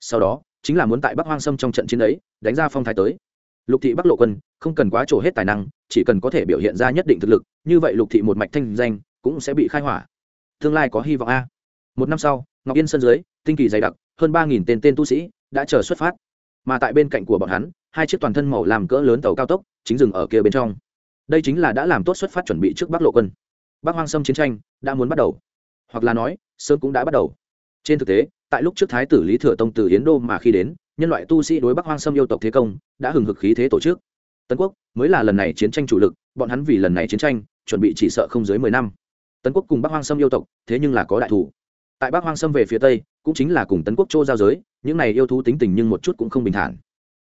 sau đó, chính là muốn tại bắc hoang sâm trong trận chiến ấy, đánh ra phong thái tới. Lục thị bắc lộ quân, không cần quá trổ hết tài năng, chỉ cần có thể biểu hiện ra nhất định thực lực, như vậy lục thị một mạch thanh danh cũng sẽ bị khai hỏa. Tương lai có hy vọng a. Một năm sau, ngọc yên sân dưới, tinh kỳ dày đặc, hơn ba nghìn tên tên tu sĩ đã chờ xuất phát. Mà tại bên cạnh của bọn hắn, hai chiếc toàn thân màu làm cỡ lớn tàu cao tốc chính dừng ở kia bên trong. Đây chính là đã làm tốt xuất phát chuẩn bị trước bắc lộ quân. Bắc hoang sâm chiến tranh đã muốn bắt đầu. Hoặc là nói, sớm cũng đã bắt đầu. Trên thực tế tại lúc trước thái tử lý thừa tông từ yến đô mà khi đến, nhân loại tu sĩ đối bắc hoang sâm yêu tộc thế công đã hừng hực khí thế tổ chức. Tấn quốc mới là lần này chiến tranh chủ lực, bọn hắn vì lần này chiến tranh chuẩn bị chỉ sợ không dưới mười năm. Tấn quốc cùng bắc hoang sâm yêu tộc thế nhưng là có đại thủ. Tại bắc hoang sâm về phía tây cũng chính là cùng tấn quốc châu giao giới, những này yêu thú tính tình nhưng một chút cũng không bình thản.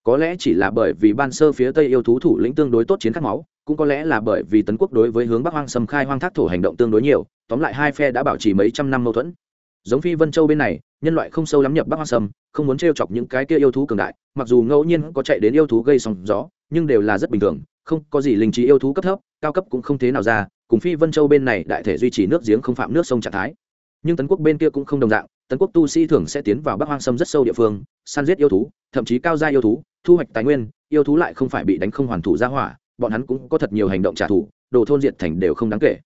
Có lẽ chỉ là bởi vì ban sơ phía tây yêu thú thủ lĩnh tương đối tốt chiến khát máu, cũng có lẽ là bởi vì tấn quốc đối với hướng bắc hoang sâm khai hoang thác thổ hành động tương đối nhiều, tóm lại hai phe đã bảo trì mấy trăm năm mâu thuẫn giống phi vân châu bên này, nhân loại không sâu lắm nhập bắc hoang sâm, không muốn t chọc những cái kia yêu thú cường đại, mặc dù ngẫu nhiên có chạy đến yêu thú gây sóng gió, nhưng đều là rất bình thường, không có gì linh trí yêu thú cấp thấp, cao cấp cũng không thế nào ra, cùng phi vân châu bên này đại thể duy trì nước giếng không phạm nước sông trạng thái. Nhưng tấn quốc bên kia cũng không đồng dạng, tấn quốc tu sĩ thường sẽ tiến vào bắc hoang sâm rất sâu địa phương, săn giết yêu thú, thậm chí cao gia yêu thú, thu hoạch tài nguyên, yêu thú lại không phải bị đánh không hoàn thủ ra hỏa, bọn hắn cũng có thật nhiều hành động trả thù, đồ thôn diệt thành đều không đáng kể.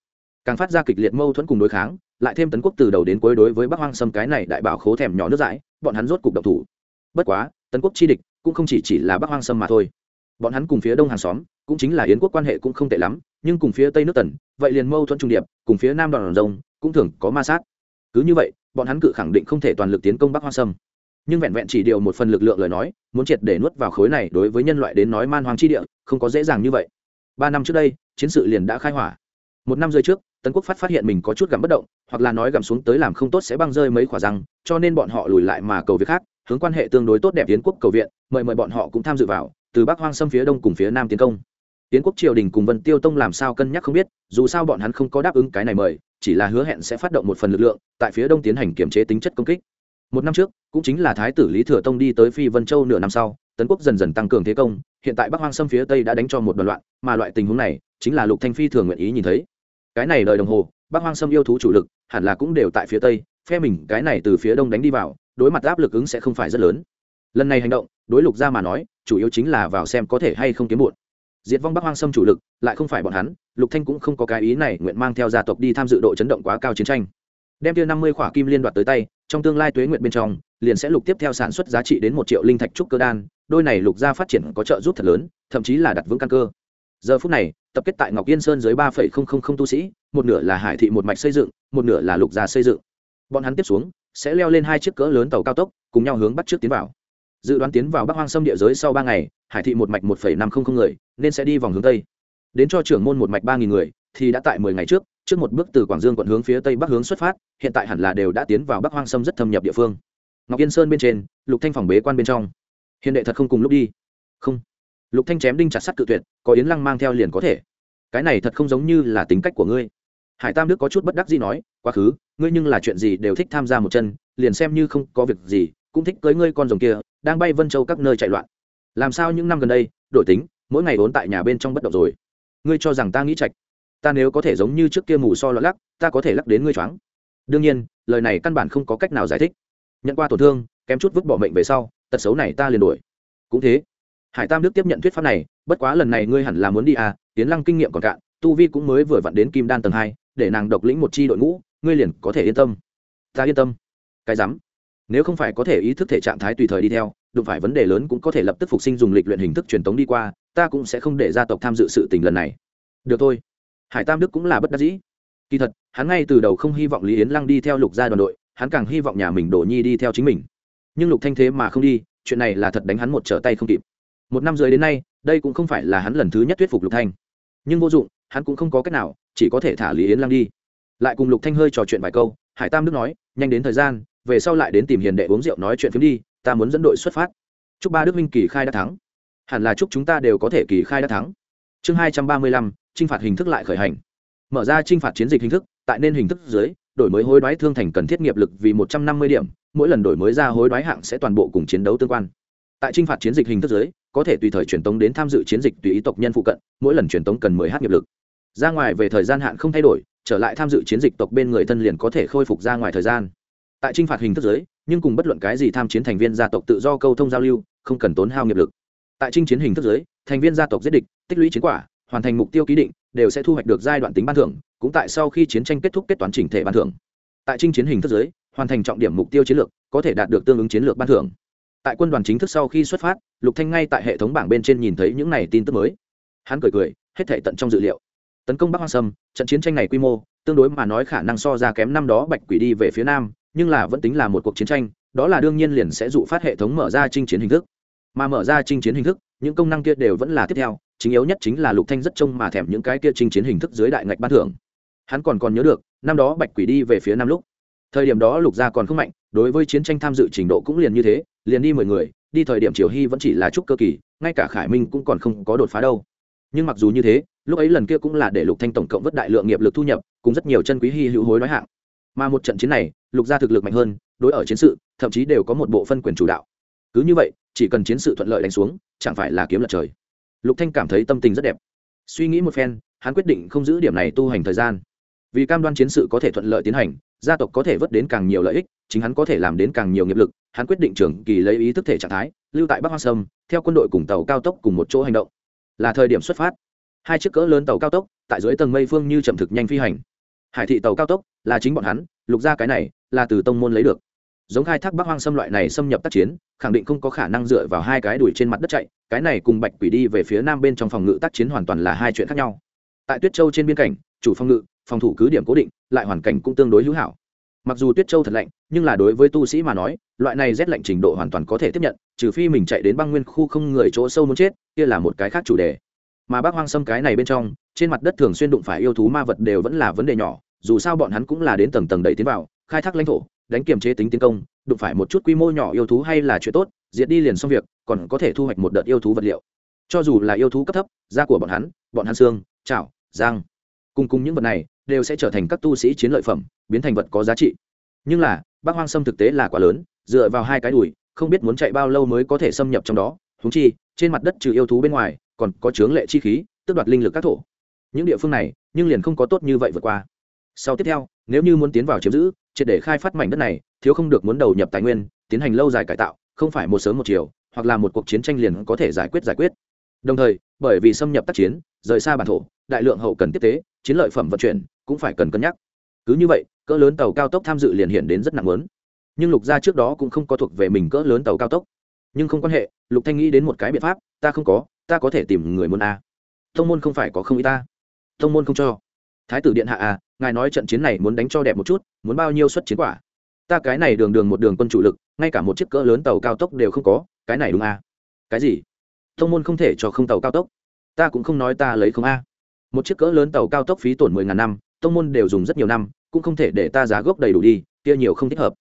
Càng phát ra kịch liệt mâu thuẫn cùng đối kháng lại thêm tấn quốc từ đầu đến cuối đối với bắc hoang sâm cái này đại bảo khố thèm nhỏ nước dãi, bọn hắn rốt cục độc thủ. Bất quá, tấn quốc chi địch cũng không chỉ chỉ là bắc hoang sâm mà thôi. Bọn hắn cùng phía đông hàng xóm cũng chính là yến quốc quan hệ cũng không tệ lắm, nhưng cùng phía tây nước tần, vậy liền mâu thuẫn trung điệp, cùng phía nam đoàn rồng cũng thường có ma sát. Cứ như vậy, bọn hắn cự khẳng định không thể toàn lực tiến công bắc hoang sâm. Nhưng vẹn vẹn chỉ điều một phần lực lượng lời nói, muốn triệt để nuốt vào khối này đối với nhân loại đến nói man hoàng chi địa, không có dễ dàng như vậy. Ba năm trước đây, chiến sự liền đã khai hỏa. Một năm rơi trước tấn quốc phát phát hiện mình có chút gặm bất động, hoặc là nói gặm xuống tới làm không tốt sẽ băng rơi mấy khỏa răng, cho nên bọn họ lùi lại mà cầu việc khác, hướng quan hệ tương đối tốt đẹp tiến quốc cầu viện, mời mời bọn họ cũng tham dự vào, từ bắc hoang xâm phía đông cùng phía nam tiến công. Tiến quốc triều đình cùng vân tiêu tông làm sao cân nhắc không biết, dù sao bọn hắn không có đáp ứng cái này mời, chỉ là hứa hẹn sẽ phát động một phần lực lượng, tại phía đông tiến hành kiểm chế tính chất công kích. Một năm trước, cũng chính là thái tử lý thừa tông đi tới phi vân châu nửa năm sau, tấn quốc dần dần tăng cường thế công, hiện tại bắc hoang xâm phía tây đã đánh cho một đoàn loạn, mà loại tình huống này, chính là lục thanh phi thường nguyện ý nhìn thấy cái này đời đồng hồ, bắc hoang sâm yêu thú chủ lực, hẳn là cũng đều tại phía tây, phe mình, cái này từ phía đông đánh đi vào, đối mặt áp lực ứng sẽ không phải rất lớn. Lần này hành động, đối lục ra mà nói, chủ yếu chính là vào xem có thể hay không kiếm muộn. Diệt vong bắc hoang sâm chủ lực, lại không phải bọn hắn, lục thanh cũng không có cái ý này nguyện mang theo gia tộc đi tham dự độ chấn động quá cao chiến tranh. Đem tiêu năm mươi khỏa kim liên đoạt tới tay, trong tương lai tuế nguyện bên trong, liền sẽ lục tiếp theo sản xuất giá trị đến một triệu linh thạch trúc cơ đan, đôi này lục gia phát triển có trợ giúp thật lớn, thậm chí là đặt vững căn cơ giờ phút này, tập kết tại ngọc yên sơn dưới ba phẩy không không không tu sĩ, một nửa là hải thị một mạch xây dựng, một nửa là lục gia xây dựng. Bọn hắn tiếp xuống, sẽ leo lên hai chiếc cỡ lớn tàu cao tốc, cùng nhau hướng bắt trước tiến vào. Dự đoán tiến vào bắc hoang sâm địa giới sau ba ngày, hải thị một mạch một phẩy năm không không người, nên sẽ đi vòng hướng tây. Đến cho trưởng môn một mạch ba nghìn người, thì đã tại mười ngày trước trước một bước từ quảng dương quận hướng phía tây bắc hướng xuất phát, hiện tại hẳn là đều đã tiến vào bắc hoang sâm rất thâm nhập địa phương. Ngọc yên sơn bên trên, lục thanh phòng bế quan bên trong. Hiện đệ thật không cùng lúc đi. Không lục thanh chém đinh chặt sắt cự tuyệt, có yến lăng mang theo liền có thể. Cái này thật không giống như là tính cách của ngươi. Hải tam đức có chút bất đắc dĩ nói, quá khứ, ngươi nhưng là chuyện gì đều thích tham gia một chân, liền xem như không có việc gì, cũng thích cưới ngươi con rồng kia, đang bay vân châu các nơi chạy loạn. Làm sao những năm gần đây, đổi tính, mỗi ngày vốn tại nhà bên trong bất động rồi? Ngươi cho rằng ta nghĩ trạch? ta nếu có thể giống như trước kia mù so lọt lắc, ta có thể lắc đến ngươi choáng. Đương nhiên, lời này căn bản không có cách nào giải thích. Nhận qua tổn thương, kém chút vứt bỏ mệnh về sau, tật xấu này ta liền đuổi. cũng thế hải tam đức tiếp nhận thuyết pháp này, bất quá lần này ngươi hẳn là muốn đi à tiến lăng kinh nghiệm còn cạn, tu vi cũng mới vừa vặn đến kim đan tầng hai, để nàng độc lĩnh một chi đội ngũ, ngươi liền có thể yên tâm. Ta yên tâm. Cái rắm. Nếu không phải có thể ý thức thể trạng thái tùy thời đi theo, đụng phải vấn đề lớn cũng có thể lập tức phục sinh dùng lịch luyện hình thức truyền tống đi qua, ta cũng sẽ không để gia tộc tham dự sự tình lần này. Được thôi. Hải tam đức cũng là bất đắc dĩ. Kỳ thật, hắn ngay từ đầu không hy vọng lý yến lăng đi theo lục gia đoàn đội, hắn càng hy vọng nhà mình đổ nhi đi theo chính mình. Nhưng lục thanh thế mà không đi, chuyện này là thật đánh hắn một trở tay không kịp một năm rưỡi đến nay, đây cũng không phải là hắn lần thứ nhất thuyết phục lục thanh. Nhưng vô dụng, hắn cũng không có cách nào, chỉ có thể thả lý yến lăng đi. Lại cùng lục thanh hơi trò chuyện vài câu, hải tam đức nói, nhanh đến thời gian, về sau lại đến tìm hiền đệ uống rượu nói chuyện phim đi, ta muốn dẫn đội xuất phát. Chúc ba đức minh kỳ khai đã thắng. Hẳn là chúc chúng ta đều có thể kỳ khai đã thắng. Chương hai trăm ba mươi lăm trinh phạt hình thức lại khởi hành. Mở ra trinh phạt chiến dịch hình thức, tại nên hình thức dưới, đổi mới hối đoái thương thành cần thiết nghiệp lực vì một trăm năm mươi điểm, mỗi lần đổi mới ra hối đoái hạng sẽ toàn bộ cùng chiến đấu tương quan. Tại trinh phạt chiến dịch hình thức dưới có thể tùy thời truyền tống đến tham dự chiến dịch tùy ý tộc nhân phụ cận, mỗi lần truyền tống cần mười h nghiệp lực. Ra ngoài về thời gian hạn không thay đổi, trở lại tham dự chiến dịch tộc bên người thân liền có thể khôi phục ra ngoài thời gian. Tại trinh phạt hình thức dưới nhưng cùng bất luận cái gì tham chiến thành viên gia tộc tự do câu thông giao lưu, không cần tốn hao nghiệp lực. Tại trinh chiến hình thức giới, thành viên gia tộc giết địch, tích lũy chiến quả, hoàn thành mục tiêu ký định, đều sẽ thu hoạch được giai đoạn tính ban thưởng, cũng tại sau khi chiến tranh kết thúc kết toán chỉnh thể ban thưởng. Tại trinh chiến hình thức giới, hoàn thành trọng điểm mục tiêu chiến lược, có thể đạt được tương ứng chiến lược ban thưởng tại quân đoàn chính thức sau khi xuất phát, lục thanh ngay tại hệ thống bảng bên trên nhìn thấy những này tin tức mới. Hắn cười cười, hết thảy tận trong dự liệu. Tấn công bắc hoang sâm, trận chiến tranh này quy mô, tương đối mà nói khả năng so ra kém năm đó bạch quỷ đi về phía nam, nhưng là vẫn tính là một cuộc chiến tranh, đó là đương nhiên liền sẽ dụ phát hệ thống mở ra chinh chiến hình thức. Mà mở ra chinh chiến hình thức, những công năng kia đều vẫn là tiếp theo, chính yếu nhất chính là lục thanh rất trông mà thèm những cái kia chinh chiến hình thức dưới đại ngạch ban thưởng. Hắn còn còn nhớ được, năm đó bạch quỷ đi về phía nam lúc. Thời điểm đó lục gia còn không mạnh, đối với chiến tranh tham dự trình độ cũng liền như thế liền đi mười người, đi thời điểm triều hy vẫn chỉ là trúc cơ kỳ, ngay cả khải minh cũng còn không có đột phá đâu. Nhưng mặc dù như thế, lúc ấy lần kia cũng là để lục thanh tổng cộng vất đại lượng nghiệp lực thu nhập, cùng rất nhiều chân quý hy hữu hối nói hạng. Mà một trận chiến này, lục gia thực lực mạnh hơn, đối ở chiến sự, thậm chí đều có một bộ phân quyền chủ đạo. Cứ như vậy, chỉ cần chiến sự thuận lợi đánh xuống, chẳng phải là kiếm lật trời. Lục thanh cảm thấy tâm tình rất đẹp. Suy nghĩ một phen, hắn quyết định không giữ điểm này tu hành thời gian. Vì cam đoan chiến sự có thể thuận lợi tiến hành, gia tộc có thể vớt đến càng nhiều lợi ích, chính hắn có thể làm đến càng nhiều nghiệp lực hắn quyết định trưởng kỳ lấy ý thức thể trạng thái, lưu tại bắc hoa sâm, theo quân đội cùng tàu cao tốc cùng một chỗ hành động. Là thời điểm xuất phát. Hai chiếc cỡ lớn tàu cao tốc, tại dưới tầng mây phương như chậm thực nhanh phi hành. Hải thị tàu cao tốc, là chính bọn hắn, lục ra cái này, là từ tông môn lấy được. Giống khai thác bắc hoang xâm loại này xâm nhập tác chiến, khẳng định không có khả năng dựa vào hai cái đuổi trên mặt đất chạy, cái này cùng bạch quỷ đi về phía nam bên trong phòng ngự tác chiến hoàn toàn là hai chuyện khác nhau. Tại tuyết châu trên biên cảnh, chủ phòng ngự, phòng thủ cứ điểm cố định, lại hoàn cảnh cũng tương đối hữu hảo. Mặc dù tuyết châu thật lạnh nhưng là đối với tu sĩ mà nói, loại này rét lạnh trình độ hoàn toàn có thể tiếp nhận, trừ phi mình chạy đến băng nguyên khu không người chỗ sâu muốn chết, kia là một cái khác chủ đề. Mà bác hoang xâm cái này bên trong, trên mặt đất thường xuyên đụng phải yêu thú ma vật đều vẫn là vấn đề nhỏ, dù sao bọn hắn cũng là đến tầng tầng đẩy tiến vào, khai thác lãnh thổ, đánh kiềm chế tính tiến công, đụng phải một chút quy mô nhỏ yêu thú hay là chuyện tốt, diệt đi liền xong việc, còn có thể thu hoạch một đợt yêu thú vật liệu. Cho dù là yêu thú cấp thấp, da của bọn hắn bọn hắn xương, chảo giang cùng cùng những vật này, đều sẽ trở thành các tu sĩ chiến lợi phẩm, biến thành vật có giá trị. Nhưng là bác hoang Sâm thực tế là quá lớn, dựa vào hai cái đùi, không biết muốn chạy bao lâu mới có thể xâm nhập trong đó. Húng chi, trên mặt đất trừ yêu thú bên ngoài, còn có chướng lệ chi khí, tước đoạt linh lực các thổ. Những địa phương này, nhưng liền không có tốt như vậy vượt qua. Sau tiếp theo, nếu như muốn tiến vào chiếm giữ, triệt để khai phát mảnh đất này, thiếu không được muốn đầu nhập tài nguyên, tiến hành lâu dài cải tạo, không phải một sớm một chiều, hoặc là một cuộc chiến tranh liền có thể giải quyết giải quyết. Đồng thời, bởi vì xâm nhập tác chiến, rời xa bản thổ, đại lượng hậu cần tiếp tế, chiến lợi phẩm vận chuyển cũng phải cần cân nhắc cứ như vậy, cỡ lớn tàu cao tốc tham dự liền hiện đến rất nặng lớn nhưng lục gia trước đó cũng không có thuộc về mình cỡ lớn tàu cao tốc. Nhưng không quan hệ, lục thanh nghĩ đến một cái biện pháp, ta không có, ta có thể tìm người muốn a. À. thông môn không phải có không ý ta. Thông môn không cho. Thái tử điện hạ à ngài nói trận chiến này muốn đánh cho đẹp một chút, muốn bao nhiêu suất chiến quả? Ta cái này đường đường một đường quân chủ lực, ngay cả một chiếc cỡ lớn tàu cao tốc đều không có, cái này đúng à cái gì? Thông môn không thể cho không tàu cao tốc. Ta cũng không nói ta lấy không a. Một chiếc cỡ lớn tàu cao tốc phí tổn mười ngàn năm tông môn đều dùng rất nhiều năm cũng không thể để ta giá gốc đầy đủ đi, kia nhiều không thích hợp.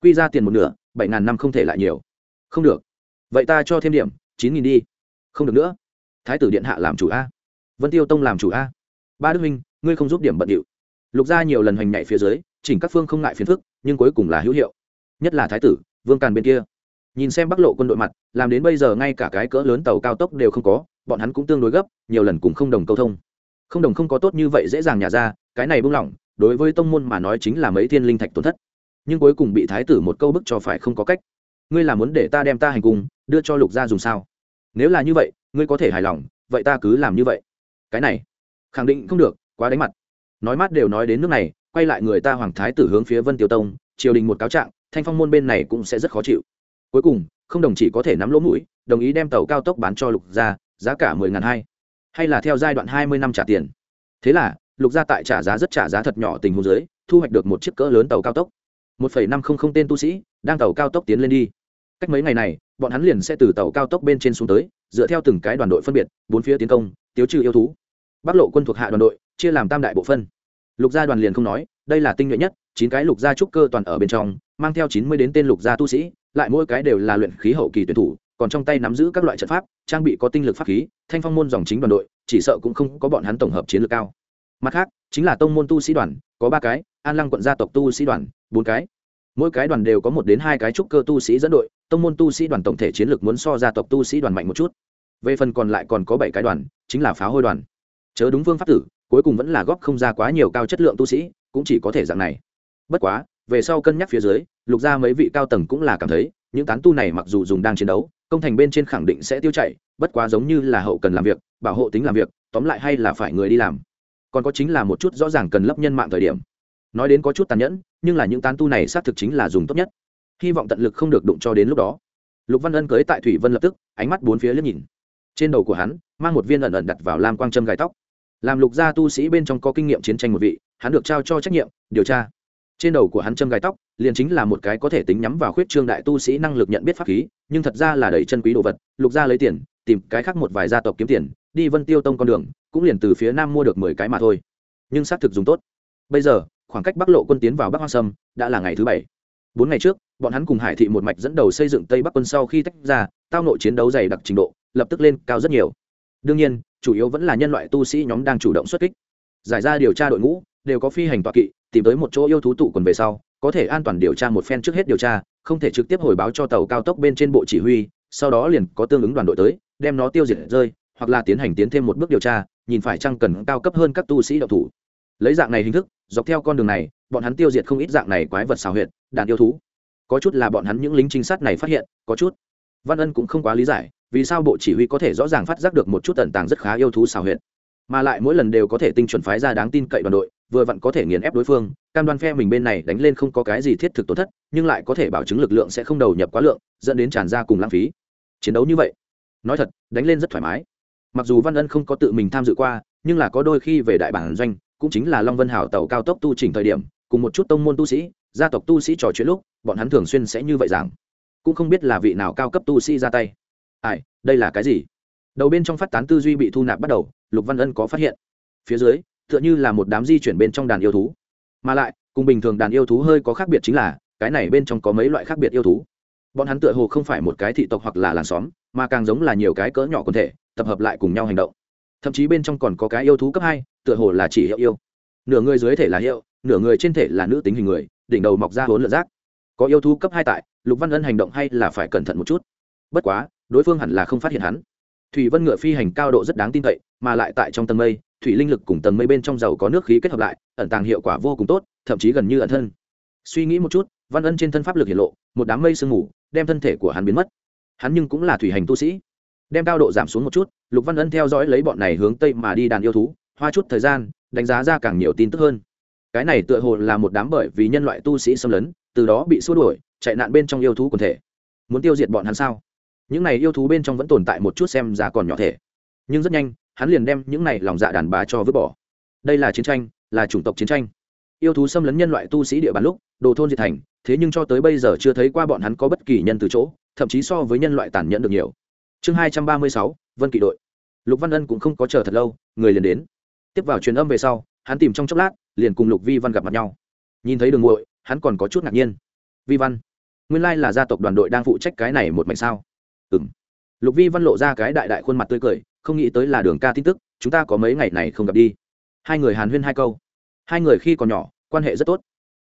Quy ra tiền một nửa, bảy ngàn năm không thể lại nhiều. Không được. Vậy ta cho thêm điểm, chín nghìn đi. Không được nữa. Thái tử điện hạ làm chủ a. Vân tiêu tông làm chủ a. Ba đức minh, ngươi không giúp điểm bận điệu. Lục gia nhiều lần hoành nhảy phía dưới, chỉnh các phương không ngại phiền phức, nhưng cuối cùng là hữu hiệu. Nhất là thái tử, vương càn bên kia. Nhìn xem bắc lộ quân đội mặt, làm đến bây giờ ngay cả cái cỡ lớn tàu cao tốc đều không có, bọn hắn cũng tương đối gấp, nhiều lần cùng không đồng câu thông. Không đồng không có tốt như vậy dễ dàng nhả ra, cái này buông lỏng đối với tông môn mà nói chính là mấy thiên linh thạch tổn thất. Nhưng cuối cùng bị thái tử một câu bức cho phải không có cách. Ngươi là muốn để ta đem ta hành cung, đưa cho lục gia dùng sao? Nếu là như vậy, ngươi có thể hài lòng, vậy ta cứ làm như vậy. Cái này, khẳng định không được, quá đánh mặt. Nói mát đều nói đến nước này, quay lại người ta hoàng thái tử hướng phía vân tiêu tông, triều đình một cáo trạng, thanh phong môn bên này cũng sẽ rất khó chịu. Cuối cùng, không đồng chỉ có thể nắm lỗ mũi, đồng ý đem tàu cao tốc bán cho lục gia, giá cả mười ngàn hai, hay là theo giai đoạn hai mươi năm trả tiền. Thế là lục gia tại trả giá rất trả giá thật nhỏ tình huống dưới, thu hoạch được một chiếc cỡ lớn tàu cao tốc. Một phẩy năm không không tên tu sĩ đang tàu cao tốc tiến lên đi. Cách mấy ngày này, bọn hắn liền sẽ từ tàu cao tốc bên trên xuống tới, dựa theo từng cái đoàn đội phân biệt, bốn phía tiến công, tiêu trừ yêu thú. Bắc lộ quân thuộc hạ đoàn đội, chia làm tam đại bộ phân. Lục gia đoàn liền không nói, đây là tinh nhuệ nhất, chín cái lục gia trúc cơ toàn ở bên trong, mang theo chín mươi đến tên lục gia tu sĩ, lại mỗi cái đều là luyện khí hậu kỳ tuyển thủ, còn trong tay nắm giữ các loại trận pháp, trang bị có tinh lực pháp khí, thanh phong môn dòng chính đoàn đội, chỉ sợ cũng không có bọn hắn tổng hợp chiến lược cao mặt khác, chính là tông môn tu sĩ đoàn, có ba cái, an lăng quận gia tộc tu sĩ đoàn, bốn cái. Mỗi cái đoàn đều có một đến hai cái trúc cơ tu sĩ dẫn đội, tông môn tu sĩ đoàn tổng thể chiến lược muốn so gia tộc tu sĩ đoàn mạnh một chút. Về phần còn lại còn có bảy cái đoàn, chính là phá hôi đoàn. Chớ đúng vương pháp tử, cuối cùng vẫn là góp không ra quá nhiều cao chất lượng tu sĩ, cũng chỉ có thể dạng này. Bất quá, về sau cân nhắc phía dưới, lục gia mấy vị cao tầng cũng là cảm thấy, những tán tu này mặc dù dùng đang chiến đấu, công thành bên trên khẳng định sẽ tiêu chảy, bất quá giống như là hậu cần làm việc, bảo hộ tính làm việc, tóm lại hay là phải người đi làm còn có chính là một chút rõ ràng cần lấp nhân mạng thời điểm. Nói đến có chút tàn nhẫn, nhưng là những tán tu này xác thực chính là dùng tốt nhất. Hy vọng tận lực không được đụng cho đến lúc đó. Lục văn ân cưới tại thủy vân lập tức, ánh mắt bốn phía liếc nhìn. Trên đầu của hắn, mang một viên ẩn ẩn đặt vào lam quang trâm gai tóc. Làm lục gia tu sĩ bên trong có kinh nghiệm chiến tranh một vị, hắn được trao cho trách nhiệm, điều tra. Trên đầu của hắn châm gai tóc, liền chính là một cái có thể tính nhắm vào khuyết trương đại tu sĩ năng lực nhận biết pháp khí, nhưng thật ra là đầy chân quý đồ vật. Lục gia lấy tiền, tìm cái khác một vài gia tộc kiếm tiền, đi vân tiêu tông con đường cũng liền từ phía nam mua được mười cái mà thôi. Nhưng xác thực dùng tốt. Bây giờ, khoảng cách bắc lộ quân tiến vào bắc hoang sâm đã là ngày thứ bảy. Bốn ngày trước, bọn hắn cùng hải thị một mạch dẫn đầu xây dựng tây bắc quân sau khi tách ra, tao nội chiến đấu dày đặc trình độ, lập tức lên cao rất nhiều. Đương nhiên, chủ yếu vẫn là nhân loại tu sĩ nhóm đang chủ động xuất kích. Giải ra điều tra đội ngũ, đều có phi hành tọa kỵ, tìm tới một chỗ yêu thú tụ quần về sau, có thể an toàn điều tra một phen trước hết điều tra, không thể trực tiếp hồi báo cho tàu cao tốc bên trên bộ chỉ huy, sau đó liền có tương ứng đoàn đội tới, đem nó tiêu diệt rơi, hoặc là tiến hành tiến thêm một bước điều tra nhìn phải chăng cần cao cấp hơn các tu sĩ đạo thủ. Lấy dạng này hình thức, dọc theo con đường này, bọn hắn tiêu diệt không ít dạng này quái vật xào huyệt, đàn yêu thú. Có chút là bọn hắn những lính trinh sát này phát hiện, có chút. Văn ân cũng không quá lý giải, vì sao bộ chỉ huy có thể rõ ràng phát giác được một chút tận tàng rất khá yêu thú xào huyệt. Mà lại mỗi lần đều có thể tinh chuẩn phái ra đáng tin cậy đoàn đội, vừa vặn có thể nghiền ép đối phương, cam đoan phe mình bên này đánh lên không có cái gì thiết thực tổn thất, nhưng lại có thể bảo chứng lực lượng sẽ không đầu nhập quá lượng, dẫn đến tràn ra cùng lãng phí. Chiến đấu như vậy. Nói thật, đánh lên rất thoải mái mặc dù văn ân không có tự mình tham dự qua, nhưng là có đôi khi về đại bản doanh, cũng chính là long vân hảo tàu cao tốc tu chỉnh thời điểm, cùng một chút tông môn tu sĩ, gia tộc tu sĩ trò chuyện lúc, bọn hắn thường xuyên sẽ như vậy rằng cũng không biết là vị nào cao cấp tu sĩ ra tay. Ai, đây là cái gì? Đầu bên trong phát tán tư duy bị thu nạp bắt đầu, lục văn ân có phát hiện. Phía dưới, tựa như là một đám di chuyển bên trong đàn yêu thú. Mà lại, cùng bình thường đàn yêu thú hơi có khác biệt chính là, cái này bên trong có mấy loại khác biệt yêu thú. Bọn hắn tựa hồ không phải một cái thị tộc hoặc là làng xóm mà càng giống là nhiều cái cỡ nhỏ quần thể, tập hợp lại cùng nhau hành động. Thậm chí bên trong còn có cái yêu thú cấp hai, tựa hồ là chỉ hiệu yêu. Nửa người dưới thể là hiệu, nửa người trên thể là nữ tính hình người, đỉnh đầu mọc ra hốn lượn rác. Có yêu thú cấp hai tại, lục văn ân hành động hay là phải cẩn thận một chút. Bất quá, đối phương hẳn là không phát hiện hắn. Thủy vân ngựa phi hành cao độ rất đáng tin cậy, mà lại tại trong tầng mây, thủy linh lực cùng tầng mây bên trong dầu có nước khí kết hợp lại, ẩn tàng hiệu quả vô cùng tốt, thậm chí gần như ẩn thân. Suy nghĩ một chút, văn ân trên thân pháp lực hiện lộ, một đám mây sương mù, đem thân thể của hắn biến mất hắn nhưng cũng là thủy hành tu sĩ. Đem cao độ giảm xuống một chút, lục văn ân theo dõi lấy bọn này hướng tây mà đi đàn yêu thú, hoa chút thời gian, đánh giá ra càng nhiều tin tức hơn. Cái này tựa hồ là một đám bởi vì nhân loại tu sĩ xâm lấn, từ đó bị xua đuổi, chạy nạn bên trong yêu thú quần thể. Muốn tiêu diệt bọn hắn sao? Những này yêu thú bên trong vẫn tồn tại một chút xem giá còn nhỏ thể. Nhưng rất nhanh, hắn liền đem những này lòng dạ đàn bà cho vứt bỏ. Đây là chiến tranh, là chủng tộc chiến tranh. Yêu thú xâm lấn nhân loại tu sĩ địa bàn lúc, đồ thôn diệt thành, thế nhưng cho tới bây giờ chưa thấy qua bọn hắn có bất kỳ nhân từ chỗ thậm chí so với nhân loại tàn nhẫn được nhiều. Chương hai trăm ba mươi sáu, vân kỵ đội. Lục văn ân cũng không có chờ thật lâu, người liền đến. Tiếp vào truyền âm về sau, hắn tìm trong chốc lát, liền cùng lục vi văn gặp mặt nhau. Nhìn thấy đường muội, hắn còn có chút ngạc nhiên. Vi văn, nguyên lai là gia tộc đoàn đội đang phụ trách cái này một mảnh sao? Ừ m lục vi văn lộ ra cái đại đại khuôn mặt tươi cười, không nghĩ tới là đường ca tin tức, chúng ta có mấy ngày này không gặp đi. Hai người hàn huyên hai câu. Hai người khi còn nhỏ, quan hệ rất tốt.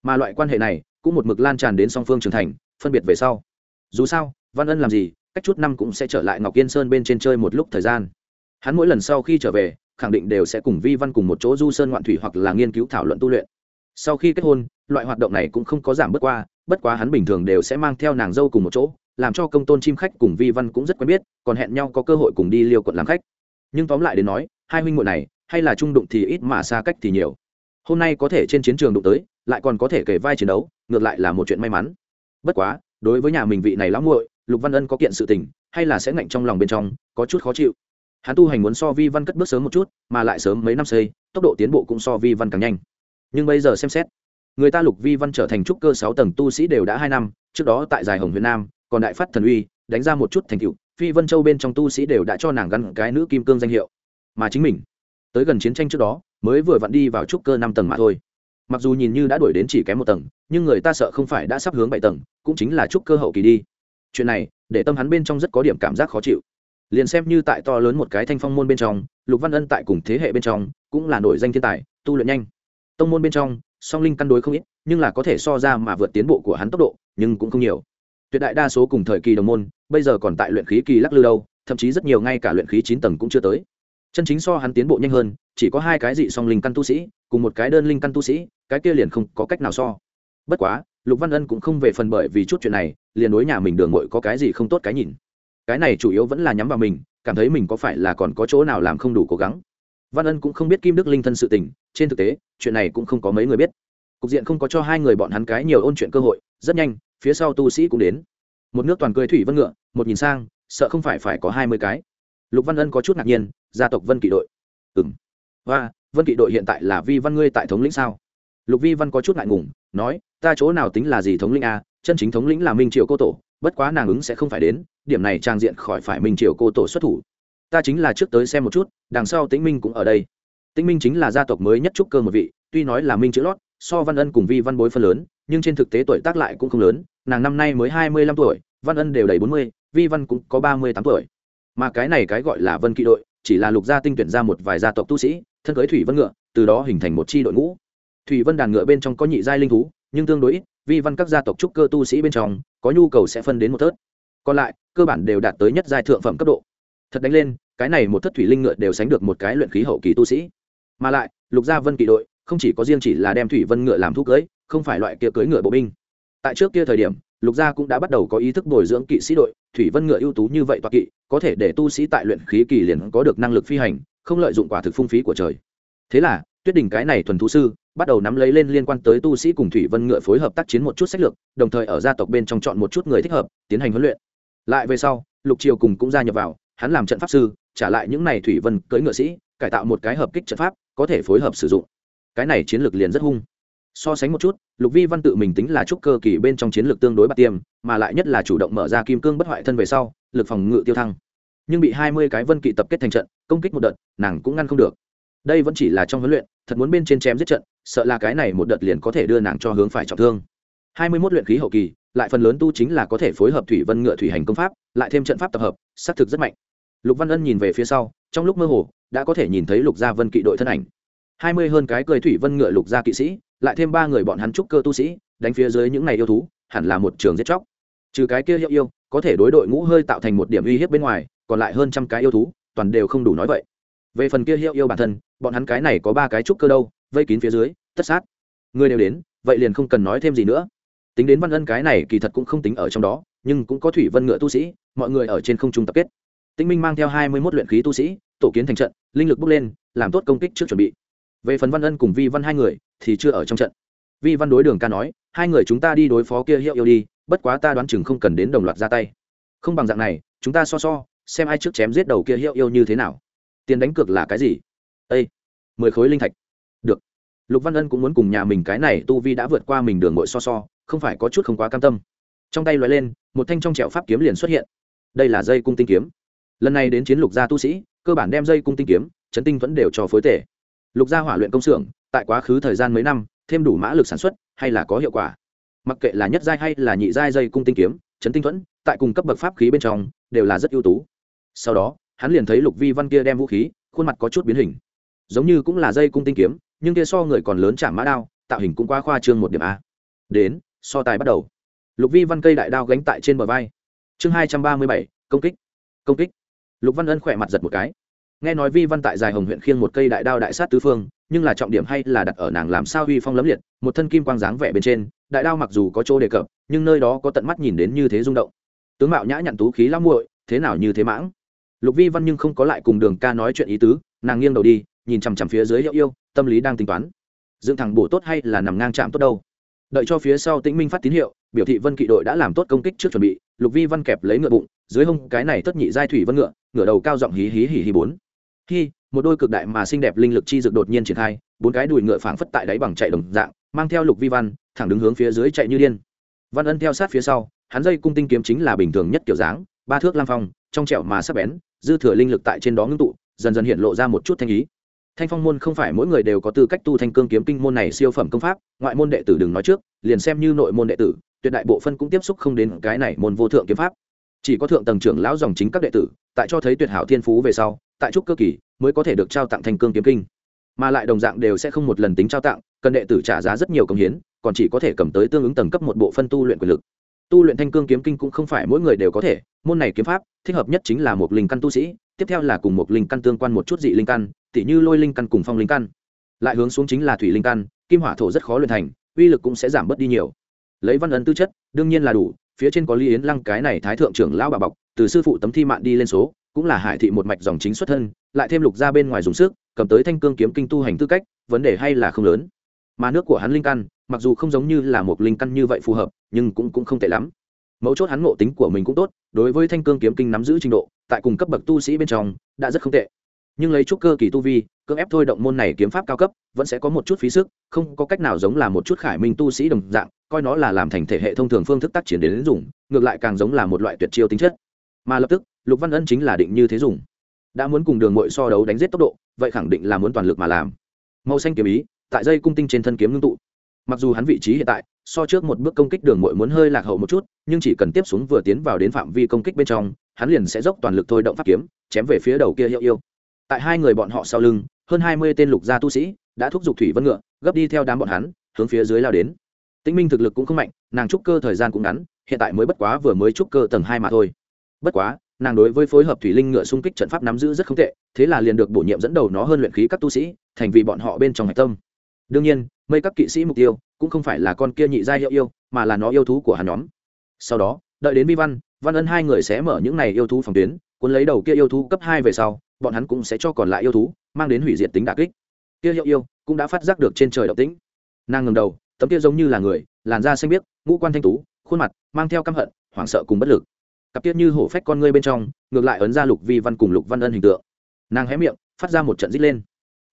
Mà loại quan hệ này, cũng một mực lan tràn đến song phương trưởng thành, phân biệt về sau. Dù sao văn ân làm gì, cách chút năm cũng sẽ trở lại ngọc yên sơn bên trên chơi một lúc thời gian. Hắn mỗi lần sau khi trở về, khẳng định đều sẽ cùng vi văn cùng một chỗ du sơn ngoạn thủy hoặc là nghiên cứu thảo luận tu luyện. Sau khi kết hôn, loại hoạt động này cũng không có giảm bớt qua, bất quá hắn bình thường đều sẽ mang theo nàng dâu cùng một chỗ, làm cho công tôn chim khách cùng vi văn cũng rất quen biết, còn hẹn nhau có cơ hội cùng đi liêu quận làm khách. Nhưng tóm lại đến nói, hai huynh muội này, hay là trung đụng thì ít mà xa cách thì nhiều. Hôm nay có thể trên chiến trường đụng tới, lại còn có thể kể vai chiến đấu, ngược lại là một chuyện may mắn. Bất quá, đối với nhà mình vị này lắm muội lục văn ân có kiện sự tình, hay là sẽ ngạnh trong lòng bên trong, có chút khó chịu. Hắn tu hành muốn so vi văn cất bước sớm một chút, mà lại sớm mấy năm xây, tốc độ tiến bộ cũng so vi văn càng nhanh. Nhưng bây giờ xem xét, người ta lục vi văn trở thành trúc cơ sáu tầng tu sĩ đều đã hai năm, trước đó tại giải hồng việt nam, còn đại phát thần uy, đánh ra một chút thành tựu, phi vân châu bên trong tu sĩ đều đã cho nàng gắn cái nữ kim cương danh hiệu. Mà chính mình, tới gần chiến tranh trước đó, mới vừa vặn đi vào trúc cơ năm tầng mà thôi. Mặc dù nhìn như đã đuổi đến chỉ kém một tầng, nhưng người ta sợ không phải đã sắp hướng bảy tầng, cũng chính là trúc cơ hậu kỳ đi chuyện này để tâm hắn bên trong rất có điểm cảm giác khó chịu. Liền xem như tại to lớn một cái thanh phong môn bên trong, lục văn ân tại cùng thế hệ bên trong cũng là nổi danh thiên tài, tu luyện nhanh. Tông môn bên trong, song linh căn đối không ít, nhưng là có thể so ra mà vượt tiến bộ của hắn tốc độ, nhưng cũng không nhiều. Tuyệt đại đa số cùng thời kỳ đồng môn, bây giờ còn tại luyện khí kỳ lắc lư đâu, thậm chí rất nhiều ngay cả luyện khí chín tầng cũng chưa tới. Chân chính so hắn tiến bộ nhanh hơn, chỉ có hai cái dị song linh căn tu sĩ, cùng một cái đơn linh căn tu sĩ, cái kia liền không có cách nào so. Bất quá, lục văn ân cũng không về phần bởi vì chút chuyện này liền đối nhà mình đường mội có cái gì không tốt cái nhìn. Cái này chủ yếu vẫn là nhắm vào mình, cảm thấy mình có phải là còn có chỗ nào làm không đủ cố gắng. Văn ân cũng không biết kim đức linh thân sự tình, trên thực tế, chuyện này cũng không có mấy người biết. Cục diện không có cho hai người bọn hắn cái nhiều ôn chuyện cơ hội, rất nhanh, phía sau tu sĩ cũng đến. Một nước toàn cười thủy vân ngựa, một nhìn sang, sợ không phải phải có hai mươi cái. Lục văn ân có chút ngạc nhiên, gia tộc vân kỵ đội. Ừ m và vân kỵ đội hiện tại là vi văn ngươi tại thống lĩnh sao? Lục vi văn có chút ngại ngùng, nói, ta chỗ nào tính là gì thống lĩnh a chân chính thống lĩnh là minh triều cô tổ, bất quá nàng ứng sẽ không phải đến, điểm này trang diện khỏi phải minh triều cô tổ xuất thủ. Ta chính là trước tới xem một chút, đằng sau tĩnh minh cũng ở đây. Tĩnh minh chính là gia tộc mới nhất trúc cơ một vị, tuy nói là minh chữ lót, so văn ân cùng vi văn bối phân lớn, nhưng trên thực tế tuổi tác lại cũng không lớn, nàng năm nay mới hai mươi lăm tuổi, văn ân đều đầy bốn mươi, vi văn cũng có ba mươi tám tuổi. Mà cái này cái gọi là vân kỵ đội, chỉ là lục gia tinh tuyển ra một vài gia tộc tu sĩ, thân cưới thủy vân ngựa, từ đó hình thành một c h i đội ngũ. Thủy vân đàn ngựa bên trong có nhị giai linh thú, nhưng tương đối ít vi văn các gia tộc trúc cơ tu sĩ bên trong, có nhu cầu sẽ phân đến một thớt. Còn lại, cơ bản đều đạt tới nhất giai thượng phẩm cấp độ. Thật đánh lên, cái này một thất thủy linh ngựa đều sánh được một cái luyện khí hậu kỳ tu sĩ. Mà lại, lục gia vân kỵ đội, không chỉ có riêng chỉ là đem thủy vân ngựa làm thu cưới, không phải loại kia cưới ngựa bộ binh. Tại trước kia thời điểm, lục gia cũng đã bắt đầu có ý thức bồi dưỡng kỵ sĩ đội, thủy vân ngựa ưu tú như vậy toạc kỵ, có thể để tu sĩ tại luyện khí kỳ liền có được năng lực phi hành, không lợi dụng quả thực phung phí của trời. Thế là, tuyết đình cái này thuần thú sư bắt đầu nắm lấy lên liên quan tới tu sĩ cùng thủy vân ngựa phối hợp tác chiến một chút sách lược, đồng thời ở gia tộc bên trong chọn một chút người thích hợp, tiến hành huấn luyện. Lại về sau, lục triều cùng cũng gia nhập vào, hắn làm trận pháp sư, trả lại những này thủy vân cưỡi ngựa sĩ, cải tạo một cái hợp kích trận pháp, có thể phối hợp sử dụng. Cái này chiến lược liền rất hung. So sánh một chút, lục vi văn tự mình tính là trúc cơ kỳ bên trong chiến lược tương đối bạc tiêm, mà lại nhất là chủ động mở ra kim cương bất hoại thân về sau, lực phòng ngự tiêu thăng. Nhưng bị hai mươi cái vân kỵ tập kết thành trận, công kích một đợt, nàng cũng ngăn không được. Đây vẫn chỉ là trong huấn luyện, thật muốn bên trên chém giết trận sợ là cái này một đợt liền có thể đưa nàng cho hướng phải trọng thương. Hai mươi mốt luyện khí hậu kỳ, lại phần lớn tu chính là có thể phối hợp thủy vân ngựa thủy hành công pháp, lại thêm trận pháp tập hợp xác thực rất mạnh. Lục văn ân nhìn về phía sau, trong lúc mơ hồ, đã có thể nhìn thấy lục gia vân kỵ đội thân ảnh. Hai mươi hơn cái cười thủy vân ngựa lục gia kỵ sĩ, lại thêm ba người bọn hắn trúc cơ tu sĩ, đánh phía dưới những này yêu thú, hẳn là một trường giết chóc. Trừ cái kia hiệu yêu, có thể đối đội ngũ hơi tạo thành một điểm uy hiếp bên ngoài, còn lại hơn trăm cái yêu thú, toàn đều không đủ nói vậy. Về phần kia hiệu yêu bản thân, bọn hắn cái này có ba cái trúc cơ đâu vây kín phía dưới, tất sát. Người đều đến, vậy liền không cần nói thêm gì nữa. Tính đến văn ân cái này kỳ thật cũng không tính ở trong đó, nhưng cũng có thủy vân ngựa tu sĩ, mọi người ở trên không trung tập kết. Tinh minh mang theo hai mươi mốt luyện khí tu sĩ, tổ kiến thành trận, linh lực bốc lên, làm tốt công kích trước chuẩn bị. Về phần văn ân cùng vi văn hai người, thì chưa ở trong trận. Vi văn đối đường ca nói, hai người chúng ta đi đối phó kia hiệu yêu đi, bất quá ta đoán chừng không cần đến đồng loạt ra tay. Không bằng dạng này, chúng ta so so, xem ai trước chém giết đầu kia hiệu yêu như thế nào. Tiền đánh cược là cái gì? Ây mười khối linh thạch lục văn ân cũng muốn cùng nhà mình cái này tu vi đã vượt qua mình đường bội so so, không phải có chút không quá cam tâm. Trong tay loại lên, một thanh trong trẹo pháp kiếm liền xuất hiện. Đây là dây cung tinh kiếm. Lần này đến chiến lục gia tu sĩ, cơ bản đem dây cung tinh kiếm, chấn tinh vẫn đều cho phối tể. Lục gia hỏa luyện công xưởng, tại quá khứ thời gian mấy năm, thêm đủ mã lực sản xuất, hay là có hiệu quả. Mặc kệ là nhất giai hay là nhị giai dây cung tinh kiếm, chấn tinh thuẫn, tại cùng cấp bậc pháp khí bên trong, đều là rất ưu tú. Sau đó, hắn liền thấy lục vi văn kia đem vũ khí, khuôn mặt có chút biến hình. Giống như cũng là dây cung tinh kiếm nhưng kia so người còn lớn chạm mã đao, tạo hình cũng quá khoa trương một điểm a. Đến, so tài bắt đầu. Lục vi văn cây đại đao gánh tại trên bờ vai. Chương hai trăm ba mươi bảy, công kích. Công kích. Lục văn ân khỏe mặt giật một cái. Nghe nói vi văn tại dài hồng huyện khiêng một cây đại đao đại sát tứ phương, nhưng là trọng điểm hay là đặt ở nàng làm sao huy phong lấm liệt, một thân kim quang dáng vẻ bên trên, đại đao mặc dù có chỗ đề cập, nhưng nơi đó có tận mắt nhìn đến như thế rung động. Tướng mạo nhã nhặn tú khí lắm muội, thế nào như thế mãng. Lục vi văn nhưng không có lại cùng đường ca nói chuyện ý tứ, nàng nghiêng đầu đi nhìn chằm chằm phía dưới hiệu yêu, tâm lý đang tính toán. Dựng thẳng bổ tốt hay là nằm ngang chạm tốt đâu? Đợi cho phía sau tĩnh minh phát tín hiệu, biểu thị vân kỵ đội đã làm tốt công kích trước chuẩn bị, lục vi văn kẹp lấy ngựa bụng, dưới hông cái này tất nhị giai thủy vân ngựa ngựa đầu cao giọng hí hí hí hí bốn. Hi, một đôi cực đại mà xinh đẹp linh lực chi dược đột nhiên triển khai, bốn cái đùi ngựa phảng phất tại đáy bằng chạy đồng dạng, mang theo lục vi văn, thẳng đứng hướng phía dưới chạy như điên. Văn ân theo sát phía sau, hắn dây cung tinh kiếm chính là bình thường nhất kiểu dáng, ba thước lam phong, trong trẹo mà sắp bén, dư thừa linh lực tại trên đó ngưng tụ, dần dần hiện lộ ra một chút thanh ý thanh phong môn không phải mỗi người đều có tư cách tu thanh cương kiếm kinh môn này siêu phẩm công pháp, ngoại môn đệ tử đừng nói trước, liền xem như nội môn đệ tử, tuyệt đại bộ phân cũng tiếp xúc không đến cái này môn vô thượng kiếm pháp. Chỉ có thượng tầng trưởng lão dòng chính các đệ tử, tại cho thấy tuyệt hảo thiên phú về sau, tại trúc cơ kỳ, mới có thể được trao tặng thanh cương kiếm kinh. Mà lại đồng dạng đều sẽ không một lần tính trao tặng, cần đệ tử trả giá rất nhiều công hiến, còn chỉ có thể cầm tới tương ứng tầng cấp một bộ phân tu luyện quyền lực. Tu luyện thanh cương kiếm kinh cũng không phải mỗi người đều có thể, môn này kiếm pháp, thích hợp nhất chính là một linh căn tu sĩ tiếp theo là cùng một linh căn tương quan một chút dị linh căn, tỉ như lôi linh căn cùng phong linh căn. Lại hướng xuống chính là thủy linh căn, kim hỏa thổ rất khó luyện thành, uy lực cũng sẽ giảm bớt đi nhiều. Lấy văn ấn tư chất, đương nhiên là đủ, phía trên có ly yến lăng cái này thái thượng trưởng lão bà bọc, từ sư phụ tấm thi mạn đi lên số, cũng là hải thị một mạch dòng chính xuất thân, lại thêm lục ra bên ngoài dùng sức, cầm tới thanh cương kiếm kinh tu hành tư cách, vấn đề hay là không lớn. Mà nước của hắn linh căn, mặc dù không giống như là một linh căn như vậy phù hợp, nhưng cũng cũng không tệ lắm mấu chốt hắn ngộ tính của mình cũng tốt, đối với thanh cương kiếm kinh nắm giữ trình độ, tại cùng cấp bậc tu sĩ bên trong, đã rất không tệ. Nhưng lấy chút cơ kỳ tu vi, cưỡng ép thôi động môn này kiếm pháp cao cấp, vẫn sẽ có một chút phí sức, không có cách nào giống là một chút khải minh tu sĩ đồng dạng, coi nó là làm thành thể hệ thông thường phương thức tác triển đến dùng, ngược lại càng giống là một loại tuyệt chiêu tính chất. Mà lập tức, lục văn ân chính là định như thế dùng. Đã muốn cùng đường mội so đấu đánh giết tốc độ, vậy khẳng định là muốn toàn lực mà làm. Màu xanh kiếm ý, tại dây cung tinh trên thân kiếm ngưng tụ. Mặc dù hắn vị trí hiện tại so trước một bước công kích đường mội muốn hơi lạc hậu một chút, nhưng chỉ cần tiếp xuống vừa tiến vào đến phạm vi công kích bên trong, hắn liền sẽ dốc toàn lực thôi động pháp kiếm, chém về phía đầu kia hiệu yêu. Tại hai người bọn họ sau lưng, hơn hai mươi tên lục gia tu sĩ đã thúc giục thủy vân ngựa, gấp đi theo đám bọn hắn, hướng phía dưới lao đến. Tĩnh minh thực lực cũng không mạnh, nàng trúc cơ thời gian cũng ngắn, hiện tại mới bất quá vừa mới trúc cơ tầng hai mà thôi. Bất quá, nàng đối với phối hợp thủy linh ngựa xung kích trận pháp nắm giữ rất không tệ, thế là liền được bổ nhiệm dẫn đầu nó hơn luyện khí các tu sĩ, thành vì bọn họ bên trong hạch tâm. Đương nhiên, mây các kỵ sĩ mục tiêu cũng không phải là con kia nhị gia hiệu yêu, mà là nó yêu thú của hắn nhóm. Sau đó, đợi đến vi văn văn ân hai người sẽ mở những này yêu thú phòng tuyến, cuốn lấy đầu kia yêu thú cấp hai về sau, bọn hắn cũng sẽ cho còn lại yêu thú, mang đến hủy diệt tính đà kích. Kia hiệu yêu cũng đã phát giác được trên trời động tĩnh. Nàng ngầm đầu, tấm kia giống như là người, làn da xanh biếc, ngũ quan thanh tú, khuôn mặt mang theo căm hận, hoảng sợ cùng bất lực. Cặp tiết như hổ phách con ngươi bên trong, ngược lại ấn ra lục vi văn cùng lục văn ân hình tượng. Nàng hé miệng, phát ra một trận rít lên.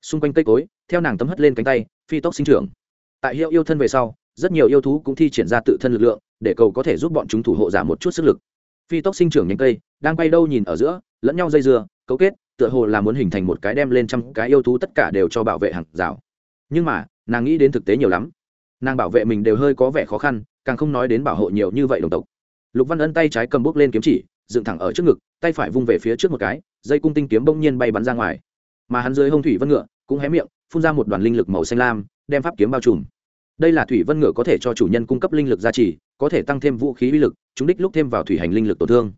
Xung quanh cây cối, theo nàng tấm hất lên cánh tay, phi tốc sinh trưởng tại hiệu yêu thân về sau, rất nhiều yêu thú cũng thi triển ra tự thân lực lượng để cầu có thể giúp bọn chúng thủ hộ giảm một chút sức lực. Phi tốc sinh trưởng nhánh cây, đang quay đâu nhìn ở giữa, lẫn nhau dây dưa, cấu kết, tựa hồ là muốn hình thành một cái đem lên trăm cái yêu thú tất cả đều cho bảo vệ hàng rào. Nhưng mà, nàng nghĩ đến thực tế nhiều lắm. Nàng bảo vệ mình đều hơi có vẻ khó khăn, càng không nói đến bảo hộ nhiều như vậy đồng tộc. Lục văn ân tay trái cầm bút lên kiếm chỉ, dựng thẳng ở trước ngực, tay phải vung về phía trước một cái, dây cung tinh kiếm bỗng nhiên bay bắn ra ngoài. Mà hắn dưới hông thủy vân ngựa cũng hé miệng phun ra một đoàn linh lực màu xanh lam, đem pháp kiếm bao trùm. Đây là thủy vân ngựa có thể cho chủ nhân cung cấp linh lực gia trì, có thể tăng thêm vũ khí uy lực, chúng đích lúc thêm vào thủy hành linh lực tổn thương.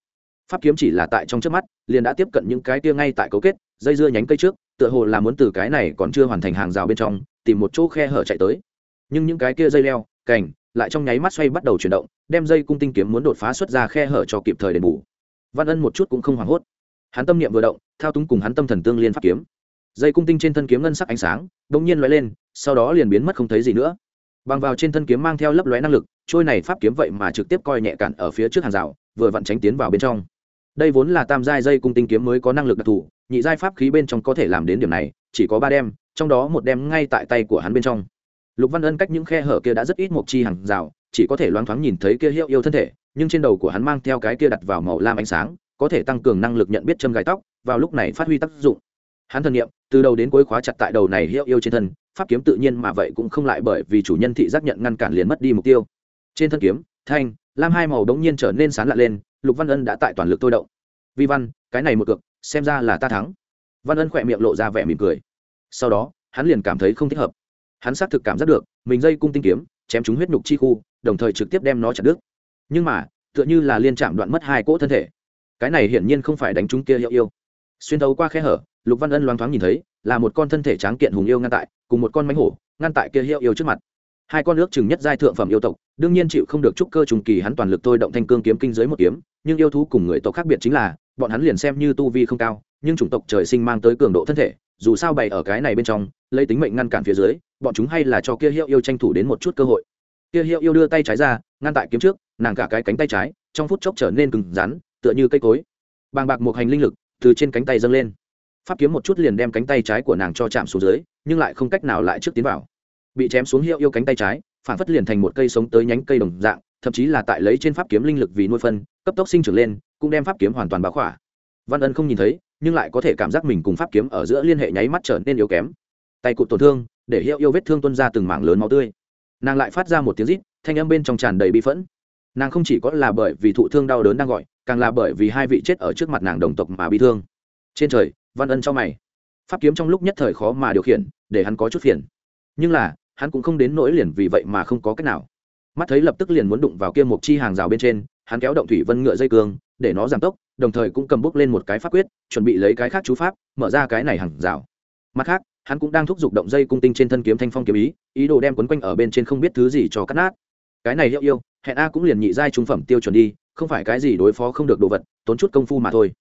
Pháp kiếm chỉ là tại trong trước mắt, liền đã tiếp cận những cái kia ngay tại cấu kết, dây dưa nhánh cây trước, tựa hồ là muốn từ cái này còn chưa hoàn thành hàng rào bên trong, tìm một chỗ khe hở chạy tới. Nhưng những cái kia dây leo, cành lại trong nháy mắt xoay bắt đầu chuyển động, đem dây cung tinh kiếm muốn đột phá xuất ra khe hở cho kịp thời đền bù. Văn ân một chút cũng không hoảng hốt. Hắn tâm niệm vừa động, thao túng cùng hắn tâm thần tương liên pháp kiếm dây cung tinh trên thân kiếm ngân sắc ánh sáng đ ỗ n g nhiên l lên, sau đó liền biến mất không thấy gì nữa. Bằng vào trên thân kiếm mang theo lấp lóe năng lực, trôi này pháp kiếm vậy mà trực tiếp coi nhẹ cản ở phía trước hàng rào, vừa vặn tránh tiến vào bên trong. Đây vốn là tam giai dây cung tinh kiếm mới có năng lực đặc thù, nhị giai pháp khí bên trong có thể làm đến điểm này, chỉ có ba đem, trong đó một đem ngay tại tay của hắn bên trong. Lục văn ân cách những khe hở kia đã rất ít một chi hàng rào, chỉ có thể loáng thoáng nhìn thấy kia hiệu yêu thân thể, nhưng trên đầu của hắn mang theo cái kia đặt vào màu lam ánh sáng, có thể tăng cường năng lực nhận biết châm gai tóc, vào lúc này phát huy tác dụng hắn thần nghiệm từ đầu đến cuối khóa chặt tại đầu này hiệu yêu trên thân, pháp kiếm tự nhiên mà vậy cũng không lại bởi vì chủ nhân thị giác nhận ngăn cản liền mất đi mục tiêu. Trên thân kiếm, thanh, lam hai màu đống nhiên trở nên sán lạ lên, lục văn ân đã tại toàn lực tôi động. Vi văn, cái này một cược, xem ra là ta thắng. Văn ân khỏe miệng lộ ra vẻ mỉm cười. Sau đó, hắn liền cảm thấy không thích hợp. Hắn xác thực cảm giác được, mình dây cung tinh kiếm, chém chúng huyết nhục chi khu, đồng thời trực tiếp đem nó chặt đứt. Nhưng mà, tựa như là liên chạm đoạn mất hai cỗ thân thể. Cái này hiển nhiên không phải đánh chúng kia hiệu yêu. Xuyên thấu qua khe hở lục văn ân loáng thoáng nhìn thấy, là một con thân thể tráng kiện hùng yêu ngăn tại, cùng một con mánh hổ, ngăn tại kia hiệu yêu trước mặt. Hai con nước chừng nhất giai thượng phẩm yêu tộc, đương nhiên chịu không được trúc cơ trùng kỳ hắn toàn lực thôi động thanh cương kiếm kinh giới một kiếm, nhưng yêu thú cùng người tộc khác biệt chính là, bọn hắn liền xem như tu vi không cao, nhưng chủng tộc trời sinh mang tới cường độ thân thể, dù sao bày ở cái này bên trong, lấy tính mệnh ngăn cản phía dưới, bọn chúng hay là cho kia hiệu yêu tranh thủ đến một chút cơ hội. Kia hiệu yêu đưa tay trái ra, ngăn tại kiếm trước, nàng cả cái cánh tay trái, trong phút chốc trở nên cứng rắn, tựa như cây cối. Bàng bạc một hành linh lực từ trên cánh tay dâng lên pháp kiếm một chút liền đem cánh tay trái của nàng cho chạm xuống dưới, nhưng lại không cách nào lại trước tiến vào. Bị chém xuống hiệu yêu cánh tay trái, phản phất liền thành một cây sống tới nhánh cây đồng dạng, thậm chí là tại lấy trên pháp kiếm linh lực vì nuôi phân, cấp tốc sinh trưởng lên, cũng đem pháp kiếm hoàn toàn báo khỏa. Văn ân không nhìn thấy, nhưng lại có thể cảm giác mình cùng pháp kiếm ở giữa liên hệ nháy mắt trở nên yếu kém. Tay cụt tổn thương, để hiệu yêu vết thương tuân ra từng mảng lớn máu tươi. Nàng lại phát ra một tiếng rít, thanh âm bên trong tràn đầy bi phẫn. Nàng không chỉ có là bởi vì thụ thương đau đớn đang gọi, càng là bởi vì hai vị chết ở trước mặt nàng đồng tộc mà bị thương. Trên trời văn ân cho mày. Pháp kiếm trong lúc nhất thời khó mà điều khiển, để hắn có chút phiền. Nhưng là, hắn cũng không đến nỗi liền vì vậy mà không có cách nào. Mắt thấy lập tức liền muốn đụng vào kia một chi hàng rào bên trên, hắn kéo động thủy vân ngựa dây cương, để nó giảm tốc, đồng thời cũng cầm bút lên một cái pháp quyết, chuẩn bị lấy cái khác chú pháp, mở ra cái này hàng rào. Mặt khác, hắn cũng đang thúc giục động dây cung tinh trên thân kiếm thanh phong kiếm ý ý đồ đem quấn quanh ở bên trên không biết thứ gì cho cắt nát. Cái này hiệu yêu, hẹn a cũng liền nhị giai trung phẩm tiêu chuẩn đi, không phải cái gì đối phó không được đồ vật, tốn chút công phu mà thôi.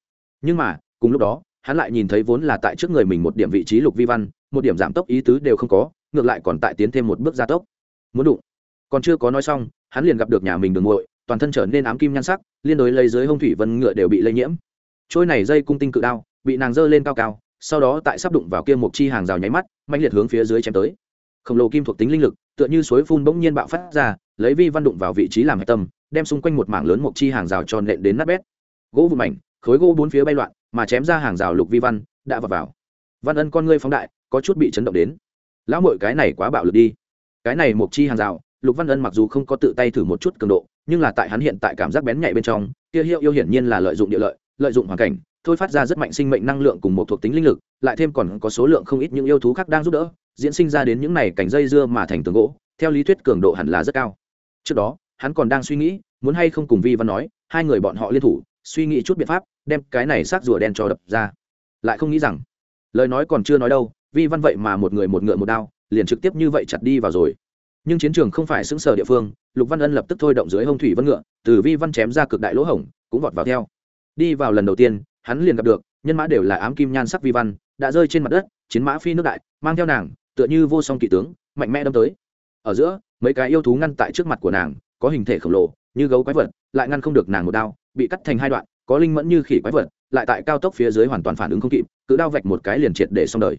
Nhưng mà, cùng lúc đó hắn lại nhìn thấy vốn là tại trước người mình một điểm vị trí lục vi văn, một điểm giảm tốc ý tứ đều không có, ngược lại còn tại tiến thêm một bước gia tốc. Muốn đụng. Còn chưa có nói xong, hắn liền gặp được nhà mình đường ngội toàn thân trở nên ám kim nhan sắc, liên đối lấy dưới hông thủy vân ngựa đều bị lây nhiễm. Trôi này dây cung tinh cự đao, bị nàng dơ lên cao cao, sau đó tại sắp đụng vào kia một chi hàng rào nháy mắt mạnh liệt hướng phía dưới chém tới. Khổng lồ kim thuộc tính linh lực, tựa như suối phun bỗng nhiên bạo phát ra, lấy vi văn đụng vào vị trí làm hạch tâm, đem xung quanh một mảng lớn một chi hàng rào tròn nện đến nát bét. Gỗ vụn mảnh, khối gỗ bốn phía bay loạn mà chém ra hàng rào lục vi văn, đã vào vào. Văn ân con ngươi phóng đại, có chút bị chấn động đến. Lão mội cái này quá bạo lực đi. Cái này một chi hàng rào, lục văn ân mặc dù không có tự tay thử một chút cường độ, nhưng là tại hắn hiện tại cảm giác bén nhạy bên trong, kia hiệu yêu hiển nhiên là lợi dụng địa lợi lợi dụng hoàn cảnh, thôi phát ra rất mạnh sinh mệnh năng lượng cùng một thuộc tính linh lực, lại thêm còn có số lượng không ít những yêu thú khác đang giúp đỡ, diễn sinh ra đến những này cảnh dây dưa mà thành tường gỗ, theo lý thuyết cường độ hẳn là rất cao. Trước đó, hắn còn đang suy nghĩ, muốn hay không cùng vi văn nói, hai người bọn họ liên thủ suy nghĩ chút biện pháp, đem cái này xác rùa đen cho đập ra. Lại không nghĩ rằng, lời nói còn chưa nói đâu, vi văn vậy mà một người một ngựa một đao, liền trực tiếp như vậy chặt đi vào rồi. Nhưng chiến trường không phải xứng sở địa phương, lục văn ân lập tức thôi động dưới hông thủy vân ngựa, từ vi văn chém ra cực đại lỗ hổng, cũng vọt vào theo. Đi vào lần đầu tiên, hắn liền gặp được, nhân mã đều là ám kim nhan sắc vi văn, đã rơi trên mặt đất, chiến mã phi nước đại, mang theo nàng, tựa như vô song kỵ tướng, mạnh mẽ đâm tới. Ở giữa, mấy cái yêu thú ngăn tại trước mặt của nàng, có hình thể khổng lồ, như gấu quái vật lại ngăn không được nàng một đao, bị cắt thành hai đoạn, có linh mẫn như khỉ quái vật, lại tại cao tốc phía dưới hoàn toàn phản ứng không kịp, cứ đao vạch một cái liền triệt để xong đời.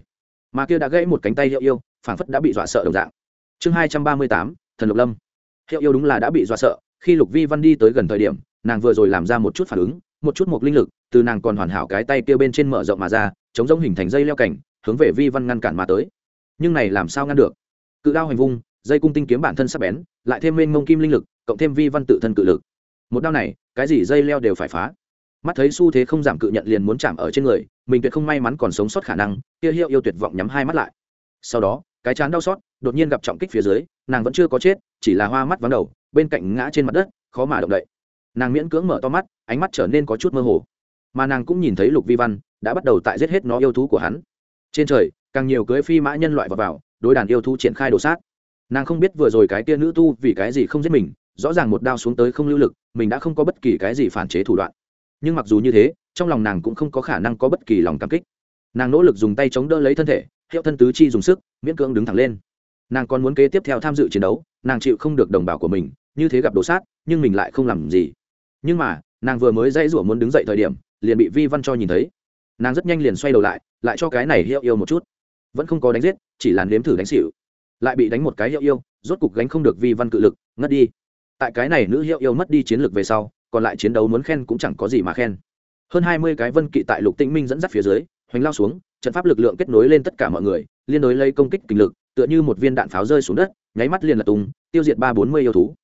Mà kia đã gãy một cánh tay hiệu yêu, phảng phất đã bị dọa sợ đồng dạng. Chương hai trăm ba mươi tám, thần lục lâm. Hiệu yêu đúng là đã bị dọa sợ, khi lục vi văn đi tới gần thời điểm, nàng vừa rồi làm ra một chút phản ứng, một chút một linh lực, từ nàng còn hoàn hảo cái tay kia bên trên mở rộng mà ra, chống giống hình thành dây leo cảnh hướng về vi văn ngăn cản mà tới. Nhưng này làm sao ngăn được? Cự đao hành vung, dây cung tinh kiếm bản thân sắp bén, lại thêm mênh mông kim linh lực, cộng thêm vi văn tự thân cự lực một đao này cái gì dây leo đều phải phá. Mắt thấy xu thế không giảm cự nhận liền muốn chạm ở trên người mình tuyệt không may mắn còn sống sót khả năng kia hiệu yêu tuyệt vọng nhắm hai mắt lại. Sau đó cái chán đau xót đột nhiên gặp trọng kích phía dưới nàng vẫn chưa có chết chỉ là hoa mắt vắng đầu bên cạnh ngã trên mặt đất khó mà động đậy. Nàng miễn cưỡng mở to mắt ánh mắt trở nên có chút mơ hồ. Mà nàng cũng nhìn thấy lục vi văn đã bắt đầu tại giết hết nó yêu thú của hắn. Trên trời càng nhiều cưới phi mã nhân loại vào, vào đối đàn yêu thú triển khai đồ sát. Nàng không biết vừa rồi cái tia nữ tu vì cái gì không giết mình rõ ràng một đao xuống tới không lưu lực, mình đã không có bất kỳ cái gì phản chế thủ đoạn. Nhưng mặc dù như thế, trong lòng nàng cũng không có khả năng có bất kỳ lòng cảm kích. Nàng nỗ lực dùng tay chống đỡ lấy thân thể, hiệu thân tứ chi dùng sức, miễn cưỡng đứng thẳng lên. Nàng còn muốn kế tiếp theo tham dự chiến đấu, nàng chịu không được đồng bào của mình, như thế gặp đồ sát, nhưng mình lại không làm gì. Nhưng mà, nàng vừa mới dãy rủa muốn đứng dậy thời điểm, liền bị vi văn cho nhìn thấy. Nàng rất nhanh liền xoay đầu lại lại cho cái này hiệu yêu một chút. Vẫn không có đánh giết, chỉ là nếm thử đánh xịu lại bị đánh một cái hiệu yêu, rốt cục gánh không được vi văn cự lực, ngất đi tại cái này nữ hiệu yêu mất đi chiến lược về sau, còn lại chiến đấu muốn khen cũng chẳng có gì mà khen. Hơn hai mươi cái vân kỵ tại lục tĩnh minh dẫn dắt phía dưới, hoành lao xuống, trận pháp lực lượng kết nối lên tất cả mọi người, liên đối lấy công kích kình lực, tựa như một viên đạn pháo rơi xuống đất, nháy mắt liền là tung, tiêu diệt ba bốn mươi yêu thú.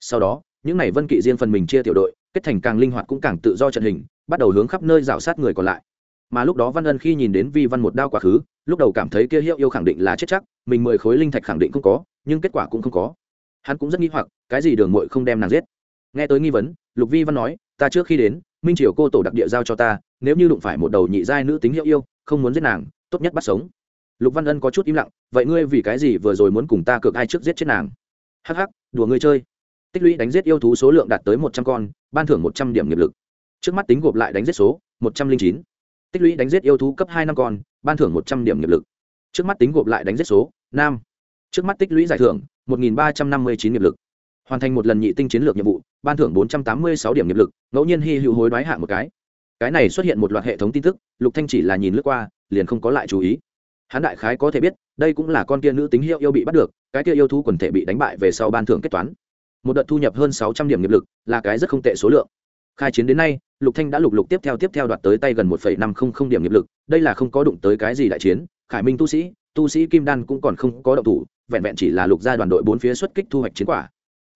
Sau đó, những n à y vân kỵ riêng phần mình chia tiểu đội, kết thành càng linh hoạt cũng càng tự do trận hình, bắt đầu hướng khắp nơi rào sát người còn lại. Mà lúc đó văn ân khi nhìn đến vi văn một đao quá khứ, lúc đầu cảm thấy kia hiệu yêu khẳng định là chết chắc, mình mười khối linh thạch khẳng định không có, nhưng kết quả cũng không có hắn cũng rất nghi hoặc, cái gì đường mội không đem nàng giết? Nghe tới nghi vấn, lục vi văn nói, ta trước khi đến, minh triều cô tổ đặc địa giao cho ta, nếu như đụng phải một đầu nhị giai nữ tính hiệu yêu, không muốn giết nàng, tốt nhất bắt sống. Lục văn ân có chút im lặng, vậy ngươi vì cái gì vừa rồi muốn cùng ta cược ai trước giết chết nàng? Hắc hắc, đùa ngươi chơi. Tích lũy đánh giết yêu thú số lượng đạt tới một trăm con, ban thưởng một trăm điểm nghiệp lực. Trước mắt tính gộp lại đánh giết số, một trăm linh chín. Tích lũy đánh giết yêu thú cấp hai năm con, ban thưởng một trăm điểm nghiệp lực. Trước mắt tính gộp lại đánh giết số, nam trước mắt tích lũy giải thưởng, một nghìn ba trăm năm mươi chín nghiệp lực. Hoàn thành một lần nhị tinh chiến lược nhiệm vụ, ban thưởng bốn trăm tám mươi sáu điểm nghiệp lực, ngẫu nhiên hy hữu hối đoái hạ một cái. Cái này xuất hiện một loạt hệ thống tin tức, lục thanh chỉ là nhìn lướt qua, liền không có lại chú ý. Hắn đại khái có thể biết, đây cũng là con kia nữ tính hiệu yêu bị bắt được, cái kia yêu thú quần thể bị đánh bại về sau ban thưởng kết toán. Một đợt thu nhập hơn sáu trăm điểm nghiệp lực, là cái rất không tệ số lượng. Khai chiến đến nay, lục thanh đã lục lục tiếp theo tiếp theo đoạt tới tay gần một năm không không điểm nghiệp lực, đây là không có đụng tới cái gì đại chiến, khải minh tu sĩ tu sĩ kim đan cũng còn không có động thủ vẹn vẹn chỉ là lục gia đoàn đội bốn phía xuất kích thu hoạch chiến quả.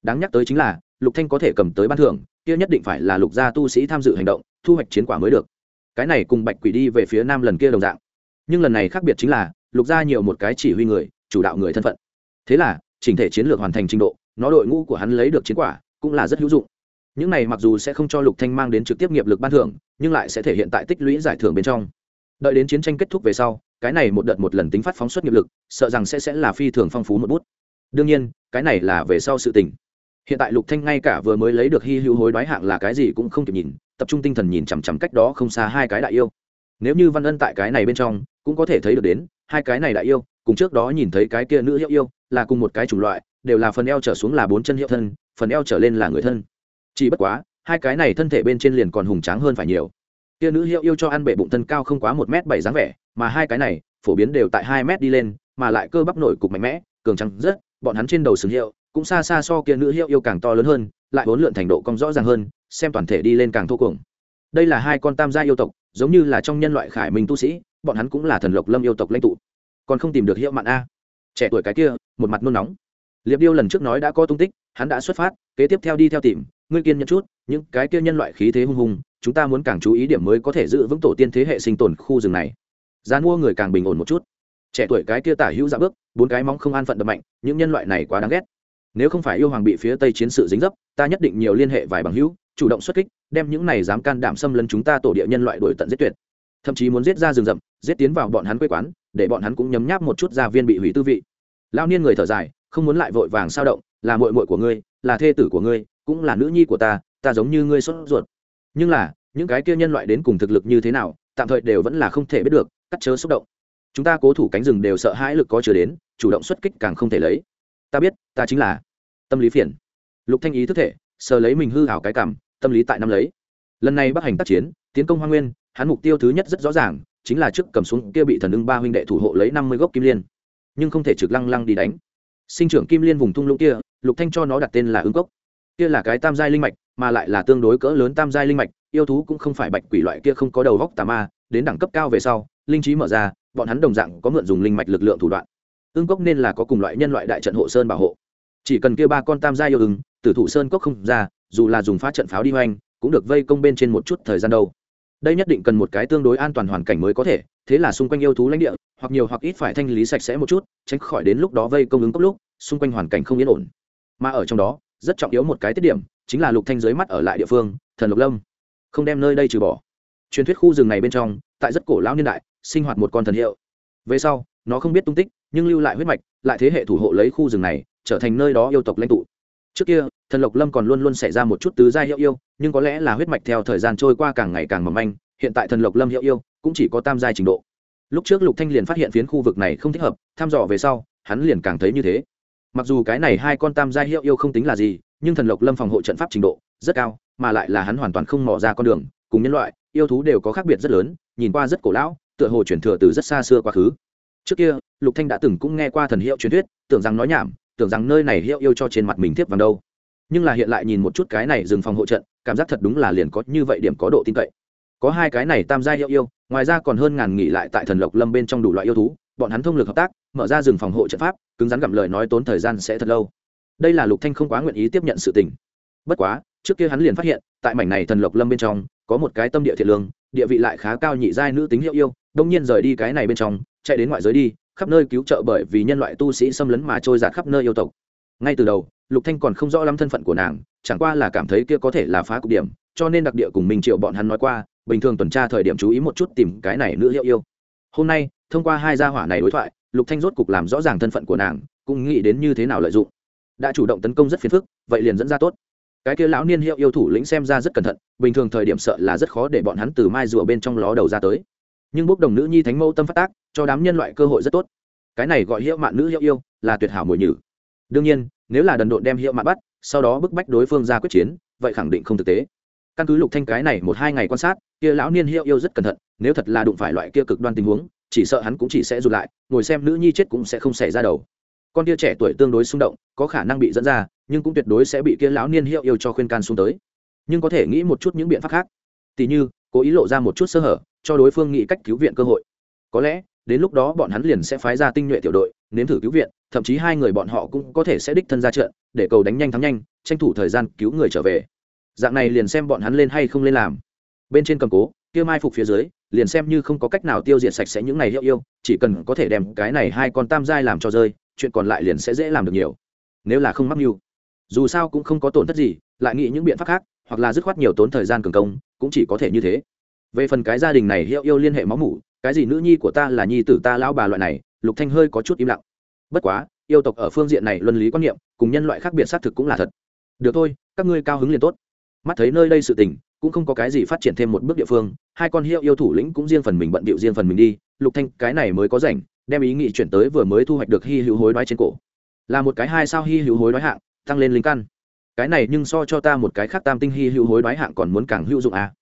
Đáng nhắc tới chính là, lục thanh có thể cầm tới ban thưởng, kia nhất định phải là lục gia tu sĩ tham dự hành động, thu hoạch chiến quả mới được. Cái này cùng bạch quỷ đi về phía nam lần kia đồng dạng. Nhưng lần này khác biệt chính là, lục gia nhiều một cái chỉ huy người, chủ đạo người thân phận. Thế là, chỉnh thể chiến lược hoàn thành trình độ, nó đội ngũ của hắn lấy được chiến quả, cũng là rất hữu dụng. Những này mặc dù sẽ không cho lục thanh mang đến trực tiếp nghiệp lực ban thưởng, nhưng lại sẽ thể hiện tại tích lũy giải thưởng bên trong. Đợi đến chiến tranh kết thúc về sau cái này một đợt một lần tính phát phóng xuất nghiệp lực, sợ rằng sẽ sẽ là phi thường phong phú một bút. Đương nhiên, cái này là về sau sự tình. Hiện tại lục thanh ngay cả vừa mới lấy được hy hữu hối đoái hạng là cái gì cũng không kịp nhìn, tập trung tinh thần nhìn chằm chằm cách đó không xa hai cái đại yêu. Nếu như văn ân tại cái này bên trong, cũng có thể thấy được đến, hai cái này đại yêu, cùng trước đó nhìn thấy cái kia nữ hiệu yêu, là cùng một cái chủng loại, đều là phần eo trở xuống là bốn chân hiệu thân, phần eo trở lên là người thân. Chỉ bất quá, hai cái này thân thể bên trên liền còn hùng tráng hơn phải nhiều. Kia nữ hiệu yêu cho ăn bệ bụng thân cao không quá một m bảy dáng vẻ mà hai cái này phổ biến đều tại hai mét đi lên, mà lại cơ bắp nổi cục mạnh mẽ, cường trắng rất, bọn hắn trên đầu sừng hiệu, cũng xa xa so kia nữ hiệu yêu càng to lớn hơn, lại vốn lượn thành độ cong rõ ràng hơn, xem toàn thể đi lên càng thô cuồng. Đây là hai con tam gia yêu tộc, giống như là trong nhân loại khải minh tu sĩ, bọn hắn cũng là thần lộc lâm yêu tộc lãnh tụ. Còn không tìm được hiệu mạn a. Trẻ tuổi cái kia, một mặt nôn nóng. Liệp điêu lần trước nói đã có tung tích, hắn đã xuất phát, kế tiếp theo đi theo tìm, ngươi kiên nhẫn chút, những cái kia nhân loại khí thế hung hùng, chúng ta muốn càng chú ý điểm mới có thể giữ vững tổ tiên thế hệ sinh tồn khu rừng này gian mua người càng bình ổn một chút. Trẻ tuổi cái kia tả hữu dạ bước, bốn cái móng không an phận đập mạnh, những nhân loại này quá đáng ghét. Nếu không phải yêu hoàng bị phía tây chiến sự dính dấp, ta nhất định nhiều liên hệ vài bằng hữu, chủ động xuất kích, đem những này dám can đảm xâm lấn chúng ta tổ địa nhân loại đổi tận giết tuyệt. Thậm chí muốn giết ra rừng rậm, giết tiến vào bọn hắn quê quán, để bọn hắn cũng nhấm nháp một chút gia viên bị hủy tư vị. Lao niên người thở dài, không muốn lại vội vàng sao động, là mội mội của ngươi, là thê tử của ngươi, cũng là nữ nhi của ta ta giống như ngươi sốt ruột. Nhưng là, những cái kia nhân loại đến cùng thực lực như thế nào, tạm thời đều vẫn là không thể biết được cắt chớ xúc động. Chúng ta cố thủ cánh rừng đều sợ hãi lực có chưa đến, chủ động xuất kích càng không thể lấy. Ta biết, ta chính là tâm lý phiền. Lục thanh ý thức thể, sờ lấy mình hư hảo cái cảm, tâm lý tại năm lấy. Lần này bắc hành tác chiến, tiến công hoa nguyên, hắn mục tiêu thứ nhất rất rõ ràng, chính là trước cầm xuống kia bị thần ưng ba huynh đệ thủ hộ lấy năm mươi gốc kim liên. Nhưng không thể trực lăng lăng đi đánh. Sinh trưởng kim liên vùng thung lũng kia, lục thanh cho nó đặt tên là ứng cốc. Kia là cái tam giai linh mạch, mà lại là tương đối cỡ lớn tam giai linh mạch, yêu thú cũng không phải bạch quỷ loại kia không có đầu góc tà ma, đến đẳng cấp cao về sau linh trí mở ra, bọn hắn đồng dạng có mượn dùng linh mạch lực lượng thủ đoạn. Ương cốc nên là có cùng loại nhân loại đại trận hộ sơn bảo hộ. Chỉ cần kia ba con tam gia yêu ứng tử thủ sơn cốc không ra, dù là dùng phá trận pháo đi hoành, cũng được vây công bên trên một chút thời gian đâu. Đây nhất định cần một cái tương đối an toàn hoàn cảnh mới có thể, thế là xung quanh yêu thú lãnh địa, hoặc nhiều hoặc ít phải thanh lý sạch sẽ một chút, tránh khỏi đến lúc đó vây công ứng cốc lúc, xung quanh hoàn cảnh không yên ổn. Mà ở trong đó, rất trọng yếu một cái tiết điểm, chính là lục thanh dưới mắt ở lại địa phương, thần lục lâm. Không đem nơi đây trừ bỏ. Truyền thuyết khu rừng này bên trong, tại rất cổ lão niên đại sinh hoạt một con thần hiệu. Về sau, nó không biết tung tích, nhưng lưu lại huyết mạch, lại thế hệ thủ hộ lấy khu rừng này, trở thành nơi đó yêu tộc lãnh tụ. Trước kia, thần lộc lâm còn luôn luôn xảy ra một chút tứ gia hiệu yêu, nhưng có lẽ là huyết mạch theo thời gian trôi qua càng ngày càng mỏng manh, hiện tại thần lộc lâm hiệu yêu cũng chỉ có tam giai trình độ. Lúc trước lục thanh liền phát hiện phiến khu vực này không thích hợp, thăm dò về sau, hắn liền càng thấy như thế. Mặc dù cái này hai con tam giai hiệu yêu không tính là gì, nhưng thần lộc lâm phòng hộ trận pháp trình độ rất cao, mà lại là hắn hoàn toàn không mò ra con đường, cùng nhân loại, yêu thú đều có khác biệt rất lớn, nhìn qua rất cổ lão tựa hồ chuyển thừa từ rất xa xưa quá khứ. Trước kia, lục thanh đã từng cũng nghe qua thần hiệu truyền thuyết, tưởng rằng nói nhảm, tưởng rằng nơi này hiệu yêu cho trên mặt mình tiếp vàng đâu. Nhưng là hiện lại nhìn một chút cái này dừng phòng hộ trận, cảm giác thật đúng là liền có như vậy điểm có độ tin cậy. Có hai cái này tam gia hiệu yêu, ngoài ra còn hơn ngàn nghỉ lại tại thần lộc lâm bên trong đủ loại yêu thú, bọn hắn thông lực hợp tác, mở ra rừng phòng hộ trận pháp, cứng rắn gặm lời nói tốn thời gian sẽ thật lâu. Đây là lục thanh không quá nguyện ý tiếp nhận sự tình. Bất quá, trước kia hắn liền phát hiện, tại mảnh này thần lộc lâm bên trong, có một cái tâm địa thiện lương, địa vị lại khá cao nhị giai nữ tính hiệu yêu đông nhiên rời đi cái này bên trong, chạy đến ngoại giới đi, khắp nơi cứu trợ bởi vì nhân loại tu sĩ xâm lấn mà trôi giạt khắp nơi yêu tộc. Ngay từ đầu, lục thanh còn không rõ lắm thân phận của nàng, chẳng qua là cảm thấy kia có thể là phá cục điểm, cho nên đặc địa cùng mình triệu bọn hắn nói qua, bình thường tuần tra thời điểm chú ý một chút tìm cái này nữ hiệu yêu. Hôm nay, thông qua hai gia hỏa này đối thoại, lục thanh rốt cục làm rõ ràng thân phận của nàng, cũng nghĩ đến như thế nào lợi dụng. Đã chủ động tấn công rất phiền phức, vậy liền dẫn ra tốt. Cái kia lão niên hiệu yêu thủ lĩnh xem ra rất cẩn thận, bình thường thời điểm sợ là rất khó để bọn hắn từ mai rùa bên trong ló đầu ra tới nhưng bốc đồng nữ nhi thánh mẫu tâm phát tác, cho đám nhân loại cơ hội rất tốt. Cái này gọi hiệu mạn nữ hiệu yêu, là tuyệt hảo mồi nhử. Đương nhiên, nếu là đần độn đem hiệu mạn bắt, sau đó bức bách đối phương ra quyết chiến, vậy khẳng định không thực tế. Căn cứ lục thanh cái này một hai ngày quan sát, kia lão niên hiệu yêu rất cẩn thận, nếu thật là đụng phải loại kia cực đoan tình huống, chỉ sợ hắn cũng chỉ sẽ rụt lại, ngồi xem nữ nhi chết cũng sẽ không xảy ra đầu. Con kia trẻ tuổi tương đối xung động, có khả năng bị dẫn ra, nhưng cũng tuyệt đối sẽ bị kia lão niên hiệu yêu cho khuyên can xuống tới. Nhưng có thể nghĩ một chút những biện pháp khác. Tỉ như, cố ý lộ ra một chút sơ hở cho đối phương nghĩ cách cứu viện cơ hội. Có lẽ, đến lúc đó bọn hắn liền sẽ phái ra tinh nhuệ tiểu đội, nếm thử cứu viện, thậm chí hai người bọn họ cũng có thể sẽ đích thân ra trận, để cầu đánh nhanh thắng nhanh, tranh thủ thời gian cứu người trở về. Dạng này liền xem bọn hắn lên hay không lên làm. Bên trên cầm cố, kia mai phục phía dưới, liền xem như không có cách nào tiêu diệt sạch sẽ những này hiệu yêu, chỉ cần có thể đem cái này hai con tam giai làm cho rơi, chuyện còn lại liền sẽ dễ làm được nhiều. Nếu là không mắc mưu, dù sao cũng không có tổn thất gì, lại nghĩ những biện pháp khác, hoặc là dứt khoát nhiều tốn thời gian cường công, cũng chỉ có thể như thế về phần cái gia đình này hiệu yêu liên hệ máu mủ, cái gì nữ nhi của ta là nhi tử ta lão bà loại này, lục thanh hơi có chút im lặng. Bất quá, yêu tộc ở phương diện này luân lý quan niệm, cùng nhân loại khác biệt xác thực cũng là thật. Được thôi, các ngươi cao hứng liền tốt. Mắt thấy nơi đây sự tình, cũng không có cái gì phát triển thêm một bước địa phương, hai con hiệu yêu thủ lĩnh cũng riêng phần mình bận bịu riêng phần mình đi, lục thanh, cái này mới có rảnh, đem ý nghĩ chuyển tới vừa mới thu hoạch được hy hữu hối đoái trên cổ. Là một cái hai sao hy hữu hối đoái hạng, tăng lên linh căn. Cái này nhưng so cho ta một cái khác tam tinh hy hữu hối đoái hạng còn muốn càng hữu dụng à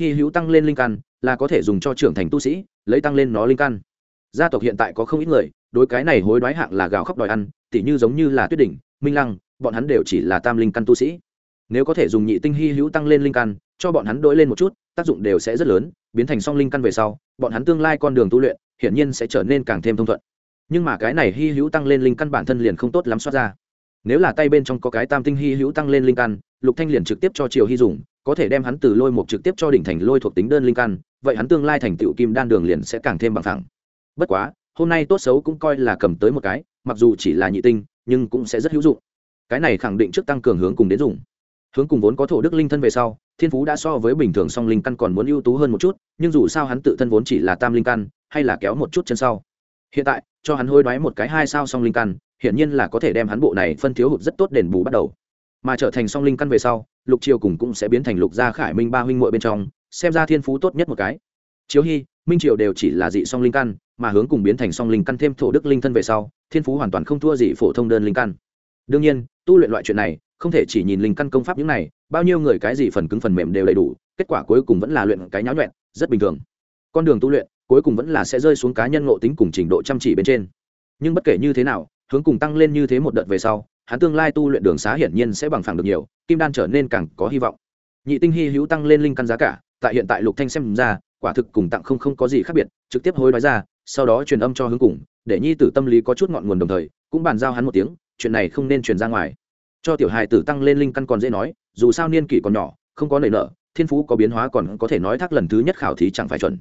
hy hữu tăng lên linh căn, là có thể dùng cho trưởng thành tu sĩ, lấy tăng lên nó linh căn. Gia tộc hiện tại có không ít người, đối cái này hối đoái hạng là gào khóc đòi ăn, tỉ như giống như là tuyết đỉnh, minh lăng, bọn hắn đều chỉ là tam linh căn tu sĩ. Nếu có thể dùng nhị tinh hy hữu tăng lên linh căn, cho bọn hắn đổi lên một chút, tác dụng đều sẽ rất lớn, biến thành song linh căn về sau, bọn hắn tương lai con đường tu luyện, hiển nhiên sẽ trở nên càng thêm thông thuận. Nhưng mà cái này hy hữu tăng lên linh căn bản thân liền không tốt lắm xoát ra. Nếu là tay bên trong có cái tam tinh hy hữu tăng lên linh căn lục thanh liền trực tiếp cho triều hy dùng, có thể đem hắn từ lôi một trực tiếp cho đỉnh thành lôi thuộc tính đơn linh căn, vậy hắn tương lai thành tựu kim đan đường liền sẽ càng thêm bằng thẳng bất quá, hôm nay tốt xấu cũng coi là cầm tới một cái, mặc dù chỉ là nhị tinh, nhưng cũng sẽ rất hữu dụng. Cái này khẳng định trước tăng cường hướng cùng đến dùng. Hướng cùng vốn có thổ đức linh thân về sau, thiên phú đã so với bình thường song linh căn còn muốn ưu tú hơn một chút, nhưng dù sao hắn tự thân vốn chỉ là tam linh căn, hay là kéo một chút chân sau. Hiện tại, cho hắn hôi đoái một cái hai sao song linh căn, hiển nhiên là có thể đem hắn bộ này phân thiếu hụt rất tốt đền bù bắt đầu mà trở thành song linh căn về sau, lục triều cùng cũng sẽ biến thành lục gia khải minh ba huynh muội bên trong, xem ra thiên phú tốt nhất một cái. Chiếu hy, minh triều đều chỉ là dị song linh căn, mà hướng cùng biến thành song linh căn thêm thổ đức linh thân về sau, thiên phú hoàn toàn không thua gì phổ thông đơn linh căn. Đương nhiên, tu luyện loại chuyện này, không thể chỉ nhìn linh căn công pháp những này, bao nhiêu người cái gì phần cứng phần mềm đều đầy đủ, kết quả cuối cùng vẫn là luyện cái nháo nhuẹn, rất bình thường. Con đường tu luyện, cuối cùng vẫn là sẽ rơi xuống cá nhân ngộ tính cùng trình độ chăm chỉ bên trên. Nhưng bất kể như thế nào, hướng cùng tăng lên như thế một đợt về sau hắn tương lai tu luyện đường xá hiển nhiên sẽ bằng phẳng được nhiều, kim đan trở nên càng có hy vọng. Nhị tinh hy hữu tăng lên linh căn giá cả, tại hiện tại lục thanh xem ra, quả thực cùng tặng không không có gì khác biệt, trực tiếp hối nói ra, sau đó truyền âm cho hướng cùng, để nhi tử tâm lý có chút ngọn nguồn đồng thời, cũng bàn giao hắn một tiếng, chuyện này không nên truyền ra ngoài. Cho tiểu hài tử tăng lên linh căn còn dễ nói, dù sao niên kỷ còn nhỏ, không có nảy nợ thiên phú có biến hóa còn có thể nói thác lần thứ nhất khảo thí chẳng phải chuẩn.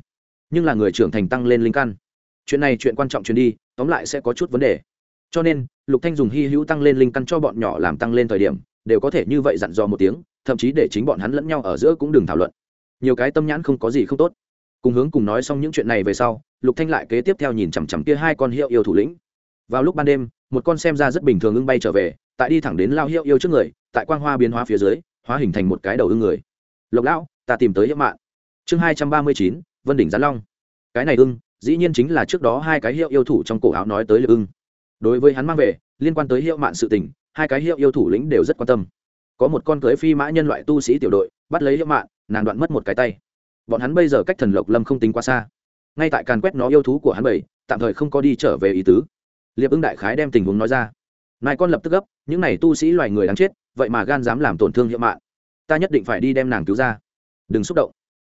Nhưng là người trưởng thành tăng lên linh căn. Chuyện này chuyện quan trọng truyền đi, tóm lại sẽ có chút vấn đề cho nên, lục thanh dùng hy hữu tăng lên linh căn cho bọn nhỏ làm tăng lên thời điểm, đều có thể như vậy dặn dò một tiếng, thậm chí để chính bọn hắn lẫn nhau ở giữa cũng đừng thảo luận. Nhiều cái tâm nhãn không có gì không tốt. Cùng hướng cùng nói xong những chuyện này về sau, lục thanh lại kế tiếp theo nhìn chằm chằm kia hai con hiệu yêu thủ lĩnh. Vào lúc ban đêm, một con xem ra rất bình thường ưng bay trở về, tại đi thẳng đến lao hiệu yêu trước người, tại quang hoa biến hóa phía dưới, hóa hình thành một cái đầu ưng người. Lộc lão, ta tìm tới hiệu mạng chương hai trăm ba mươi chín, vân đỉnh gián long. Cái này ưng, dĩ nhiên chính là trước đó hai cái hiệu yêu thủ trong cổ áo nói tới lực ưng đối với hắn mang về, liên quan tới hiệu mạng sự tình, hai cái hiệu yêu thủ lĩnh đều rất quan tâm. Có một con cưới phi mã nhân loại tu sĩ tiểu đội, bắt lấy hiệu mạng nàng đoạn mất một cái tay. Bọn hắn bây giờ cách thần lộc lâm không tính quá xa. Ngay tại càn quét nó yêu thú của hắn bảy, tạm thời không có đi trở về ý tứ. Liệp ưng đại khái đem tình huống nói ra. Nài con lập tức gấp, những này tu sĩ loài người đáng chết, vậy mà gan dám làm tổn thương hiệu mạng ta nhất định phải đi đem nàng cứu ra. Đừng xúc động.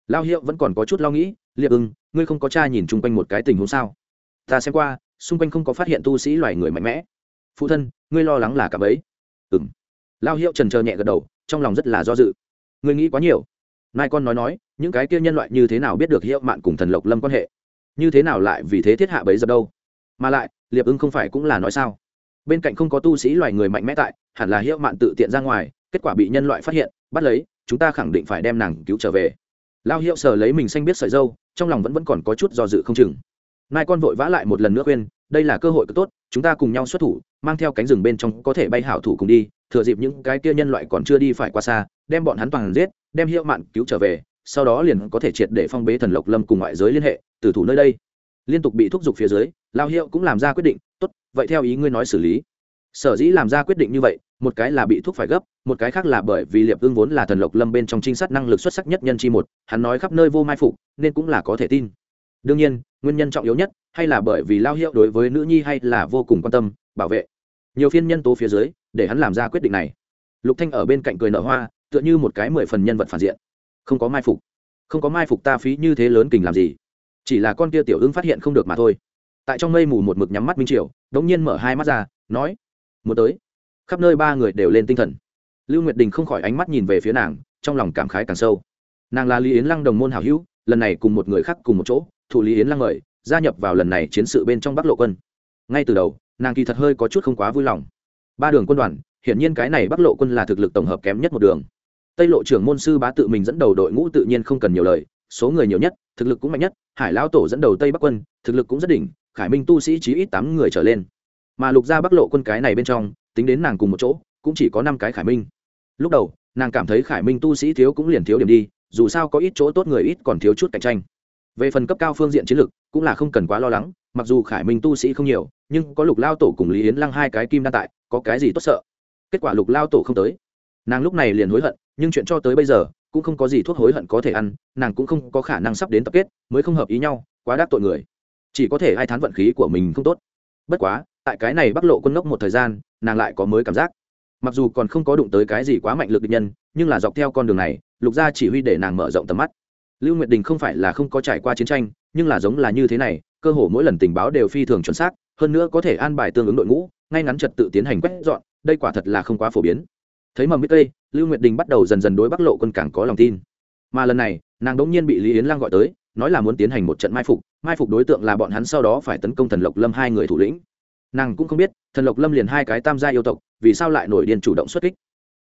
Lao hiệu vẫn còn có chút lo nghĩ, liệp ưng, ngươi không có cha nhìn chung quanh một cái tình huống sao? Ta xem qua xung quanh không có phát hiện tu sĩ loài người mạnh mẽ. Phụ thân, ngươi lo lắng là cả bấy m lao hiệu trần trờ nhẹ gật đầu, trong lòng rất là do dự. Ngươi nghĩ quá nhiều. Nai con nói nói, những cái kia nhân loại như thế nào biết được hiệu mạn cùng thần lộc lâm quan hệ? Như thế nào lại vì thế thiết hạ bấy giờ đâu? Mà lại, liệp ưng không phải cũng là nói sao? Bên cạnh không có tu sĩ loài người mạnh mẽ tại, hẳn là hiệu mạn tự tiện ra ngoài, kết quả bị nhân loại phát hiện, bắt lấy, chúng ta khẳng định phải đem nàng cứu trở về. Lao hiệu sờ lấy mình xanh biết sợi dâu, trong lòng vẫn vẫn còn có chút do dự không chừng nai con vội vã lại một lần nữa khuyên, đây là cơ hội cực tốt, chúng ta cùng nhau xuất thủ, mang theo cánh rừng bên trong có thể bay hảo thủ cùng đi, thừa dịp những cái kia nhân loại còn chưa đi phải qua xa, đem bọn hắn toàn giết, đem hiệu mạn cứu trở về, sau đó liền có thể triệt để phong bế thần lộc lâm cùng ngoại giới liên hệ, từ thủ nơi đây. Liên tục bị thúc giục phía dưới, lao hiệu cũng làm ra quyết định, tốt, vậy theo ý ngươi nói xử lý. Sở dĩ làm ra quyết định như vậy, một cái là bị thúc phải gấp, một cái khác là bởi vì liệp ưng vốn là thần lộc lâm bên trong trinh sát năng lực xuất sắc nhất nhân chi một, hắn nói khắp nơi vô mai phục, nên cũng là có thể tin đương nhiên, nguyên nhân trọng yếu nhất hay là bởi vì lao hiệu đối với nữ nhi hay là vô cùng quan tâm, bảo vệ. Nhiều phiên nhân tố phía dưới, để hắn làm ra quyết định này. Lục thanh ở bên cạnh cười nở hoa, tựa như một cái mười phần nhân vật phản diện. Không có mai phục. Không có mai phục ta phí như thế lớn kình làm gì? Chỉ là con kia tiểu ưng phát hiện không được mà thôi. Tại trong mây mù một mực nhắm mắt minh triều, đống nhiên mở hai mắt ra, nói, muốn tới. Khắp nơi ba người đều lên tinh thần. Lưu nguyệt đình không khỏi ánh mắt nhìn về phía nàng, trong lòng cảm khái càng sâu. Nàng là lý yến lăng đồng môn hảo hữu, lần này cùng một người khác cùng một chỗ thụ lý yến lăng mời, gia nhập vào lần này chiến sự bên trong bắc lộ quân. Ngay từ đầu, nàng kỳ thật hơi có chút không quá vui lòng. Ba đường quân đoàn, hiển nhiên cái này bắc lộ quân là thực lực tổng hợp kém nhất một đường. Tây lộ trưởng môn sư bá tự mình dẫn đầu đội ngũ tự nhiên không cần nhiều lời, số người nhiều nhất, thực lực cũng mạnh nhất, hải lão tổ dẫn đầu tây bắc quân, thực lực cũng rất đỉnh, khải minh tu sĩ chí ít tám người trở lên. Mà lục gia bắc lộ quân cái này bên trong, tính đến nàng cùng một chỗ, cũng chỉ có năm cái khải minh. Lúc đầu, nàng cảm thấy khải minh tu sĩ thiếu cũng liền thiếu điểm đi, dù sao có ít chỗ tốt người ít còn thiếu chút cạnh tranh về phần cấp cao phương diện chiến lược, cũng là không cần quá lo lắng, mặc dù khải minh tu sĩ không nhiều, nhưng có lục lao tổ cùng lý yến lăng hai cái kim đan tại, có cái gì tốt sợ? Kết quả lục lao tổ không tới. Nàng lúc này liền hối hận, nhưng chuyện cho tới bây giờ, cũng không có gì thuốc hối hận có thể ăn, nàng cũng không có khả năng sắp đến tập kết, mới không hợp ý nhau, quá đắc tội người. Chỉ có thể ai thán vận khí của mình không tốt. Bất quá, tại cái này bắc lộ quân ngốc một thời gian, nàng lại có mới cảm giác. Mặc dù còn không có đụng tới cái gì quá mạnh lực địch nhân, nhưng là dọc theo con đường này, lục gia chỉ huy để nàng mở rộng tầm mắt lưu nguyệt đình không phải là không có trải qua chiến tranh, nhưng là giống là như thế này, cơ hồ mỗi lần tình báo đều phi thường chuẩn xác, hơn nữa có thể an bài tương ứng đội ngũ, ngay ngắn trật tự tiến hành quét dọn, đây quả thật là không quá phổ biến. Thấy mầm biết cây lưu nguyệt đình bắt đầu dần dần đối bắc lộ quân càng có lòng tin. Mà lần này, nàng đống nhiên bị lý yến lang gọi tới, nói là muốn tiến hành một trận mai phục mai phục đối tượng là bọn hắn sau đó phải tấn công thần lộc lâm hai người thủ lĩnh. Nàng cũng không biết, thần lộc lâm liền hai cái tam gia yêu tộc, vì sao lại nổi điên chủ động xuất kích.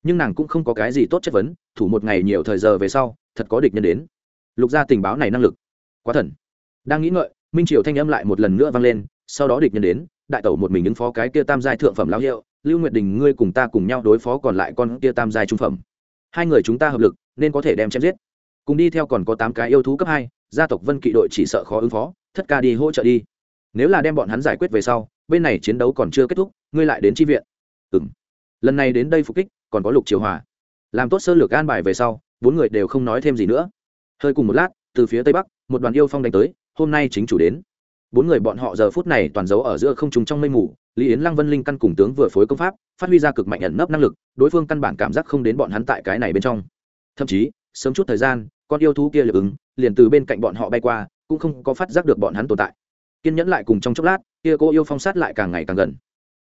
Nhưng nàng cũng không có cái gì tốt chất vấn, thủ một ngày nhiều thời giờ về sau, thật có địch nhân đến lục gia tình báo này năng lực. Quá thần. Đang nghĩ ngợi, minh triều thanh âm lại một lần nữa vang lên, sau đó địch nhân đến, đại tẩu một mình ứng phó cái kia tam giai thượng phẩm lao hiệu, lưu nguyệt đình ngươi cùng ta cùng nhau đối phó còn lại con kia tam giai trung phẩm. Hai người chúng ta hợp lực, nên có thể đem chém giết. Cùng đi theo còn có tám cái yêu thú cấp hai, gia tộc vân kỵ đội chỉ sợ khó ứng phó, thất ca đi hỗ trợ đi. Nếu là đem bọn hắn giải quyết về sau, bên này chiến đấu còn chưa kết thúc, ngươi lại đến tri viện. Ừ m lần này đến đây phục kích, còn có lục triều hòa. Làm tốt sơ lược an bài về sau, bốn người đều không nói thêm gì nữa hơi cùng một lát, từ phía tây bắc, một đoàn yêu phong đánh tới, hôm nay chính chủ đến. Bốn người bọn họ giờ phút này toàn giấu ở giữa không trùng trong mây mù, lý yến lăng, vân linh căn cùng tướng vừa phối công pháp, phát huy ra cực mạnh ẩn nấp năng lực, đối phương căn bản cảm giác không đến bọn hắn tại cái này bên trong. Thậm chí, sớm chút thời gian, con yêu thú kia liệp ứng, liền từ bên cạnh bọn họ bay qua, cũng không có phát giác được bọn hắn tồn tại. Kiên nhẫn lại cùng trong chốc lát, kia cô yêu phong sát lại càng ngày càng gần.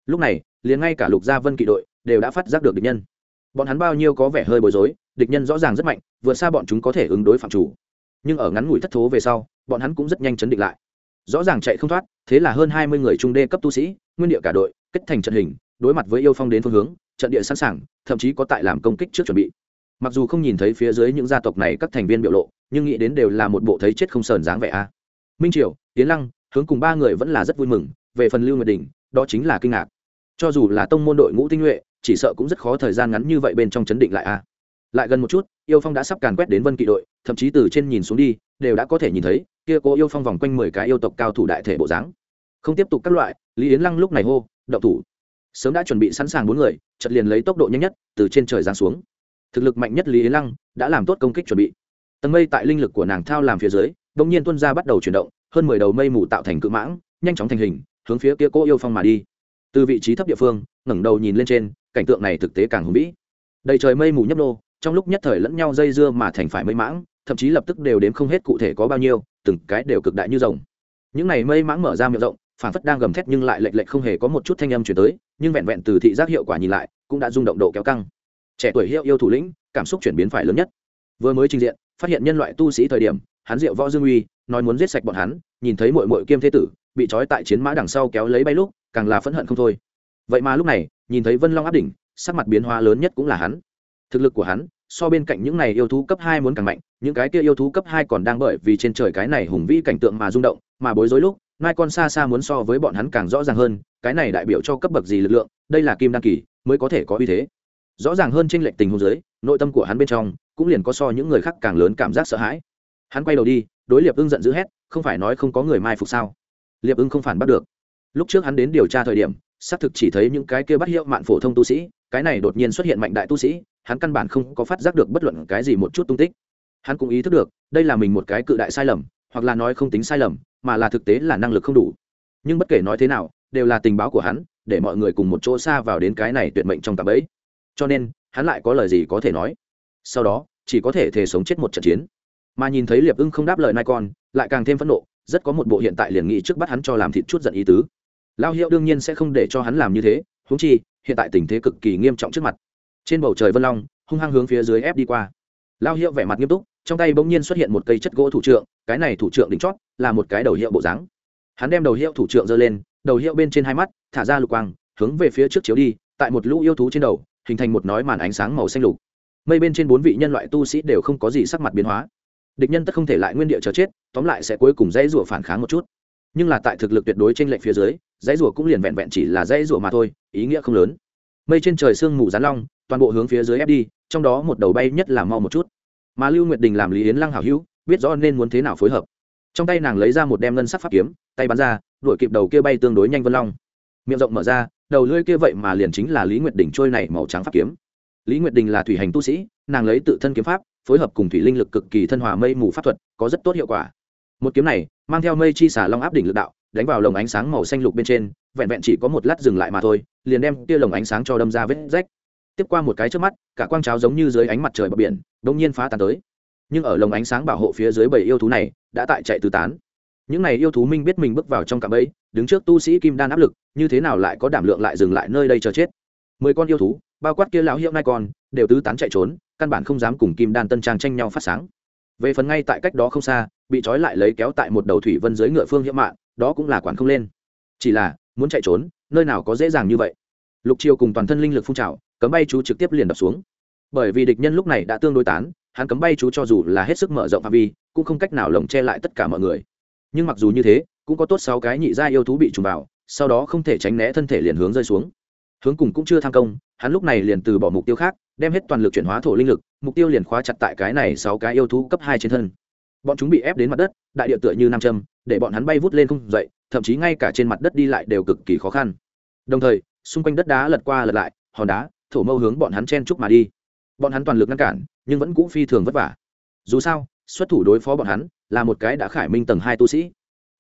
Lúc này, liền ngay cả lục gia vân kỵ đội đều đã phát giác được địch nhân. Bọn hắn bao nhiêu có vẻ hơi bối rối địch nhân rõ ràng rất mạnh, vượt xa bọn chúng có thể ứng đối phạm chủ. Nhưng ở ngắn ngủi thất thố về sau, bọn hắn cũng rất nhanh chấn định lại. Rõ ràng chạy không thoát, thế là hơn hai mươi người trung đê cấp tu sĩ, nguyên địa cả đội, kết thành trận hình, đối mặt với yêu phong đến phương hướng, trận địa sẵn sàng, thậm chí có tại làm công kích trước chuẩn bị. Mặc dù không nhìn thấy phía dưới những gia tộc này các thành viên biểu lộ, nhưng nghĩ đến đều là một bộ thấy chết không sờn dáng vẻ a. Minh triều tiến lăng, hướng cùng ba người vẫn là rất vui mừng, về phần lưu nguyệt đình, đó chính là kinh ngạc. Cho dù là tông môn đội ngũ tinh nhuệ, chỉ sợ cũng rất khó thời gian ngắn như vậy bên trong chấn định lại a lại gần một chút, yêu phong đã sắp càn quét đến vân kỵ đội, thậm chí từ trên nhìn xuống đi, đều đã có thể nhìn thấy, kia cô yêu phong vòng quanh mười cái yêu tộc cao thủ đại thể bộ dáng. Không tiếp tục các loại, lý yến lăng lúc này hô, động thủ. Sớm đã chuẩn bị sẵn sàng bốn người chật liền lấy tốc độ nhanh nhất, từ trên trời giáng xuống. Thực lực mạnh nhất lý yến lăng đã làm tốt công kích chuẩn bị. Tầng mây tại linh lực của nàng thao làm phía dưới đ ỗ n g nhiên tuân ra bắt đầu chuyển động, hơn mười đầu mây mù tạo thành cự mãng, nhanh chóng thành hình, hướng phía kia cô yêu phong mà đi. Từ vị trí thấp địa phương, ngẩng đầu nhìn lên trên, cảnh tượng này thực tế càng hùng vĩ. Đầy trời mây mù nhấp nô trong lúc nhất thời lẫn nhau dây dưa mà thành phải mây mãng, thậm chí lập tức đều đếm không hết cụ thể có bao nhiêu, từng cái đều cực đại như rồng. Những này mây mãng mở ra miệng rộng phản phất đang gầm thét nhưng lại lệch lệch không hề có một chút thanh âm chuyển tới, nhưng vẹn vẹn từ thị giác hiệu quả nhìn lại, cũng đã rung động độ kéo căng. Trẻ tuổi hiệu yêu thủ lĩnh, cảm xúc chuyển biến phải lớn nhất. Vừa mới trình diện, phát hiện nhân loại tu sĩ thời điểm, hắn diệu võ dương uy, nói muốn giết sạch bọn hắn, nhìn thấy mội mội kiêm thế tử, bị trói tại chiến mã đằng sau kéo lấy bay lúc, càng là phẫn hận không thôi. Vậy mà lúc này, nhìn thấy vân long áp đỉnh, sắc mặt biến hóa lớn nhất cũng là hắn. Thực lực của hắn so bên cạnh những này yêu thú cấp hai muốn càng mạnh, những cái kia yêu thú cấp hai còn đang bởi vì trên trời cái này hùng vĩ cảnh tượng mà rung động, mà bối rối lúc nai con xa xa muốn so với bọn hắn càng rõ ràng hơn, cái này đại biểu cho cấp bậc gì lực lượng, đây là kim đăng kỳ, mới có thể có uy thế. Rõ ràng hơn trên lệnh tình huống dưới, nội tâm của hắn bên trong, cũng liền có so những người khác càng lớn cảm giác sợ hãi. Hắn quay đầu đi, đối liệp ưng giận dữ hét, không phải nói không có người mai phục sao? Liệp ưng không phản bắt được. Lúc trước hắn đến điều tra thời điểm, xác thực chỉ thấy những cái kia bắt hiệu mạn phổ thông tu sĩ, cái này đột nhiên xuất hiện mạnh đại tu sĩ hắn căn bản không có phát giác được bất luận cái gì một chút tung tích. Hắn cũng ý thức được, đây là mình một cái cự đại sai lầm, hoặc là nói không tính sai lầm, mà là thực tế là năng lực không đủ. Nhưng bất kể nói thế nào, đều là tình báo của hắn, để mọi người cùng một chỗ xa vào đến cái này tuyệt mệnh trong cạm ấy cho nên, hắn lại có lời gì có thể nói. Sau đó, chỉ có thể thể sống chết một trận chiến. Mà nhìn thấy liệp ưng không đáp lời nai con, lại càng thêm phẫn nộ, rất có một bộ hiện tại liền nghĩ trước bắt hắn cho làm thịt chút giận ý tứ. Lao hiệu đương nhiên sẽ không để cho hắn làm như thế, Huống chi, hiện tại tình thế cực kỳ nghiêm trọng trước mặt trên bầu trời vân long, hung hăng hướng phía dưới ép đi qua. Lao hiệu vẻ mặt nghiêm túc, trong tay bỗng nhiên xuất hiện một cây chất gỗ thủ trượng, cái này thủ trượng đỉnh chót, là một cái đầu hiệu bộ dáng. Hắn đem đầu hiệu thủ trượng giơ lên, đầu hiệu bên trên hai mắt, thả ra lục quang, hướng về phía trước chiếu đi, tại một lũ yêu thú trên đầu, hình thành một nói màn ánh sáng màu xanh lục. Mây bên trên bốn vị nhân loại tu sĩ đều không có gì sắc mặt biến hóa. Địch nhân tất không thể lại nguyên địa chờ chết, tóm lại sẽ cuối cùng dãy rủa phản kháng một chút. Nhưng là tại thực lực tuyệt đối trên lệnh phía dưới, dãy rủa cũng liền vẹn vẹn chỉ là dãy rủa mà thôi, ý nghĩa không lớn mây trên trời sương mù rán long, toàn bộ hướng phía dưới ép đi, trong đó một đầu bay nhất là mau một chút. Mà lưu nguyệt đình làm lý yến lăng hảo hữu, biết rõ nên muốn thế nào phối hợp. Trong tay nàng lấy ra một đem ngân sắc pháp kiếm, tay bắn ra, đuổi kịp đầu kia bay tương đối nhanh vân long. Miệng rộng mở ra, đầu lưỡi kia vậy mà liền chính là lý nguyệt đình trôi này màu trắng pháp kiếm. Lý nguyệt đình là thủy hành tu sĩ, nàng lấy tự thân kiếm pháp, phối hợp cùng thủy linh lực cực kỳ thân hòa mây mù pháp thuật, có rất tốt hiệu quả. Một kiếm này, mang theo mây chi xả long áp đỉnh lực đạo đánh vào lồng ánh sáng màu xanh lục bên trên, vẹn vẹn chỉ có một lát dừng lại mà thôi, liền đem tia lồng ánh sáng cho đâm ra vết rách. Tiếp qua một cái trước mắt, cả quang cháo giống như dưới ánh mặt trời bờ biển đông nhiên phá tan tới. Nhưng ở lồng ánh sáng bảo hộ phía dưới bảy yêu thú này, đã tại chạy tứ tán. Những này yêu thú minh biết mình bước vào trong cạm bẫy, đứng trước tu sĩ kim đan áp lực, như thế nào lại có đảm lượng lại dừng lại nơi đây chờ chết? Mười con yêu thú, bao quát kia lão hiệu nai con, đều tứ tán chạy trốn, căn bản không dám cùng kim đan tân trang tranh nhau phát sáng. Về phần ngay tại cách đó không xa, bị trói lại lấy kéo tại một đầu thủy vân dưới ngựa phương hiệu mạng đó cũng là quản không lên. Chỉ là, muốn chạy trốn, nơi nào có dễ dàng như vậy. Lục triều cùng toàn thân linh lực phun trào, cấm bay chú trực tiếp liền đập xuống. Bởi vì địch nhân lúc này đã tương đối tán, hắn cấm bay chú cho dù là hết sức mở rộng phạm vi, cũng không cách nào lồng che lại tất cả mọi người. Nhưng mặc dù như thế, cũng có tốt sáu cái nhị gia yêu thú bị trùng vào, sau đó không thể tránh né thân thể liền hướng rơi xuống. Hướng cùng cũng chưa tham công, hắn lúc này liền từ bỏ mục tiêu khác, đem hết toàn lực chuyển hóa thổ linh lực, mục tiêu liền khóa chặt tại cái này sáu cái yêu thú cấp hai trên thân bọn chúng bị ép đến mặt đất, đại địa tựa như nam châm, để bọn hắn bay vút lên không dậy, thậm chí ngay cả trên mặt đất đi lại đều cực kỳ khó khăn. Đồng thời, xung quanh đất đá lật qua lật lại, hòn đá, thổ mâu hướng bọn hắn chen chúc mà đi. Bọn hắn toàn lực ngăn cản, nhưng vẫn cũng phi thường vất vả. Dù sao, xuất thủ đối phó bọn hắn là một cái đã khải minh tầng hai tu sĩ.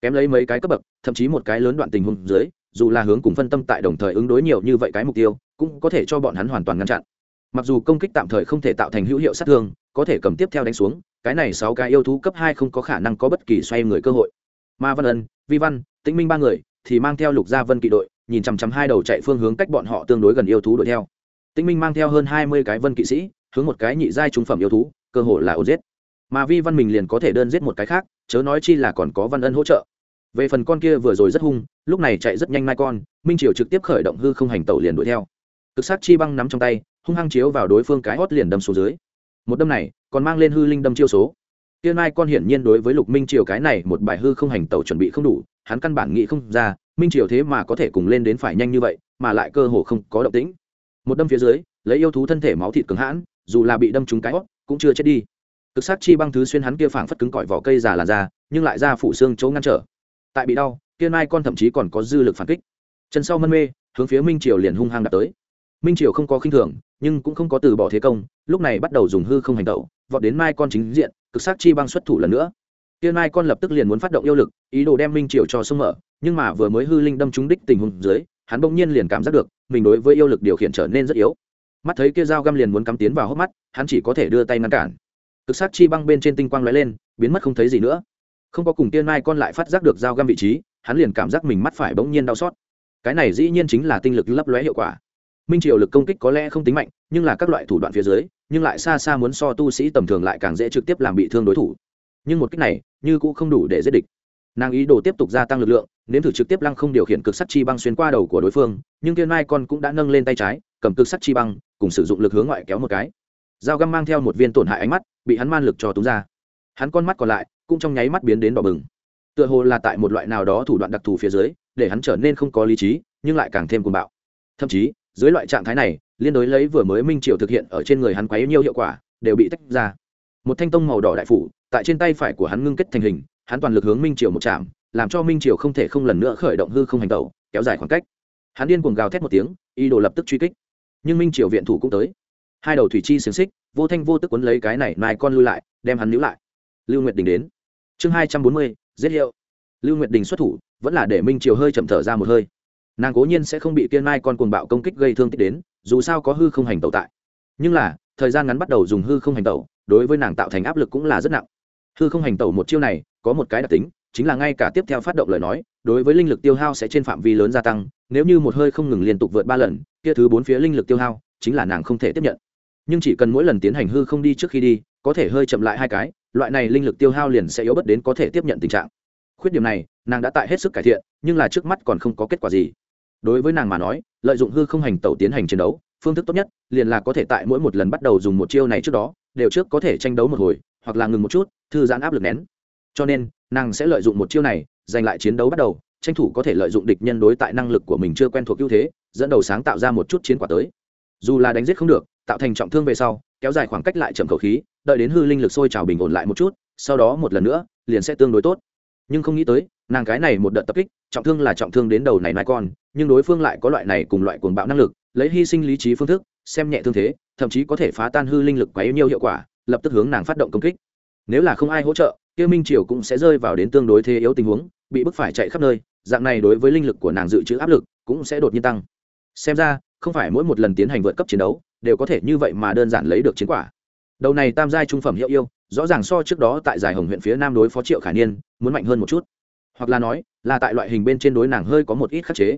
Kém lấy mấy cái cấp bậc, thậm chí một cái lớn đoạn tình huống dưới, dù là hướng cùng phân tâm tại đồng thời ứng đối nhiều như vậy cái mục tiêu, cũng có thể cho bọn hắn hoàn toàn ngăn chặn. Mặc dù công kích tạm thời không thể tạo thành hữu hiệu sát thương, có thể cầm tiếp theo đánh xuống cái này sáu cái yêu thú cấp hai không có khả năng có bất kỳ xoay người cơ hội. Ma văn ân, vi văn, tĩnh minh ba người thì mang theo lục gia vân kỵ đội, nhìn chằm chằm hai đầu chạy phương hướng cách bọn họ tương đối gần yêu thú đuổi theo. Tĩnh minh mang theo hơn hai mươi cái vân kỵ sĩ, hướng một cái nhị giai trung phẩm yêu thú, cơ hội là ổn giết. Mà vi văn mình liền có thể đơn giết một cái khác, chớ nói chi là còn có văn ân hỗ trợ. Về phần con kia vừa rồi rất hung, lúc này chạy rất nhanh mai con, minh triều trực tiếp khởi động hư không hành tẩu liền đuổi theo. Cực sát chi băng nắm trong tay, hung hăng chiếu vào đối phương cái hót liền đâm xuống dưới. Một đâm này còn mang lên hư linh đâm chiêu số. Tiên mai con hiển nhiên đối với lục minh triều cái này một bài hư không hành tẩu chuẩn bị không đủ, hắn căn bản nghĩ không ra, minh triều thế mà có thể cùng lên đến phải nhanh như vậy, mà lại cơ hồ không có động tĩnh. Một đâm phía dưới, lấy yêu thú thân thể máu thịt cứng hãn, dù là bị đâm trúng cái hót cũng chưa chết đi. Cực sát chi băng thứ xuyên hắn kia phảng phất cứng cỏi vỏ cây già làn da, nhưng lại ra phủ xương chỗ ngăn trở. Tại bị đau kia mai con thậm chí còn có dư lực phản kích. Chân sau mân mê, hướng phía minh triều liền hung hăng đạp tới. Minh triều không có khinh thường, nhưng cũng không có từ bỏ thế công lúc này bắt đầu dùng hư không hành động vọt đến mai con chính diện, cực sát chi băng xuất thủ lần nữa. Kia mai con lập tức liền muốn phát động yêu lực, ý đồ đem minh triều cho sông mở, nhưng mà vừa mới hư linh đâm trúng đích tình huống dưới, hắn bỗng nhiên liền cảm giác được, mình đối với yêu lực điều khiển trở nên rất yếu. Mắt thấy kia dao găm liền muốn cắm tiến vào hốc mắt, hắn chỉ có thể đưa tay ngăn cản. Cực sát chi băng bên trên tinh quang lóe lên, biến mất không thấy gì nữa. Không có cùng tiên mai con lại phát giác được dao găm vị trí, hắn liền cảm giác mình mắt phải bỗng nhiên đau xót. Cái này dĩ nhiên chính là tinh lực lấp lóe hiệu quả. Minh triều lực công kích có lẽ không tính mạnh, nhưng là các loại thủ đoạn phía dưới nhưng lại xa xa muốn so tu sĩ tầm thường lại càng dễ trực tiếp làm bị thương đối thủ. Nhưng một cách này, như cũng không đủ để giết địch. Nàng ý đồ tiếp tục gia tăng lực lượng, nếm thử trực tiếp lăng không điều khiển cực sắt chi băng xuyên qua đầu của đối phương, nhưng tiên mai con cũng đã nâng lên tay trái, cầm cực sắt chi băng, cùng sử dụng lực hướng ngoại kéo một cái. Dao găm mang theo một viên tổn hại ánh mắt, bị hắn man lực cho túng ra. Hắn con mắt còn lại, cũng trong nháy mắt biến đến đỏ bừng. Tựa hồ là tại một loại nào đó thủ đoạn đặc thù phía dưới, để hắn trở nên không có lý trí, nhưng lại càng thêm cuồng bạo. Thậm chí dưới loại trạng thái này, liên đối lấy vừa mới minh triều thực hiện ở trên người hắn quấy nhiều hiệu quả, đều bị tách ra. Một thanh tông màu đỏ đại phủ, tại trên tay phải của hắn ngưng kết thành hình, hắn toàn lực hướng minh triều một chạm, làm cho minh triều không thể không lần nữa khởi động hư không hành tẩu, kéo dài khoảng cách. Hắn điên cuồng gào thét một tiếng y đồ lập tức truy kích. Nhưng minh triều viện thủ cũng tới. Hai đầu thủy chi xiềng xích, vô thanh vô tức quấn lấy cái này nai con lui lại, đem hắn níu lại. Lưu nguyệt đình đến. Chương hai trăm bốn mươi, giết hiệu. Lưu nguyệt đình xuất thủ, vẫn là để minh triều hơi chậm thở ra một hơi nàng cố nhiên sẽ không bị kiên mai con cuồng bạo công kích gây thương tích đến, dù sao có hư không hành tẩu tại. Nhưng là, thời gian ngắn bắt đầu dùng hư không hành tẩu, đối với nàng tạo thành áp lực cũng là rất nặng. Hư không hành tẩu một chiêu này, có một cái đặc tính, chính là ngay cả tiếp theo phát động lời nói, đối với linh lực tiêu hao sẽ trên phạm vi lớn gia tăng, nếu như một hơi không ngừng liên tục vượt ba lần, kia thứ bốn phía linh lực tiêu hao, chính là nàng không thể tiếp nhận. Nhưng chỉ cần mỗi lần tiến hành hư không đi trước khi đi, có thể hơi chậm lại hai cái, loại này linh lực tiêu hao liền sẽ yếu bất đến có thể tiếp nhận tình trạng. Khuyết điểm này, nàng đã tại hết sức cải thiện, nhưng là trước mắt còn không có kết quả gì đối với nàng mà nói, lợi dụng hư không hành tẩu tiến hành chiến đấu, phương thức tốt nhất liền là có thể tại mỗi một lần bắt đầu dùng một chiêu này trước đó, đều trước có thể tranh đấu một hồi, hoặc là ngừng một chút, thư giãn áp lực nén. Cho nên, nàng sẽ lợi dụng một chiêu này, giành lại chiến đấu bắt đầu, tranh thủ có thể lợi dụng địch nhân đối tại năng lực của mình chưa quen thuộc ưu thế, dẫn đầu sáng tạo ra một chút chiến quả tới. Dù là đánh giết không được, tạo thành trọng thương về sau, kéo dài khoảng cách lại chậm khẩu khí, đợi đến hư linh lực sôi trào bình ổn lại một chút, sau đó một lần nữa, liền sẽ tương đối tốt. Nhưng không nghĩ tới nàng cái này một đợt tập kích, trọng thương là trọng thương đến đầu này nai con, nhưng đối phương lại có loại này cùng loại cuồng bạo năng lực, lấy hy sinh lý trí phương thức, xem nhẹ thương thế, thậm chí có thể phá tan hư linh lực quá nhiều hiệu quả, lập tức hướng nàng phát động công kích. Nếu là không ai hỗ trợ kia minh triều cũng sẽ rơi vào đến tương đối thế yếu tình huống, bị bức phải chạy khắp nơi, dạng này đối với linh lực của nàng dự trữ áp lực cũng sẽ đột nhiên tăng. Xem ra, không phải mỗi một lần tiến hành vượt cấp chiến đấu, đều có thể như vậy mà đơn giản lấy được chiến quả. Đầu này tam giai trung phẩm hiệu yêu, rõ ràng so trước đó tại giải hồng huyện phía nam đối phó triệu khả niên, muốn mạnh hơn một chút hoặc là nói, là tại loại hình bên trên đối nàng hơi có một ít khắc chế.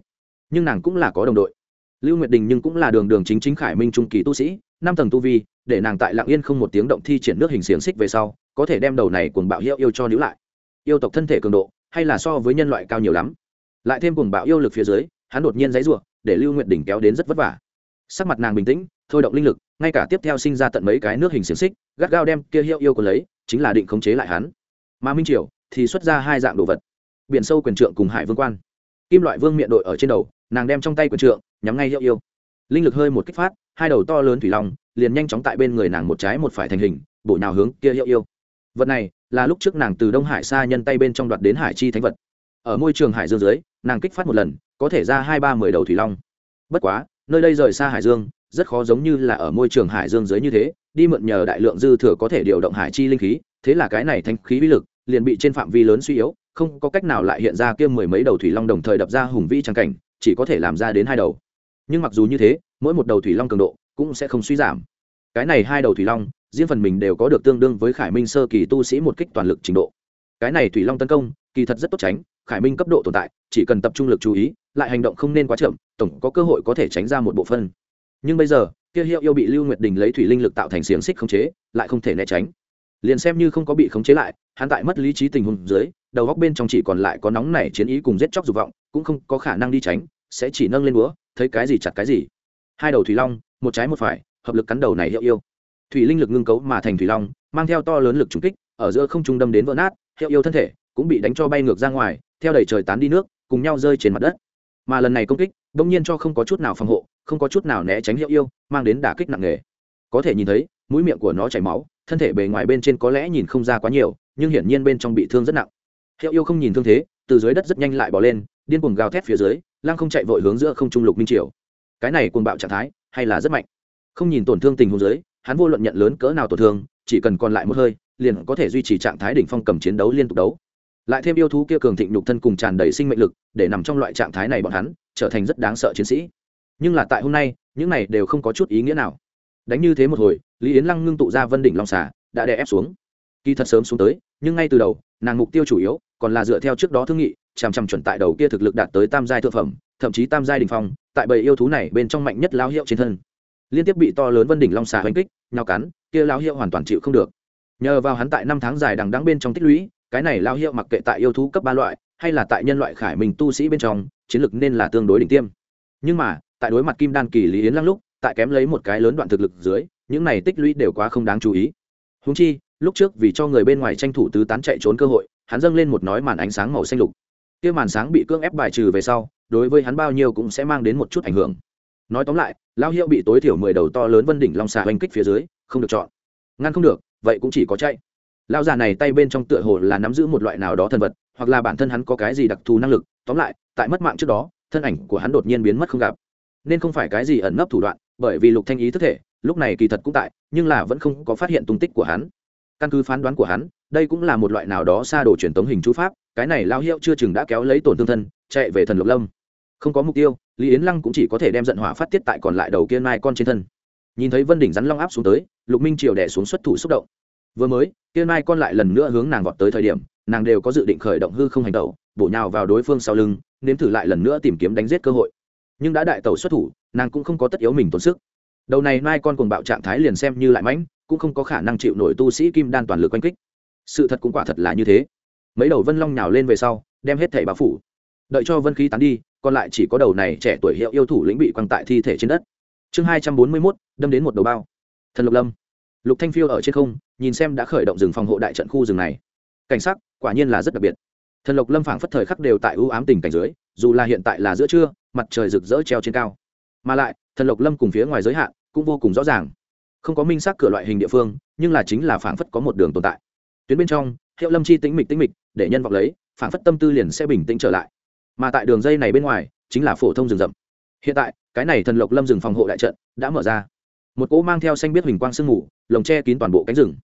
Nhưng nàng cũng là có đồng đội. Lưu nguyệt đình nhưng cũng là đường đường chính chính khải minh trung kỳ tu sĩ, năm tầng tu vi, để nàng tại lạng yên không một tiếng động thi triển nước hình xiềng xích về sau, có thể đem đầu này cuồng bạo hiệu yêu cho níu lại. Yêu tộc thân thể cường độ, hay là so với nhân loại cao nhiều lắm. Lại thêm cuồng bạo yêu lực phía dưới, hắn đột nhiên dãy ruộng để lưu nguyệt đình kéo đến rất vất vả. Sắc mặt nàng bình tĩnh, thôi động linh lực, ngay cả tiếp theo sinh ra tận mấy cái nước hình xiềng xích, gắt gao đem kia hiệu yêu còn lấy, chính là định khống chế lại hắn. Mà minh triều thì xuất ra hai dạng đồ vật biển sâu quyền trượng cùng hải vương quan. Kim loại vương miệng đội ở trên đầu, nàng đem trong tay quyền trượng, nhắm ngay hiệu yêu. Linh lực hơi một kích phát, hai đầu to lớn thủy long liền nhanh chóng tại bên người nàng một trái một phải thành hình, bổ nào hướng kia hiệu yêu. Vật này là lúc trước nàng từ đông hải xa nhân tay bên trong đoạt đến hải chi thánh vật. Ở môi trường hải dương dưới, nàng kích phát một lần, có thể ra hai ba mười đầu thủy long. Bất quá, nơi đây rời xa hải dương, rất khó giống như là ở môi trường hải dương dưới như thế, đi mượn nhờ đại lượng dư thừa có thể điều động hải chi linh khí, thế là cái này thanh khí uy lực liền bị trên phạm vi lớn suy yếu không có cách nào lại hiện ra kia mười mấy đầu thủy long đồng thời đập ra hùng vĩ trang cảnh, chỉ có thể làm ra đến hai đầu. Nhưng mặc dù như thế, mỗi một đầu thủy long cường độ cũng sẽ không suy giảm. Cái này hai đầu thủy long, riêng phần mình đều có được tương đương với khải minh sơ kỳ tu sĩ một kích toàn lực trình độ. Cái này thủy long tấn công, kỳ thật rất tốt tránh, khải minh cấp độ tồn tại, chỉ cần tập trung lực chú ý, lại hành động không nên quá chậm, tổng có cơ hội có thể tránh ra một bộ phân. Nhưng bây giờ, kia hiệu yêu bị lưu nguyệt đình lấy thủy linh lực tạo thành xiềng xích khống chế, lại không thể né tránh liền xem như không có bị khống chế lại, hắn tại mất lý trí tình huống dưới, đầu góc bên trong chỉ còn lại có nóng nảy chiến ý cùng giết chóc dục vọng, cũng không có khả năng đi tránh, sẽ chỉ nâng lên búa, thấy cái gì chặt cái gì. Hai đầu thủy long, một trái một phải, hợp lực cắn đầu này hiệu yêu. Thủy linh lực ngưng cấu mà thành thủy long, mang theo to lớn lực trùng kích, ở giữa không trung đâm đến vỡ nát, hiệu yêu thân thể cũng bị đánh cho bay ngược ra ngoài, theo đẩy trời tán đi nước, cùng nhau rơi trên mặt đất. Mà lần này công kích, bỗng nhiên cho không có chút nào phòng hộ, không có chút nào né tránh hiệu yêu, mang đến đả kích nặng nề. Có thể nhìn thấy, mũi miệng của nó chảy máu thân thể bề ngoài bên trên có lẽ nhìn không ra quá nhiều, nhưng hiển nhiên bên trong bị thương rất nặng. Hiệu yêu không nhìn thương thế, từ dưới đất rất nhanh lại bỏ lên, điên cuồng gào thét phía dưới lang không chạy vội hướng giữa không trung lục minh triều. Cái này cuồng bạo trạng thái, hay là rất mạnh. Không nhìn tổn thương tình huống dưới, hắn vô luận nhận lớn cỡ nào tổn thương, chỉ cần còn lại một hơi, liền có thể duy trì trạng thái đỉnh phong cầm chiến đấu liên tục đấu. Lại thêm yêu thú kia cường thịnh nhục thân cùng tràn đầy sinh mệnh lực, để nằm trong loại trạng thái này bọn hắn, trở thành rất đáng sợ chiến sĩ. Nhưng là tại hôm nay, những này đều không có chút ý nghĩa nào đánh như thế một hồi, lý yến lăng ngưng tụ ra vân đỉnh long xà, đã đè ép xuống. Kỳ thật sớm xuống tới, nhưng ngay từ đầu, nàng mục tiêu chủ yếu còn là dựa theo trước đó thương nghị, chằm chằm chuẩn tại đầu kia thực lực đạt tới tam giai thượng phẩm, thậm chí tam giai đình phong, tại bầy yêu thú này bên trong mạnh nhất lao hiệu trên thân. Liên tiếp bị to lớn vân đỉnh long xà hành kích, nhào cắn, kia lao hiệu hoàn toàn chịu không được. Nhờ vào hắn tại năm tháng dài đằng đắng bên trong tích lũy, cái này lao hiệu mặc kệ tại yêu thú cấp ba loại, hay là tại nhân loại khải mình tu sĩ bên trong, chiến lực nên là tương đối đỉnh tiêm. Nhưng mà, tại đối mặt kim đan kỳ lý yến lăng lúc tại kém lấy một cái lớn đoạn thực lực dưới, những này tích lũy đều quá không đáng chú ý. Húng chi, lúc trước vì cho người bên ngoài tranh thủ tứ tán chạy trốn cơ hội, hắn dâng lên một nói màn ánh sáng màu xanh lục. Kia màn sáng bị cưỡng ép bài trừ về sau, đối với hắn bao nhiêu cũng sẽ mang đến một chút ảnh hưởng. Nói tóm lại, lao hiệu bị tối thiểu mười đầu to lớn vân đỉnh long xà oanh kích phía dưới, không được chọn. Ngăn không được, vậy cũng chỉ có chạy. Lao già này tay bên trong tựa hồ là nắm giữ một loại nào đó thân vật, hoặc là bản thân hắn có cái gì đặc thù năng lực, tóm lại, tại mất mạng trước đó, thân ảnh của hắn đột nhiên biến mất không gặp. Nên không phải cái gì ẩn nấp thủ đoạn bởi vì lục thanh ý thức thể, lúc này kỳ thật cũng tại, nhưng là vẫn không có phát hiện tung tích của hắn. Căn cứ phán đoán của hắn, đây cũng là một loại nào đó xa đồ truyền tống hình chú pháp, cái này lao hiệu chưa chừng đã kéo lấy tổn thương thân, chạy về thần lục lâm. Không có mục tiêu, lý yến lăng cũng chỉ có thể đem giận hỏa phát tiết tại còn lại đầu kia mai con trên thân. Nhìn thấy vân đỉnh rắn long áp xuống tới, lục minh triều đẻ xuống xuất thủ xúc động. Vừa mới, kia mai con lại lần nữa hướng nàng vọt tới thời điểm, nàng đều có dự định khởi động hư không hành tẩu, bổ nhào vào đối phương sau lưng, nếm thử lại lần nữa tìm kiếm đánh giết cơ hội nhưng đã đại tẩu xuất thủ, nàng cũng không có tất yếu mình tốn sức. Đầu này mai con cùng bạo trạng thái liền xem như lại mãnh, cũng không có khả năng chịu nổi tu sĩ kim đan toàn lực oanh kích. Sự thật cũng quả thật là như thế. Mấy đầu vân long nhào lên về sau, đem hết thẻ báo phủ. Đợi cho vân khí tán đi, còn lại chỉ có đầu này trẻ tuổi hiệu yêu thủ lĩnh bị quăng tại thi thể trên đất. Chương hai trăm bốn mươi mốt, đâm đến một đầu bao. Thần lục lâm. Lục thanh phiêu ở trên không, nhìn xem đã khởi động rừng phòng hộ đại trận khu rừng này. Cảnh sắc, quả nhiên là rất đặc biệt. Thần lộc lâm phảng phất thời khắc đều tại ưu ám tình cảnh dưới, dù là hiện tại là giữa trưa mặt trời rực rỡ treo trên cao. Mà lại, thần lộc lâm cùng phía ngoài giới hạn cũng vô cùng rõ ràng. Không có minh xác cửa loại hình địa phương, nhưng là chính là phảng phất có một đường tồn tại. Tuyến bên trong, hiệu lâm chi tĩnh mịch tĩnh mịch, để nhân vọng lấy, phảng phất tâm tư liền sẽ bình tĩnh trở lại. Mà tại đường dây này bên ngoài, chính là phổ thông rừng rậm. Hiện tại, cái này thần lộc lâm rừng phòng hộ đại trận đã mở ra. Một cỗ mang theo xanh biết hình quang sương mù, lồng che kín toàn bộ cánh rừng.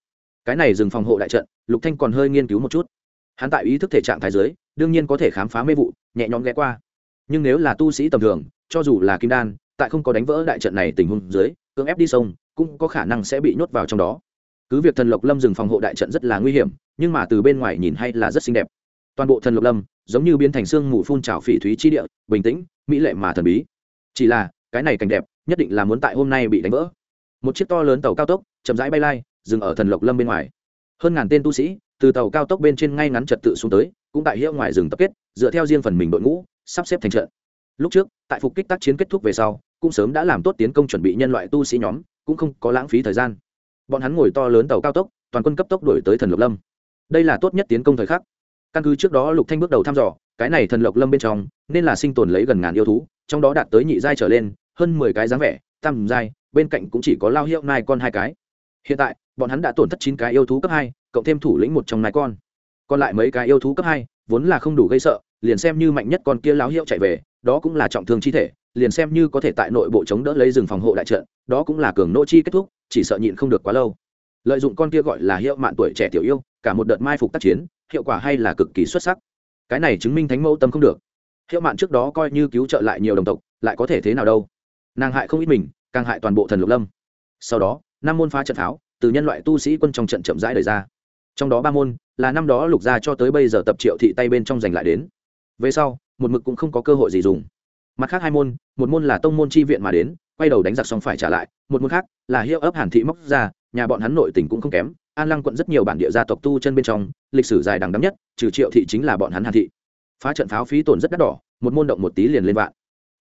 Cái này rừng phòng hộ đại trận, lục thanh còn hơi nghiên cứu một chút. Hắn tại ý thức thể trạng thái giới đương nhiên có thể khám phá mê vụ, nhẹ nhõm ghé qua nhưng nếu là tu sĩ tầm thường, cho dù là kim đan, tại không có đánh vỡ đại trận này tình huống dưới, cưỡng ép đi sông, cũng có khả năng sẽ bị nhốt vào trong đó. Cứ việc thần lộc lâm dừng phòng hộ đại trận rất là nguy hiểm, nhưng mà từ bên ngoài nhìn hay là rất xinh đẹp. Toàn bộ thần lộc lâm, giống như biến thành xương mù phun trào phỉ thúy chi địa, bình tĩnh, mỹ lệ mà thần bí. Chỉ là, cái này cảnh đẹp, nhất định là muốn tại hôm nay bị đánh vỡ. Một chiếc to lớn tàu cao tốc, chậm rãi bay lai, dừng ở thần lộc lâm bên ngoài. Hơn ngàn tên tu sĩ, từ tàu cao tốc bên trên ngay ngắn trật tự xuống tới, cũng tại hiệu ngoài rừng tập kết, dựa theo riêng phần mình đội ngũ sắp xếp thành trận. Lúc trước, tại phục kích tác chiến kết thúc về sau, cũng sớm đã làm tốt tiến công chuẩn bị nhân loại tu sĩ nhóm, cũng không có lãng phí thời gian. Bọn hắn ngồi to lớn tàu cao tốc, toàn quân cấp tốc đổi tới thần lộc lâm. Đây là tốt nhất tiến công thời khắc. Căn cứ trước đó lục thanh bước đầu thăm dò, cái này thần lộc lâm bên trong, nên là sinh tồn lấy gần ngàn yêu thú, trong đó đạt tới nhị giai trở lên, hơn mười cái dáng vẻ, tam giai, bên cạnh cũng chỉ có lao hiệu nai con hai cái. Hiện tại, bọn hắn đã tổn thất chín cái yêu thú cấp hai, cộng thêm thủ lĩnh một trong nai con. Còn lại mấy cái yêu thú cấp hai vốn là không đủ gây sợ, liền xem như mạnh nhất con kia láo hiệu chạy về, đó cũng là trọng thương chi thể, liền xem như có thể tại nội bộ chống đỡ lấy rừng phòng hộ đại trận, đó cũng là cường nô chi kết thúc, chỉ sợ nhịn không được quá lâu. Lợi dụng con kia gọi là hiệu mạn tuổi trẻ tiểu yêu, cả một đợt mai phục tác chiến, hiệu quả hay là cực kỳ xuất sắc. Cái này chứng minh thánh mẫu tâm không được. Hiệu mạn trước đó coi như cứu trợ lại nhiều đồng tộc, lại có thể thế nào đâu. Nàng hại không ít mình, càng hại toàn bộ thần lục lâm. Sau đó, năm môn phá trận pháo, từ nhân loại tu sĩ quân trong trận chậm rãi đời ra trong đó ba môn, là năm đó lục gia cho tới bây giờ tập triệu thị tay bên trong giành lại đến. Về sau, một mực cũng không có cơ hội gì dùng. Mặt khác hai môn, một môn là tông môn chi viện mà đến, quay đầu đánh giặc xong phải trả lại, một môn khác là hiệu ấp hàn thị móc ra, nhà bọn hắn nội tình cũng không kém, an lăng quận rất nhiều bản địa gia tộc tu chân bên trong, lịch sử dài đằng đắm nhất, trừ triệu thị chính là bọn hắn hàn thị. Phá trận pháo phí tổn rất đắt đỏ, một môn động một tí liền lên vạn.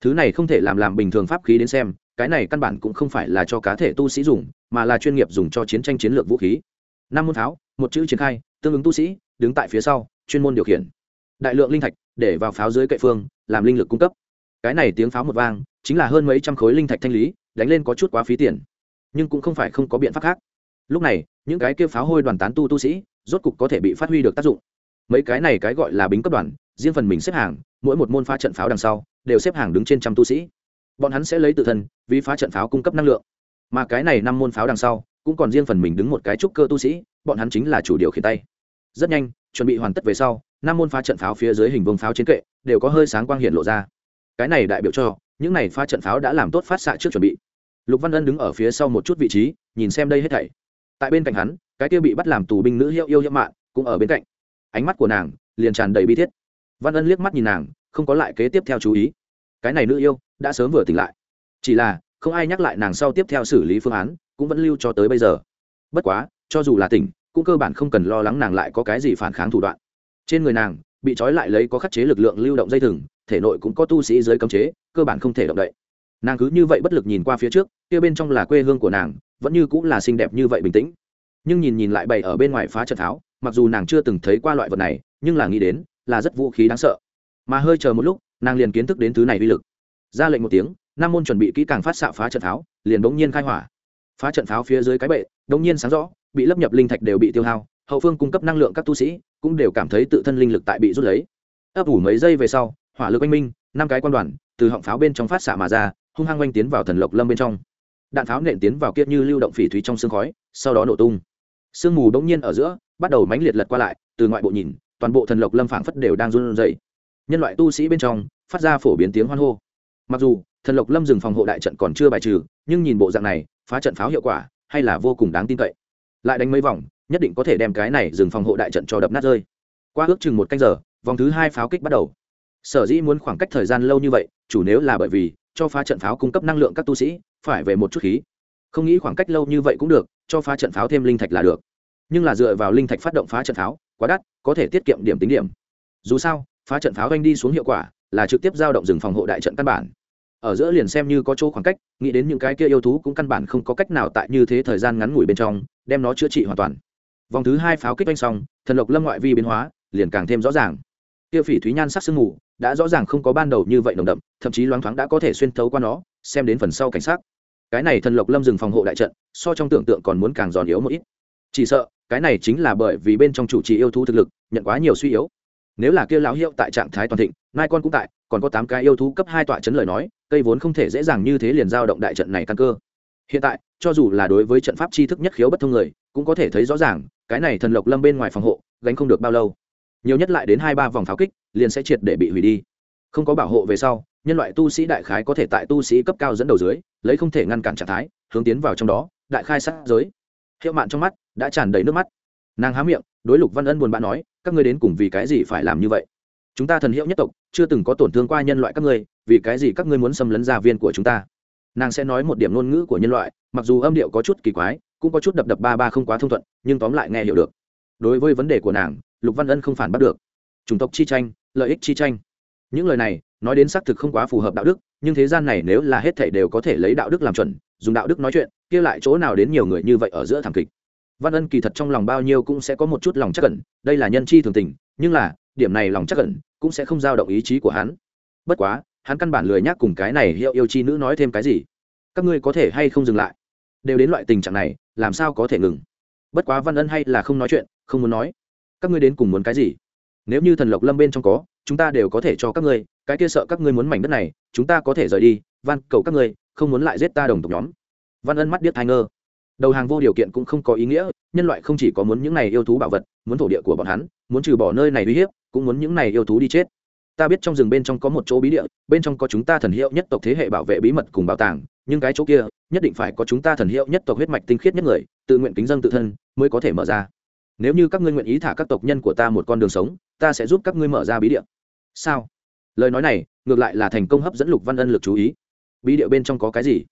Thứ này không thể làm làm bình thường pháp khí đến xem, cái này căn bản cũng không phải là cho cá thể tu sĩ dùng, mà là chuyên nghiệp dùng cho chiến tranh chiến lược vũ khí. Năm môn pháo một chữ triển khai, tương ứng tu sĩ, đứng tại phía sau, chuyên môn điều khiển. Đại lượng linh thạch để vào pháo dưới cậy phương, làm linh lực cung cấp. Cái này tiếng pháo một vang, chính là hơn mấy trăm khối linh thạch thanh lý, đánh lên có chút quá phí tiền. Nhưng cũng không phải không có biện pháp khác. Lúc này, những cái kia pháo hôi đoàn tán tu tu sĩ, rốt cục có thể bị phát huy được tác dụng. Mấy cái này cái gọi là bính cấp đoàn, riêng phần mình xếp hàng, mỗi một môn phá trận pháo đằng sau, đều xếp hàng đứng trên trăm tu sĩ. Bọn hắn sẽ lấy tự thân, vì phá trận pháo cung cấp năng lượng. Mà cái này năm môn pháo đằng sau, cũng còn riêng phần mình đứng một cái trúc cơ tu sĩ bọn hắn chính là chủ điều khiển tay. Rất nhanh, chuẩn bị hoàn tất về sau năm môn phá trận pháo phía dưới hình vương pháo chiến kệ, đều có hơi sáng quang hiện lộ ra. Cái này đại biểu cho, những này phá trận pháo đã làm tốt phát xạ trước chuẩn bị. Lục văn ân đứng ở phía sau một chút vị trí, nhìn xem đây hết thảy. Tại bên cạnh hắn, cái kia bị bắt làm tù binh nữ hiệu yêu nhiễm mạng cũng ở bên cạnh. Ánh mắt của nàng liền tràn đầy bi thiết. Văn ân liếc mắt nhìn nàng, không có lại kế tiếp theo chú ý. Cái này nữ yêu đã sớm vừa tỉnh lại. Chỉ là, không ai nhắc lại nàng sau tiếp theo xử lý phương án, cũng vẫn lưu cho tới bây giờ. Bất quá cho dù là tỉnh, cũng cơ bản không cần lo lắng nàng lại có cái gì phản kháng thủ đoạn. Trên người nàng, bị trói lại lấy có khắc chế lực lượng lưu động dây thừng, thể nội cũng có tu sĩ dưới cấm chế, cơ bản không thể động đậy. Nàng cứ như vậy bất lực nhìn qua phía trước, kia bên trong là quê hương của nàng, vẫn như cũng là xinh đẹp như vậy bình tĩnh. Nhưng nhìn nhìn lại bày ở bên ngoài phá trận tháo, mặc dù nàng chưa từng thấy qua loại vật này, nhưng là nghĩ đến, là rất vũ khí đáng sợ. Mà hơi chờ một lúc, nàng liền kiến thức đến thứ này uy lực. Ra lệnh một tiếng, nam môn chuẩn bị kỹ càng phát xạ phá trận tháo, liền bỗng nhiên khai hỏa phá trận pháo phía dưới cái bệ, đông nhiên sáng rõ, bị lấp nhập linh thạch đều bị tiêu hao, hậu phương cung cấp năng lượng các tu sĩ cũng đều cảm thấy tự thân linh lực tại bị rút lấy. Ấp ủ mấy giây về sau, hỏa lực oanh minh, năm cái quan đoàn từ họng pháo bên trong phát xạ mà ra, hung hăng oanh tiến vào thần lộc lâm bên trong. Đạn pháo nện tiến vào kiệt như lưu động phỉ thúy trong sương khói, sau đó nổ tung. Sương mù đống nhiên ở giữa, bắt đầu mánh liệt lật qua lại, từ ngoại bộ nhìn, toàn bộ thần lộc lâm phảng phất đều đang run rẩy. Nhân loại tu sĩ bên trong, phát ra phổ biến tiếng hoan hô. Mặc dù, thần lộc lâm rừng phòng hộ đại trận còn chưa bài trừ, nhưng nhìn bộ dạng này phá trận pháo hiệu quả, hay là vô cùng đáng tin cậy. Lại đánh mấy vòng, nhất định có thể đem cái này dừng phòng hộ đại trận cho đập nát rơi. Qua ước chừng một canh giờ, vòng thứ hai pháo kích bắt đầu. Sở dĩ muốn khoảng cách thời gian lâu như vậy, chủ nếu là bởi vì cho phá trận pháo cung cấp năng lượng các tu sĩ, phải về một chút khí. Không nghĩ khoảng cách lâu như vậy cũng được, cho phá trận pháo thêm linh thạch là được. Nhưng là dựa vào linh thạch phát động phá trận pháo, quá đắt, có thể tiết kiệm điểm tính điểm. Dù sao, phá trận pháo anh đi xuống hiệu quả là trực tiếp giao động rừng phòng hộ đại trận căn bản ở giữa liền xem như có chỗ khoảng cách, nghĩ đến những cái kia yêu thú cũng căn bản không có cách nào tại như thế thời gian ngắn ngủi bên trong, đem nó chữa trị hoàn toàn. Vòng thứ hai pháo kích oanh xong, thần lộc lâm ngoại vi biến hóa, liền càng thêm rõ ràng. Kia phỉ thúy nhan sắc sương mù, đã rõ ràng không có ban đầu như vậy nồng đậm, thậm chí loáng thoáng đã có thể xuyên thấu qua nó, xem đến phần sau cảnh sát cái này thần lộc lâm dừng phòng hộ đại trận, so trong tưởng tượng còn muốn càng giòn yếu một ít. Chỉ sợ, cái này chính là bởi vì bên trong chủ trì yêu thú thực lực, nhận quá nhiều suy yếu. Nếu là kia lão hiệu tại trạng thái toàn thịnh nai con cũng tại còn có tám cái yêu thú cấp hai tọa chấn lời nói, cây vốn không thể dễ dàng như thế liền giao động đại trận này căn cơ. Hiện tại, cho dù là đối với trận pháp tri thức nhất khiếu bất thông người, cũng có thể thấy rõ ràng, cái này thần lộc lâm bên ngoài phòng hộ, gánh không được bao lâu. Nhiều nhất lại đến hai ba vòng pháo kích, liền sẽ triệt để bị hủy đi. Không có bảo hộ về sau, nhân loại tu sĩ đại khái có thể tại tu sĩ cấp cao dẫn đầu dưới, lấy không thể ngăn cản trạng thái, hướng tiến vào trong đó, đại khai sát giới. Hiệu mạn trong mắt, đã tràn đầy nước mắt. Nàng há miệng, đối lục văn ân buồn bã nói, các ngươi đến cùng vì cái gì phải làm như vậy? Chúng ta thần hiệu nhất tộc, chưa từng có tổn thương qua nhân loại các ngươi, vì cái gì các ngươi muốn xâm lấn gia viên của chúng ta? Nàng sẽ nói một điểm ngôn ngữ của nhân loại, mặc dù âm điệu có chút kỳ quái, cũng có chút đập đập ba ba không quá thông thuận, nhưng tóm lại nghe hiểu được. Đối với vấn đề của nàng, lục văn ân không phản bắt được. Chủng tộc chi tranh, lợi ích chi tranh. Những lời này, nói đến xác thực không quá phù hợp đạo đức, nhưng thế gian này nếu là hết thảy đều có thể lấy đạo đức làm chuẩn, dùng đạo đức nói chuyện, kia lại chỗ nào đến nhiều người như vậy ở giữa thảm kịch? Văn ân kỳ thật trong lòng bao nhiêu cũng sẽ có một chút lòng chắc cẩn đây là nhân chi thường tình, nhưng là điểm này lòng chắc cẩn cũng sẽ không giao động ý chí của hắn. Bất quá, hắn căn bản lười nhác cùng cái này hiệu yêu chi nữ nói thêm cái gì. Các ngươi có thể hay không dừng lại? Đều đến loại tình trạng này, làm sao có thể ngừng? Bất quá văn ân hay là không nói chuyện, không muốn nói. Các ngươi đến cùng muốn cái gì? Nếu như thần lộc lâm bên trong có, chúng ta đều có thể cho các ngươi, cái kia sợ các ngươi muốn mảnh đất này, chúng ta có thể rời đi. Van, cầu các ngươi, không muốn lại giết ta đồng tộc nhóm. Văn ân mắt điếc thai ngơ. Đầu hàng vô điều kiện cũng không có ý nghĩa, nhân loại không chỉ có muốn những này yêu thú bảo vật, muốn thổ địa của bọn hắn, muốn trừ bỏ nơi này uy hiếp cũng muốn những này yêu thú đi chết. Ta biết trong rừng bên trong có một chỗ bí địa, bên trong có chúng ta thần hiệu nhất tộc thế hệ bảo vệ bí mật cùng bảo tàng, nhưng cái chỗ kia, nhất định phải có chúng ta thần hiệu nhất tộc huyết mạch tinh khiết nhất người, tự nguyện kính dân tự thân, mới có thể mở ra. Nếu như các ngươi nguyện ý thả các tộc nhân của ta một con đường sống, ta sẽ giúp các ngươi mở ra bí địa. Sao? Lời nói này, ngược lại là thành công hấp dẫn lục văn ân lực chú ý. Bí địa bên trong có cái gì?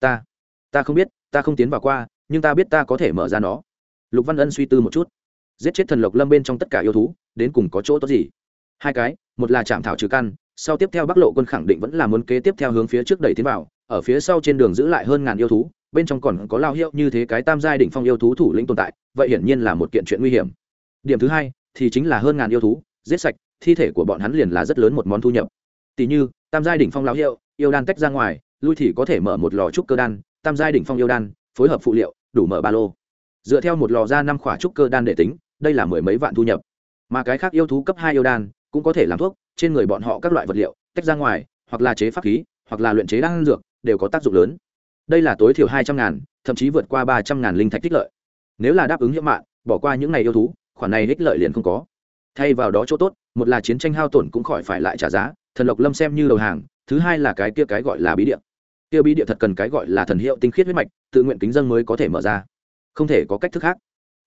Ta ta không biết, ta không tiến vào qua, nhưng ta biết ta có thể mở ra nó. Lục văn ân suy tư một chút giết chết thần lộc lâm bên trong tất cả yêu thú, đến cùng có chỗ tốt gì? Hai cái, một là chạm thảo trừ căn, sau tiếp theo bắc lộ quân khẳng định vẫn là muốn kế tiếp theo hướng phía trước đẩy tiến vào, ở phía sau trên đường giữ lại hơn ngàn yêu thú, bên trong còn có lao hiệu như thế cái tam giai đỉnh phong yêu thú thủ lĩnh tồn tại, vậy hiển nhiên là một kiện chuyện nguy hiểm. Điểm thứ hai, thì chính là hơn ngàn yêu thú, giết sạch, thi thể của bọn hắn liền là rất lớn một món thu nhập. Tỷ như, tam giai đỉnh phong lao hiệu, yêu đan tách ra ngoài, lui thì có thể mở một lò trúc cơ đan, tam giai đỉnh phong yêu đan, phối hợp phụ liệu, đủ mở ba lô. Dựa theo một lò ra năm khỏa trúc cơ đan để tính đây là mười mấy vạn thu nhập. Mà cái khác yêu thú cấp hai yêu đan, cũng có thể làm thuốc, trên người bọn họ các loại vật liệu, tách ra ngoài, hoặc là chế pháp khí, hoặc là luyện chế đan dược, đều có tác dụng lớn. Đây là tối thiểu hai trăm ngàn, thậm chí vượt qua ba trăm ngàn linh thạch tích lợi. Nếu là đáp ứng hiệu mạng, bỏ qua những ngày yêu thú, khoản này ích lợi liền không có. Thay vào đó chỗ tốt, một là chiến tranh hao tổn cũng khỏi phải lại trả giá, thần lộc lâm xem như đầu hàng, thứ hai là cái kia cái gọi là bí địa. Kia bí địa thật cần cái gọi là thần hiệu tinh khiết huyết mạch, tự nguyện kính dân mới có thể mở ra. Không thể có cách thức khác.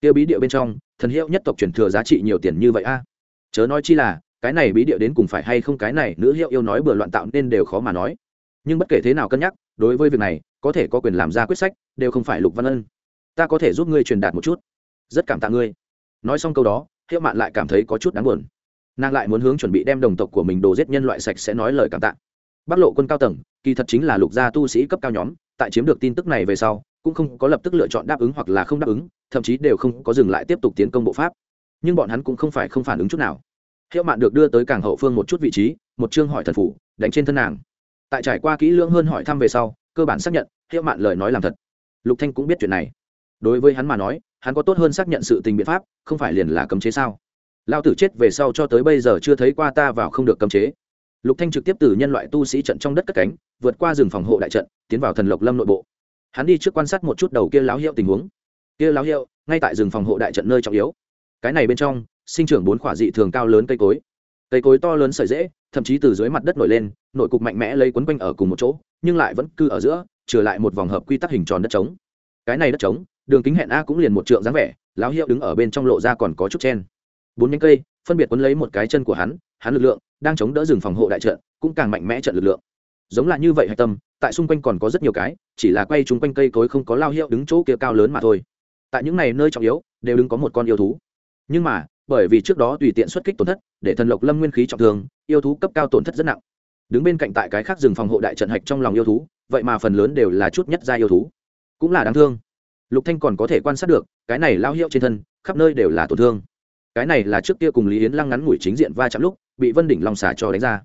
Kia bí địa bên trong thần hiệu nhất tộc truyền thừa giá trị nhiều tiền như vậy a. Chớ nói chi là, cái này bí địa đến cùng phải hay không cái này nữ hiệu yêu nói bừa loạn tạo nên đều khó mà nói. Nhưng bất kể thế nào cân nhắc, đối với việc này, có thể có quyền làm ra quyết sách, đều không phải lục văn ân. Ta có thể giúp ngươi truyền đạt một chút. Rất cảm tạ ngươi. Nói xong câu đó, hiệu mạn lại cảm thấy có chút đáng buồn. Nàng lại muốn hướng chuẩn bị đem đồng tộc của mình đồ giết nhân loại sạch sẽ nói lời cảm tạ. Bắc lộ quân cao tầng, kỳ thật chính là lục gia tu sĩ cấp cao nhóm, tại chiếm được tin tức này về sau cũng không có lập tức lựa chọn đáp ứng hoặc là không đáp ứng, thậm chí đều không có dừng lại tiếp tục tiến công bộ pháp. Nhưng bọn hắn cũng không phải không phản ứng chút nào. Hiệu mạn được đưa tới cảng hậu phương một chút vị trí, một chương hỏi thần phủ, đánh trên thân nàng. Tại trải qua kỹ lưỡng hơn hỏi thăm về sau, cơ bản xác nhận, hiệu mạn lời nói làm thật. Lục thanh cũng biết chuyện này. Đối với hắn mà nói, hắn có tốt hơn xác nhận sự tình biện pháp, không phải liền là cấm chế sao? Lao tử chết về sau cho tới bây giờ chưa thấy qua ta vào không được cấm chế. Lục thanh trực tiếp từ nhân loại tu sĩ trận trong đất cất cánh, vượt qua rừng phòng hộ đại trận, tiến vào thần lộc lâm nội bộ hắn đi trước quan sát một chút đầu kia láo hiệu tình huống. Kia láo hiệu, ngay tại rừng phòng hộ đại trận nơi trọng yếu. Cái này bên trong, sinh trưởng bốn khỏa dị thường cao lớn cây cối. Cây cối to lớn sợi dễ, thậm chí từ dưới mặt đất nổi lên, nội cục mạnh mẽ lấy quấn quanh ở cùng một chỗ, nhưng lại vẫn cư ở giữa, trở lại một vòng hợp quy tắc hình tròn đất trống. Cái này đất trống, đường kính hẹn a cũng liền một trượng dáng vẻ, láo hiệu đứng ở bên trong lộ ra còn có chút chen. Bốn nhánh cây, phân biệt quấn lấy một cái chân của hắn hắn lực lượng, đang chống đỡ rừng phòng hộ đại trận, cũng càng mạnh mẽ trận lực lượng giống là như vậy hạch tâm, tại xung quanh còn có rất nhiều cái, chỉ là quay chung quanh cây cối không có lao hiệu đứng chỗ kia cao lớn mà thôi. Tại những này nơi trọng yếu, đều đứng có một con yêu thú. Nhưng mà, bởi vì trước đó tùy tiện xuất kích tổn thất, để thần lộc lâm nguyên khí trọng thương, yêu thú cấp cao tổn thất rất nặng. Đứng bên cạnh tại cái khác rừng phòng hộ đại trận hạch trong lòng yêu thú, vậy mà phần lớn đều là chút nhất gia yêu thú. Cũng là đáng thương. Lục thanh còn có thể quan sát được, cái này lao hiệu trên thân, khắp nơi đều là tổn thương. Cái này là trước kia cùng lý yến lăng ngắn ngủi chính diện va chạm lúc, bị vân đỉnh long xà cho đánh ra.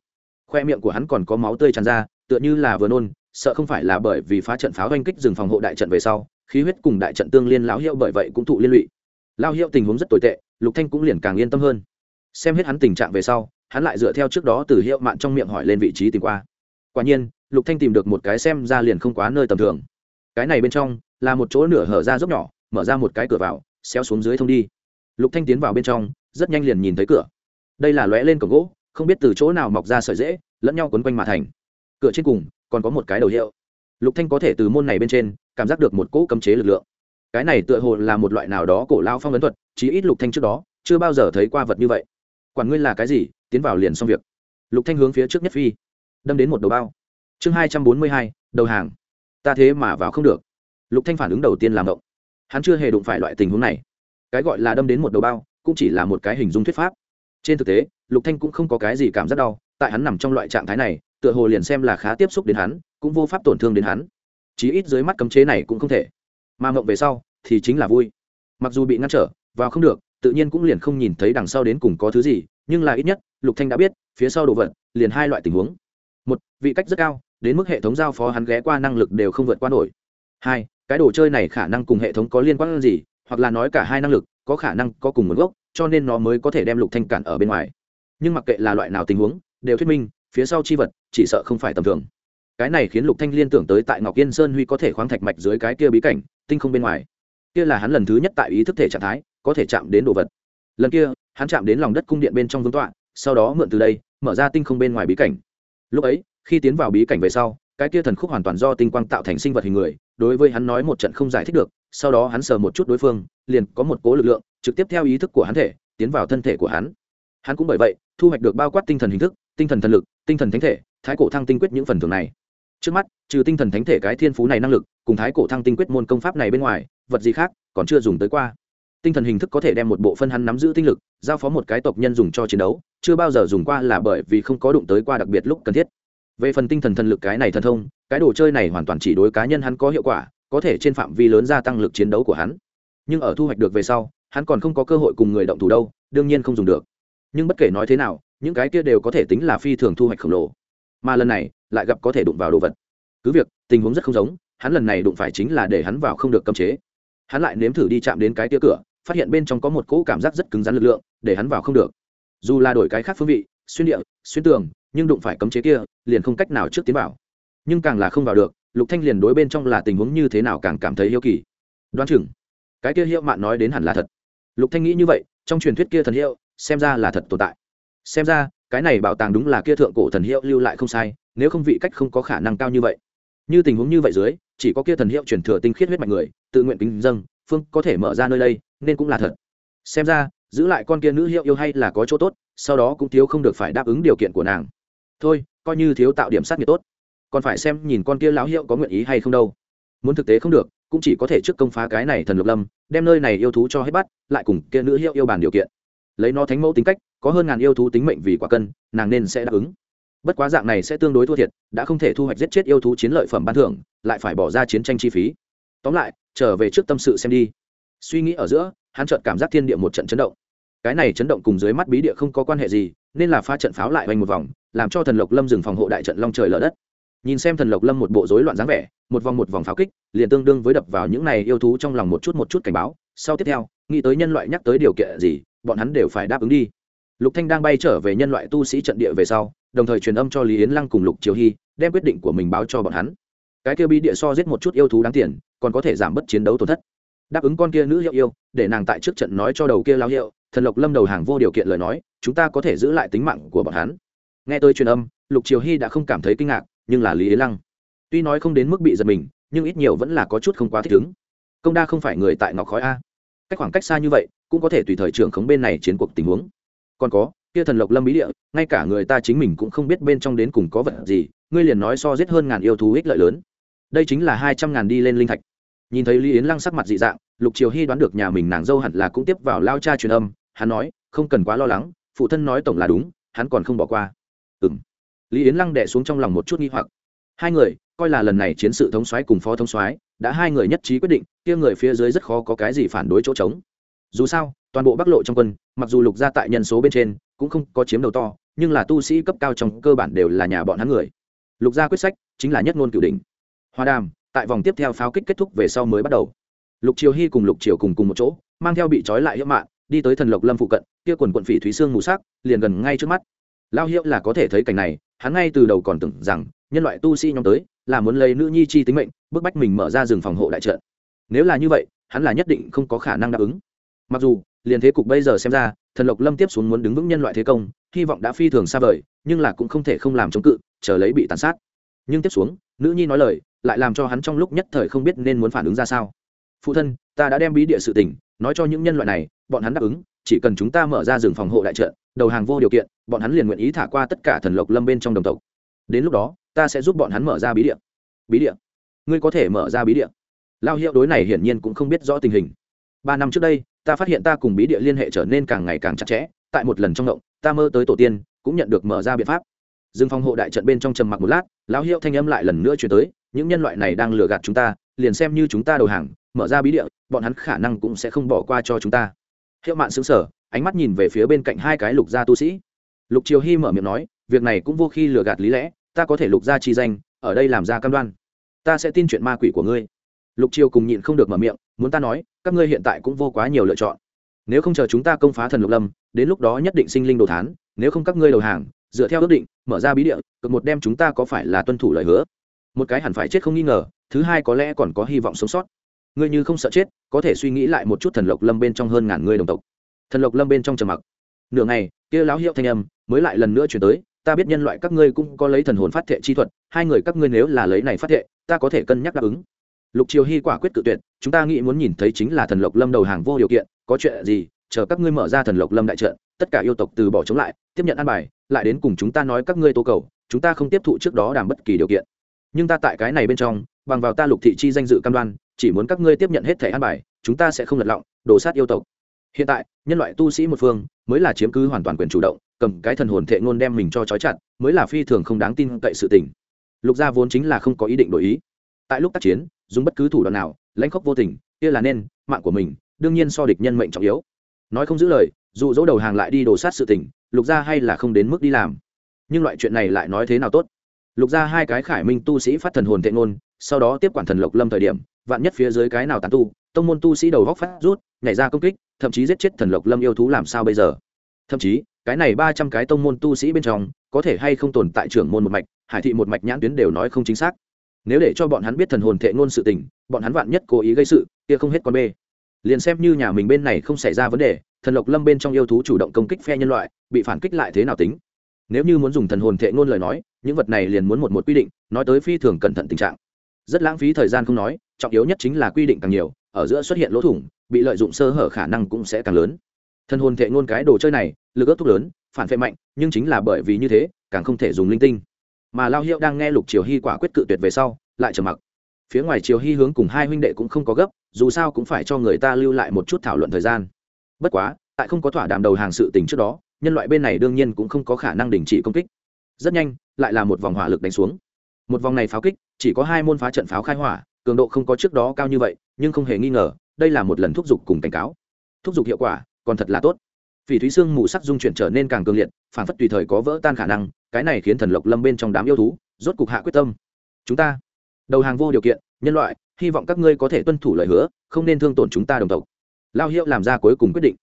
Khoe miệng của hắn còn có máu tươi tràn ra tựa như là vừa nôn, sợ không phải là bởi vì phá trận pháo oanh kích rừng phòng hộ đại trận về sau, khí huyết cùng đại trận tương liên lão hiệu bởi vậy cũng thụ liên lụy. Lao hiệu tình huống rất tồi tệ, lục thanh cũng liền càng yên tâm hơn. Xem hết hắn tình trạng về sau, hắn lại dựa theo trước đó từ hiệu mạn trong miệng hỏi lên vị trí tìm qua. Quả nhiên, lục thanh tìm được một cái xem ra liền không quá nơi tầm thường. Cái này bên trong, là một chỗ nửa hở ra dốc nhỏ, mở ra một cái cửa vào, xéo xuống dưới thông đi. Lục thanh tiến vào bên trong, rất nhanh liền nhìn thấy cửa. Đây là lóe lên cổng gỗ, không biết từ chỗ nào mọc ra sợi dễ lẫn nhau quấn quanh mà thành cửa trên cùng, còn có một cái đầu hiệu. Lục thanh có thể từ môn này bên trên, cảm giác được một cỗ cấm chế lực lượng. Cái này tựa hồ là một loại nào đó cổ lao phong ấn thuật, chí ít lục thanh trước đó, chưa bao giờ thấy qua vật như vậy. Quản ngươi là cái gì, tiến vào liền xong việc. Lục thanh hướng phía trước nhất phi, đâm đến một đầu bao. Chương hai trăm bốn mươi hai, đầu hàng. Ta thế mà vào không được. Lục thanh phản ứng đầu tiên làm động. Hắn chưa hề đụng phải loại tình huống này. Cái gọi là đâm đến một đầu bao, cũng chỉ là một cái hình dung thuyết pháp. Trên thực tế, lục thanh cũng không có cái gì cảm giác đau, tại hắn nằm trong loại trạng thái này tựa hồ liền xem là khá tiếp xúc đến hắn, cũng vô pháp tổn thương đến hắn. Chí ít dưới mắt cấm chế này cũng không thể. Mà mộng về sau, thì chính là vui. Mặc dù bị ngăn trở, vào không được, tự nhiên cũng liền không nhìn thấy đằng sau đến cùng có thứ gì, nhưng là ít nhất, lục thanh đã biết, phía sau đồ vật, liền hai loại tình huống. Một, vị cách rất cao, đến mức hệ thống giao phó hắn ghé qua năng lực đều không vượt qua nổi. Hai, cái đồ chơi này khả năng cùng hệ thống có liên quan gì, hoặc là nói cả hai năng lực, có khả năng có cùng nguồn gốc, cho nên nó mới có thể đem lục thanh cản ở bên ngoài. Nhưng mặc kệ là loại nào tình huống, đều thuyết minh phía sau chi vật, chỉ sợ không phải tầm thường. Cái này khiến lục thanh liên tưởng tới tại ngọc yên sơn huy có thể khoáng thạch mạch dưới cái kia bí cảnh, tinh không bên ngoài. Kia là hắn lần thứ nhất tại ý thức thể trạng thái, có thể chạm đến đồ vật. Lần kia, hắn chạm đến lòng đất cung điện bên trong vương tọa, sau đó mượn từ đây, mở ra tinh không bên ngoài bí cảnh. Lúc ấy, khi tiến vào bí cảnh về sau, cái kia thần khúc hoàn toàn do tinh quang tạo thành sinh vật hình người, đối với hắn nói một trận không giải thích được, sau đó hắn sờ một chút đối phương, liền có một cố lực lượng, trực tiếp theo ý thức của hắn thể, tiến vào thân thể của hắn. Hắn cũng bởi vậy, thu hoạch được bao quát tinh thần hình thức tinh thần thần lực, tinh thần thánh thể, thái cổ thăng tinh quyết những phần thưởng này. Trước mắt, trừ tinh thần thánh thể cái thiên phú này năng lực, cùng thái cổ thăng tinh quyết môn công pháp này bên ngoài, vật gì khác còn chưa dùng tới qua. Tinh thần hình thức có thể đem một bộ phân hắn nắm giữ tinh lực, giao phó một cái tộc nhân dùng cho chiến đấu, chưa bao giờ dùng qua là bởi vì không có đụng tới qua đặc biệt lúc cần thiết. Về phần tinh thần thần lực cái này thần thông, cái đồ chơi này hoàn toàn chỉ đối cá nhân hắn có hiệu quả, có thể trên phạm vi lớn gia tăng lực chiến đấu của hắn. Nhưng ở thu hoạch được về sau, hắn còn không có cơ hội cùng người động thủ đâu, đương nhiên không dùng được. Nhưng bất kể nói thế nào những cái kia đều có thể tính là phi thường thu hoạch khổng lồ. Mà lần này, lại gặp có thể đụng vào đồ vật. Cứ việc, tình huống rất không giống, hắn lần này đụng phải chính là để hắn vào không được cấm chế. Hắn lại nếm thử đi chạm đến cái tia cửa, phát hiện bên trong có một cỗ cảm giác rất cứng rắn lực lượng, để hắn vào không được. Dù là đổi cái khác phương vị, xuyên địa, xuyên tường, nhưng đụng phải cấm chế kia, liền không cách nào trước tiến vào. Nhưng càng là không vào được, lục thanh liền đối bên trong là tình huống như thế nào càng cảm thấy hiếu kỳ. Đoán chừng, cái kia hiệu mạn nói đến hẳn là thật. Lục thanh nghĩ như vậy, trong truyền thuyết kia thần hiệu, xem ra là thật tồn tại xem ra, cái này bảo tàng đúng là kia thượng cổ thần hiệu lưu lại không sai, nếu không vị cách không có khả năng cao như vậy. Như tình huống như vậy dưới, chỉ có kia thần hiệu truyền thừa tinh khiết huyết mạch người, tự nguyện kính dâng phương có thể mở ra nơi đây, nên cũng là thật. Xem ra, giữ lại con kia nữ hiệu yêu hay là có chỗ tốt, sau đó cũng thiếu không được phải đáp ứng điều kiện của nàng. Thôi, coi như thiếu tạo điểm sát nghiệp tốt. Còn phải xem nhìn con kia lão hiệu có nguyện ý hay không đâu. Muốn thực tế không được, cũng chỉ có thể trước công phá cái này thần lục lâm, đem nơi này yêu thú cho hết bắt, lại cùng kia nữ hiệu yêu bàn điều kiện lấy nó thánh mẫu tính cách, có hơn ngàn yêu thú tính mệnh vì quả cân, nàng nên sẽ đáp ứng. Bất quá dạng này sẽ tương đối thua thiệt, đã không thể thu hoạch giết chết yêu thú chiến lợi phẩm ban thưởng, lại phải bỏ ra chiến tranh chi phí. Tóm lại, trở về trước tâm sự xem đi. Suy nghĩ ở giữa, hắn chợt cảm giác thiên địa một trận chấn động. Cái này chấn động cùng dưới mắt bí địa không có quan hệ gì, nên là pha trận pháo lại hoành một vòng, làm cho thần lộc lâm dừng phòng hộ đại trận long trời lở đất. Nhìn xem thần lộc lâm một bộ rối loạn dáng vẻ, một vòng một vòng pháo kích, liền tương đương với đập vào những này yêu thú trong lòng một chút một chút cảnh báo. Sau tiếp theo nghĩ tới nhân loại nhắc tới điều kiện gì, bọn hắn đều phải đáp ứng đi. Lục thanh đang bay trở về nhân loại tu sĩ trận địa về sau, đồng thời truyền âm cho lý yến lăng cùng lục triều hy, đem quyết định của mình báo cho bọn hắn. Cái kia bi địa so giết một chút yêu thú đáng tiền, còn có thể giảm bớt chiến đấu tổn thất. Đáp ứng con kia nữ hiệu yêu, để nàng tại trước trận nói cho đầu kia lao hiệu, thần lộc lâm đầu hàng vô điều kiện lời nói, chúng ta có thể giữ lại tính mạng của bọn hắn. Nghe tôi truyền âm, lục triều hy đã không cảm thấy kinh ngạc, nhưng là lý yến lăng. Tuy nói không đến mức bị giật mình, nhưng ít nhiều vẫn là có chút không quá thích ứng. Công đa không phải người tại ngọc khói a cách khoảng cách xa như vậy, cũng có thể tùy thời trưởng khống bên này chiến cuộc tình huống. Còn có, kia thần lộc lâm bí địa, ngay cả người ta chính mình cũng không biết bên trong đến cùng có vật gì, ngươi liền nói so giết hơn ngàn yêu thú ích lợi lớn. Đây chính là hai trăm ngàn đi lên linh thạch. Nhìn thấy lý yến lăng sắc mặt dị dạng, lục triều hy đoán được nhà mình nàng dâu hẳn là cũng tiếp vào lao cha truyền âm, hắn nói, không cần quá lo lắng, phụ thân nói tổng là đúng, hắn còn không bỏ qua. Ừ m lý yến lăng đẻ xuống trong lòng một chút nghi hoặc. Hai người, coi là lần này chiến sự thống soái cùng phó thống soái, đã hai người nhất trí quyết định kia người phía dưới rất khó có cái gì phản đối chỗ trống. Dù sao, toàn bộ bắc lộ trong quân, mặc dù lục gia tại nhân số bên trên, cũng không có chiếm đầu to, nhưng là tu sĩ cấp cao trong cơ bản đều là nhà bọn hắn người. Lục gia quyết sách chính là nhất ngôn cửu đỉnh. Hoa đàm, tại vòng tiếp theo pháo kích kết thúc về sau mới bắt đầu. Lục triều hy cùng lục triều cùng cùng một chỗ, mang theo bị trói lại hiếp mạng đi tới thần lộc lâm phụ cận, kia quần quận phỉ thúy xương mù sắc, liền gần ngay trước mắt. Lao hiệu là có thể thấy cảnh này, hắn ngay từ đầu còn tưởng rằng, nhân loại tu sĩ nhóm tới, là muốn lấy nữ nhi chi tính mệnh, bức bách mình mở ra rừng phòng hộ đại trận nếu là như vậy, hắn là nhất định không có khả năng đáp ứng. Mặc dù, liền thế cục bây giờ xem ra, thần lộc lâm tiếp xuống muốn đứng vững nhân loại thế công, hy vọng đã phi thường xa vời, nhưng là cũng không thể không làm chống cự, chờ lấy bị tàn sát. Nhưng tiếp xuống, nữ nhi nói lời, lại làm cho hắn trong lúc nhất thời không biết nên muốn phản ứng ra sao. Phụ thân, ta đã đem bí địa sự tình, nói cho những nhân loại này, bọn hắn đáp ứng, chỉ cần chúng ta mở ra rừng phòng hộ đại trận, đầu hàng vô điều kiện, bọn hắn liền nguyện ý thả qua tất cả thần lộc lâm bên trong đồng tộc. Đến lúc đó, ta sẽ giúp bọn hắn mở ra bí địa. Bí địa? Ngươi có thể mở ra bí địa? Lao hiệu đối này hiển nhiên cũng không biết rõ tình hình. Ba năm trước đây, ta phát hiện ta cùng bí địa liên hệ trở nên càng ngày càng chặt chẽ, tại một lần trong động, ta mơ tới tổ tiên, cũng nhận được mở ra biện pháp. Dương phòng hộ đại trận bên trong trầm mặc một lát lão hiệu thanh âm lại lần nữa chuyển tới, những nhân loại này đang lừa gạt chúng ta, liền xem như chúng ta đầu hàng, mở ra bí địa, bọn hắn khả năng cũng sẽ không bỏ qua cho chúng ta. Hiệu mạn xứng sở ánh mắt nhìn về phía bên cạnh hai cái lục gia tu sĩ. Lục triều hy mở miệng nói, việc này cũng vô khi lừa gạt lý lẽ, ta có thể lục gia chi danh, ở đây làm ra cam đoan. Ta sẽ tin chuyện ma quỷ của ngươi lục triều cùng nhịn không được mở miệng, muốn ta nói, các ngươi hiện tại cũng vô quá nhiều lựa chọn. Nếu không chờ chúng ta công phá thần lục lâm, đến lúc đó nhất định sinh linh đồ thán, nếu không các ngươi đầu hàng, dựa theo ước định, mở ra bí địa, cực một đem chúng ta có phải là tuân thủ lời hứa? Một cái hẳn phải chết không nghi ngờ, thứ hai có lẽ còn có hy vọng sống sót. Ngươi như không sợ chết, có thể suy nghĩ lại một chút thần lộc lâm bên trong hơn ngàn người đồng tộc. Thần lộc lâm bên trong trầm mặc. Nửa ngày, kia lão hiệu thanh âm mới lại lần nữa chuyển tới, ta biết nhân loại các ngươi cũng có lấy thần hồn phát thệ chi thuật, hai người các ngươi nếu là lấy này phát thệ, ta có thể cân nhắc đáp ứng lục triều hy quả quyết tự tuyệt, chúng ta nghĩ muốn nhìn thấy chính là thần lộc lâm đầu hàng vô điều kiện, có chuyện gì, chờ các ngươi mở ra thần lộc lâm đại trận, tất cả yêu tộc từ bỏ chống lại, tiếp nhận an bài, lại đến cùng chúng ta nói các ngươi tố cầu, chúng ta không tiếp thụ trước đó đàm bất kỳ điều kiện. Nhưng ta tại cái này bên trong, bằng vào ta lục thị chi danh dự cam đoan, chỉ muốn các ngươi tiếp nhận hết thẻ an bài, chúng ta sẽ không lật lọng đổ sát yêu tộc. Hiện tại, nhân loại tu sĩ một phương, mới là chiếm cứ hoàn toàn quyền chủ động, cầm cái thần hồn thệ ngôn đem mình cho trói chặt, mới là phi thường không đáng tin cậy sự tình. Lục gia vốn chính là không có ý định đổi ý. Tại lúc tác chiến dùng bất cứ thủ đoạn nào, lãnh khốc vô tình, kia là nên, mạng của mình, đương nhiên so địch nhân mệnh trọng yếu. Nói không giữ lời, dụ dỗ đầu hàng lại đi đổ sát sự tình, lục gia hay là không đến mức đi làm. Nhưng loại chuyện này lại nói thế nào tốt? Lục gia hai cái khải minh tu sĩ phát thần hồn thệ ngôn, sau đó tiếp quản thần lộc lâm thời điểm, vạn nhất phía dưới cái nào tàn tu, tông môn tu sĩ đầu góc phát rút, nhảy ra công kích, thậm chí giết chết thần lộc lâm yêu thú làm sao bây giờ? Thậm chí, cái này ba trăm cái tông môn tu sĩ bên trong, có thể hay không tồn tại trưởng môn một mạch, hải thị một mạch nhãn tuyến đều nói không chính xác nếu để cho bọn hắn biết thần hồn thệ ngôn sự tình, bọn hắn vạn nhất cố ý gây sự, kia không hết con bê. Liền xem như nhà mình bên này không xảy ra vấn đề, thần lộc lâm bên trong yêu thú chủ động công kích phe nhân loại, bị phản kích lại thế nào tính? Nếu như muốn dùng thần hồn thệ ngôn lời nói, những vật này liền muốn một một quy định, nói tới phi thường cẩn thận tình trạng. Rất lãng phí thời gian không nói, trọng yếu nhất chính là quy định càng nhiều, ở giữa xuất hiện lỗ thủng, bị lợi dụng sơ hở khả năng cũng sẽ càng lớn. Thần hồn thệ ngôn cái đồ chơi này, lực ước thúc lớn, phản vệ mạnh, nhưng chính là bởi vì như thế, càng không thể dùng linh tinh mà lao hiệu đang nghe lục triều hy quả quyết cự tuyệt về sau, lại trở mặc. Phía ngoài triều hy hướng cùng hai huynh đệ cũng không có gấp, dù sao cũng phải cho người ta lưu lại một chút thảo luận thời gian. Bất quá, tại không có thỏa đàm đầu hàng sự tình trước đó, nhân loại bên này đương nhiên cũng không có khả năng đình chỉ công kích. Rất nhanh, lại là một vòng hỏa lực đánh xuống. Một vòng này pháo kích, chỉ có hai môn phá trận pháo khai hỏa, cường độ không có trước đó cao như vậy, nhưng không hề nghi ngờ, đây là một lần thúc giục cùng cảnh cáo. Thúc giục hiệu quả, còn thật là tốt. Vì thúy xương mù sắc dung chuyển trở nên càng cường liệt, phản phất tùy thời có vỡ tan khả năng cái này khiến thần lộc lâm bên trong đám yêu thú rốt cục hạ quyết tâm. Chúng ta, đầu hàng vô điều kiện, nhân loại, hy vọng các ngươi có thể tuân thủ lời hứa, không nên thương tổn chúng ta đồng tộc. Lao hiệu làm ra cuối cùng quyết định.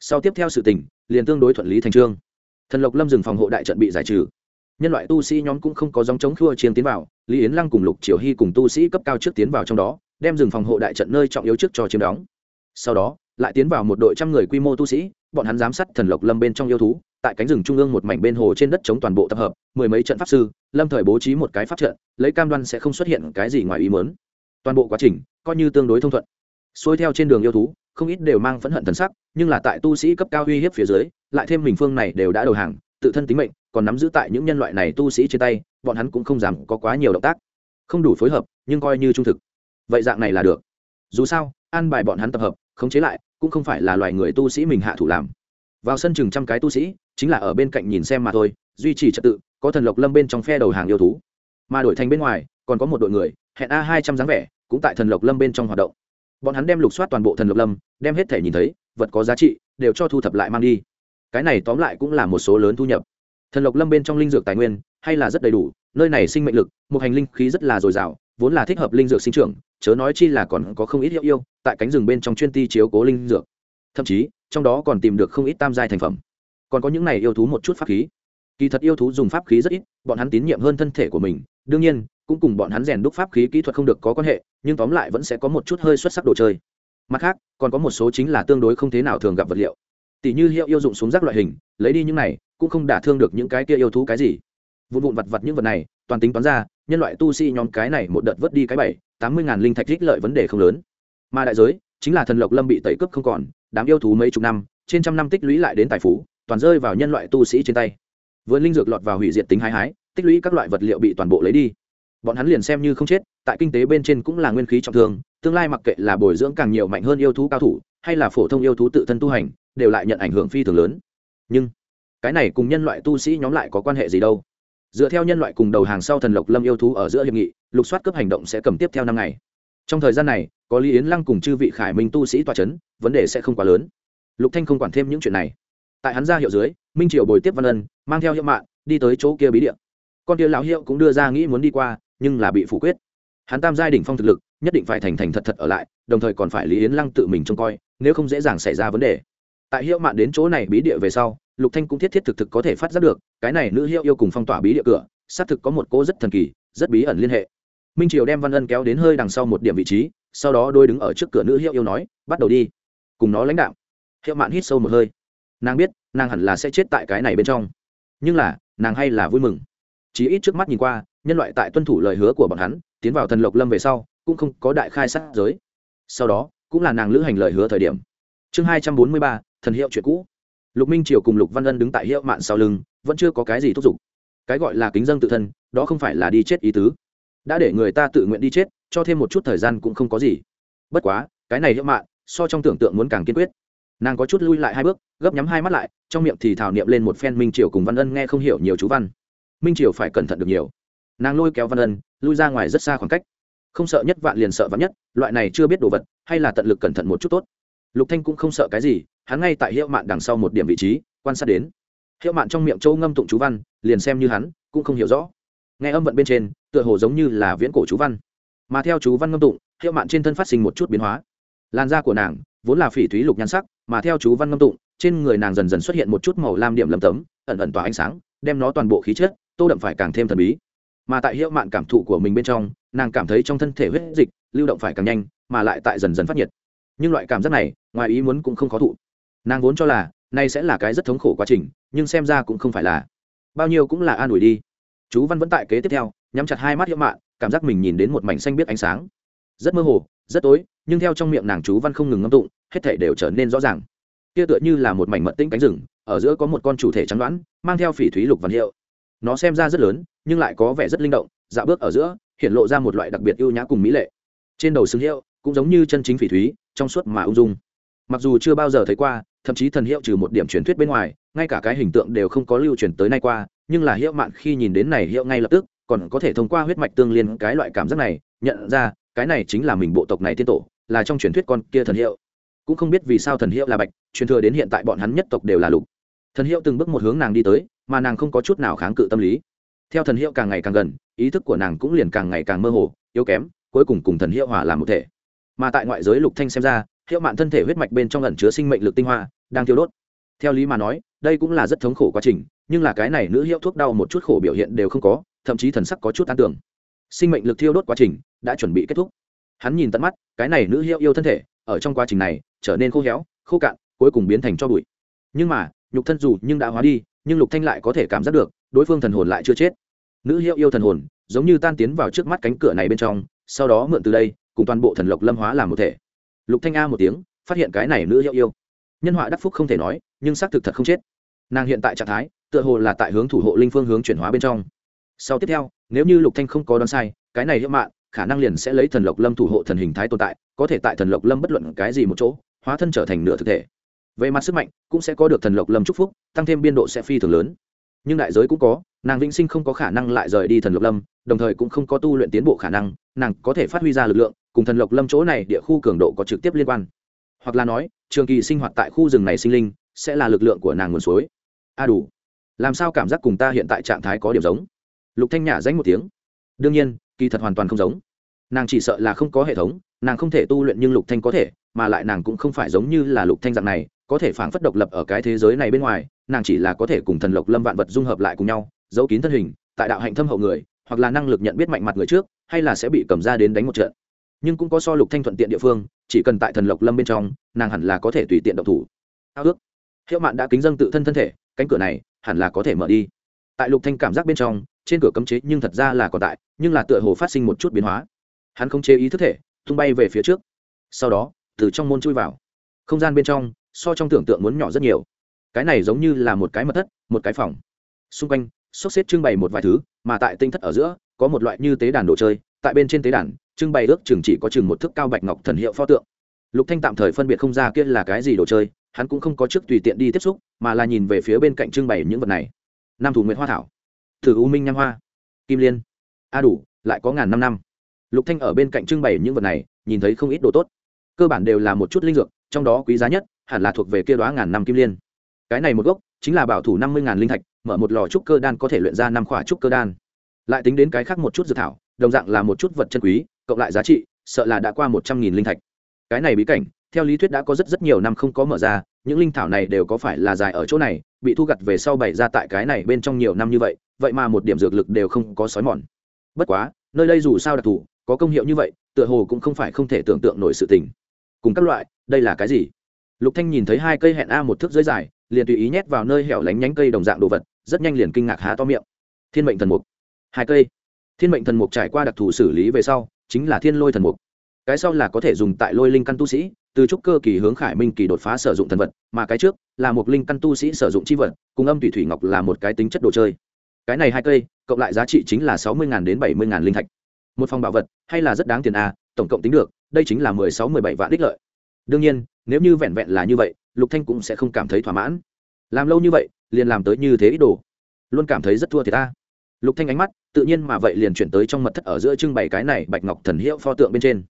Sau tiếp theo sự tình, liền tương đối thuận lý thành trương. Thần lộc lâm dừng phòng hộ đại trận bị giải trừ. Nhân loại tu sĩ nhóm cũng không có dòng chống khua chiến tiến vào, lý yến lăng cùng lục triều hy cùng tu sĩ cấp cao trước tiến vào trong đó, đem rừng phòng hộ đại trận nơi trọng yếu trước cho chiếm đóng. Sau đó, lại tiến vào một đội trăm người quy mô tu sĩ, bọn hắn giám sát thần lộc lâm bên trong yêu thú tại cánh rừng trung ương một mảnh bên hồ trên đất chống toàn bộ tập hợp, mười mấy trận pháp sư, lâm thời bố trí một cái pháp trận, lấy cam đoan sẽ không xuất hiện cái gì ngoài ý mớn toàn bộ quá trình coi như tương đối thông thuận. Xuôi theo trên đường yêu thú, không ít đều mang phẫn hận thần sắc, nhưng là tại tu sĩ cấp cao uy hiếp phía dưới, lại thêm mình phương này đều đã đầu hàng, tự thân tính mệnh, còn nắm giữ tại những nhân loại này tu sĩ trên tay, bọn hắn cũng không dám có quá nhiều động tác. Không đủ phối hợp, nhưng coi như trung thực. Vậy dạng này là được. Dù sao, an bài bọn hắn tập hợp, khống chế lại, cũng không phải là loài người tu sĩ mình hạ thủ làm vào sân chừng trăm cái tu sĩ, chính là ở bên cạnh nhìn xem mà thôi, duy trì trật tự, có thần lộc lâm bên trong phe đầu hàng yêu thú. Mà đổi thành bên ngoài, còn có một đội người, hẹn a hai trăm dáng vẻ, cũng tại thần lộc lâm bên trong hoạt động. Bọn hắn đem lục soát toàn bộ thần lộc lâm, đem hết thể nhìn thấy, vật có giá trị, đều cho thu thập lại mang đi. Cái này tóm lại cũng là một số lớn thu nhập. Thần lộc lâm bên trong linh dược tài nguyên, hay là rất đầy đủ, nơi này sinh mệnh lực, một hành linh khí rất là dồi dào, vốn là thích hợp linh dược sinh trưởng, chớ nói chi là còn có không ít hiệu yêu, tại cánh rừng bên trong chuyên ti chiếu cố linh dược. Thậm chí trong đó còn tìm được không ít tam giai thành phẩm. Còn có những này yêu thú một chút pháp khí. Kỳ thật yêu thú dùng pháp khí rất ít, bọn hắn tín nhiệm hơn thân thể của mình. Đương nhiên, cũng cùng bọn hắn rèn đúc pháp khí kỹ thuật không được có quan hệ, nhưng tóm lại vẫn sẽ có một chút hơi xuất sắc đồ chơi. Mặt khác, còn có một số chính là tương đối không thế nào thường gặp vật liệu. Tỷ như hiệu yêu dụng xuống rác loại hình, lấy đi những này, cũng không đả thương được những cái kia yêu thú cái gì. Vụn vụn vặt vặt những vật này, toàn tính toán ra, nhân loại tu sĩ nhóm cái này một đợt vớt đi cái bảy, tám mươi ngàn linh thạch thích lợi vấn đề không lớn. Mà đại giới chính là thần lộc lâm bị tẩy cướp không còn, đám yêu thú mấy chục năm, trên trăm năm tích lũy lại đến tài phú, toàn rơi vào nhân loại tu sĩ trên tay. Vườn linh dược lọt vào hủy diệt tính hái hái, tích lũy các loại vật liệu bị toàn bộ lấy đi. Bọn hắn liền xem như không chết, tại kinh tế bên trên cũng là nguyên khí trọng thương, tương lai mặc kệ là bồi dưỡng càng nhiều mạnh hơn yêu thú cao thủ, hay là phổ thông yêu thú tự thân tu hành, đều lại nhận ảnh hưởng phi thường lớn. Nhưng, cái này cùng nhân loại tu sĩ nhóm lại có quan hệ gì đâu? Dựa theo nhân loại cùng đầu hàng sau thần lộc lâm yêu thú ở giữa hiệp nghị, lục soát cấp hành động sẽ cầm tiếp theo năm ngày trong thời gian này, có lý yến lăng cùng chư vị khải minh tu sĩ tòa c h ấ n vấn đề sẽ không quá lớn. Lục thanh không quản thêm những chuyện này. Tại hắn ra hiệu dưới, minh triều bồi tiếp văn ân, mang theo hiệu mạng đi tới chỗ kia bí địa. Con kia lão hiệu cũng đưa ra nghĩ muốn đi qua, nhưng là bị phủ quyết. Hắn tam giai đỉnh phong thực lực, nhất định phải thành thành thật thật ở lại, đồng thời còn phải lý yến lăng tự mình trông coi, nếu không dễ dàng xảy ra vấn đề. Tại hiệu mạng đến chỗ này bí địa về sau, lục thanh cũng thiết thiết thực thực có thể phát giác được, cái này nữ hiệu yêu cùng phong tỏa bí địa cửa, xác thực có một cô rất thần kỳ, rất bí ẩn liên hệ minh triều đem văn ân kéo đến hơi đằng sau một điểm vị trí sau đó đôi đứng ở trước cửa nữ hiệu yêu nói bắt đầu đi cùng nó lãnh đạo hiệu mạn hít sâu một hơi nàng biết nàng hẳn là sẽ chết tại cái này bên trong nhưng là nàng hay là vui mừng chỉ ít trước mắt nhìn qua nhân loại tại tuân thủ lời hứa của bọn hắn tiến vào thần lộc lâm về sau cũng không có đại khai sát giới sau đó cũng là nàng lữ hành lời hứa thời điểm chương hai trăm bốn mươi ba thần hiệu chuyện cũ lục minh triều cùng lục văn ân đứng tại hiệu mạn sau lưng vẫn chưa có cái gì thúc giục cái gọi là kính dân tự thân đó không phải là đi chết ý tứ đã để người ta tự nguyện đi chết, cho thêm một chút thời gian cũng không có gì. Bất quá, cái này hiệu mạn, so trong tưởng tượng muốn càng kiên quyết. Nàng có chút lui lại hai bước, gấp nhắm hai mắt lại, trong miệng thì thảo niệm lên một phen minh triều cùng văn ân nghe không hiểu nhiều chú văn. Minh triều phải cẩn thận được nhiều. Nàng lôi kéo văn ân, lui ra ngoài rất xa khoảng cách. Không sợ nhất vạn liền sợ vạn nhất, loại này chưa biết đồ vật, hay là tận lực cẩn thận một chút tốt. Lục thanh cũng không sợ cái gì, hắn ngay tại hiệu mạn đằng sau một điểm vị trí, quan sát đến. Hiệu mạn trong miệng châu ngâm tụng chú văn, liền xem như hắn, cũng không hiểu rõ nghe âm vận bên trên, tựa hồ giống như là viễn cổ chú văn. Mà theo chú văn ngâm tụng, hiệu mạn trên thân phát sinh một chút biến hóa. Làn da của nàng, vốn là phỉ thúy lục nhan sắc, mà theo chú văn ngâm tụng, trên người nàng dần dần xuất hiện một chút màu lam điểm lầm tấm, ẩn ẩn tỏa ánh sáng, đem nó toàn bộ khí chất, tô đậm phải càng thêm thần bí. Mà tại hiệu mạn cảm thụ của mình bên trong, nàng cảm thấy trong thân thể huyết dịch lưu động phải càng nhanh, mà lại tại dần dần phát nhiệt. Nhưng loại cảm giác này, ngoài ý muốn cũng không khó thụ. Nàng vốn cho là nay sẽ là cái rất thống khổ quá trình, nhưng xem ra cũng không phải là. Bao nhiêu cũng là an ủi đi chú văn vẫn tại kế tiếp theo, nhắm chặt hai mắt hiệu mạn cảm giác mình nhìn đến một mảnh xanh biết ánh sáng. Rất mơ hồ, rất tối, nhưng theo trong miệng nàng chú văn không ngừng ngâm tụng, hết thể đều trở nên rõ ràng. Kia tựa như là một mảnh mật tĩnh cánh rừng, ở giữa có một con chủ thể trắng đoán, mang theo phỉ thúy lục văn hiệu. Nó xem ra rất lớn, nhưng lại có vẻ rất linh động dạo bước ở giữa, hiện lộ ra một loại đặc biệt ưu nhã cùng mỹ lệ. Trên đầu xứng hiệu, cũng giống như chân chính phỉ thúy, trong suốt mà ung dung. Mặc dù chưa bao giờ thấy qua, thậm chí thần hiệu trừ một điểm truyền thuyết bên ngoài, ngay cả cái hình tượng đều không có lưu truyền tới nay qua nhưng là hiệu mạn khi nhìn đến này hiệu ngay lập tức, còn có thể thông qua huyết mạch tương liên cái loại cảm giác này, nhận ra, cái này chính là mình bộ tộc này tiên tổ, là trong truyền thuyết con kia thần hiệu. Cũng không biết vì sao thần hiệu là bạch, truyền thừa đến hiện tại bọn hắn nhất tộc đều là lục. Thần hiệu từng bước một hướng nàng đi tới, mà nàng không có chút nào kháng cự tâm lý. Theo thần hiệu càng ngày càng gần, ý thức của nàng cũng liền càng ngày càng mơ hồ, yếu kém, cuối cùng cùng thần hiệu hòa làm một thể. Mà tại ngoại giới lục thanh xem ra, hiệu mạn thân thể huyết mạch bên trong ẩn chứa sinh mệnh lực tinh hoa, đang thiêu đốt. Theo lý mà nói, đây cũng là rất thống khổ quá trình nhưng là cái này nữ hiệu thuốc đau một chút khổ biểu hiện đều không có, thậm chí thần sắc có chút tan tưởng sinh mệnh lực thiêu đốt quá trình đã chuẩn bị kết thúc. Hắn nhìn tận mắt, cái này nữ hiệu yêu thân thể, ở trong quá trình này, trở nên khô héo, khô cạn, cuối cùng biến thành cho bụi. Nhưng mà, nhục thân dù nhưng đã hóa đi, nhưng lục thanh lại có thể cảm giác được, đối phương thần hồn lại chưa chết. Nữ hiệu yêu thần hồn, giống như tan tiến vào trước mắt cánh cửa này bên trong, sau đó mượn từ đây, cùng toàn bộ thần lộc lâm hóa làm một thể. Lục thanh a một tiếng, phát hiện cái này nữ hiệu yêu. Nhân họa đắc phúc không thể nói, nhưng xác thực thật không chết. Nàng hiện tại trạng thái tựa hồ là tại hướng thủ hộ linh phương hướng chuyển hóa bên trong. Sau tiếp theo, nếu như lục thanh không có đoán sai, cái này hiệu mạng khả năng liền sẽ lấy thần lộc lâm thủ hộ thần hình thái tồn tại, có thể tại thần lộc lâm bất luận cái gì một chỗ, hóa thân trở thành nửa thực thể. Về mặt sức mạnh, cũng sẽ có được thần lộc lâm chúc phúc, tăng thêm biên độ sẽ phi thường lớn. Nhưng đại giới cũng có, nàng vĩnh sinh không có khả năng lại rời đi thần lộc lâm, đồng thời cũng không có tu luyện tiến bộ khả năng, nàng có thể phát huy ra lực lượng, cùng thần lộc lâm chỗ này địa khu cường độ có trực tiếp liên quan. Hoặc là nói, trường kỳ sinh hoạt tại khu rừng này sinh linh, sẽ là lực lượng của nàng nguồn suối. A đủ làm sao cảm giác cùng ta hiện tại trạng thái có điểm giống? Lục thanh nhả danh một tiếng. Đương nhiên, kỳ thật hoàn toàn không giống. Nàng chỉ sợ là không có hệ thống, nàng không thể tu luyện nhưng lục thanh có thể, mà lại nàng cũng không phải giống như là lục thanh dạng này, có thể phảng phất độc lập ở cái thế giới này bên ngoài, nàng chỉ là có thể cùng thần lộc lâm vạn vật dung hợp lại cùng nhau, giấu kín thân hình, tại đạo hạnh thâm hậu người, hoặc là năng lực nhận biết mạnh mặt người trước, hay là sẽ bị cầm ra đến đánh một trận. Nhưng cũng có so lục thanh thuận tiện địa phương, chỉ cần tại thần lộc lâm bên trong, nàng hẳn là có thể tùy tiện động thủ. Ao ước. Hiệu mạn đã kính dâng tự thân thân thể cánh cửa này hẳn là có thể mở đi. Tại lục thanh cảm giác bên trong, trên cửa cấm chế nhưng thật ra là còn tại, nhưng là tựa hồ phát sinh một chút biến hóa. Hắn không chế ý thức thể, tung bay về phía trước. Sau đó, từ trong môn chui vào. Không gian bên trong, so trong tưởng tượng muốn nhỏ rất nhiều. Cái này giống như là một cái mật thất, một cái phòng. Xung quanh, xốc xếp trưng bày một vài thứ, mà tại tinh thất ở giữa, có một loại như tế đàn đồ chơi, tại bên trên tế đàn, trưng bày ước chừng chỉ có chừng một thước cao bạch ngọc thần hiệu pho tượng. Lục thanh tạm thời phân biệt không ra kia là cái gì đồ chơi hắn cũng không có chức tùy tiện đi tiếp xúc, mà là nhìn về phía bên cạnh trưng bày những vật này. Nam thủ nguyệt hoa thảo, thử u minh nham hoa, kim liên, a đủ, lại có ngàn năm năm. Lục thanh ở bên cạnh trưng bày những vật này, nhìn thấy không ít đồ tốt. Cơ bản đều là một chút linh dược, trong đó quý giá nhất hẳn là thuộc về kia đoá ngàn năm kim liên. Cái này một gốc chính là bảo thủ năm mươi ngàn linh thạch, mở một lò trúc cơ đan có thể luyện ra năm khỏa trúc cơ đan. Lại tính đến cái khác một chút dược thảo, đồng dạng là một chút vật chân quý, cộng lại giá trị, sợ là đã qua một trăm nghìn linh thạch. Cái này bí cảnh theo lý thuyết đã có rất rất nhiều năm không có mở ra, những linh thảo này đều có phải là dài ở chỗ này, bị thu gặt về sau bày ra tại cái này bên trong nhiều năm như vậy vậy mà một điểm dược lực đều không có sói mòn. Bất quá, nơi đây dù sao đặc thù, có công hiệu như vậy, tựa hồ cũng không phải không thể tưởng tượng nổi sự tình. Cùng các loại, đây là cái gì? Lục thanh nhìn thấy hai cây hẹn a một thước dưới dài, liền tùy ý nhét vào nơi hẻo lánh nhánh cây đồng dạng đồ vật, rất nhanh liền kinh ngạc há to miệng. Thiên mệnh thần mục. Hai cây. Thiên mệnh thần mục trải qua đặc thù xử lý về sau, chính là thiên lôi thần mục cái sau là có thể dùng tại lôi linh căn tu sĩ, từ trúc cơ kỳ hướng khải minh kỳ đột phá sử dụng thần vật, mà cái trước là một linh căn tu sĩ sử dụng chi vật, cùng âm thủy thủy ngọc là một cái tính chất đồ chơi. Cái này hai cây, cộng lại giá trị chính là sáu mươi đến bảy mươi linh thạch. Một phòng bảo vật, hay là rất đáng tiền a tổng cộng tính được, đây chính là mười sáu mười bảy vạn đích lợi. Đương nhiên, nếu như vẹn vẹn là như vậy, lục thanh cũng sẽ không cảm thấy thỏa mãn. Làm lâu như vậy, liền làm tới như thế ít đồ. Luôn cảm thấy rất thua thì ta. Lục thanh ánh mắt, tự nhiên mà vậy liền chuyển tới trong mật thất ở giữa trưng bày cái này bạch ngọc thần hiệu pho tượng bên trên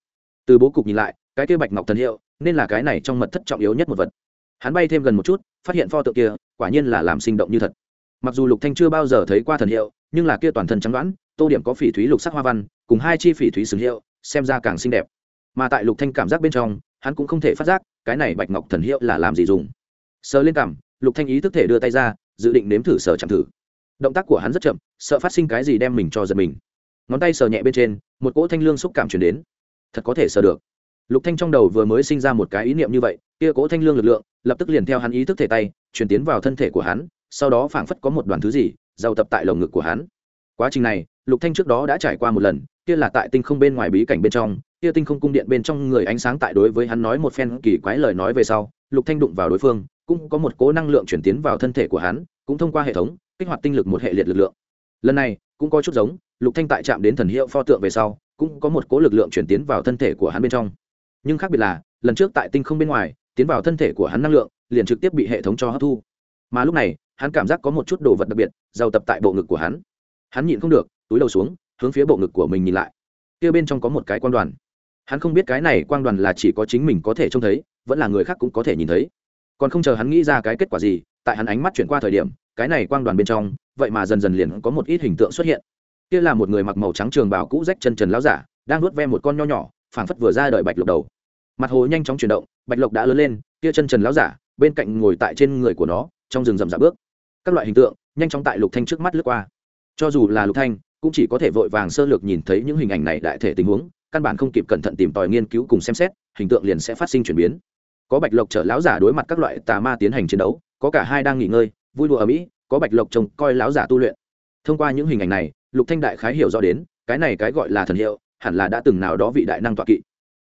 từ bố cục nhìn lại, cái kia bạch ngọc thần hiệu, nên là cái này trong mật thất trọng yếu nhất một vật. Hắn bay thêm gần một chút, phát hiện pho tượng kia, quả nhiên là làm sinh động như thật. Mặc dù lục thanh chưa bao giờ thấy qua thần hiệu, nhưng là kia toàn thân trắng đoán, tô điểm có phỉ thúy lục sắc hoa văn, cùng hai chi phỉ thúy sừng hiệu, xem ra càng xinh đẹp. Mà tại lục thanh cảm giác bên trong, hắn cũng không thể phát giác, cái này bạch ngọc thần hiệu là làm gì dùng. Sờ lên cảm lục thanh ý thức thể đưa tay ra, dự định nếm thử sờ chạm thử. Động tác của hắn rất chậm, sợ phát sinh cái gì đem mình cho giật mình. Ngón tay sờ nhẹ bên trên, một cỗ thanh lương xúc cảm truyền đến thật có thể sờ được. Lục thanh trong đầu vừa mới sinh ra một cái ý niệm như vậy, kia cỗ thanh lương lực lượng, lập tức liền theo hắn ý thức thể tay truyền tiến vào thân thể của hắn, sau đó phảng phất có một đoàn thứ gì, giàu tập tại lồng ngực của hắn. Quá trình này, lục thanh trước đó đã trải qua một lần, kia là tại tinh không bên ngoài bí cảnh bên trong, kia tinh không cung điện bên trong người ánh sáng tại đối với hắn nói một phen kỳ quái lời nói về sau, lục thanh đụng vào đối phương, cũng có một cố năng lượng chuyển tiến vào thân thể của hắn, cũng thông qua hệ thống, kích hoạt tinh lực một hệ liệt lực lượng. Lần này, cũng có chút giống, lục thanh tại chạm đến thần hiệu pho tượng về sau cũng có một cố lực lượng chuyển tiến vào thân thể của hắn bên trong. Nhưng khác biệt là, lần trước tại tinh không bên ngoài, tiến vào thân thể của hắn năng lượng, liền trực tiếp bị hệ thống cho hấp thu. Mà lúc này, hắn cảm giác có một chút đồ vật đặc biệt, giàu tập tại bộ ngực của hắn. Hắn nhịn không được, túi đầu xuống, hướng phía bộ ngực của mình nhìn lại. Kia bên trong có một cái quan đoàn. Hắn không biết cái này quang đoàn là chỉ có chính mình có thể trông thấy, vẫn là người khác cũng có thể nhìn thấy. Còn không chờ hắn nghĩ ra cái kết quả gì, tại hắn ánh mắt chuyển qua thời điểm, cái này quang đoàn bên trong, vậy mà dần dần liền có một ít hình tượng xuất hiện kia là một người mặc màu trắng trường bào cũ rách chân trần láo giả, đang nuốt ve một con nho nhỏ, phảng phất vừa ra đợi bạch lộc đầu. Mặt hồ nhanh chóng chuyển động, bạch lộc đã lớn lên, kia chân trần láo giả, bên cạnh ngồi tại trên người của nó, trong rừng rậm rạp bước. Các loại hình tượng, nhanh chóng tại lục thanh trước mắt lướt qua. Cho dù là lục thanh, cũng chỉ có thể vội vàng sơ lược nhìn thấy những hình ảnh này đại thể tình huống, căn bản không kịp cẩn thận tìm tòi nghiên cứu cùng xem xét, hình tượng liền sẽ phát sinh chuyển biến. Có bạch lộc chở lão giả đối mặt các loại tà ma tiến hành chiến đấu, có cả hai đang nghỉ ngơi, vui đùa ở mỹ, có bạch lộc trông coi lão giả tu luyện. Thông qua những hình ảnh này lục thanh đại khái hiểu rõ đến, cái này cái gọi là thần hiệu, hẳn là đã từng nào đó vị đại năng tọa kỵ.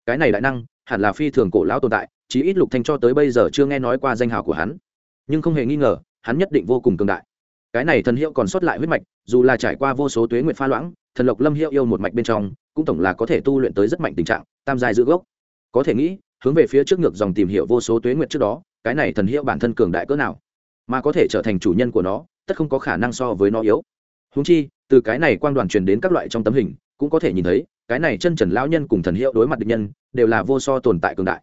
Cái này đại năng, hẳn là phi thường cổ lão tồn tại, chí ít lục thanh cho tới bây giờ chưa nghe nói qua danh hào của hắn. Nhưng không hề nghi ngờ, hắn nhất định vô cùng cường đại. Cái này thần hiệu còn sót lại huyết mạch, dù là trải qua vô số tuế nguyệt pha loãng, thần lộc lâm hiệu yêu một mạch bên trong, cũng tổng là có thể tu luyện tới rất mạnh tình trạng, tam dài giữ gốc. Có thể nghĩ, hướng về phía trước ngược dòng tìm hiểu vô số tuế nguyệt trước đó, cái này thần hiệu bản thân cường đại cỡ nào, mà có thể trở thành chủ nhân của nó, tất không có khả năng so với nó yếu húng chi, từ cái này quang đoàn truyền đến các loại trong tấm hình, cũng có thể nhìn thấy, cái này chân trần lão nhân cùng thần hiệu đối mặt địch nhân, đều là vô so tồn tại cường đại.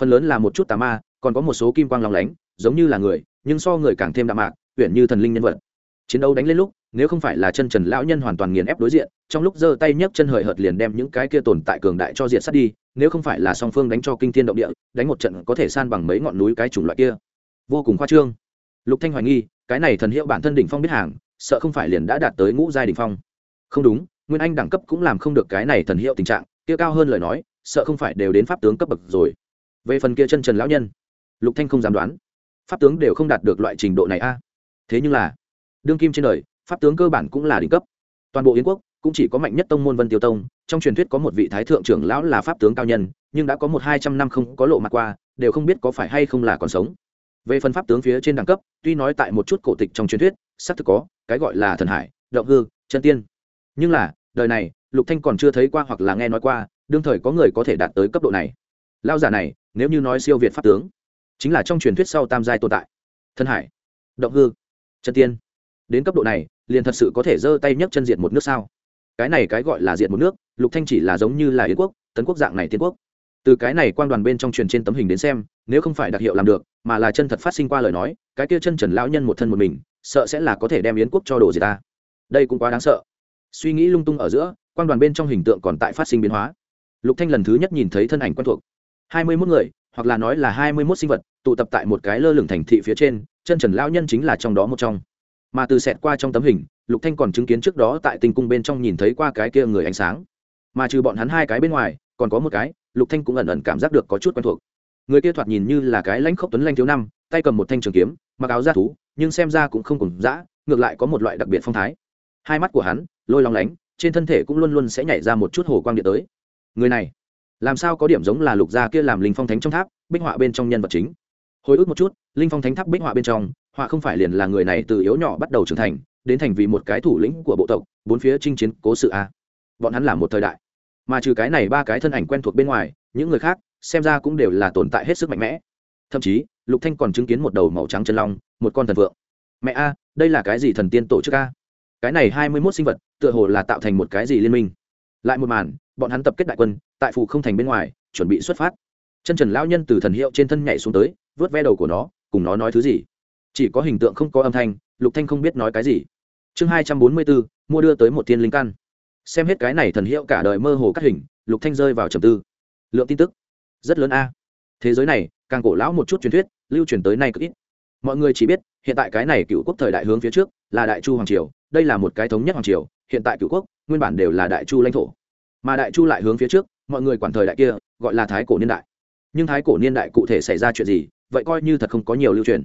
Phần lớn là một chút tà ma, còn có một số kim quang lòng lánh, giống như là người, nhưng so người càng thêm đạm mạc huyện như thần linh nhân vật. Chiến đấu đánh lên lúc, nếu không phải là chân trần lão nhân hoàn toàn nghiền ép đối diện, trong lúc giơ tay nhấc chân hời hợt liền đem những cái kia tồn tại cường đại cho diện sát đi, nếu không phải là song phương đánh cho kinh thiên động địa, đánh một trận có thể san bằng mấy ngọn núi cái chủng loại kia. Vô cùng khoa trương. Lục thanh hoài nghi, cái này thần hiệu bản thân đỉnh phong biết hàng sợ không phải liền đã đạt tới ngũ giai đỉnh phong. Không đúng, nguyên anh đẳng cấp cũng làm không được cái này thần hiệu tình trạng, kia cao hơn lời nói, sợ không phải đều đến pháp tướng cấp bậc rồi. Về phần kia chân trần lão nhân, lục thanh không dám đoán. Pháp tướng đều không đạt được loại trình độ này a. Thế nhưng là, đương kim trên đời, pháp tướng cơ bản cũng là đỉnh cấp. Toàn bộ yến quốc cũng chỉ có mạnh nhất tông môn vân tiêu tông, trong truyền thuyết có một vị thái thượng trưởng lão là pháp tướng cao nhân, nhưng đã có một hai trăm năm không có lộ mặt qua, đều không biết có phải hay không là còn sống. Về phần pháp tướng phía trên đẳng cấp, tuy nói tại một chút cổ tịch trong truyền thuyết xác thực có, cái gọi là thần hải, động hư, chân tiên. Nhưng là, đời này, lục thanh còn chưa thấy qua hoặc là nghe nói qua, đương thời có người có thể đạt tới cấp độ này. Lao giả này, nếu như nói siêu việt pháp tướng, chính là trong truyền thuyết sau tam giai tồn tại. Thân hải, động hư, chân tiên. Đến cấp độ này, liền thật sự có thể giơ tay nhấc chân diệt một nước sao? Cái này cái gọi là diệt một nước, lục thanh chỉ là giống như là yến quốc, tấn quốc dạng này tiên quốc. Từ cái này quan đoàn bên trong truyền trên tấm hình đến xem, nếu không phải đặc hiệu làm được, mà là chân thật phát sinh qua lời nói, cái kia chân trần lão nhân một thân một mình sợ sẽ là có thể đem yến quốc cho đồ gì ta. Đây cũng quá đáng sợ. Suy nghĩ lung tung ở giữa, quan đoàn bên trong hình tượng còn tại phát sinh biến hóa. Lục thanh lần thứ nhất nhìn thấy thân ảnh quen thuộc. Hai mươi 21 người, hoặc là nói là hai mươi 21 sinh vật, tụ tập tại một cái lơ lửng thành thị phía trên, chân trần lão nhân chính là trong đó một trong. Mà từ xẹt qua trong tấm hình, lục thanh còn chứng kiến trước đó tại tinh cung bên trong nhìn thấy qua cái kia người ánh sáng. Mà trừ bọn hắn hai cái bên ngoài, còn có một cái, lục thanh cũng ẩn ẩn cảm giác được có chút quen thuộc người kia thoạt nhìn như là cái lãnh khốc tuấn lanh thiếu năm, tay cầm một thanh trường kiếm, mặc áo da thú, nhưng xem ra cũng không cùng dã, ngược lại có một loại đặc biệt phong thái. Hai mắt của hắn, lôi long lánh, trên thân thể cũng luôn luôn sẽ nhảy ra một chút hồ quang điện tới. Người này, làm sao có điểm giống là lục gia kia làm linh phong thánh trong tháp, bích họa bên trong nhân vật chính? Hồi ức một chút, linh phong thánh tháp bích họa bên trong, họa không phải liền là người này từ yếu nhỏ bắt đầu trưởng thành, đến thành vì một cái thủ lĩnh của bộ tộc, bốn phía chinh chiến cố sự a. Bọn hắn là một thời đại, mà trừ cái này ba cái thân ảnh quen thuộc bên ngoài, những người khác xem ra cũng đều là tồn tại hết sức mạnh mẽ. Thậm chí, lục thanh còn chứng kiến một đầu màu trắng chân long, một con thần vượng. Mẹ a, đây là cái gì thần tiên tổ chức a? Cái này hai mươi 21 sinh vật, tựa hồ là tạo thành một cái gì liên minh. Lại một màn, bọn hắn tập kết đại quân, tại phủ không thành bên ngoài, chuẩn bị xuất phát. Chân trần lão nhân từ thần hiệu trên thân nhảy xuống tới, vớt ve đầu của nó, cùng nó nói thứ gì? Chỉ có hình tượng không có âm thanh, lục thanh không biết nói cái gì. Chương hai trăm bốn mươi bốn mua đưa tới một thiên linh căn. Xem hết cái này thần hiệu cả đời mơ hồ cắt hình, lục thanh rơi vào trầm tư. Lượng tin tức rất lớn a. Thế giới này, càng cổ lão một chút truyền thuyết, lưu truyền tới nay cực ít. Mọi người chỉ biết, hiện tại cái này cựu quốc thời đại hướng phía trước, là đại chu hoàng triều, đây là một cái thống nhất hoàng triều, hiện tại cựu quốc, nguyên bản đều là đại chu lãnh thổ. Mà đại chu lại hướng phía trước, mọi người quản thời đại kia, gọi là thái cổ niên đại. Nhưng thái cổ niên đại cụ thể xảy ra chuyện gì, vậy coi như thật không có nhiều lưu truyền.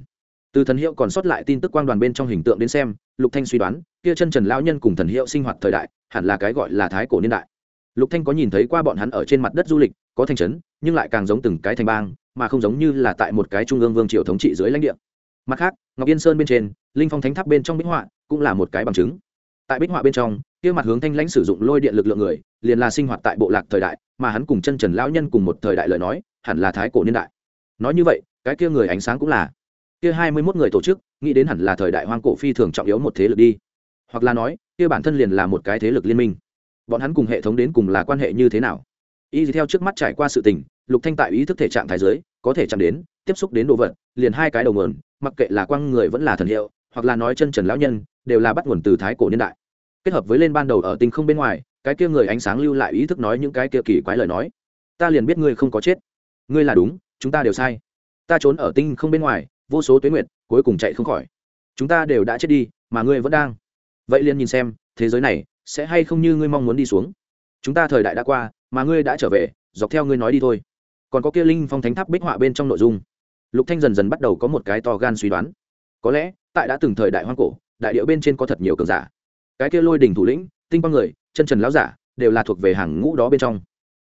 Từ thần hiệu còn sót lại tin tức quang đoàn bên trong hình tượng đến xem, lục thanh suy đoán, kia chân trần lão nhân cùng thần hiệu sinh hoạt thời đại, hẳn là cái gọi là thái cổ niên đại lục thanh có nhìn thấy qua bọn hắn ở trên mặt đất du lịch, có thành trấn, nhưng lại càng giống từng cái thành bang, mà không giống như là tại một cái trung ương vương triều thống trị dưới lãnh địa. Mặt khác, ngọc yên sơn bên trên, linh phong thánh tháp bên trong bích họa cũng là một cái bằng chứng. Tại bích họa bên trong, kia mặt hướng thanh lãnh sử dụng lôi điện lực lượng người, liền là sinh hoạt tại bộ lạc thời đại, mà hắn cùng chân trần lão nhân cùng một thời đại lời nói, hẳn là thái cổ niên đại. Nói như vậy, cái kia người ánh sáng cũng là. Kia hai mươi mốt người tổ chức, nghĩ đến hẳn là thời đại hoang cổ phi thường trọng yếu một thế lực đi. Hoặc là nói, kia bản thân liền là một cái thế lực liên minh bọn hắn cùng hệ thống đến cùng là quan hệ như thế nào? Y theo trước mắt trải qua sự tình, lục thanh tại ý thức thể trạng thái giới có thể chạm đến, tiếp xúc đến đồ vật, liền hai cái đầu nguồn, mặc kệ là quang người vẫn là thần hiệu, hoặc là nói chân trần lão nhân, đều là bắt nguồn từ thái cổ niên đại. Kết hợp với lên ban đầu ở tinh không bên ngoài, cái kia người ánh sáng lưu lại ý thức nói những cái kia kỳ quái lời nói. Ta liền biết ngươi không có chết. Ngươi là đúng, chúng ta đều sai. Ta trốn ở tinh không bên ngoài, vô số tuyến nguyện cuối cùng chạy không khỏi. Chúng ta đều đã chết đi, mà ngươi vẫn đang. Vậy liền nhìn xem, thế giới này sẽ hay không như ngươi mong muốn đi xuống? Chúng ta thời đại đã qua, mà ngươi đã trở về, dọc theo ngươi nói đi thôi. Còn có kia linh phong thánh tháp bích họa bên trong nội dung. Lục thanh dần dần bắt đầu có một cái to gan suy đoán. Có lẽ, tại đã từng thời đại hoang cổ, đại điệu bên trên có thật nhiều cường giả. Cái kia lôi đỉnh thủ lĩnh, tinh quang người, chân trần lão giả, đều là thuộc về hàng ngũ đó bên trong.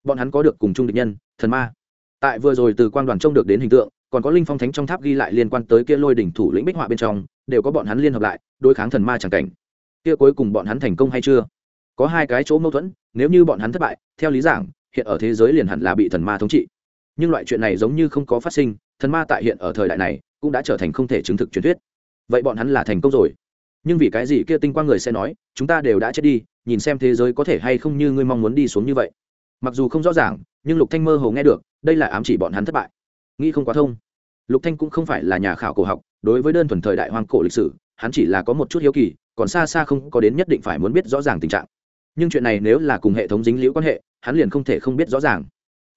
Bọn hắn có được cùng chung địch nhân, thần ma. Tại vừa rồi từ quan đoàn trông được đến hình tượng, còn có linh phong thánh trong tháp ghi lại liên quan tới kia lôi đỉnh thủ lĩnh bích họa bên trong, đều có bọn hắn liên hợp lại, đối kháng thần ma chẳng cảnh kia cuối cùng bọn hắn thành công hay chưa? Có hai cái chỗ mâu thuẫn, nếu như bọn hắn thất bại, theo lý giảng, hiện ở thế giới liền hẳn là bị thần ma thống trị. Nhưng loại chuyện này giống như không có phát sinh, thần ma tại hiện ở thời đại này, cũng đã trở thành không thể chứng thực truyền thuyết. Vậy bọn hắn là thành công rồi. Nhưng vì cái gì kia tinh quang người sẽ nói, chúng ta đều đã chết đi, nhìn xem thế giới có thể hay không như ngươi mong muốn đi xuống như vậy. Mặc dù không rõ ràng, nhưng lục thanh mơ hồ nghe được, đây là ám chỉ bọn hắn thất bại. Nghĩ không quá thông. Lục thanh cũng không phải là nhà khảo cổ học, đối với đơn thuần thời đại hoang cổ lịch sử, hắn chỉ là có một chút hiếu kỳ còn xa xa không có đến nhất định phải muốn biết rõ ràng tình trạng. Nhưng chuyện này nếu là cùng hệ thống dính liễu quan hệ, hắn liền không thể không biết rõ ràng.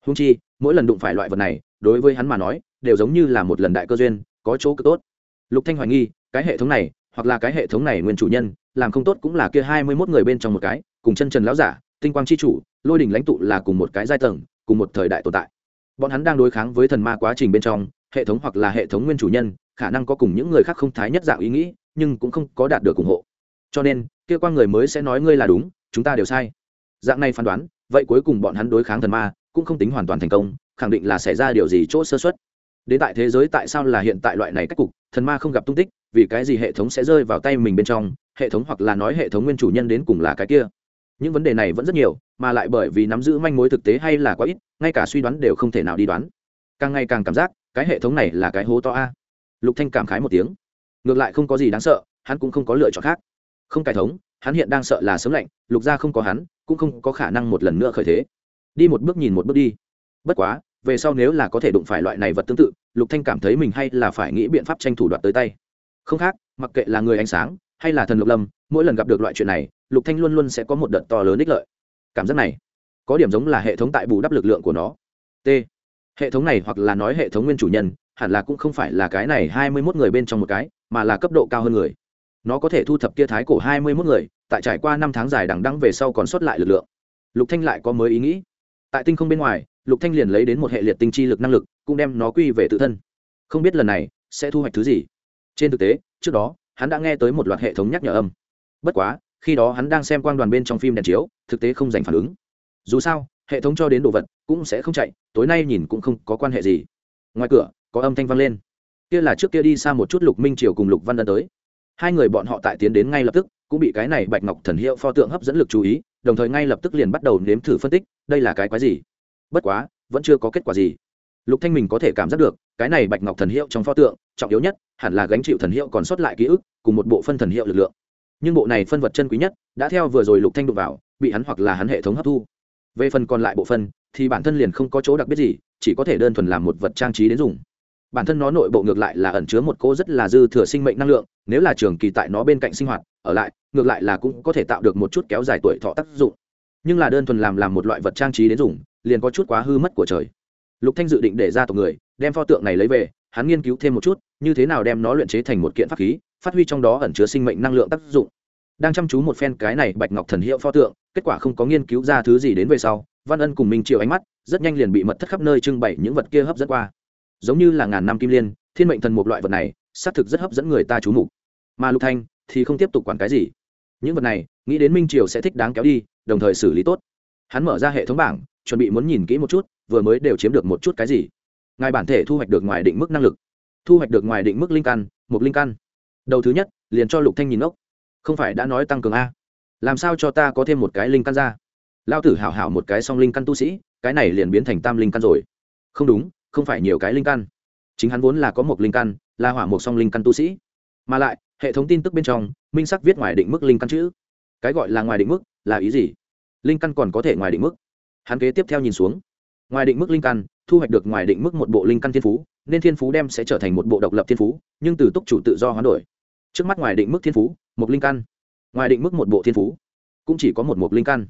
Húng chi, mỗi lần đụng phải loại vật này, đối với hắn mà nói, đều giống như là một lần đại cơ duyên, có chỗ cực tốt. Lục thanh hoài nghi, cái hệ thống này, hoặc là cái hệ thống này nguyên chủ nhân, làm không tốt cũng là kia hai mươi 21 người bên trong một cái, cùng chân trần lão giả, tinh quang chi chủ, lôi đỉnh lãnh tụ là cùng một cái giai tầng, cùng một thời đại tồn tại. Bọn hắn đang đối kháng với thần ma quá trình bên trong, hệ thống hoặc là hệ thống nguyên chủ nhân, khả năng có cùng những người khác không thái nhất dạng ý nghĩ, nhưng cũng không có đạt được ủng hộ cho nên, kia quan người mới sẽ nói ngươi là đúng, chúng ta đều sai. Dạng này phán đoán, vậy cuối cùng bọn hắn đối kháng thần ma, cũng không tính hoàn toàn thành công, khẳng định là xảy ra điều gì chỗ sơ xuất đến tại thế giới tại sao là hiện tại loại này cách cục, thần ma không gặp tung tích, vì cái gì hệ thống sẽ rơi vào tay mình bên trong, hệ thống hoặc là nói hệ thống nguyên chủ nhân đến cùng là cái kia. Những vấn đề này vẫn rất nhiều, mà lại bởi vì nắm giữ manh mối thực tế hay là quá ít, ngay cả suy đoán đều không thể nào đi đoán. Càng ngày càng cảm giác, cái hệ thống này là cái hố to a. Lục thanh cảm khái một tiếng. Ngược lại không có gì đáng sợ, hắn cũng không có lựa chọn khác không cải thống, hắn hiện đang sợ là sớm lạnh, lục gia không có hắn, cũng không có khả năng một lần nữa khởi thế. Đi một bước nhìn một bước đi. Bất quá, về sau nếu là có thể đụng phải loại này vật tương tự, lục thanh cảm thấy mình hay là phải nghĩ biện pháp tranh thủ đoạt tới tay. Không khác, mặc kệ là người ánh sáng, hay là thần lục lâm, mỗi lần gặp được loại chuyện này, lục thanh luôn luôn sẽ có một đợt to lớn ích lợi. Cảm giác này, có điểm giống là hệ thống tại bù đắp lực lượng của nó. T. Hệ thống này hoặc là nói hệ thống nguyên chủ nhân, hẳn là cũng không phải là cái này hai mươi 21 người bên trong một cái, mà là cấp độ cao hơn người nó có thể thu thập kia thái cổ hai mươi mốt người, tại trải qua năm tháng dài đằng đẵng về sau còn sót lại lực lượng. Lục thanh lại có mới ý nghĩ. Tại tinh không bên ngoài, lục thanh liền lấy đến một hệ liệt tinh chi lực năng lực, cũng đem nó quy về tự thân. Không biết lần này, sẽ thu hoạch thứ gì? Trên thực tế, trước đó, hắn đã nghe tới một loạt hệ thống nhắc nhở âm. Bất quá, khi đó hắn đang xem quang đoàn bên trong phim đèn chiếu, thực tế không dành phản ứng. Dù sao, hệ thống cho đến đồ vật cũng sẽ không chạy, tối nay nhìn cũng không có quan hệ gì. Ngoài cửa, có âm thanh vang lên. Kia là trước kia đi xa một chút lục minh triều cùng lục văn ân tới hai người bọn họ tại tiến đến ngay lập tức, cũng bị cái này bạch ngọc thần hiệu pho tượng hấp dẫn lực chú ý, đồng thời ngay lập tức liền bắt đầu nếm thử phân tích, đây là cái quái gì? Bất quá, vẫn chưa có kết quả gì. Lục thanh mình có thể cảm giác được, cái này bạch ngọc thần hiệu trong pho tượng, trọng yếu nhất, hẳn là gánh chịu thần hiệu còn sót lại ký ức, cùng một bộ phân thần hiệu lực lượng. Nhưng bộ này phân vật chân quý nhất, đã theo vừa rồi lục thanh đụng vào, bị hắn hoặc là hắn hệ thống hấp thu. Về phần còn lại bộ phân, thì bản thân liền không có chỗ đặc biệt gì, chỉ có thể đơn thuần làm một vật trang trí đến dùng bản thân nó nội bộ ngược lại là ẩn chứa một cô rất là dư thừa sinh mệnh năng lượng, nếu là trường kỳ tại nó bên cạnh sinh hoạt, ở lại, ngược lại là cũng có thể tạo được một chút kéo dài tuổi thọ tác dụng. Nhưng là đơn thuần làm làm một loại vật trang trí đến dùng, liền có chút quá hư mất của trời. Lục thanh dự định để ra tộc người, đem pho tượng này lấy về, hắn nghiên cứu thêm một chút, như thế nào đem nó luyện chế thành một kiện pháp khí, phát huy trong đó ẩn chứa sinh mệnh năng lượng tác dụng. Đang chăm chú một phen cái này bạch ngọc thần hiệu pho tượng, kết quả không có nghiên cứu ra thứ gì đến về sau, văn ân cùng minh Triệu ánh mắt, rất nhanh liền bị mật thất khắp nơi trưng bày những vật kia hấp dẫn qua giống như là ngàn năm kim liên, thiên mệnh thần một loại vật này, xác thực rất hấp dẫn người ta chú mục. Mà lục thanh thì không tiếp tục quản cái gì. Những vật này, nghĩ đến minh triều sẽ thích đáng kéo đi, đồng thời xử lý tốt. Hắn mở ra hệ thống bảng, chuẩn bị muốn nhìn kỹ một chút, vừa mới đều chiếm được một chút cái gì. Ngài bản thể thu hoạch được ngoài định mức năng lực. Thu hoạch được ngoài định mức linh căn một linh căn. Đầu thứ nhất, liền cho lục thanh nhìn ốc không phải đã nói tăng cường a. Làm sao cho ta có thêm một cái linh căn ra? Lao tử hảo hảo một cái song linh căn tu sĩ, cái này liền biến thành tam linh căn rồi. Không đúng không phải nhiều cái linh căn. Chính hắn vốn là có một linh căn, là hỏa một song linh căn tu sĩ. Mà lại, hệ thống tin tức bên trong, minh sắc viết ngoài định mức linh căn chữ. Cái gọi là ngoài định mức, là ý gì? Linh căn còn có thể ngoài định mức. Hắn kế tiếp theo nhìn xuống. Ngoài định mức linh căn, thu hoạch được ngoài định mức một bộ linh căn thiên phú, nên thiên phú đem sẽ trở thành một bộ độc lập thiên phú, nhưng từ túc chủ tự do hoán đổi. Trước mắt ngoài định mức thiên phú, một linh căn. Ngoài định mức một bộ thiên phú, cũng chỉ có một một linh căn.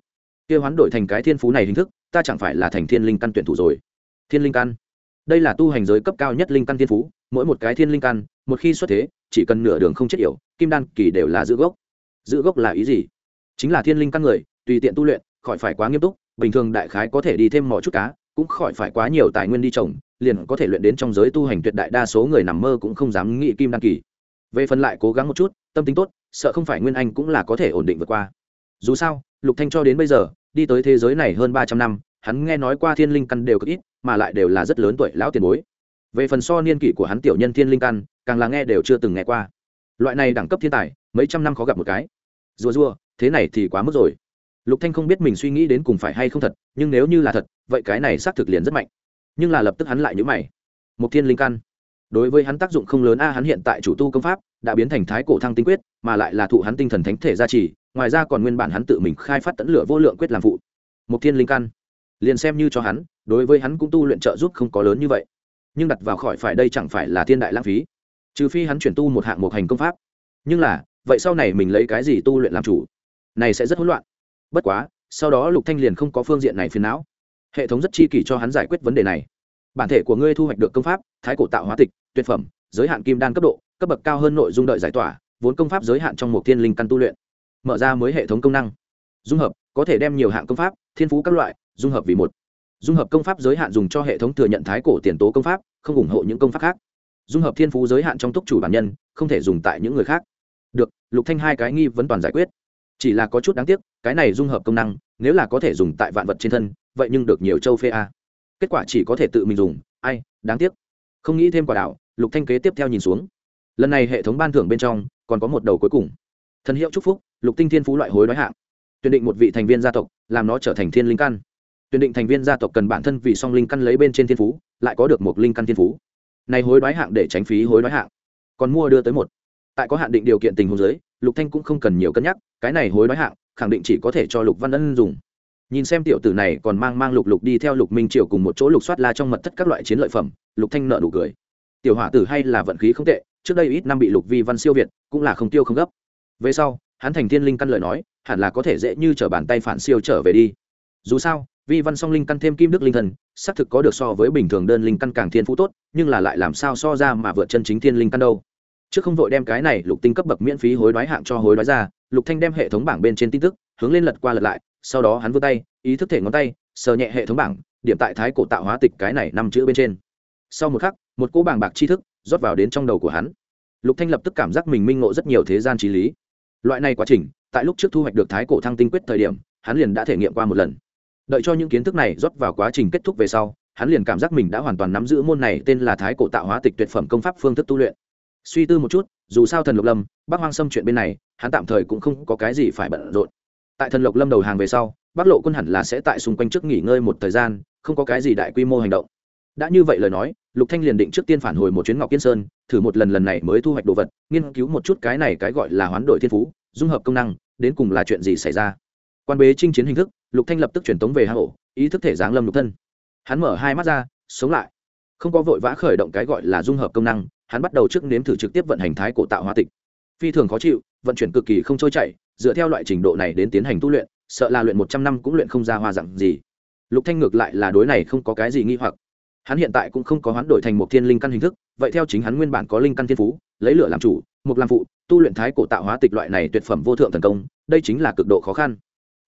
Kia hoán đổi thành cái thiên phú này hình thức, ta chẳng phải là thành thiên linh căn tuyển thủ rồi. Thiên linh căn đây là tu hành giới cấp cao nhất linh căn thiên phú, mỗi một cái thiên linh căn, một khi xuất thế, chỉ cần nửa đường không chết yểu, kim đan kỳ đều là giữ gốc. Giữ gốc là ý gì? Chính là thiên linh căn người, tùy tiện tu luyện, khỏi phải quá nghiêm túc, bình thường đại khái có thể đi thêm mọi chút cá, cũng khỏi phải quá nhiều tài nguyên đi trồng, liền có thể luyện đến trong giới tu hành tuyệt đại đa số người nằm mơ cũng không dám nghĩ kim đan kỳ. Về phần lại cố gắng một chút, tâm tính tốt, sợ không phải nguyên anh cũng là có thể ổn định vượt qua. Dù sao, lục thanh cho đến bây giờ, đi tới thế giới này hơn ba trăm năm, hắn nghe nói qua thiên linh căn đều cực ít mà lại đều là rất lớn tuổi lão tiền bối. Về phần so niên kỷ của hắn tiểu nhân thiên linh căn, càng là nghe đều chưa từng nghe qua. Loại này đẳng cấp thiên tài, mấy trăm năm khó gặp một cái. Rùa rùa, thế này thì quá mức rồi. Lục thanh không biết mình suy nghĩ đến cùng phải hay không thật, nhưng nếu như là thật, vậy cái này xác thực liền rất mạnh. Nhưng là lập tức hắn lại nhíu mày. Một thiên linh căn. Đối với hắn tác dụng không lớn a, hắn hiện tại chủ tu công pháp đã biến thành thái cổ thăng tinh quyết, mà lại là thụ hắn tinh thần thánh thể gia trì, ngoài ra còn nguyên bản hắn tự mình khai phát tận lửa vô lượng quyết làm phụ. Một thiên linh căn. Liền xem như cho hắn đối với hắn cũng tu luyện trợ giúp không có lớn như vậy. Nhưng đặt vào khỏi phải đây chẳng phải là thiên đại lãng phí. Trừ phi hắn chuyển tu một hạng một hành công pháp. Nhưng là, vậy sau này mình lấy cái gì tu luyện làm chủ? Này sẽ rất hỗn loạn. Bất quá, sau đó lục thanh liền không có phương diện này phiền não. Hệ thống rất chi kỷ cho hắn giải quyết vấn đề này. Bản thể của ngươi thu hoạch được công pháp, thái cổ tạo hóa tịch, tuyệt phẩm, giới hạn kim đan cấp độ, cấp bậc cao hơn nội dung đợi giải tỏa, vốn công pháp giới hạn trong một thiên linh căn tu luyện. Mở ra mới hệ thống công năng. Dung hợp, có thể đem nhiều hạng công pháp, thiên phú các loại, dung hợp vì một dung hợp công pháp giới hạn dùng cho hệ thống thừa nhận thái cổ tiền tố công pháp, không ủng hộ những công pháp khác. Dung hợp thiên phú giới hạn trong túc chủ bản nhân, không thể dùng tại những người khác. Được, lục thanh hai cái nghi vấn toàn giải quyết. Chỉ là có chút đáng tiếc, cái này dung hợp công năng, nếu là có thể dùng tại vạn vật trên thân, vậy nhưng được nhiều châu phê a. Kết quả chỉ có thể tự mình dùng, ai, đáng tiếc. Không nghĩ thêm quả đạo lục thanh kế tiếp theo nhìn xuống. Lần này hệ thống ban thưởng bên trong, còn có một đầu cuối cùng. Thần hiệu chúc phúc, lục tinh thiên phú loại hối nói hạng. Tuyển định một vị thành viên gia tộc, làm nó trở thành thiên linh căn tuyển định thành viên gia tộc cần bản thân vì song linh căn lấy bên trên thiên phú, lại có được một linh căn thiên phú. Này hối đoái hạng để tránh phí hối đoái hạng. Còn mua đưa tới một. Tại có hạn định điều kiện tình huống giới lục thanh cũng không cần nhiều cân nhắc, cái này hối đoái hạng, khẳng định chỉ có thể cho lục văn ân dùng. Nhìn xem tiểu tử này còn mang mang lục lục đi theo lục minh triều cùng một chỗ lục soát la trong mật thất các loại chiến lợi phẩm, lục thanh nợ đủ cười. Tiểu hỏa tử hay là vận khí không tệ, trước đây ít năm bị lục vi văn siêu việt, cũng là không tiêu không gấp. Về sau, hắn thành thiên linh căn lợi nói, hẳn là có thể dễ như trở bàn tay phản siêu trở về đi. Dù sao vi văn song linh căn thêm kim đức linh thần, xác thực có được so với bình thường đơn linh căn càng thiên phú tốt, nhưng là lại làm sao so ra mà vượt chân chính thiên linh căn đâu. Trước không vội đem cái này lục tinh cấp bậc miễn phí hối đoái hạng cho hối đoái ra, lục thanh đem hệ thống bảng bên trên tin tức, hướng lên lật qua lật lại, sau đó hắn vươn tay, ý thức thể ngón tay, sờ nhẹ hệ thống bảng, điểm tại thái cổ tạo hóa tịch cái này nằm chữ bên trên. Sau một khắc, một cỗ bảng bạc tri thức rót vào đến trong đầu của hắn. Lục thanh lập tức cảm giác mình minh ngộ rất nhiều thế gian trí lý. Loại này quá trình, tại lúc trước thu hoạch được thái cổ thăng tinh quyết thời điểm, hắn liền đã thể nghiệm qua một lần đợi cho những kiến thức này rót vào quá trình kết thúc về sau, hắn liền cảm giác mình đã hoàn toàn nắm giữ môn này tên là thái cổ tạo hóa tịch tuyệt phẩm công pháp phương thức tu luyện. Suy tư một chút, dù sao thần lộc lâm bác hoang xâm chuyện bên này, hắn tạm thời cũng không có cái gì phải bận rộn. Tại thần lộc lâm đầu hàng về sau, bắc lộ quân hẳn là sẽ tại xung quanh trước nghỉ ngơi một thời gian, không có cái gì đại quy mô hành động. Đã như vậy lời nói, lục thanh liền định trước tiên phản hồi một chuyến ngọc kiên sơn, thử một lần lần này mới thu hoạch đồ vật, nghiên cứu một chút cái này cái gọi là hoán đổi thiên phú, dung hợp công năng, đến cùng là chuyện gì xảy ra. Quan bế chinh chiến hình thức lục thanh lập tức chuyển tống về hang ổ, ý thức thể giáng lâm lục thân. Hắn mở hai mắt ra sống lại. Không có vội vã khởi động cái gọi là dung hợp công năng hắn bắt đầu trước nếm thử trực tiếp vận hành thái cổ tạo hóa tịch. Phi thường khó chịu vận chuyển cực kỳ không trôi chảy dựa theo loại trình độ này đến tiến hành tu luyện sợ là luyện một trăm năm cũng luyện không ra hoa dạng gì. Lục thanh ngược lại là đối này không có cái gì nghi hoặc. Hắn hiện tại cũng không có hoán đổi thành một thiên linh căn hình thức vậy theo chính hắn nguyên bản có linh căn thiên phú lấy lửa làm chủ một làm phụ tu luyện thái cổ tạo hóa tịch loại này tuyệt phẩm vô thượng thần công đây chính là cực độ khó khăn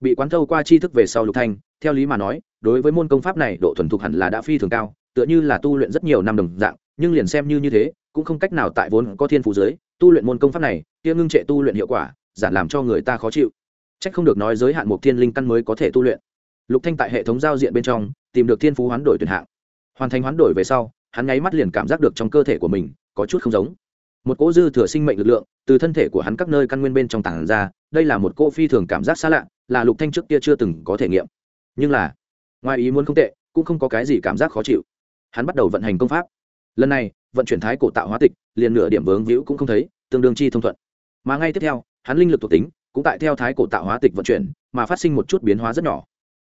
bị quán thâu qua tri thức về sau lục thanh, theo lý mà nói, đối với môn công pháp này độ thuần thục hẳn là đã phi thường cao, tựa như là tu luyện rất nhiều năm đồng dạng, nhưng liền xem như như thế, cũng không cách nào tại vốn có thiên phú giới, tu luyện môn công pháp này, kia ngưng trệ tu luyện hiệu quả, giản làm cho người ta khó chịu. Trách không được nói giới hạn một thiên linh căn mới có thể tu luyện. Lục thanh tại hệ thống giao diện bên trong, tìm được thiên phú hoán đổi tuyển hạng. Hoàn thành hoán đổi về sau, hắn nháy mắt liền cảm giác được trong cơ thể của mình, có chút không giống. Một cỗ dư thừa sinh mệnh lực lượng, từ thân thể của hắn các nơi căn nguyên bên trong tảng ra, đây là một cỗ phi thường cảm giác xa lạ là lục thanh trước kia chưa từng có thể nghiệm. Nhưng là, ngoài ý muốn không tệ, cũng không có cái gì cảm giác khó chịu. Hắn bắt đầu vận hành công pháp. Lần này, vận chuyển thái cổ tạo hóa tịch, liền nửa điểm vướng víu cũng không thấy, tương đương chi thông thuận. Mà ngay tiếp theo, hắn linh lực thuộc tính, cũng tại theo thái cổ tạo hóa tịch vận chuyển, mà phát sinh một chút biến hóa rất nhỏ.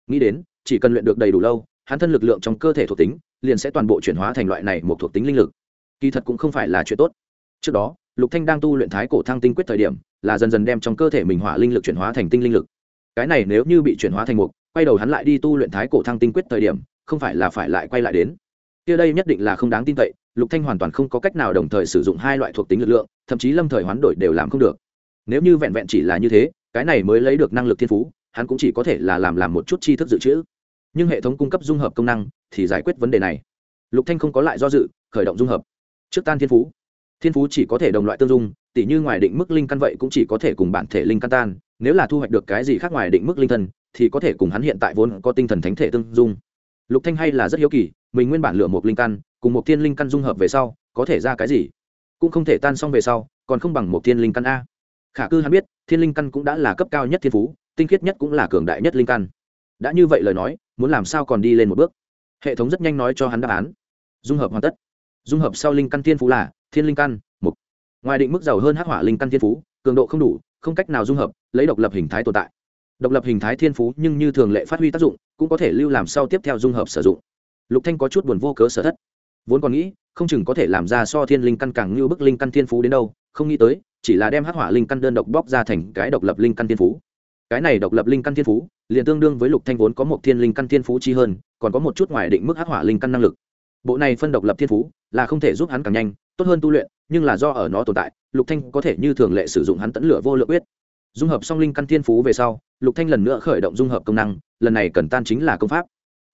Nghĩ đến, chỉ cần luyện được đầy đủ lâu, hắn thân lực lượng trong cơ thể thuộc tính, liền sẽ toàn bộ chuyển hóa thành loại này một thuộc tính linh lực. Kỳ thật cũng không phải là chuyện tốt. Trước đó, lục thanh đang tu luyện thái cổ thăng tinh quyết thời điểm, là dần dần đem trong cơ thể mình hỏa linh lực chuyển hóa thành tinh linh lực cái này nếu như bị chuyển hóa thành mục, quay đầu hắn lại đi tu luyện thái cổ thăng tinh quyết thời điểm, không phải là phải lại quay lại đến. Kia đây nhất định là không đáng tin cậy, lục thanh hoàn toàn không có cách nào đồng thời sử dụng hai loại thuộc tính lực lượng, thậm chí lâm thời hoán đổi đều làm không được. Nếu như vẹn vẹn chỉ là như thế, cái này mới lấy được năng lực thiên phú, hắn cũng chỉ có thể là làm làm một chút chi thức dự trữ. Nhưng hệ thống cung cấp dung hợp công năng thì giải quyết vấn đề này. Lục thanh không có lại do dự, khởi động dung hợp. Trước tan thiên phú. Thiên phú chỉ có thể đồng loại tương dung tỉ như ngoài định mức linh căn vậy cũng chỉ có thể cùng bản thể linh căn tan, nếu là thu hoạch được cái gì khác ngoài định mức linh thân, thì có thể cùng hắn hiện tại vốn có tinh thần thánh thể tương dung. Lục thanh hay là rất hiếu kỳ, mình nguyên bản lựa một linh căn, cùng một thiên linh căn dung hợp về sau, có thể ra cái gì? Cũng không thể tan xong về sau, còn không bằng một thiên linh căn a. Khả cư hắn biết, thiên linh căn cũng đã là cấp cao nhất thiên phú, tinh khiết nhất cũng là cường đại nhất linh căn. Đã như vậy lời nói, muốn làm sao còn đi lên một bước? Hệ thống rất nhanh nói cho hắn đáp án. Dung hợp hoàn tất. Dung hợp sau linh căn thiên phú là, thiên linh căn ngoài định mức giàu hơn hắc hỏa linh căn thiên phú, cường độ không đủ, không cách nào dung hợp, lấy độc lập hình thái tồn tại. Độc lập hình thái thiên phú nhưng như thường lệ phát huy tác dụng, cũng có thể lưu làm sau tiếp theo dung hợp sử dụng. Lục thanh có chút buồn vô cớ sở thất. Vốn còn nghĩ, không chừng có thể làm ra so thiên linh căn càng như bức linh căn thiên phú đến đâu, không nghĩ tới, chỉ là đem hắc hỏa linh căn đơn độc bóc ra thành cái độc lập linh căn thiên phú. Cái này độc lập linh căn thiên phú, liền tương đương với lục thanh vốn có một thiên linh căn thiên phú chi hơn, còn có một chút ngoài định mức hắc hỏa linh căn năng lực. Bộ này phân độc lập thiên phú, là không thể giúp hắn càng nhanh tốt hơn tu luyện, nhưng là do ở nó tồn tại, lục thanh có thể như thường lệ sử dụng hắn tẫn lửa vô lượng quyết. Dung hợp song linh căn thiên phú về sau, lục thanh lần nữa khởi động dung hợp công năng, lần này cần tan chính là công pháp.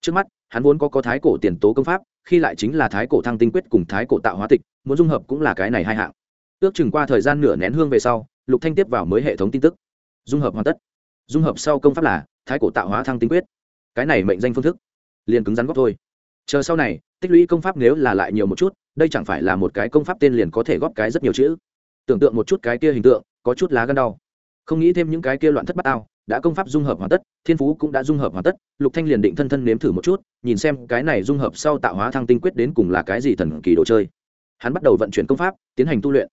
Trước mắt, hắn vốn có có thái cổ tiền tố công pháp, khi lại chính là thái cổ thăng tinh quyết cùng thái cổ tạo hóa tịch, muốn dung hợp cũng là cái này hai hạng. Ước chừng qua thời gian nửa nén hương về sau, lục thanh tiếp vào mới hệ thống tin tức. Dung hợp hoàn tất. Dung hợp sau công pháp là thái cổ tạo hóa thăng tinh quyết. Cái này mệnh danh phương thức. Liền cứng rắn góp thôi. Chờ sau này, tích lũy công pháp nếu là lại nhiều một chút đây chẳng phải là một cái công pháp tên liền có thể góp cái rất nhiều chữ. Tưởng tượng một chút cái kia hình tượng, có chút lá gân đau. Không nghĩ thêm những cái kia loạn thất bát ao, đã công pháp dung hợp hoàn tất, thiên phú cũng đã dung hợp hoàn tất, lục thanh liền định thân thân nếm thử một chút, nhìn xem cái này dung hợp sau tạo hóa thăng tinh quyết đến cùng là cái gì thần kỳ đồ chơi. Hắn bắt đầu vận chuyển công pháp, tiến hành tu luyện.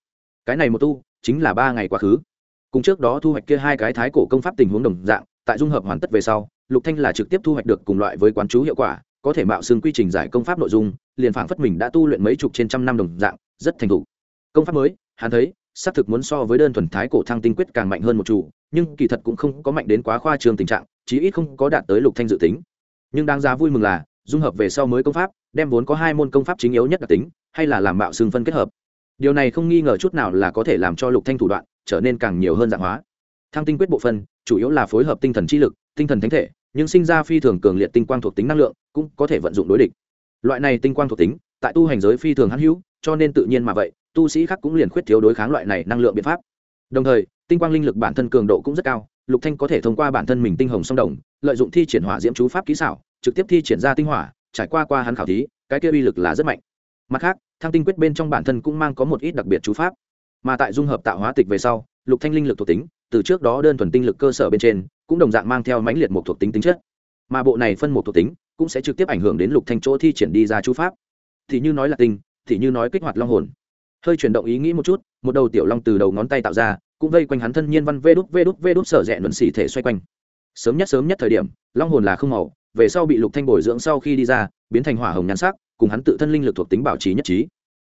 Cái này một tu, chính là ba ngày quá khứ. Cùng trước đó thu hoạch kia hai cái thái cổ công pháp tình huống đồng dạng, tại dung hợp hoàn tất về sau, lục thanh là trực tiếp thu hoạch được cùng loại với quán chú hiệu quả có thể mạo xương quy trình giải công pháp nội dung, liền phảng phất mình đã tu luyện mấy chục trên trăm năm đồng dạng, rất thành thục. Công pháp mới, hắn thấy, xác thực muốn so với đơn thuần thái cổ thăng tinh quyết càng mạnh hơn một chủ, nhưng kỳ thật cũng không có mạnh đến quá khoa trương tình trạng, chí ít không có đạt tới lục thanh dự tính. Nhưng đáng giá vui mừng là, dung hợp về sau mới công pháp, đem vốn có hai môn công pháp chính yếu nhất đặc tính, hay là làm mạo xương phân kết hợp. Điều này không nghi ngờ chút nào là có thể làm cho lục thanh thủ đoạn trở nên càng nhiều hơn dạng hóa. Thăng tinh quyết bộ phân, chủ yếu là phối hợp tinh thần chi lực, tinh thần thánh thể nhưng sinh ra phi thường cường liệt tinh quang thuộc tính năng lượng cũng có thể vận dụng đối địch. Loại này tinh quang thuộc tính, tại tu hành giới phi thường hữu hữu, cho nên tự nhiên mà vậy, tu sĩ khác cũng liền khuyết thiếu đối kháng loại này năng lượng biện pháp. Đồng thời, tinh quang linh lực bản thân cường độ cũng rất cao, lục thanh có thể thông qua bản thân mình tinh hồng song đồng, lợi dụng thi triển hỏa diễm chú pháp kỹ xảo, trực tiếp thi triển ra tinh hỏa, trải qua qua hắn khảo thí, cái kia uy lực là rất mạnh. Mặt khác, thăng tinh quyết bên trong bản thân cũng mang có một ít đặc biệt chú pháp. Mà tại dung hợp tạo hóa tịch về sau lục thanh linh lực thuộc tính, từ trước đó đơn thuần tinh lực cơ sở bên trên, cũng đồng dạng mang theo mãnh liệt một thuộc tính tính chất. Mà bộ này phân một thuộc tính, cũng sẽ trực tiếp ảnh hưởng đến lục thanh chỗ thi triển đi ra chú pháp. Thì như nói là tinh, thì như nói kích hoạt long hồn. Hơi chuyển động ý nghĩ một chút, một đầu tiểu long từ đầu ngón tay tạo ra, cũng vây quanh hắn thân nhiên văn vê đút vê đút vê đút sở rẽ luận xỉ thể xoay quanh. Sớm nhất sớm nhất thời điểm, long hồn là không màu, về sau bị lục thanh bồi dưỡng sau khi đi ra, biến thành hỏa hồng nhan sắc, cùng hắn tự thân linh lực thuộc tính bảo trì nhất trí.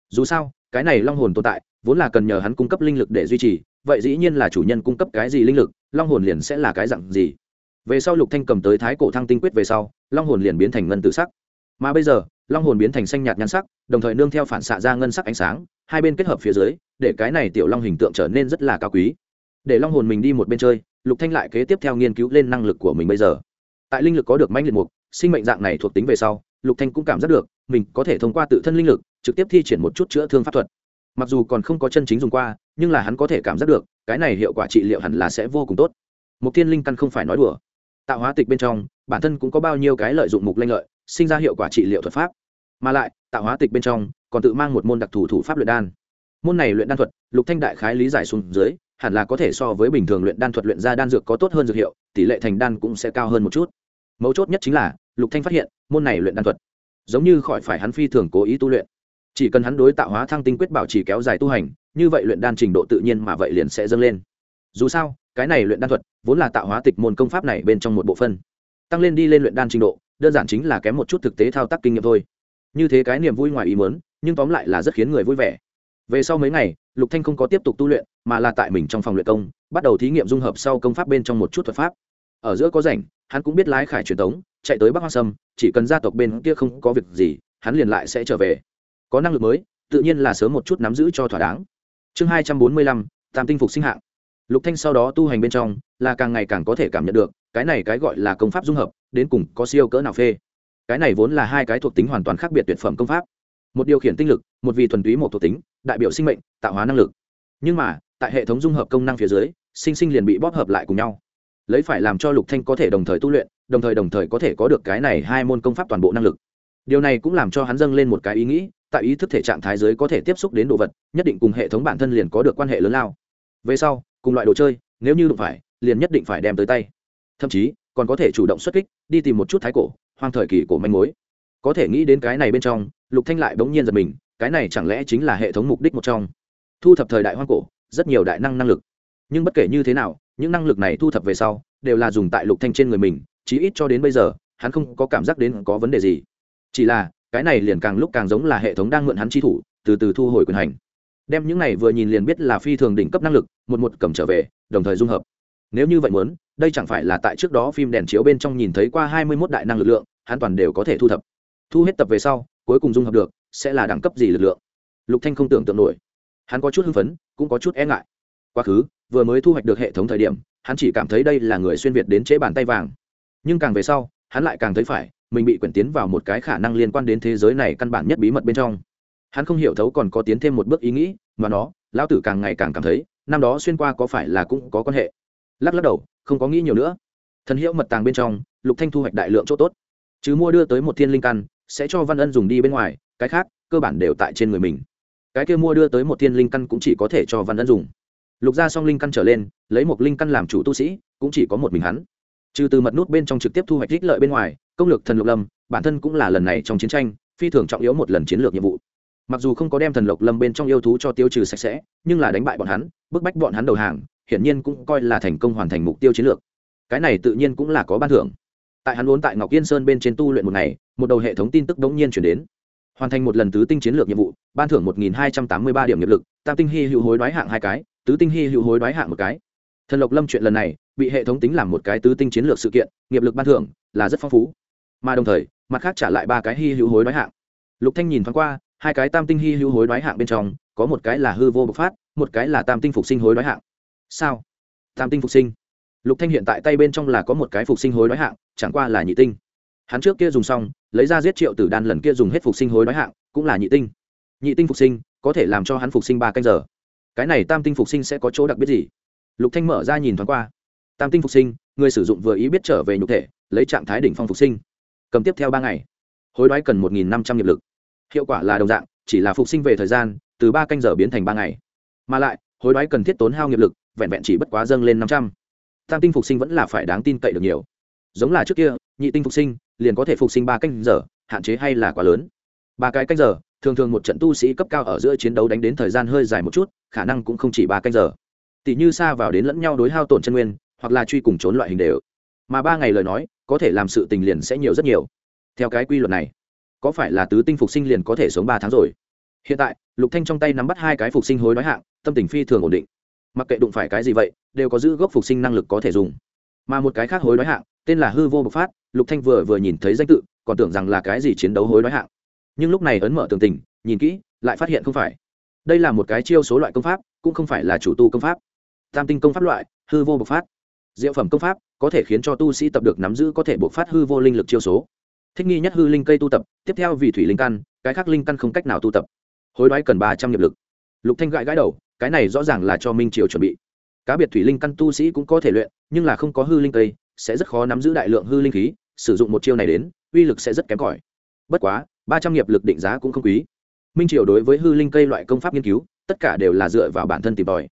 Dù sao, cái này long hồn tồn tại, vốn là cần nhờ hắn cung cấp linh lực để duy trì vậy dĩ nhiên là chủ nhân cung cấp cái gì linh lực, long hồn liền sẽ là cái dặn gì? Về sau lục thanh cầm tới thái cổ thăng tinh quyết về sau, long hồn liền biến thành ngân tự sắc. Mà bây giờ, long hồn biến thành xanh nhạt nhan sắc, đồng thời nương theo phản xạ ra ngân sắc ánh sáng, hai bên kết hợp phía dưới, để cái này tiểu long hình tượng trở nên rất là cao quý. Để long hồn mình đi một bên chơi, lục thanh lại kế tiếp theo nghiên cứu lên năng lực của mình bây giờ. Tại linh lực có được manh liệt mục, sinh mệnh dạng này thuộc tính về sau, lục thanh cũng cảm giác được, mình có thể thông qua tự thân linh lực, trực tiếp thi triển một chút chữa thương pháp thuật. Mặc dù còn không có chân chính dùng qua nhưng là hắn có thể cảm giác được, cái này hiệu quả trị liệu hẳn là sẽ vô cùng tốt. Mục tiên linh căn không phải nói đùa. Tạo hóa tịch bên trong, bản thân cũng có bao nhiêu cái lợi dụng mục lanh lợi, sinh ra hiệu quả trị liệu thuật pháp. Mà lại, tạo hóa tịch bên trong, còn tự mang một môn đặc thù thủ pháp luyện đan. Môn này luyện đan thuật, lục thanh đại khái lý giải xuống dưới, hẳn là có thể so với bình thường luyện đan thuật luyện ra đan dược có tốt hơn dược hiệu, tỷ lệ thành đan cũng sẽ cao hơn một chút. Mấu chốt nhất chính là, lục thanh phát hiện, môn này luyện đan thuật, giống như khỏi phải hắn phi thường cố ý tu luyện chỉ cần hắn đối tạo hóa thăng tinh quyết bảo trì kéo dài tu hành, như vậy luyện đan trình độ tự nhiên mà vậy liền sẽ dâng lên. Dù sao, cái này luyện đan thuật vốn là tạo hóa tịch môn công pháp này bên trong một bộ phân tăng lên đi lên luyện đan trình độ, đơn giản chính là kém một chút thực tế thao tác kinh nghiệm thôi. Như thế cái niềm vui ngoài ý muốn, nhưng tóm lại là rất khiến người vui vẻ. Về sau mấy ngày, lục thanh không có tiếp tục tu luyện, mà là tại mình trong phòng luyện công, bắt đầu thí nghiệm dung hợp sau công pháp bên trong một chút thuật pháp. Ở giữa có rảnh, hắn cũng biết lái khải truyền tống, chạy tới bắc hoa sâm, chỉ cần gia tộc bên kia không có việc gì, hắn liền lại sẽ trở về có năng lực mới, tự nhiên là sớm một chút nắm giữ cho thỏa đáng. Chương hai trăm bốn mươi lăm, tam tinh phục sinh hạng. Lục thanh sau đó tu hành bên trong, là càng ngày càng có thể cảm nhận được, cái này cái gọi là công pháp dung hợp, đến cùng có siêu cỡ nào phê. Cái này vốn là hai cái thuộc tính hoàn toàn khác biệt tuyệt phẩm công pháp. Một điều khiển tinh lực, một vì thuần túy một thuộc tính, đại biểu sinh mệnh, tạo hóa năng lực. Nhưng mà, tại hệ thống dung hợp công năng phía dưới, sinh sinh liền bị bóp hợp lại cùng nhau. Lấy phải làm cho lục thanh có thể đồng thời tu luyện, đồng thời đồng thời có thể có được cái này hai môn công pháp toàn bộ năng lực. Điều này cũng làm cho hắn dâng lên một cái ý nghĩ tại ý thức thể trạng thái giới có thể tiếp xúc đến đồ vật, nhất định cùng hệ thống bản thân liền có được quan hệ lớn lao. Về sau, cùng loại đồ chơi, nếu như đụng phải, liền nhất định phải đem tới tay. Thậm chí, còn có thể chủ động xuất kích, đi tìm một chút thái cổ, hoang thời kỳ cổ manh mối. Có thể nghĩ đến cái này bên trong, lục thanh lại bỗng nhiên giật mình, cái này chẳng lẽ chính là hệ thống mục đích một trong? Thu thập thời đại hoang cổ, rất nhiều đại năng năng lực. Nhưng bất kể như thế nào, những năng lực này thu thập về sau, đều là dùng tại lục thanh trên người mình, chí ít cho đến bây giờ, hắn không có cảm giác đến có vấn đề gì. Chỉ là cái này liền càng lúc càng giống là hệ thống đang mượn hắn chi thủ, từ từ thu hồi quyền hành. Đem những này vừa nhìn liền biết là phi thường đỉnh cấp năng lực, một một cầm trở về, đồng thời dung hợp. Nếu như vậy muốn, đây chẳng phải là tại trước đó phim đèn chiếu bên trong nhìn thấy qua hai mươi 21 đại năng lực lượng, hắn toàn đều có thể thu thập. Thu hết tập về sau, cuối cùng dung hợp được, sẽ là đẳng cấp gì lực lượng? Lục thanh không tưởng tượng nổi. Hắn có chút hưng phấn, cũng có chút e ngại. Quá khứ, vừa mới thu hoạch được hệ thống thời điểm, hắn chỉ cảm thấy đây là người xuyên việt đến chế bàn tay vàng. Nhưng càng về sau, hắn lại càng thấy phải mình bị quyển tiến vào một cái khả năng liên quan đến thế giới này căn bản nhất bí mật bên trong. Hắn không hiểu thấu còn có tiến thêm một bước ý nghĩ, mà nó, lão tử càng ngày càng cảm thấy, năm đó xuyên qua có phải là cũng có quan hệ. Lắc lắc đầu, không có nghĩ nhiều nữa. Thần hiệu mật tàng bên trong, lục thanh thu hoạch đại lượng chỗ tốt. Chứ mua đưa tới một thiên linh căn, sẽ cho văn ân dùng đi bên ngoài, cái khác, cơ bản đều tại trên người mình. Cái kia mua đưa tới một thiên linh căn cũng chỉ có thể cho văn ân dùng. Lục ra xong linh căn trở lên, lấy một linh căn làm chủ tu sĩ, cũng chỉ có một mình hắn. Trừ từ mật nút bên trong trực tiếp thu hoạch ích lợi bên ngoài công lược thần lục lâm, bản thân cũng là lần này trong chiến tranh, phi thường trọng yếu một lần chiến lược nhiệm vụ. Mặc dù không có đem thần lộc lâm bên trong yêu thú cho tiêu trừ sạch sẽ, nhưng là đánh bại bọn hắn, bức bách bọn hắn đầu hàng, hiển nhiên cũng coi là thành công hoàn thành mục tiêu chiến lược. Cái này tự nhiên cũng là có ban thưởng. Tại hắn vốn tại ngọc yên sơn bên trên tu luyện một ngày, một đầu hệ thống tin tức đống nhiên chuyển đến. Hoàn thành một lần tứ tinh chiến lược nhiệm vụ, ban thưởng một nghìn hai trăm tám mươi ba điểm nghiệp lực, tam tinh hy hữu hối đoái hạng hai cái, tứ tinh hy hữu hối đoái hạng một cái. Thần lộc lâm chuyện lần này, bị hệ thống tính làm một cái tứ tinh chiến lược sự kiện, nghiệp lực ban thưởng là rất phong phú mà đồng thời, mặt khác trả lại ba cái hy hữu hối đoái hạng. Lục thanh nhìn thoáng qua, hai cái tam tinh hy hữu hối đoái hạng bên trong, có một cái là hư vô bộc phát, một cái là tam tinh phục sinh hối đoái hạng. Sao? Tam tinh phục sinh. Lục thanh hiện tại tay bên trong là có một cái phục sinh hối đoái hạng, chẳng qua là nhị tinh. Hắn trước kia dùng xong, lấy ra giết triệu tử đan lần kia dùng hết phục sinh hối đoái hạng, cũng là nhị tinh. Nhị tinh phục sinh, có thể làm cho hắn phục sinh ba canh giờ. Cái này tam tinh phục sinh sẽ có chỗ đặc biệt gì? Lục thanh mở ra nhìn thoáng qua. Tam tinh phục sinh, người sử dụng vừa ý biết trở về nhục thể, lấy trạng thái đỉnh phong phục sinh cầm tiếp theo ba ngày. Hối đoái cần một năm trăm nghiệp lực. Hiệu quả là đồng dạng, chỉ là phục sinh về thời gian, từ ba canh giờ biến thành ba ngày. Mà lại, hối đoái cần thiết tốn hao nghiệp lực, vẹn vẹn chỉ bất quá dâng lên năm trăm. Tam tinh phục sinh vẫn là phải đáng tin cậy được nhiều. Giống là trước kia, nhị tinh phục sinh, liền có thể phục sinh ba canh giờ, hạn chế hay là quá lớn. Ba cái canh giờ, thường thường một trận tu sĩ cấp cao ở giữa chiến đấu đánh đến thời gian hơi dài một chút, khả năng cũng không chỉ ba canh giờ. Tỷ như xa vào đến lẫn nhau đối hao tổn chân nguyên, hoặc là truy cùng trốn loại hình đều mà ba ngày lời nói, có thể làm sự tình liền sẽ nhiều rất nhiều. Theo cái quy luật này, có phải là tứ tinh phục sinh liền có thể sống ba tháng rồi? Hiện tại, lục thanh trong tay nắm bắt hai cái phục sinh hối nói hạng, tâm tình phi thường ổn định. Mặc kệ đụng phải cái gì vậy, đều có giữ gốc phục sinh năng lực có thể dùng. Mà một cái khác hối nói hạng, tên là hư vô bộc phát, lục thanh vừa vừa nhìn thấy danh tự, còn tưởng rằng là cái gì chiến đấu hối nói hạng. Nhưng lúc này ấn mở tường tình, nhìn kỹ, lại phát hiện không phải. Đây là một cái chiêu số loại công pháp, cũng không phải là chủ tu công pháp. Tam tinh công pháp loại, hư vô bộc phát. Diệu phẩm công pháp có thể khiến cho tu sĩ tập được nắm giữ có thể bộc phát hư vô linh lực chiêu số. Thích nghi nhất hư linh cây tu tập, tiếp theo vì thủy linh căn, cái khác linh căn không cách nào tu tập. Hối đoái cần ba trăm nghiệp lực. Lục thanh gãi gãi đầu, cái này rõ ràng là cho minh triều chuẩn bị. Cá biệt thủy linh căn tu sĩ cũng có thể luyện, nhưng là không có hư linh cây, sẽ rất khó nắm giữ đại lượng hư linh khí, sử dụng một chiêu này đến, uy lực sẽ rất kém cỏi. Bất quá, ba trăm nghiệp lực định giá cũng không quý. Minh triều đối với hư linh cây loại công pháp nghiên cứu, tất cả đều là dựa vào bản thân tìm tòi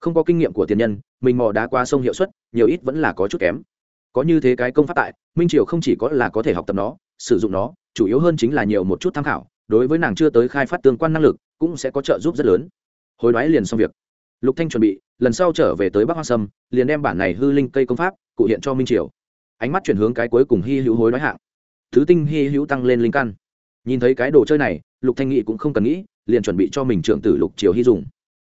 không có kinh nghiệm của tiền nhân, mình mò đá qua sông hiệu suất, nhiều ít vẫn là có chút kém. Có như thế cái công pháp tại, minh triều không chỉ có là có thể học tập nó, sử dụng nó, chủ yếu hơn chính là nhiều một chút tham khảo, đối với nàng chưa tới khai phát tương quan năng lực, cũng sẽ có trợ giúp rất lớn. Hối đoái liền xong việc. Lục thanh chuẩn bị, lần sau trở về tới bắc hoa sâm, liền đem bản này hư linh cây công pháp, cụ hiện cho minh triều. Ánh mắt chuyển hướng cái cuối cùng hy hữu hối đoái hạng. Thứ tinh hy hữu tăng lên linh căn. Nhìn thấy cái đồ chơi này, lục thanh nghị cũng không cần nghĩ, liền chuẩn bị cho mình trưởng tử lục triều hy dùng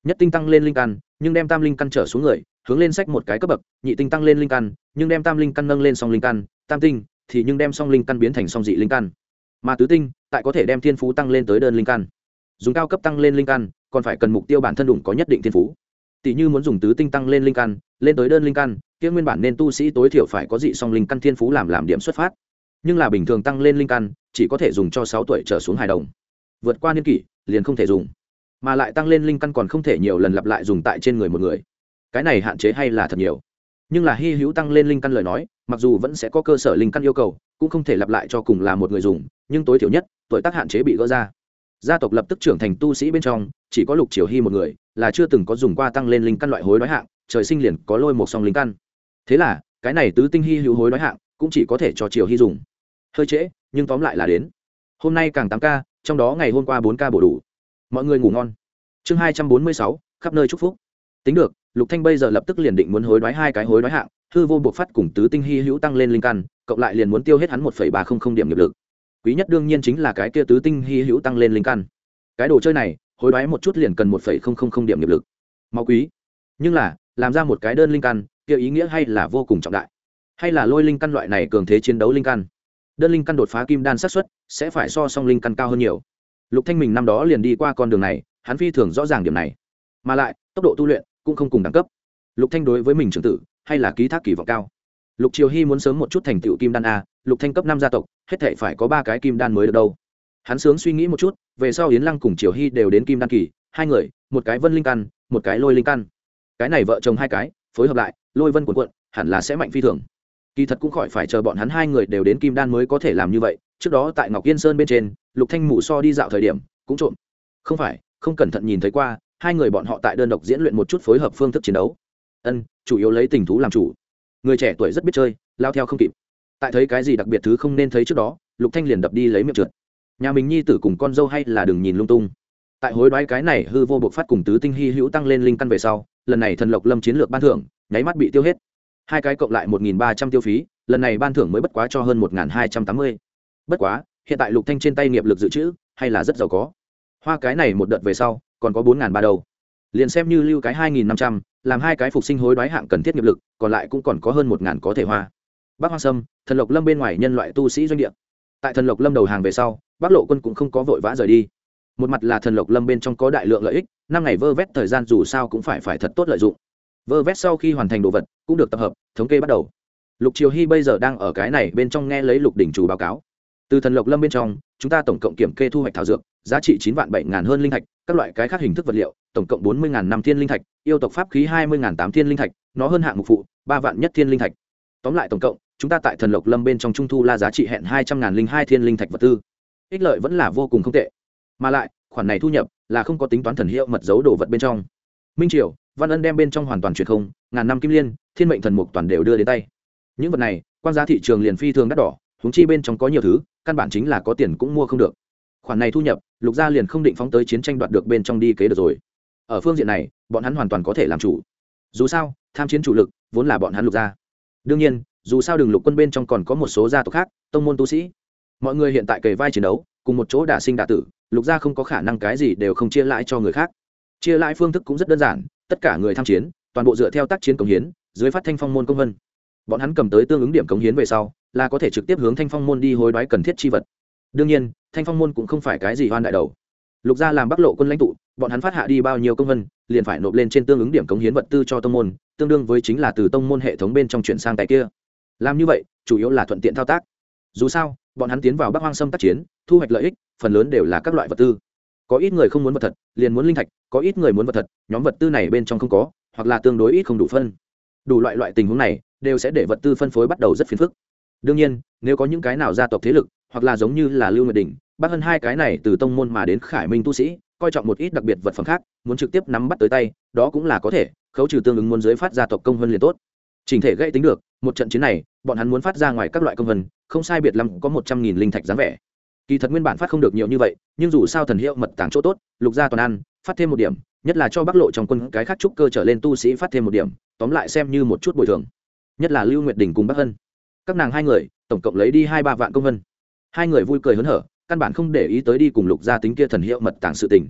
nhất tinh tăng lên linh căn, nhưng đem tam linh căn trở xuống người, hướng lên sách một cái cấp bậc, nhị tinh tăng lên linh căn, nhưng đem tam linh căn nâng lên song linh căn, tam tinh, thì nhưng đem song linh căn biến thành song dị linh căn. Mà tứ tinh, tại có thể đem thiên phú tăng lên tới đơn linh căn. Dùng cao cấp tăng lên linh căn, còn phải cần mục tiêu bản thân đủ có nhất định thiên phú. Tỷ như muốn dùng tứ tinh tăng lên linh căn, lên tới đơn linh căn, kia nguyên bản nên tu sĩ tối thiểu phải có dị song linh căn thiên phú làm làm điểm xuất phát. Nhưng là bình thường tăng lên linh căn, chỉ có thể dùng cho sáu tuổi trở xuống hài đồng. Vượt qua niên kỷ, liền không thể dùng mà lại tăng lên linh căn còn không thể nhiều lần lặp lại dùng tại trên người một người. Cái này hạn chế hay là thật nhiều? Nhưng là hy hữu tăng lên linh căn lời nói, mặc dù vẫn sẽ có cơ sở linh căn yêu cầu, cũng không thể lặp lại cho cùng là một người dùng, nhưng tối thiểu nhất, tuổi tác hạn chế bị gỡ ra. Gia tộc lập tức trưởng thành tu sĩ bên trong, chỉ có lục triều hy một người, là chưa từng có dùng qua tăng lên linh căn loại hối đói hạng, trời sinh liền có lôi một song linh căn. Thế là, cái này tứ tinh hy hữu hối đói hạng cũng chỉ có thể cho triều hy dùng. Hơi trễ, nhưng tóm lại là đến. Hôm nay càng tám ca, trong đó ngày hôm qua bốn ca bổ đủ mọi người ngủ ngon. Chương hai trăm bốn mươi sáu, khắp nơi chúc phúc. Tính được, lục thanh bây giờ lập tức liền định muốn hối đoái hai cái hối đoái hạng, hư vô buộc phát cùng tứ tinh hy hữu tăng lên linh căn, cộng lại liền muốn tiêu hết hắn một ba không không điểm nghiệp lực. Quý nhất đương nhiên chính là cái kia tứ tinh hy hữu tăng lên linh căn. Cái đồ chơi này, hối đoái một chút liền cần một phẩy không không không điểm nghiệp lực. Máu quý. Nhưng là, làm ra một cái đơn linh căn, kia ý nghĩa hay là vô cùng trọng đại. Hay là lôi linh căn loại này cường thế chiến đấu linh căn. Đơn linh căn đột phá kim đan sát xuất sẽ phải so song linh căn cao hơn nhiều lục thanh mình năm đó liền đi qua con đường này, hắn phi thường rõ ràng điểm này. Mà lại, tốc độ tu luyện cũng không cùng đẳng cấp. Lục thanh đối với mình trưởng tử, hay là ký thác kỳ vọng cao. Lục triều hy muốn sớm một chút thành tựu kim đan a, lục thanh cấp năm gia tộc, hết thể phải có ba cái kim đan mới được đâu. Hắn sướng suy nghĩ một chút, về sau yến lăng cùng triều hy đều đến kim đan kỳ, hai người, một cái vân linh căn, một cái lôi linh căn. Cái này vợ chồng hai cái, phối hợp lại, lôi vân cuộn cuộn, hẳn là sẽ mạnh phi thường. Kỳ thật cũng khỏi phải chờ bọn hắn hai người đều đến kim đan mới có thể làm như vậy, trước đó tại ngọc yên sơn bên trên lục thanh mù so đi dạo thời điểm cũng trộm. Không phải, không cẩn thận nhìn thấy qua, hai người bọn họ tại đơn độc diễn luyện một chút phối hợp phương thức chiến đấu. Ân, chủ yếu lấy tình thú làm chủ. Người trẻ tuổi rất biết chơi, lao theo không kịp. Tại thấy cái gì đặc biệt thứ không nên thấy trước đó, lục thanh liền đập đi lấy miệng trượt. Nhà mình nhi tử cùng con dâu hay là đừng nhìn lung tung. Tại hối đoái cái này hư vô buộc phát cùng tứ tinh hy hữu tăng lên linh căn về sau, lần này thần lộc lâm chiến lược ban thưởng, nháy mắt bị tiêu hết. Hai cái cộng lại một nghìn ba trăm tiêu phí, lần này ban thưởng mới bất quá cho hơn một nghìn hai trăm tám mươi. Bất quá hiện tại lục thanh trên tay nghiệp lực dự trữ, hay là rất giàu có. Hoa cái này một đợt về sau, còn có bốn nghìn ba đầu liền xem như lưu cái hai nghìn năm trăm, làm hai cái phục sinh hối đoái hạng cần thiết nghiệp lực, còn lại cũng còn có hơn một ngàn có thể hoa. Bắc hoa sâm, thần lộc lâm bên ngoài nhân loại tu sĩ doanh địa. Tại thần lộc lâm đầu hàng về sau bắc lộ quân cũng không có vội vã rời đi. Một mặt là thần lộc lâm bên trong có đại lượng lợi ích, năm ngày vơ vét thời gian dù sao cũng phải phải thật tốt lợi dụng. Vơ vét sau khi hoàn thành đồ vật, cũng được tập hợp, thống kê bắt đầu. Lục triều hy bây giờ đang ở cái này bên trong nghe lấy lục đỉnh chủ báo cáo từ thần lộc lâm bên trong, chúng ta tổng cộng kiểm kê thu hoạch thảo dược, giá trị chín vạn bảy ngàn hơn linh thạch, các loại cái khác hình thức vật liệu, tổng cộng bốn mươi ngàn năm thiên linh thạch, yêu tộc pháp khí hai mươi ngàn tám thiên linh thạch, nó hơn hạng mục phụ, ba vạn nhất thiên linh thạch. Tóm lại tổng cộng, chúng ta tại thần lộc lâm bên trong trung thu la giá trị hẹn hai trăm ngàn linh hai thiên linh thạch vật tư. Ích lợi vẫn là vô cùng không tệ. Mà lại, khoản này thu nhập là không có tính toán thần hiệu mật dấu đồ vật bên trong. Minh triều, văn ân đem bên trong hoàn toàn truyền không, ngàn năm kim liên, thiên mệnh thần mục toàn đều đưa đến tay. Những vật này quan giá thị trường liền phi thường đắt đỏ huống chi bên trong có nhiều thứ, căn bản chính là có tiền cũng mua không được. Khoản này thu nhập, lục gia liền không định phóng tới chiến tranh đoạt được bên trong đi kế được rồi. Ở phương diện này, bọn hắn hoàn toàn có thể làm chủ. Dù sao, tham chiến chủ lực, vốn là bọn hắn lục gia. Đương nhiên, dù sao đường lục quân bên trong còn có một số gia tộc khác, tông môn tu sĩ. Mọi người hiện tại kề vai chiến đấu, cùng một chỗ đả sinh đả tử, lục gia không có khả năng cái gì đều không chia lãi cho người khác. Chia lãi phương thức cũng rất đơn giản, tất cả người tham chiến, toàn bộ dựa theo tác chiến cống hiến, dưới phát thanh phong môn công vân bọn hắn cầm tới tương ứng điểm cống hiến về sau, là có thể trực tiếp hướng thanh phong môn đi hối đoái cần thiết chi vật. Đương nhiên, thanh phong môn cũng không phải cái gì hoan đại đầu. Lục gia làm bắc lộ quân lãnh tụ, bọn hắn phát hạ đi bao nhiêu công vân, liền phải nộp lên trên tương ứng điểm cống hiến vật tư cho tông môn, tương đương với chính là từ tông môn hệ thống bên trong chuyển sang tại kia. Làm như vậy, chủ yếu là thuận tiện thao tác. Dù sao, bọn hắn tiến vào bắc hoang sâm tác chiến, thu hoạch lợi ích, phần lớn đều là các loại vật tư. Có ít người không muốn vật thật, liền muốn linh thạch, có ít người muốn vật thật, nhóm vật tư này bên trong không có, hoặc là tương đối ít không đủ phân. Đủ loại loại tình huống này đều sẽ để vật tư phân phối bắt đầu rất phiền phức. Đương nhiên, nếu có những cái nào gia tộc thế lực, hoặc là giống như là lưu nguyệt đình, bác hơn hai cái này từ tông môn mà đến khải minh tu sĩ, coi trọng một ít đặc biệt vật phẩm khác, muốn trực tiếp nắm bắt tới tay, đó cũng là có thể, khấu trừ tương ứng muốn giới phát gia tộc công hơn liền tốt. Trình thể gây tính được, một trận chiến này, bọn hắn muốn phát ra ngoài các loại công vân không sai biệt lắm có một trăm nghìn linh thạch dáng vẻ. Kỳ thật nguyên bản phát không được nhiều như vậy, nhưng dù sao thần hiệu mật tàng chỗ tốt, lục gia toàn ăn, phát thêm một điểm, nhất là cho bắc lộ trong quân cái khác trúc cơ trở lên tu sĩ phát thêm một điểm, tóm lại xem như một chút bồi thường nhất là lưu nguyệt đình cùng bắc hân. Các nàng hai người, tổng cộng lấy đi hai ba vạn công vân. Hai người vui cười hớn hở, căn bản không để ý tới đi cùng lục gia tính kia thần hiệu mật tàng sự tình.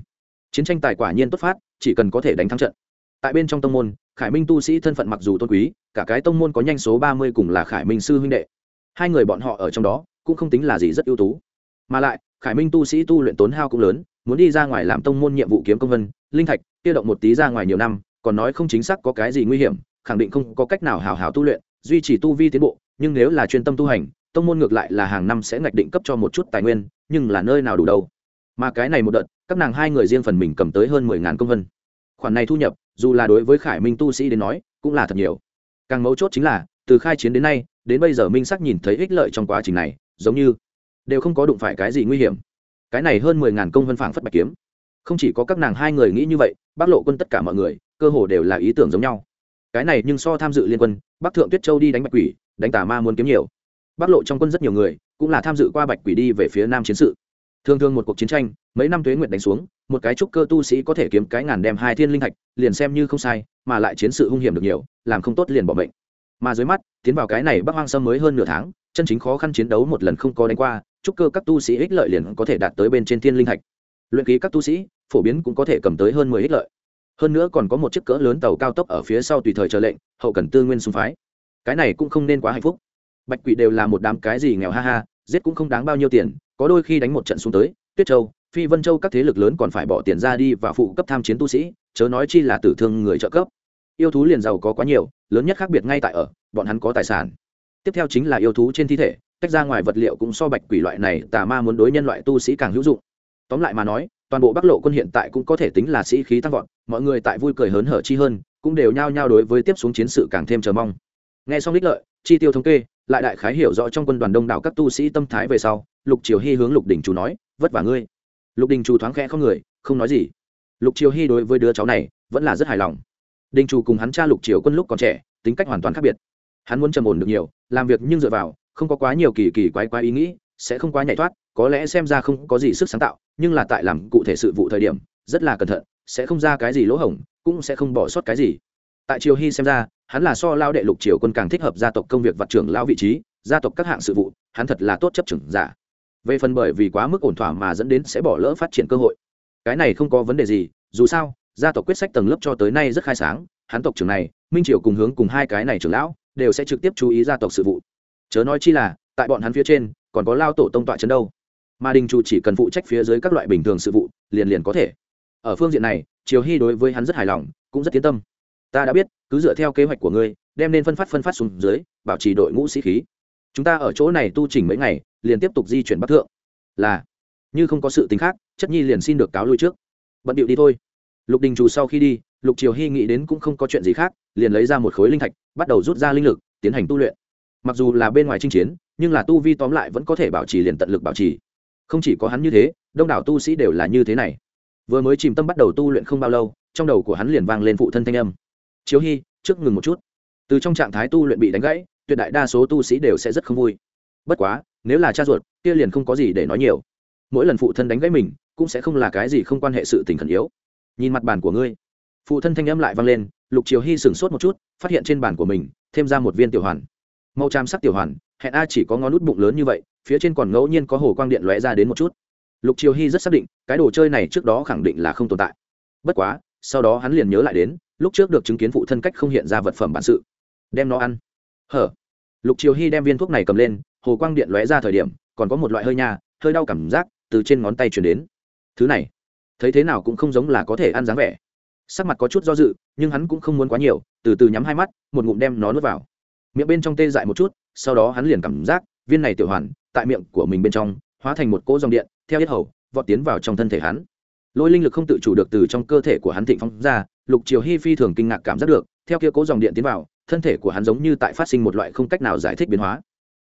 Chiến tranh tài quả nhiên tốt phát, chỉ cần có thể đánh thắng trận. Tại bên trong tông môn, khải minh tu sĩ thân phận mặc dù tôn quý, cả cái tông môn có nhanh số ba mươi cùng là khải minh sư huynh đệ. Hai người bọn họ ở trong đó, cũng không tính là gì rất ưu tú. Mà lại, khải minh tu sĩ tu luyện tốn hao cũng lớn, muốn đi ra ngoài làm tông môn nhiệm vụ kiếm công vân, linh thạch tiêu động một tí ra ngoài nhiều năm, còn nói không chính xác có cái gì nguy hiểm khẳng định không có cách nào hào hào tu luyện, duy trì tu vi tiến bộ, nhưng nếu là chuyên tâm tu hành, tông môn ngược lại là hàng năm sẽ ngạch định cấp cho một chút tài nguyên, nhưng là nơi nào đủ đâu. Mà cái này một đợt, các nàng hai người riêng phần mình cầm tới hơn mười ngàn công vân. Khoản này thu nhập, dù là đối với khải minh tu sĩ đến nói, cũng là thật nhiều. Càng mấu chốt chính là, từ khai chiến đến nay, đến bây giờ minh sắc nhìn thấy ích lợi trong quá trình này, giống như đều không có đụng phải cái gì nguy hiểm. Cái này hơn mười ngàn công vân phảng phất bạch kiếm. Không chỉ có các nàng hai người nghĩ như vậy, bác lộ quân tất cả mọi người, cơ hồ đều là ý tưởng giống nhau cái này nhưng so tham dự liên quân, bắc thượng tuyết châu đi đánh bạch quỷ, đánh tà ma muốn kiếm nhiều. Bắc lộ trong quân rất nhiều người, cũng là tham dự qua bạch quỷ đi về phía nam chiến sự. Thường thường một cuộc chiến tranh, mấy năm tuế nguyện đánh xuống, một cái trúc cơ tu sĩ có thể kiếm cái ngàn đem hai thiên linh thạch, liền xem như không sai, mà lại chiến sự hung hiểm được nhiều, làm không tốt liền bỏ bệnh mà dưới mắt, tiến vào cái này bắc hoang sâm mới hơn nửa tháng, chân chính khó khăn chiến đấu một lần không có đánh qua, trúc cơ các tu sĩ ích lợi liền có thể đạt tới bên trên thiên linh thạch. Luyện ký các tu sĩ, phổ biến cũng có thể cầm tới hơn mười ích lợi hơn nữa còn có một chiếc cỡ lớn tàu cao tốc ở phía sau tùy thời chờ lệnh, hậu cần tư nguyên xung phái. Cái này cũng không nên quá hạnh phúc. Bạch quỷ đều là một đám cái gì nghèo ha ha, giết cũng không đáng bao nhiêu tiền, có đôi khi đánh một trận xuống tới, tuyết châu, phi vân châu các thế lực lớn còn phải bỏ tiền ra đi và phụ cấp tham chiến tu sĩ, chớ nói chi là tử thương người trợ cấp. Yêu thú liền giàu có quá nhiều, lớn nhất khác biệt ngay tại ở, bọn hắn có tài sản. Tiếp theo chính là yêu thú trên thi thể, tách ra ngoài vật liệu cũng so bạch quỷ loại này tà ma muốn đối nhân loại tu sĩ càng hữu dụng. Tóm lại mà nói toàn bộ bắc lộ quân hiện tại cũng có thể tính là sĩ khí tăng vọt, mọi người tại vui cười hớn hở chi hơn, cũng đều nhao nhao đối với tiếp xuống chiến sự càng thêm chờ mong. Nghe xong đích lợi, chi tiêu thống kê, lại đại khái hiểu rõ trong quân đoàn đông đảo các tu sĩ tâm thái về sau, lục triều hy hướng lục đình chủ nói, vất vả ngươi. Lục đình chủ thoáng khẽ không người, không nói gì. Lục triều hy đối với đứa cháu này, vẫn là rất hài lòng. Đình chủ cùng hắn cha lục triều quân lúc còn trẻ, tính cách hoàn toàn khác biệt. Hắn muốn trầm ổn được nhiều, làm việc nhưng dựa vào, không có quá nhiều kỳ kỳ quái quái ý nghĩ, sẽ không quá nhảy thoát, có lẽ xem ra không có gì sức sáng tạo nhưng là tại làm cụ thể sự vụ thời điểm, rất là cẩn thận, sẽ không ra cái gì lỗ hổng, cũng sẽ không bỏ sót cái gì. Tại triều hy xem ra, hắn là so lao đệ lục triều quân càng thích hợp gia tộc công việc vặt trưởng lao vị trí, gia tộc các hạng sự vụ, hắn thật là tốt chấp trưởng giả. Về phần bởi vì quá mức ổn thỏa mà dẫn đến sẽ bỏ lỡ phát triển cơ hội. Cái này không có vấn đề gì, dù sao, gia tộc quyết sách tầng lớp cho tới nay rất khai sáng, hắn tộc trưởng này, minh triều cùng hướng cùng hai cái này trưởng lão, đều sẽ trực tiếp chú ý gia tộc sự vụ. Chớ nói chi là, tại bọn hắn phía trên, còn có lao tổ tông tọa chân đâu mà đình chủ chỉ cần phụ trách phía dưới các loại bình thường sự vụ, liền liền có thể. Ở phương diện này, triều hy đối với hắn rất hài lòng, cũng rất tiến tâm. Ta đã biết, cứ dựa theo kế hoạch của ngươi, đem nên phân phát phân phát xuống dưới, bảo trì đội ngũ sĩ khí. Chúng ta ở chỗ này tu trình mấy ngày, liền tiếp tục di chuyển bắc thượng. Là, như không có sự tính khác, chất nhi liền xin được cáo lui trước. Bận điệu đi thôi. Lục đình chủ sau khi đi, lục triều hy nghĩ đến cũng không có chuyện gì khác, liền lấy ra một khối linh thạch, bắt đầu rút ra linh lực, tiến hành tu luyện. Mặc dù là bên ngoài chinh chiến, nhưng là tu vi tóm lại vẫn có thể bảo trì liền tận lực bảo trì không chỉ có hắn như thế, đông đảo tu sĩ đều là như thế này. Vừa mới chìm tâm bắt đầu tu luyện không bao lâu, trong đầu của hắn liền vang lên phụ thân thanh âm. Chiếu hy trước ngừng một chút. Từ trong trạng thái tu luyện bị đánh gãy, tuyệt đại đa số tu sĩ đều sẽ rất không vui. Bất quá, nếu là cha ruột, kia liền không có gì để nói nhiều. Mỗi lần phụ thân đánh gãy mình, cũng sẽ không là cái gì không quan hệ sự tình khẩn yếu. Nhìn mặt bàn của ngươi. Phụ thân thanh âm lại vang lên, lục Chiếu hy sửng sốt một chút, phát hiện trên bàn của mình, thêm ra một viên tiểu hoàn. Màu tràm sắc tiểu hoàn hẹn a chỉ có ngón nút bụng lớn như vậy, phía trên còn ngẫu nhiên có hồ quang điện lóe ra đến một chút. Lục triều hy rất xác định, cái đồ chơi này trước đó khẳng định là không tồn tại. Bất quá, sau đó hắn liền nhớ lại đến, lúc trước được chứng kiến phụ thân cách không hiện ra vật phẩm bản sự. Đem nó ăn. Hở. Lục triều hy đem viên thuốc này cầm lên, hồ quang điện lóe ra thời điểm, còn có một loại hơi nha, hơi đau cảm giác từ trên ngón tay chuyển đến. Thứ này, thấy thế nào cũng không giống là có thể ăn dáng vẻ. Sắc mặt có chút do dự, nhưng hắn cũng không muốn quá nhiều, từ từ nhắm hai mắt, một ngụm đem nó nuốt vào miệng bên trong tê dại một chút, sau đó hắn liền cảm giác, viên này tiểu hoàn, tại miệng của mình bên trong, hóa thành một cỗ dòng điện, theo hết hầu, vọt tiến vào trong thân thể hắn. Lôi linh lực không tự chủ được từ trong cơ thể của hắn thịnh phóng ra, lục triều hy phi thường kinh ngạc cảm giác được, theo kia cố dòng điện tiến vào, thân thể của hắn giống như tại phát sinh một loại không cách nào giải thích biến hóa.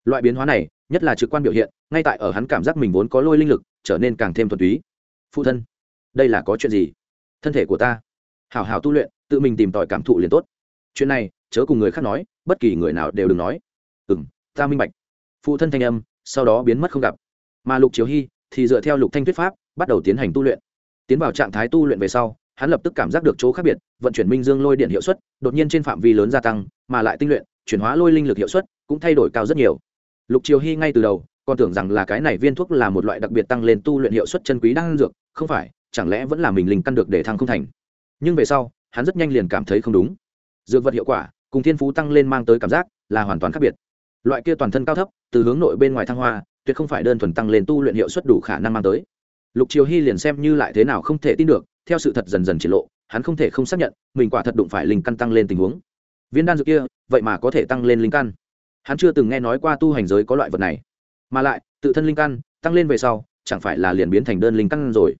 Loại biến hóa này, nhất là trực quan biểu hiện, ngay tại ở hắn cảm giác mình vốn có lôi linh lực, trở nên càng thêm thuần túy. Phụ thân, đây là có chuyện gì? Thân thể của ta. Hảo hảo tu luyện, tự mình tìm tòi cảm thụ liền tốt. Chuyện này chớ cùng người khác nói, bất kỳ người nào đều đừng nói. Ừ m ta minh bạch. Phụ thân thanh âm, sau đó biến mất không gặp. Mà lục triều hy thì dựa theo lục thanh thuyết pháp, bắt đầu tiến hành tu luyện. Tiến vào trạng thái tu luyện về sau, hắn lập tức cảm giác được chỗ khác biệt, vận chuyển minh dương lôi điện hiệu suất đột nhiên trên phạm vi lớn gia tăng, mà lại tinh luyện, chuyển hóa lôi linh lực hiệu suất cũng thay đổi cao rất nhiều. Lục triều hy ngay từ đầu còn tưởng rằng là cái này viên thuốc là một loại đặc biệt tăng lên tu luyện hiệu suất chân quý đang dược, không phải, chẳng lẽ vẫn là mình linh căn được để thăng không thành. Nhưng về sau, hắn rất nhanh liền cảm thấy không đúng. Dược vật hiệu quả cùng thiên phú tăng lên mang tới cảm giác là hoàn toàn khác biệt. Loại kia toàn thân cao thấp, từ hướng nội bên ngoài thăng hoa, tuyệt không phải đơn thuần tăng lên tu luyện hiệu suất đủ khả năng mang tới. Lục triều hy liền xem như lại thế nào không thể tin được, theo sự thật dần dần chỉ lộ, hắn không thể không xác nhận, mình quả thật đụng phải linh căn tăng lên tình huống. Viên đan dược kia, vậy mà có thể tăng lên linh căn. Hắn chưa từng nghe nói qua tu hành giới có loại vật này. Mà lại, tự thân linh căn, tăng lên về sau, chẳng phải là liền biến thành đơn linh căn rồi.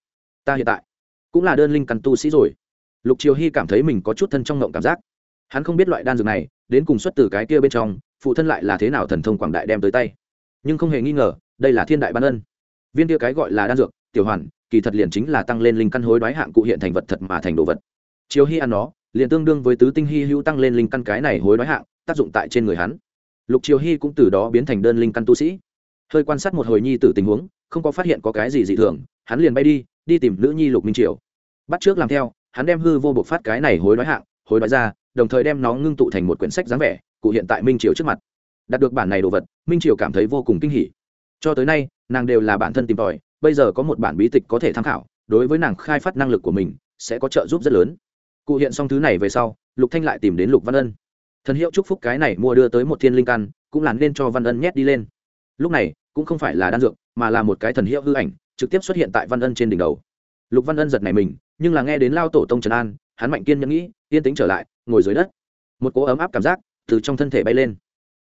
Ta hiện tại cũng là đơn linh căn tu sĩ rồi. Lục triều hy cảm thấy mình có chút thân trong ngộng cảm giác hắn không biết loại đan dược này, đến cùng xuất từ cái kia bên trong, phụ thân lại là thế nào thần thông quảng đại đem tới tay. Nhưng không hề nghi ngờ, đây là thiên đại ban ân. Viên kia cái gọi là đan dược, tiểu hoàn, kỳ thật liền chính là tăng lên linh căn hối đoái hạng cụ hiện thành vật thật mà thành đồ vật. Chiếu hy ăn nó, liền tương đương với tứ tinh hy hữu tăng lên linh căn cái này hối đoái hạng, tác dụng tại trên người hắn. Lục chiếu hy cũng từ đó biến thành đơn linh căn tu sĩ. Hơi quan sát một hồi nhi tử tình huống, không có phát hiện có cái gì dị thường, hắn liền bay đi đi tìm nữ nhi lục minh triều. Bắt trước làm theo, hắn đem hư vô bộc phát cái này hối đoái hạng, hối đoái ra đồng thời đem nó ngưng tụ thành một quyển sách dáng vẻ, cụ hiện tại minh triều trước mặt. Đạt được bản này đồ vật, minh triều cảm thấy vô cùng kinh hỉ. Cho tới nay, nàng đều là bản thân tìm tòi, bây giờ có một bản bí tịch có thể tham khảo, đối với nàng khai phát năng lực của mình, sẽ có trợ giúp rất lớn. Cụ hiện xong thứ này về sau, lục thanh lại tìm đến lục văn ân. Thần hiệu chúc phúc cái này mua đưa tới một thiên linh căn, cũng là nên cho văn ân nhét đi lên. Lúc này, cũng không phải là đan dược, mà là một cái thần hiệu hư ảnh, trực tiếp xuất hiện tại văn ân trên đỉnh đầu. Lục văn ân giật này mình, nhưng là nghe đến lao tổ tông trần an, hắn mạnh kiên nhẫn nghĩ, yên tĩnh trở lại ngồi dưới đất. Một cỗ ấm áp cảm giác từ trong thân thể bay lên.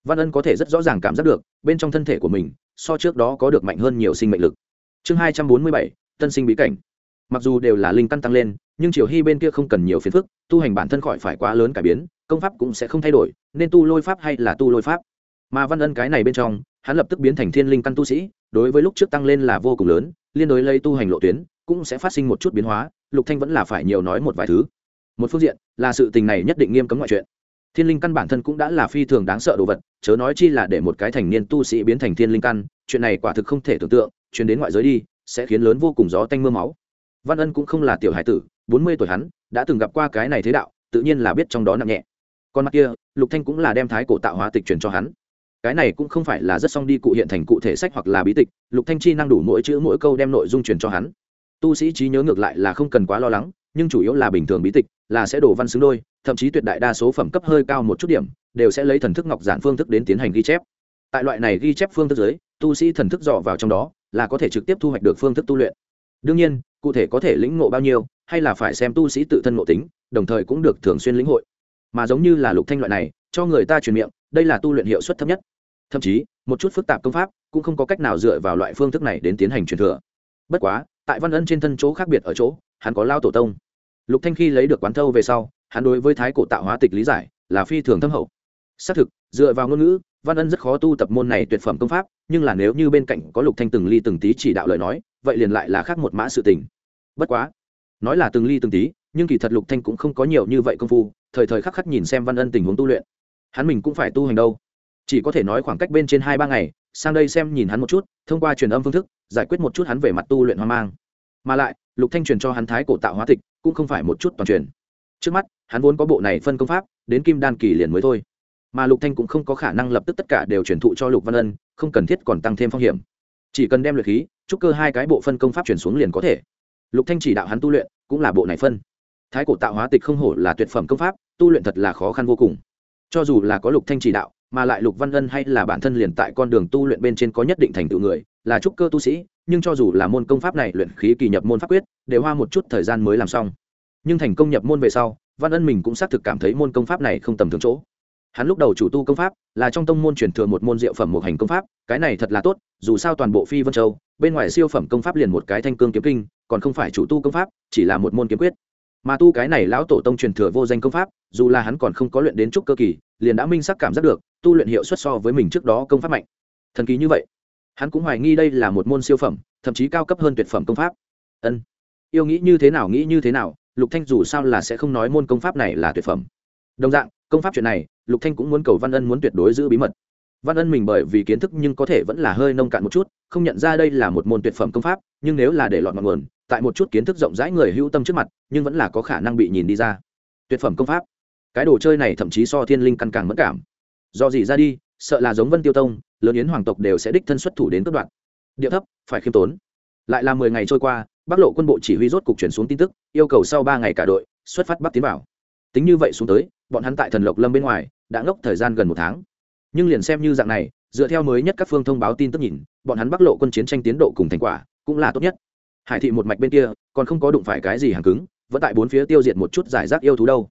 Văn ân có thể rất rõ ràng cảm giác được, bên trong thân thể của mình, so trước đó có được mạnh hơn nhiều sinh mệnh lực. Chương hai trăm bốn mươi bảy, tân sinh bí cảnh. Mặc dù đều là linh căn tăng lên, nhưng triều hy bên kia không cần nhiều phiền phức, tu hành bản thân khỏi phải quá lớn cải biến, công pháp cũng sẽ không thay đổi, nên tu lôi pháp hay là tu lôi pháp. Mà văn ân cái này bên trong, hắn lập tức biến thành thiên linh căn tu sĩ, đối với lúc trước tăng lên là vô cùng lớn, liên đối lấy tu hành lộ tuyến, cũng sẽ phát sinh một chút biến hóa, lục thanh vẫn là phải nhiều nói một vài thứ một phương diện là sự tình này nhất định nghiêm cấm ngoại chuyện. Thiên linh căn bản thân cũng đã là phi thường đáng sợ đồ vật, chớ nói chi là để một cái thành niên tu sĩ biến thành thiên linh căn, chuyện này quả thực không thể tưởng tượng, chuyển đến ngoại giới đi, sẽ khiến lớn vô cùng gió tanh mưa máu. Văn ân cũng không là tiểu hải tử, bốn mươi tuổi hắn, đã từng gặp qua cái này thế đạo, tự nhiên là biết trong đó nặng nhẹ. Còn mặt kia, lục thanh cũng là đem thái cổ tạo hóa tịch truyền cho hắn. Cái này cũng không phải là rất song đi cụ hiện thành cụ thể sách hoặc là bí tịch, lục thanh chi năng đủ mỗi chữ mỗi câu đem nội dung truyền cho hắn. Tu sĩ trí nhớ ngược lại là không cần quá lo lắng, nhưng chủ yếu là bình thường bí tịch là sẽ đổ văn xứng đôi, thậm chí tuyệt đại đa số phẩm cấp hơi cao một chút điểm, đều sẽ lấy thần thức ngọc giản phương thức đến tiến hành ghi chép. Tại loại này ghi chép phương thức giới tu sĩ thần thức dò vào trong đó, là có thể trực tiếp thu hoạch được phương thức tu luyện. Đương nhiên, cụ thể có thể lĩnh ngộ bao nhiêu, hay là phải xem tu sĩ tự thân ngộ tính, đồng thời cũng được thường xuyên lĩnh hội. Mà giống như là lục thanh loại này, cho người ta truyền miệng, đây là tu luyện hiệu suất thấp nhất. Thậm chí, một chút phức tạp công pháp cũng không có cách nào dựa vào loại phương thức này đến tiến hành truyền thừa. Bất quá, tại văn ân trên thân chỗ khác biệt ở chỗ, hắn có lao tổ tông lục thanh khi lấy được quán thâu về sau, hắn đối với thái cổ tạo hóa tịch lý giải là phi thường thâm hậu. Xác thực, dựa vào ngôn ngữ, văn ân rất khó tu tập môn này tuyệt phẩm công pháp, nhưng là nếu như bên cạnh có lục thanh từng ly từng tí chỉ đạo lời nói, vậy liền lại là khác một mã sự tình. Bất quá, nói là từng ly từng tí, nhưng kỳ thật lục thanh cũng không có nhiều như vậy công phu, thời thời khắc khắc nhìn xem văn ân tình huống tu luyện. Hắn mình cũng phải tu hành đâu. Chỉ có thể nói khoảng cách bên trên hai ba ngày, sang đây xem nhìn hắn một chút, thông qua truyền âm phương thức, giải quyết một chút hắn về mặt tu luyện hoang mang mà lại, lục thanh truyền cho hắn thái cổ tạo hóa tịch, cũng không phải một chút toàn truyền. Trước mắt, hắn vốn có bộ này phân công pháp, đến kim đan kỳ liền mới thôi. Mà lục thanh cũng không có khả năng lập tức tất cả đều truyền thụ cho lục văn ân, không cần thiết còn tăng thêm phong hiểm. Chỉ cần đem luyện khí, trúc cơ hai cái bộ phân công pháp chuyển xuống liền có thể. Lục thanh chỉ đạo hắn tu luyện, cũng là bộ này phân. Thái cổ tạo hóa tịch không hổ là tuyệt phẩm công pháp, tu luyện thật là khó khăn vô cùng. Cho dù là có lục thanh chỉ đạo mà lại lục văn ân hay là bản thân liền tại con đường tu luyện bên trên có nhất định thành tựu người, là trúc cơ tu sĩ, nhưng cho dù là môn công pháp này luyện khí kỳ nhập môn pháp quyết, đều hoa một chút thời gian mới làm xong. Nhưng thành công nhập môn về sau, văn ân mình cũng xác thực cảm thấy môn công pháp này không tầm thường chỗ. Hắn lúc đầu chủ tu công pháp, là trong tông môn truyền thừa một môn diệu phẩm một hành công pháp, cái này thật là tốt, dù sao toàn bộ phi vân châu, bên ngoài siêu phẩm công pháp liền một cái thanh cương kiếm kinh, còn không phải chủ tu công pháp, chỉ là một môn kiếm quyết. Mà tu cái này lão tổ tông truyền thừa vô danh công pháp, dù là hắn còn không có luyện đến trúc cơ kỳ liền đã minh sắc cảm giác được, tu luyện hiệu suất so với mình trước đó công pháp mạnh. Thần kỳ như vậy, hắn cũng hoài nghi đây là một môn siêu phẩm, thậm chí cao cấp hơn tuyệt phẩm công pháp. Ân, yêu nghĩ như thế nào nghĩ như thế nào, lục thanh dù sao là sẽ không nói môn công pháp này là tuyệt phẩm. Đồng dạng, công pháp chuyện này, lục thanh cũng muốn cầu văn ân muốn tuyệt đối giữ bí mật. Văn ân mình bởi vì kiến thức nhưng có thể vẫn là hơi nông cạn một chút, không nhận ra đây là một môn tuyệt phẩm công pháp, nhưng nếu là để lọt ngọn nguồn, tại một chút kiến thức rộng rãi người hữu tâm trước mặt, nhưng vẫn là có khả năng bị nhìn đi ra. Tuyệt phẩm công pháp cái đồ chơi này thậm chí so thiên linh căn càng mất cảm. Do gì ra đi, sợ là giống vân tiêu tông, lớn yến hoàng tộc đều sẽ đích thân xuất thủ đến cướp đoạn địa thấp, phải khiêm tốn. Lại là mười ngày trôi qua, bắc lộ quân bộ chỉ huy rốt cục chuyển xuống tin tức, yêu cầu sau ba ngày cả đội, xuất phát bắc tiến vào. Tính như vậy xuống tới, bọn hắn tại thần lộc lâm bên ngoài, đã ngốc thời gian gần một tháng. Nhưng liền xem như dạng này, dựa theo mới nhất các phương thông báo tin tức nhìn, bọn hắn bắc lộ quân chiến tranh tiến độ cùng thành quả, cũng là tốt nhất. Hải thị một mạch bên kia, còn không có đụng phải cái gì hàng cứng, vẫn tại bốn phía tiêu diệt một chút giải rác yêu thú đâu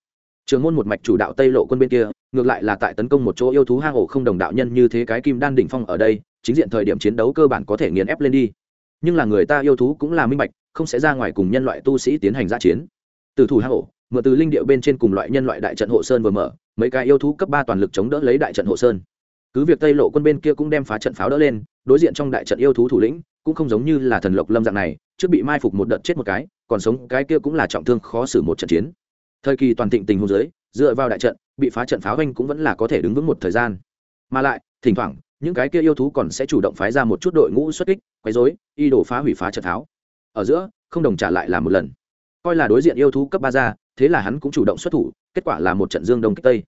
trường môn một mạch chủ đạo tây lộ quân bên kia, ngược lại là tại tấn công một chỗ yêu thú hang ổ không đồng đạo nhân như thế cái kim đan đỉnh phong ở đây, chính diện thời điểm chiến đấu cơ bản có thể nghiền ép lên đi. Nhưng là người ta yêu thú cũng là minh bạch, không sẽ ra ngoài cùng nhân loại tu sĩ tiến hành giã chiến. Từ thủ hang ổ, mượn từ linh điệu bên trên cùng loại nhân loại đại trận hộ sơn vừa mở, mấy cái yêu thú cấp ba toàn lực chống đỡ lấy đại trận hộ sơn. Cứ việc tây lộ quân bên kia cũng đem phá trận pháo đỡ lên, đối diện trong đại trận yêu thú thủ lĩnh, cũng không giống như là thần lộc lâm dạng này, trước bị mai phục một đợt chết một cái, còn sống cái kia cũng là trọng thương khó xử một trận chiến thời kỳ toàn thịnh tình hồ dưới, dựa vào đại trận, bị phá trận pháo anh cũng vẫn là có thể đứng vững một thời gian. Mà lại, thỉnh thoảng, những cái kia yêu thú còn sẽ chủ động phái ra một chút đội ngũ xuất kích, quấy rối, y đổ phá hủy phá trận tháo. Ở giữa, không đồng trả lại là một lần. Coi là đối diện yêu thú cấp ba ra, thế là hắn cũng chủ động xuất thủ, kết quả là một trận dương đông kích tây.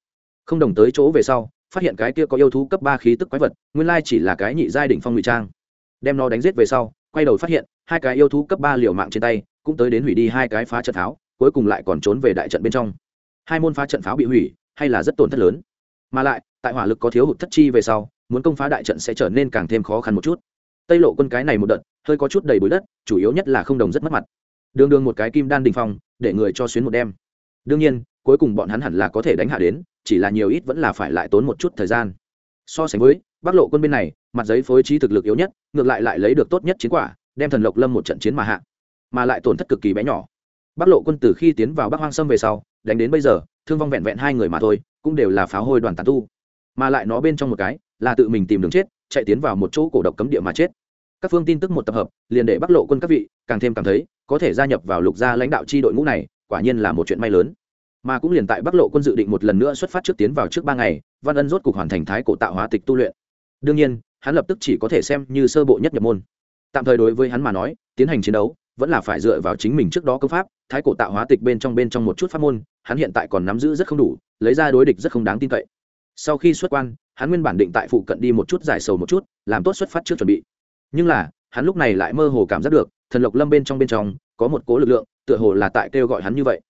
Không đồng tới chỗ về sau, phát hiện cái kia có yêu thú cấp ba khí tức quái vật, nguyên lai chỉ là cái nhị giai đỉnh phong ngụy trang. Đem nó đánh giết về sau, quay đầu phát hiện, hai cái yêu thú cấp ba liều mạng trên tay, cũng tới đến hủy đi hai cái phá trận tháo cuối cùng lại còn trốn về đại trận bên trong. Hai môn phá trận pháo bị hủy, hay là rất tổn thất lớn. Mà lại, tại hỏa lực có thiếu hụt thất chi về sau, muốn công phá đại trận sẽ trở nên càng thêm khó khăn một chút. Tây lộ quân cái này một đợt, hơi có chút đầy bụi đất, chủ yếu nhất là không đồng rất mất mặt. Đường đường một cái kim đan đình phong, để người cho xuyến một đêm. Đương nhiên, cuối cùng bọn hắn hẳn là có thể đánh hạ đến, chỉ là nhiều ít vẫn là phải lại tốn một chút thời gian. So sánh với, bắc lộ quân bên này, mặt giấy phối trí thực lực yếu nhất, ngược lại lại lấy được tốt nhất chiến quả, đem thần lộc lâm một trận chiến mà hạ. Mà lại tổn thất cực kỳ bé nhỏ bắc lộ quân từ khi tiến vào bắc hoang sâm về sau, đánh đến bây giờ, thương vong vẹn vẹn hai người mà thôi, cũng đều là pháo hôi đoàn tàn tu. Mà lại nó bên trong một cái, là tự mình tìm đường chết, chạy tiến vào một chỗ cổ độc cấm địa mà chết. Các phương tin tức một tập hợp, liền để bắc lộ quân các vị càng thêm cảm thấy, có thể gia nhập vào lục gia lãnh đạo chi đội ngũ này, quả nhiên là một chuyện may lớn. Mà cũng liền tại bắc lộ quân dự định một lần nữa xuất phát trước tiến vào trước ba ngày, văn ân rốt cục hoàn thành thái cổ tạo hóa tịch tu luyện. Đương nhiên, hắn lập tức chỉ có thể xem như sơ bộ nhất nhập môn. Tạm thời đối với hắn mà nói, tiến hành chiến đấu vẫn là phải dựa vào chính mình trước đó công pháp, thái cổ tạo hóa tịch bên trong bên trong một chút pháp môn, hắn hiện tại còn nắm giữ rất không đủ, lấy ra đối địch rất không đáng tin cậy. Sau khi xuất quan, hắn nguyên bản định tại phụ cận đi một chút giải sầu một chút, làm tốt xuất phát trước chuẩn bị. Nhưng là, hắn lúc này lại mơ hồ cảm giác được, thần lộc lâm bên trong bên trong, có một cố lực lượng, tựa hồ là tại kêu gọi hắn như vậy.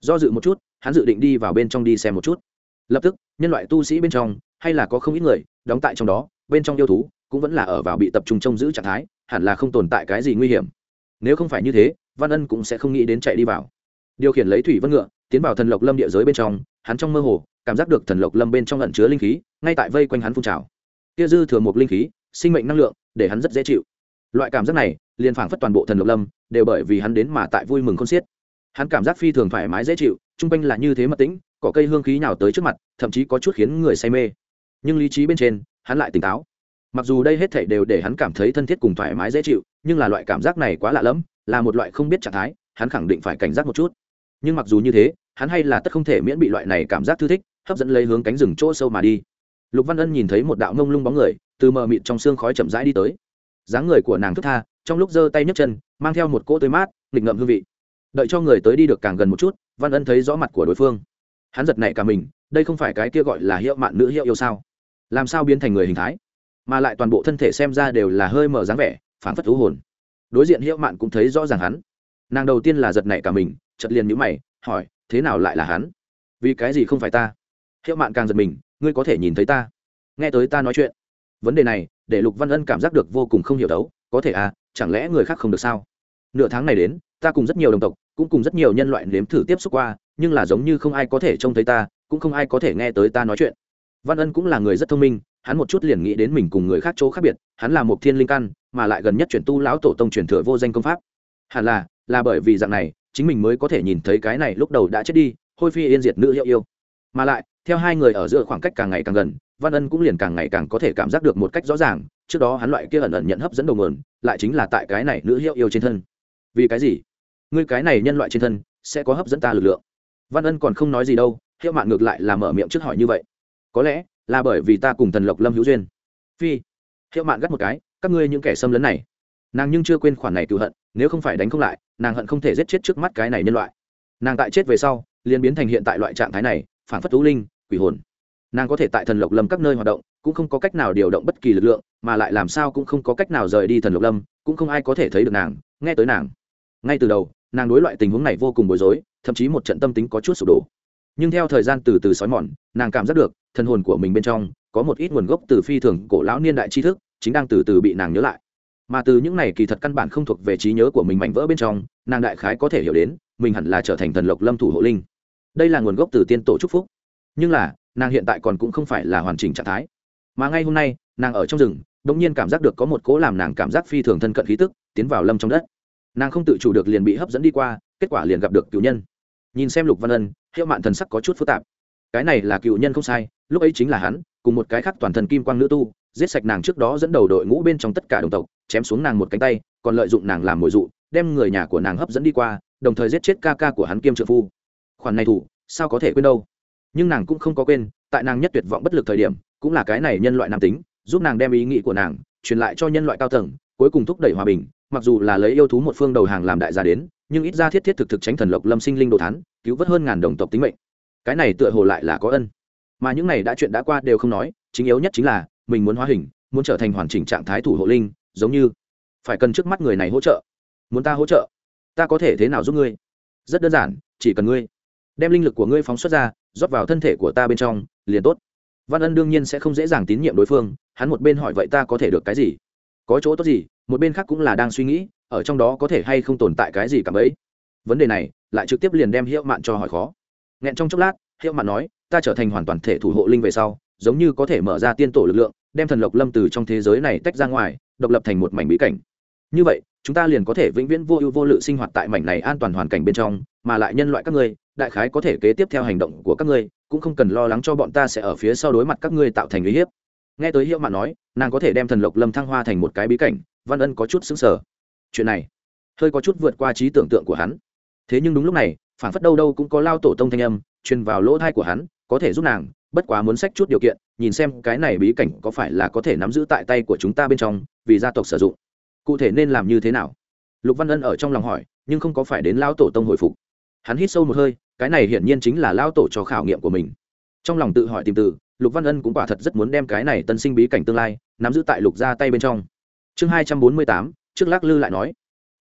Do dự một chút, hắn dự định đi vào bên trong đi xem một chút. Lập tức, nhân loại tu sĩ bên trong, hay là có không ít người, đóng tại trong đó, bên trong yêu thú, cũng vẫn là ở vào bị tập trung trông giữ trạng thái, hẳn là không tồn tại cái gì nguy hiểm nếu không phải như thế, văn ân cũng sẽ không nghĩ đến chạy đi vào. Điều khiển lấy thủy vân ngựa, tiến vào thần lộc lâm địa giới bên trong, hắn trong mơ hồ, cảm giác được thần lộc lâm bên trong lẩn chứa linh khí, ngay tại vây quanh hắn phun trào. Kia dư thừa một linh khí, sinh mệnh năng lượng, để hắn rất dễ chịu. Loại cảm giác này, liền phảng phất toàn bộ thần lộc lâm, đều bởi vì hắn đến mà tại vui mừng không xiết. Hắn cảm giác phi thường thoải mái dễ chịu, trung quanh là như thế mật tĩnh, có cây hương khí nào tới trước mặt, thậm chí có chút khiến người say mê. Nhưng lý trí bên trên, hắn lại tỉnh táo mặc dù đây hết thảy đều để hắn cảm thấy thân thiết cùng thoải mái dễ chịu, nhưng là loại cảm giác này quá lạ lẫm, là một loại không biết trạng thái, hắn khẳng định phải cảnh giác một chút. Nhưng mặc dù như thế, hắn hay là tất không thể miễn bị loại này cảm giác thư thích, hấp dẫn lấy hướng cánh rừng chỗ sâu mà đi. Lục văn ân nhìn thấy một đạo mông lung bóng người, từ mờ mịt trong xương khói chậm rãi đi tới. Dáng người của nàng thức tha, trong lúc giơ tay nhấc chân, mang theo một cỗ tươi mát, nghịch ngậm hương vị. Đợi cho người tới đi được càng gần một chút, văn ân thấy rõ mặt của đối phương. Hắn giật nảy cả mình, đây không phải cái kia gọi là hiệu mạn nữ hiệu yêu sao? Làm sao biến thành người hình thái? Mà lại toàn bộ thân thể xem ra đều là hơi mở dáng vẻ phản phất thú hồn. Đối diện hiệu mạn cũng thấy rõ ràng hắn. Nàng đầu tiên là giật nảy cả mình chật liền nhữ mày, hỏi, thế nào lại là hắn? Vì cái gì không phải ta? Hiệu mạn càng giật mình, ngươi có thể nhìn thấy ta. Nghe tới ta nói chuyện. Vấn đề này, để lục văn ân cảm giác được vô cùng không hiểu đấu, có thể à chẳng lẽ người khác không được sao? Nửa tháng này đến, ta cùng rất nhiều đồng tộc, cũng cùng rất nhiều nhân loại nếm thử tiếp xúc qua, nhưng là giống như không ai có thể trông thấy ta, cũng không ai có thể nghe tới ta nói chuyện văn ân cũng là người rất thông minh, hắn một chút liền nghĩ đến mình cùng người khác chỗ khác biệt, hắn là một thiên linh căn, mà lại gần nhất chuyển tu lão tổ tông truyền thừa vô danh công pháp. Hẳn là là bởi vì dạng này, chính mình mới có thể nhìn thấy cái này lúc đầu đã chết đi, hôi phi yên diệt nữ hiệu yêu. Mà lại, theo hai người ở giữa khoảng cách càng ngày càng gần, văn ân cũng liền càng ngày càng có thể cảm giác được một cách rõ ràng, trước đó hắn loại kia ẩn ẩn nhận hấp dẫn đầu nguồn, lại chính là tại cái này nữ hiệu yêu trên thân. Vì cái gì? Ngươi cái này nhân loại trên thân, sẽ có hấp dẫn ta lực lượng. Văn ân còn không nói gì đâu, hiệu mạng ngược lại là mở miệng trước hỏi như vậy có lẽ là bởi vì ta cùng thần lộc lâm hữu duyên. Phi, hiệu mạn gắt một cái, các ngươi những kẻ xâm lấn này, nàng nhưng chưa quên khoản này cựu hận, nếu không phải đánh không lại, nàng hận không thể giết chết trước mắt cái này nhân loại. Nàng tại chết về sau, liền biến thành hiện tại loại trạng thái này, phản phất thú linh, quỷ hồn. Nàng có thể tại thần lộc lâm các nơi hoạt động, cũng không có cách nào điều động bất kỳ lực lượng, mà lại làm sao cũng không có cách nào rời đi thần lộc lâm, cũng không ai có thể thấy được nàng, nghe tới nàng. Ngay từ đầu, nàng đối loại tình huống này vô cùng bối rối, thậm chí một trận tâm tính có chút sụp đổ. Nhưng theo thời gian từ từ xói mòn, nàng cảm giác được thân hồn của mình bên trong, có một ít nguồn gốc từ phi thường cổ lão niên đại tri thức, chính đang từ từ bị nàng nhớ lại. Mà từ những này kỳ thật căn bản không thuộc về trí nhớ của mình mảnh vỡ bên trong, nàng đại khái có thể hiểu đến, mình hẳn là trở thành thần lộc lâm thủ hộ linh. Đây là nguồn gốc từ tiên tổ trúc phúc. Nhưng là, nàng hiện tại còn cũng không phải là hoàn chỉnh trạng thái. Mà ngay hôm nay, nàng ở trong rừng đ ỗ n g nhiên cảm giác được có một cố làm nàng cảm giác phi thường thân cận khí tức, tiến vào lâm trong đất. Nàng không tự chủ được liền bị hấp dẫn đi qua, kết quả liền gặp được cựu nhân. Nhìn xem lục văn ân, hiệu mạn thần sắc có chút phức tạp. Cái này là cựu nhân không sai lúc ấy chính là hắn, cùng một cái khác toàn thần kim quang nữ tu, giết sạch nàng trước đó dẫn đầu đội ngũ bên trong tất cả đồng tộc, chém xuống nàng một cánh tay, còn lợi dụng nàng làm mồi dụ, đem người nhà của nàng hấp dẫn đi qua, đồng thời giết chết ca ca của hắn kiêm trợ phu. Khoản này thủ, sao có thể quên đâu? Nhưng nàng cũng không có quên, tại nàng nhất tuyệt vọng bất lực thời điểm, cũng là cái này nhân loại nam tính, giúp nàng đem ý nghĩ của nàng truyền lại cho nhân loại cao tầng, cuối cùng thúc đẩy hòa bình, mặc dù là lấy yêu thú một phương đầu hàng làm đại gia đến, nhưng ít ra thiết thiết thực thực tránh thần lộc lâm sinh linh đồ thán, cứu vớt hơn ngàn đồng tộc tính mệnh. Cái này tựa hồ lại là có ân mà những này đã chuyện đã qua đều không nói, chính yếu nhất chính là, mình muốn hóa hình, muốn trở thành hoàn chỉnh trạng thái thủ hộ linh, giống như, phải cần trước mắt người này hỗ trợ. Muốn ta hỗ trợ, ta có thể thế nào giúp ngươi? Rất đơn giản, chỉ cần ngươi đem linh lực của ngươi phóng xuất ra, rót vào thân thể của ta bên trong, liền tốt. Văn ân đương nhiên sẽ không dễ dàng tín nhiệm đối phương, hắn một bên hỏi vậy ta có thể được cái gì? Có chỗ tốt gì? Một bên khác cũng là đang suy nghĩ, ở trong đó có thể hay không tồn tại cái gì cả ấy? Vấn đề này, lại trực tiếp liền đem hiệu mạn cho hỏi khó. Nghẹn trong chốc lát hiệu mạn nói, ta trở thành hoàn toàn thể thủ hộ linh về sau, giống như có thể mở ra tiên tổ lực lượng, đem thần lộc lâm từ trong thế giới này tách ra ngoài, độc lập thành một mảnh bí cảnh. Như vậy, chúng ta liền có thể vĩnh viễn vô ưu vô lự sinh hoạt tại mảnh này an toàn hoàn cảnh bên trong, mà lại nhân loại các ngươi, đại khái có thể kế tiếp theo hành động của các ngươi, cũng không cần lo lắng cho bọn ta sẽ ở phía sau đối mặt các ngươi tạo thành uy hiếp. Nghe tới hiệu mạn nói, nàng có thể đem thần lộc lâm thăng hoa thành một cái bí cảnh, văn ân có chút xứng sở chuyện này, hơi có chút vượt qua trí tưởng tượng của hắn thế nhưng đúng lúc này, phản phất đâu đâu cũng có lao tổ tông thanh âm truyền vào lỗ thai của hắn, có thể giúp nàng, bất quá muốn sách chút điều kiện, nhìn xem cái này bí cảnh có phải là có thể nắm giữ tại tay của chúng ta bên trong, vì gia tộc sử dụng. Cụ thể nên làm như thế nào? Lục văn ân ở trong lòng hỏi, nhưng không có phải đến lao tổ tông hồi phục. Hắn hít sâu một hơi, cái này hiển nhiên chính là lao tổ cho khảo nghiệm của mình. Trong lòng tự hỏi tìm từ, lục văn ân cũng quả thật rất muốn đem cái này tân sinh bí cảnh tương lai nắm giữ tại lục ra tay bên trong. Chương hai trăm bốn mươi tám, trước lắc lư lại nói.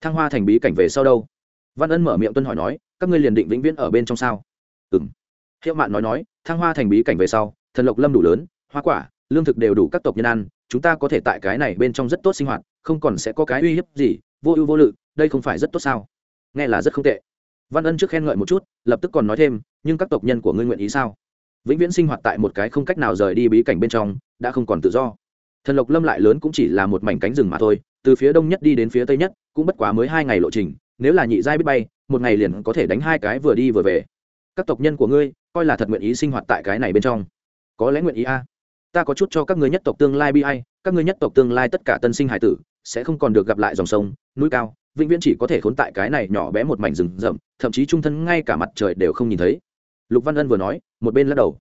Thăng hoa thành bí cảnh về sau đâu? Văn ân mở miệng tuân hỏi nói, các ngươi liền định vĩnh viễn ở bên trong sao? Ừng hiệu mạn nói nói, thăng hoa thành bí cảnh về sau, thần lộc lâm đủ lớn, hoa quả, lương thực đều đủ các tộc nhân ăn, chúng ta có thể tại cái này bên trong rất tốt sinh hoạt, không còn sẽ có cái uy hiếp gì, vô ưu vô lự, đây không phải rất tốt sao? Nghe là rất không tệ. Văn ân trước khen ngợi một chút, lập tức còn nói thêm, nhưng các tộc nhân của ngươi nguyện ý sao? Vĩnh viễn sinh hoạt tại một cái không cách nào rời đi bí cảnh bên trong, đã không còn tự do. Thần lộc lâm lại lớn cũng chỉ là một mảnh cánh rừng mà thôi, từ phía đông nhất đi đến phía tây nhất, cũng bất quá mới hai ngày lộ trình nếu là nhị giai biết bay, một ngày liền có thể đánh hai cái vừa đi vừa về. Các tộc nhân của ngươi, coi là thật nguyện ý sinh hoạt tại cái này bên trong. Có lẽ nguyện ý a. Ta có chút cho các ngươi nhất tộc tương lai bi ai, các ngươi nhất tộc tương lai tất cả tân sinh hải tử, sẽ không còn được gặp lại dòng sông, núi cao, vĩnh viễn chỉ có thể khốn tại cái này nhỏ bé một mảnh rừng rậm, thậm chí trung thân ngay cả mặt trời đều không nhìn thấy. Lục văn ân vừa nói, một bên lắc đầu.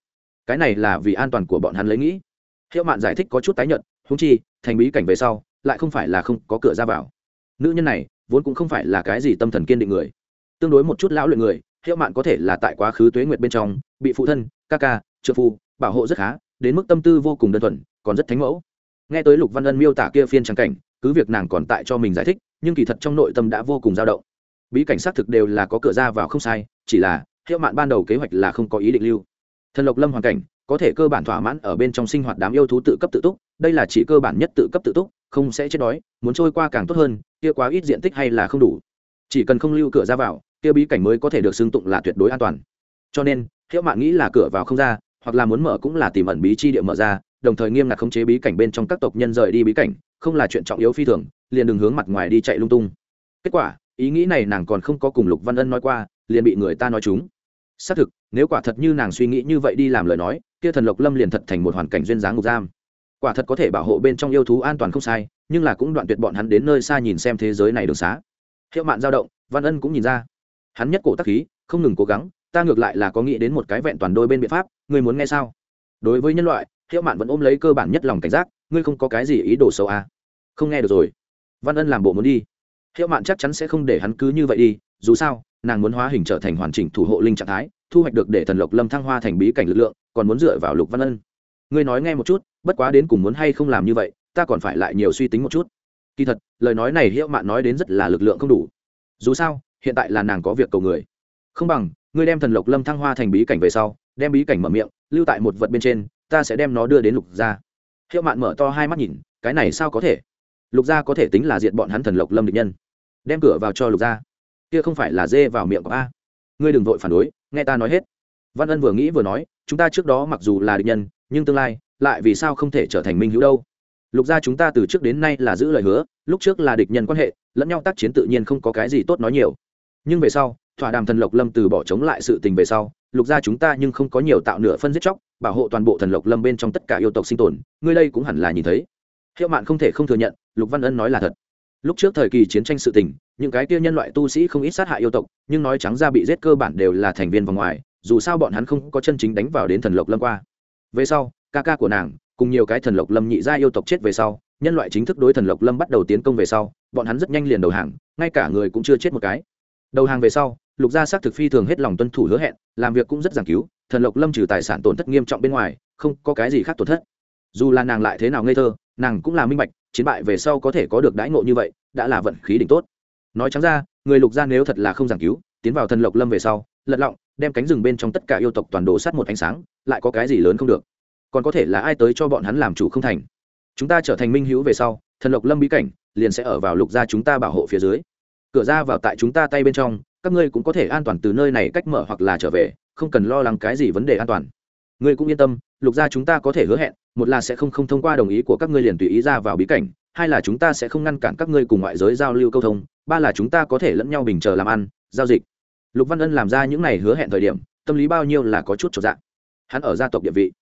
Cái này là vì an toàn của bọn hắn lấy nghĩ. Hiệu mạn giải thích có chút tái nhận húng chi, thành bí cảnh về sau, lại không phải là không có cửa ra vào. Nữ nhân này vốn cũng không phải là cái gì tâm thần kiên định người. Tương đối một chút lão luyện người, hiệu mạn có thể là tại quá khứ tuế nguyệt bên trong, bị phụ thân, ca ca, trợ phu, bảo hộ rất khá, đến mức tâm tư vô cùng đơn thuần, còn rất thánh mẫu. Nghe tới lục văn ân miêu tả kia phiên trắng cảnh, cứ việc nàng còn tại cho mình giải thích, nhưng kỳ thật trong nội tâm đã vô cùng dao động. Bí cảnh xác thực đều là có cửa ra vào không sai, chỉ là, hiệu mạn ban đầu kế hoạch là không có ý định lưu. Thần lộc lâm hoàn cảnh, có thể cơ bản thỏa mãn ở bên trong sinh hoạt đám yêu thú tự cấp tự túc, đây là chỉ cơ bản nhất tự cấp tự túc không sẽ chết đói, muốn trôi qua càng tốt hơn, kia quá ít diện tích hay là không đủ. Chỉ cần không lưu cửa ra vào, kia bí cảnh mới có thể được xưng tụng là tuyệt đối an toàn. Cho nên, hiệu mạng nghĩ là cửa vào không ra, hoặc là muốn mở cũng là tìm ẩn bí chi địa mở ra, đồng thời nghiêm ngặt khống chế bí cảnh bên trong các tộc nhân rời đi bí cảnh, không là chuyện trọng yếu phi thường, liền đừng hướng mặt ngoài đi chạy lung tung. Kết quả, ý nghĩ này nàng còn không có cùng lục văn ân nói qua, liền bị người ta nói chúng. Xác thực, nếu quả thật như nàng suy nghĩ như vậy đi làm lời nói, kia thần lộc lâm liền thật thành một hoàn cảnh duyên dáng ngục giam quả thật có thể bảo hộ bên trong yêu thú an toàn không sai, nhưng là cũng đoạn tuyệt bọn hắn đến nơi xa nhìn xem thế giới này đường xá. Hiệu mạn dao động, văn ân cũng nhìn ra. Hắn nhất cổ tắc khí, không ngừng cố gắng, ta ngược lại là có nghĩ đến một cái vẹn toàn đôi bên biện pháp, ngươi muốn nghe sao? Đối với nhân loại, hiệu mạn vẫn ôm lấy cơ bản nhất lòng cảnh giác, ngươi không có cái gì ý đồ xấu à. không nghe được rồi. Văn ân làm bộ muốn đi. Hiệu mạn chắc chắn sẽ không để hắn cứ như vậy đi, dù sao, nàng muốn hóa hình trở thành hoàn chỉnh thủ hộ linh trạng thái, thu hoạch được để thần lộc lâm thăng hoa thành bí cảnh lực lượng, còn muốn dựa vào lục văn ân ngươi nói nghe một chút, bất quá đến cùng muốn hay không làm như vậy, ta còn phải lại nhiều suy tính một chút. Kỳ thật, lời nói này hiệu mạn nói đến rất là lực lượng không đủ. Dù sao, hiện tại là nàng có việc cầu người. Không bằng, ngươi đem thần lộc lâm thăng hoa thành bí cảnh về sau, đem bí cảnh mở miệng, lưu tại một vật bên trên, ta sẽ đem nó đưa đến lục gia. Hiệu mạn mở to hai mắt nhìn, cái này sao có thể? Lục gia có thể tính là diện bọn hắn thần lộc lâm địch nhân. Đem cửa vào cho lục gia. Kia không phải là dê vào miệng của a ngươi đừng vội phản đối, nghe ta nói hết. Văn ân vừa nghĩ vừa nói, chúng ta trước đó mặc dù là địch nhân nhưng tương lai, lại vì sao không thể trở thành minh hữu đâu? Lục gia chúng ta từ trước đến nay là giữ lời hứa, lúc trước là địch nhân quan hệ, lẫn nhau tác chiến tự nhiên không có cái gì tốt nói nhiều. Nhưng về sau, thỏa đàm thần lộc lâm từ bỏ chống lại sự tình về sau, lục gia chúng ta nhưng không có nhiều tạo nửa phân giết chóc, bảo hộ toàn bộ thần lộc lâm bên trong tất cả yêu tộc sinh tồn, ngươi đây cũng hẳn là nhìn thấy. Hiệu mạn không thể không thừa nhận, lục văn ân nói là thật. Lúc trước thời kỳ chiến tranh sự tình, những cái kia nhân loại tu sĩ không ít sát hại yêu tộc, nhưng nói trắng ra bị giết cơ bản đều là thành viên vòng ngoài, dù sao bọn hắn không có chân chính đánh vào đến thần lộc lâm qua về sau, ca ca của nàng, cùng nhiều cái thần lộc lâm nhị gia yêu tộc chết về sau, nhân loại chính thức đối thần lộc lâm bắt đầu tiến công về sau, bọn hắn rất nhanh liền đầu hàng, ngay cả người cũng chưa chết một cái. Đầu hàng về sau, lục gia xác thực phi thường hết lòng tuân thủ hứa hẹn, làm việc cũng rất giảng cứu, thần lộc lâm trừ tài sản tổn thất nghiêm trọng bên ngoài, không có cái gì khác tổn thất. Dù là nàng lại thế nào ngây thơ, nàng cũng là minh bạch, chiến bại về sau có thể có được đãi ngộ như vậy, đã là vận khí đỉnh tốt. Nói trắng ra, người lục gia nếu thật là không giảng cứu, tiến vào thần lộc lâm về sau, lật lọng, đem cánh rừng bên trong tất cả yêu tộc toàn đồ sát một ánh sáng lại có cái gì lớn không được. Còn có thể là ai tới cho bọn hắn làm chủ không thành. Chúng ta trở thành minh hữu về sau, thần lộc lâm bí cảnh, liền sẽ ở vào lục gia chúng ta bảo hộ phía dưới. Cửa ra vào tại chúng ta tay bên trong, các ngươi cũng có thể an toàn từ nơi này cách mở hoặc là trở về, không cần lo lắng cái gì vấn đề an toàn. Ngươi cũng yên tâm, lục gia chúng ta có thể hứa hẹn, một là sẽ không không thông qua đồng ý của các ngươi liền tùy ý ra vào bí cảnh, hai là chúng ta sẽ không ngăn cản các ngươi cùng ngoại giới giao lưu câu thông, ba là chúng ta có thể lẫn nhau bình chờ làm ăn, giao dịch. Lục văn ân làm ra những này hứa hẹn thời điểm, tâm lý bao nhiêu là có chút trọn dạng hắn ở gia tộc địa vị.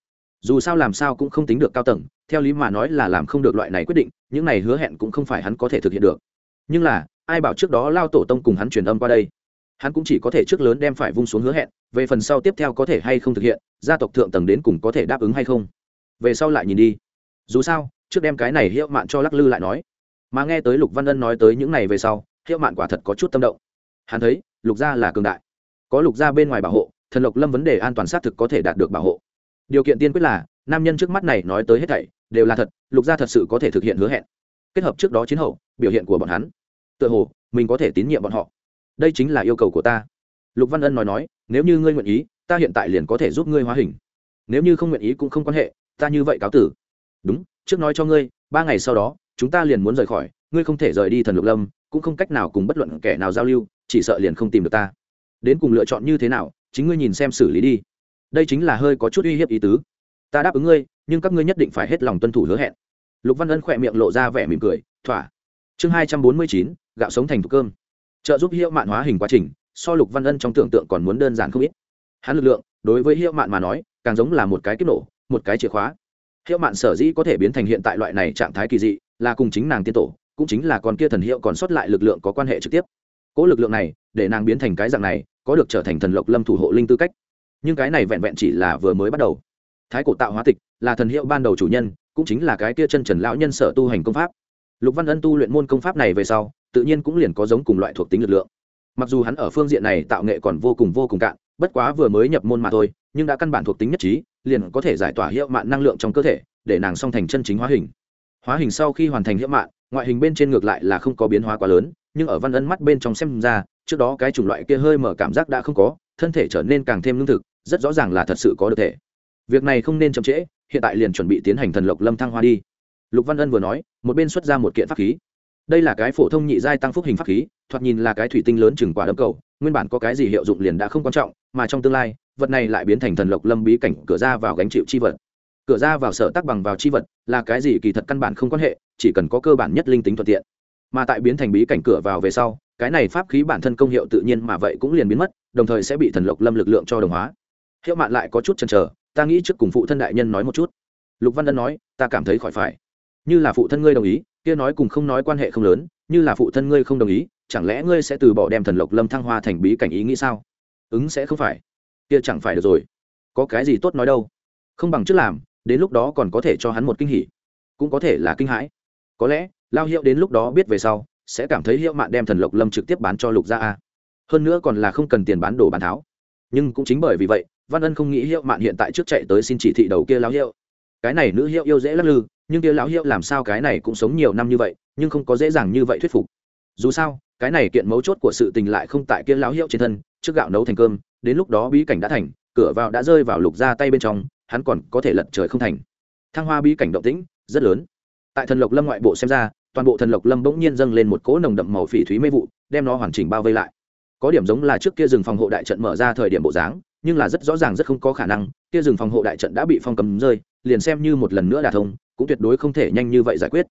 Dù sao làm sao cũng không tính được cao tầng, theo lý mà nói là làm không được loại này quyết định, những này hứa hẹn cũng không phải hắn có thể thực hiện được. Nhưng là, ai bảo trước đó lao tổ tông cùng hắn truyền âm qua đây? Hắn cũng chỉ có thể trước lớn đem phải vung xuống hứa hẹn, về phần sau tiếp theo có thể hay không thực hiện, gia tộc thượng tầng đến cùng có thể đáp ứng hay không? Về sau lại nhìn đi. Dù sao, trước đem cái này hiệu mạn cho lắc lư lại nói. Mà nghe tới lục văn ân nói tới những này về sau, hiệu mạn quả thật có chút tâm động. Hắn thấy, lục gia là cường đại. Có lục gia bên ngoài bảo hộ thần lộc lâm vấn đề an toàn xác thực có thể đạt được bảo hộ. Điều kiện tiên quyết là, nam nhân trước mắt này nói tới hết thảy, đều là thật, lục gia thật sự có thể thực hiện hứa hẹn. Kết hợp trước đó chiến hậu, biểu hiện của bọn hắn, tựa hồ, mình có thể tín nhiệm bọn họ. Đây chính là yêu cầu của ta. Lục văn ân nói nói, nếu như ngươi nguyện ý, ta hiện tại liền có thể giúp ngươi hóa hình. Nếu như không nguyện ý cũng không quan hệ, ta như vậy cáo tử. Đúng, trước nói cho ngươi, ba ngày sau đó, chúng ta liền muốn rời khỏi, ngươi không thể rời đi thần lục lâm, cũng không cách nào cùng bất luận kẻ nào giao lưu, chỉ sợ liền không tìm được ta. Đến cùng lựa chọn như thế nào chính ngươi nhìn xem xử lý đi. Đây chính là hơi có chút uy hiếp ý tứ. Ta đáp ứng ngươi, nhưng các ngươi nhất định phải hết lòng tuân thủ hứa hẹn. Lục văn ân khỏe miệng lộ ra vẻ mỉm cười, thỏa. Chương hai trăm bốn mươi chín, gạo sống thành thục cơm. Trợ giúp hiệu mạn hóa hình quá trình, so lục văn ân trong tưởng tượng còn muốn đơn giản không ít. Hắn lực lượng, đối với hiệu mạn mà nói, càng giống là một cái kích nổ, một cái chìa khóa. Hiệu mạn sở dĩ có thể biến thành hiện tại loại này trạng thái kỳ dị, là cùng chính nàng tiên tổ, cũng chính là con kia thần hiệu còn sót lại lực lượng có quan hệ trực tiếp cỗ lực lượng này, để nàng biến thành cái dạng này, có được trở thành thần lộc lâm thủ hộ linh tư cách. Nhưng cái này vẹn vẹn chỉ là vừa mới bắt đầu. Thái cổ tạo hóa tịch, là thần hiệu ban đầu chủ nhân, cũng chính là cái kia chân trần lão nhân sở tu hành công pháp. Lục văn ân tu luyện môn công pháp này về sau, tự nhiên cũng liền có giống cùng loại thuộc tính lực lượng. Mặc dù hắn ở phương diện này tạo nghệ còn vô cùng vô cùng cạn, bất quá vừa mới nhập môn mà thôi, nhưng đã căn bản thuộc tính nhất trí, liền có thể giải tỏa hiệu mạng năng lượng trong cơ thể, để nàng song thành chân chính hóa hình hóa hình sau khi hoàn thành hiệu mạng, ngoại hình bên trên ngược lại là không có biến hóa quá lớn nhưng ở văn ân mắt bên trong xem ra trước đó cái chủng loại kia hơi mở cảm giác đã không có thân thể trở nên càng thêm lương thực rất rõ ràng là thật sự có được thể. Việc này không nên chậm trễ hiện tại liền chuẩn bị tiến hành thần lộc lâm thăng hoa đi. Lục văn ân vừa nói một bên xuất ra một kiện pháp khí. Đây là cái phổ thông nhị giai tăng phúc hình pháp khí thoạt nhìn là cái thủy tinh lớn chừng quả đấm cầu nguyên bản có cái gì hiệu dụng liền đã không quan trọng mà trong tương lai vật này lại biến thành thần lộc lâm bí cảnh cửa ra vào gánh chịu chi vật cửa ra vào sở tác bằng vào chi vật, là cái gì kỳ thật căn bản không quan hệ, chỉ cần có cơ bản nhất linh tính thuận tiện. Mà tại biến thành bí cảnh cửa vào về sau, cái này pháp khí bản thân công hiệu tự nhiên mà vậy cũng liền biến mất, đồng thời sẽ bị thần lộc lâm lực lượng cho đồng hóa. Hiệu mạn lại có chút chần chờ, ta nghĩ trước cùng phụ thân đại nhân nói một chút. Lục văn ân nói, ta cảm thấy khỏi phải. Như là phụ thân ngươi đồng ý, kia nói cùng không nói quan hệ không lớn, như là phụ thân ngươi không đồng ý, chẳng lẽ ngươi sẽ từ bỏ đem thần lộc lâm thăng hoa thành bí cảnh ý nghĩ sao? Ứng sẽ không phải. Kia chẳng phải được rồi. Có cái gì tốt nói đâu? Không bằng trước làm đến lúc đó còn có thể cho hắn một kinh hỉ. Cũng có thể là kinh hãi. Có lẽ, lao hiệu đến lúc đó biết về sau, sẽ cảm thấy hiệu mạn đem thần lộc lâm trực tiếp bán cho lục gia a. Hơn nữa còn là không cần tiền bán đồ bán tháo. Nhưng cũng chính bởi vì vậy, văn ân không nghĩ hiệu mạn hiện tại trước chạy tới xin chỉ thị đầu kia lão hiệu. Cái này nữ hiệu yêu dễ lắc lư, nhưng kia lão hiệu làm sao cái này cũng sống nhiều năm như vậy, nhưng không có dễ dàng như vậy thuyết phục. Dù sao, cái này kiện mấu chốt của sự tình lại không tại kia lão hiệu trên thân, trước gạo nấu thành cơm, đến lúc đó bí cảnh đã thành, cửa vào đã rơi vào lục ra tay bên trong hắn còn có thể lật trời không thành. Thăng hoa bí cảnh động tĩnh, rất lớn. Tại thần lộc lâm ngoại bộ xem ra, toàn bộ thần lộc lâm bỗng nhiên dâng lên một cỗ nồng đậm màu phỉ thúy mê vụ, đem nó hoàn chỉnh bao vây lại. Có điểm giống là trước kia rừng phòng hộ đại trận mở ra thời điểm bộ dáng, nhưng là rất rõ ràng rất không có khả năng, kia rừng phòng hộ đại trận đã bị phong cấm rơi, liền xem như một lần nữa đả thông, cũng tuyệt đối không thể nhanh như vậy giải quyết.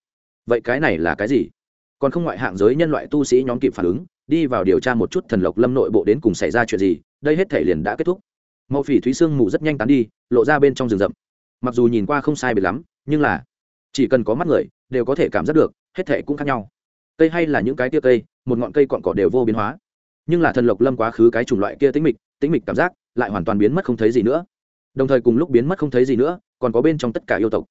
Vậy cái này là cái gì? Còn không ngoại hạng giới nhân loại tu sĩ nhóm kịp phản ứng, đi vào điều tra một chút thần lộc lâm nội bộ đến cùng xảy ra chuyện gì, đây hết thể liền đã kết thúc màu phỉ thúy sương mù rất nhanh tán đi, lộ ra bên trong rừng rậm. Mặc dù nhìn qua không sai biệt lắm, nhưng là chỉ cần có mắt người, đều có thể cảm giác được, hết thể cũng khác nhau. Cây hay là những cái tia cây, một ngọn cây cọn cỏ đều vô biến hóa. Nhưng là thần lộc lâm quá khứ cái chủng loại kia tính mịch tính mịch cảm giác lại hoàn toàn biến mất không thấy gì nữa. Đồng thời cùng lúc biến mất không thấy gì nữa, còn có bên trong tất cả yêu tộc.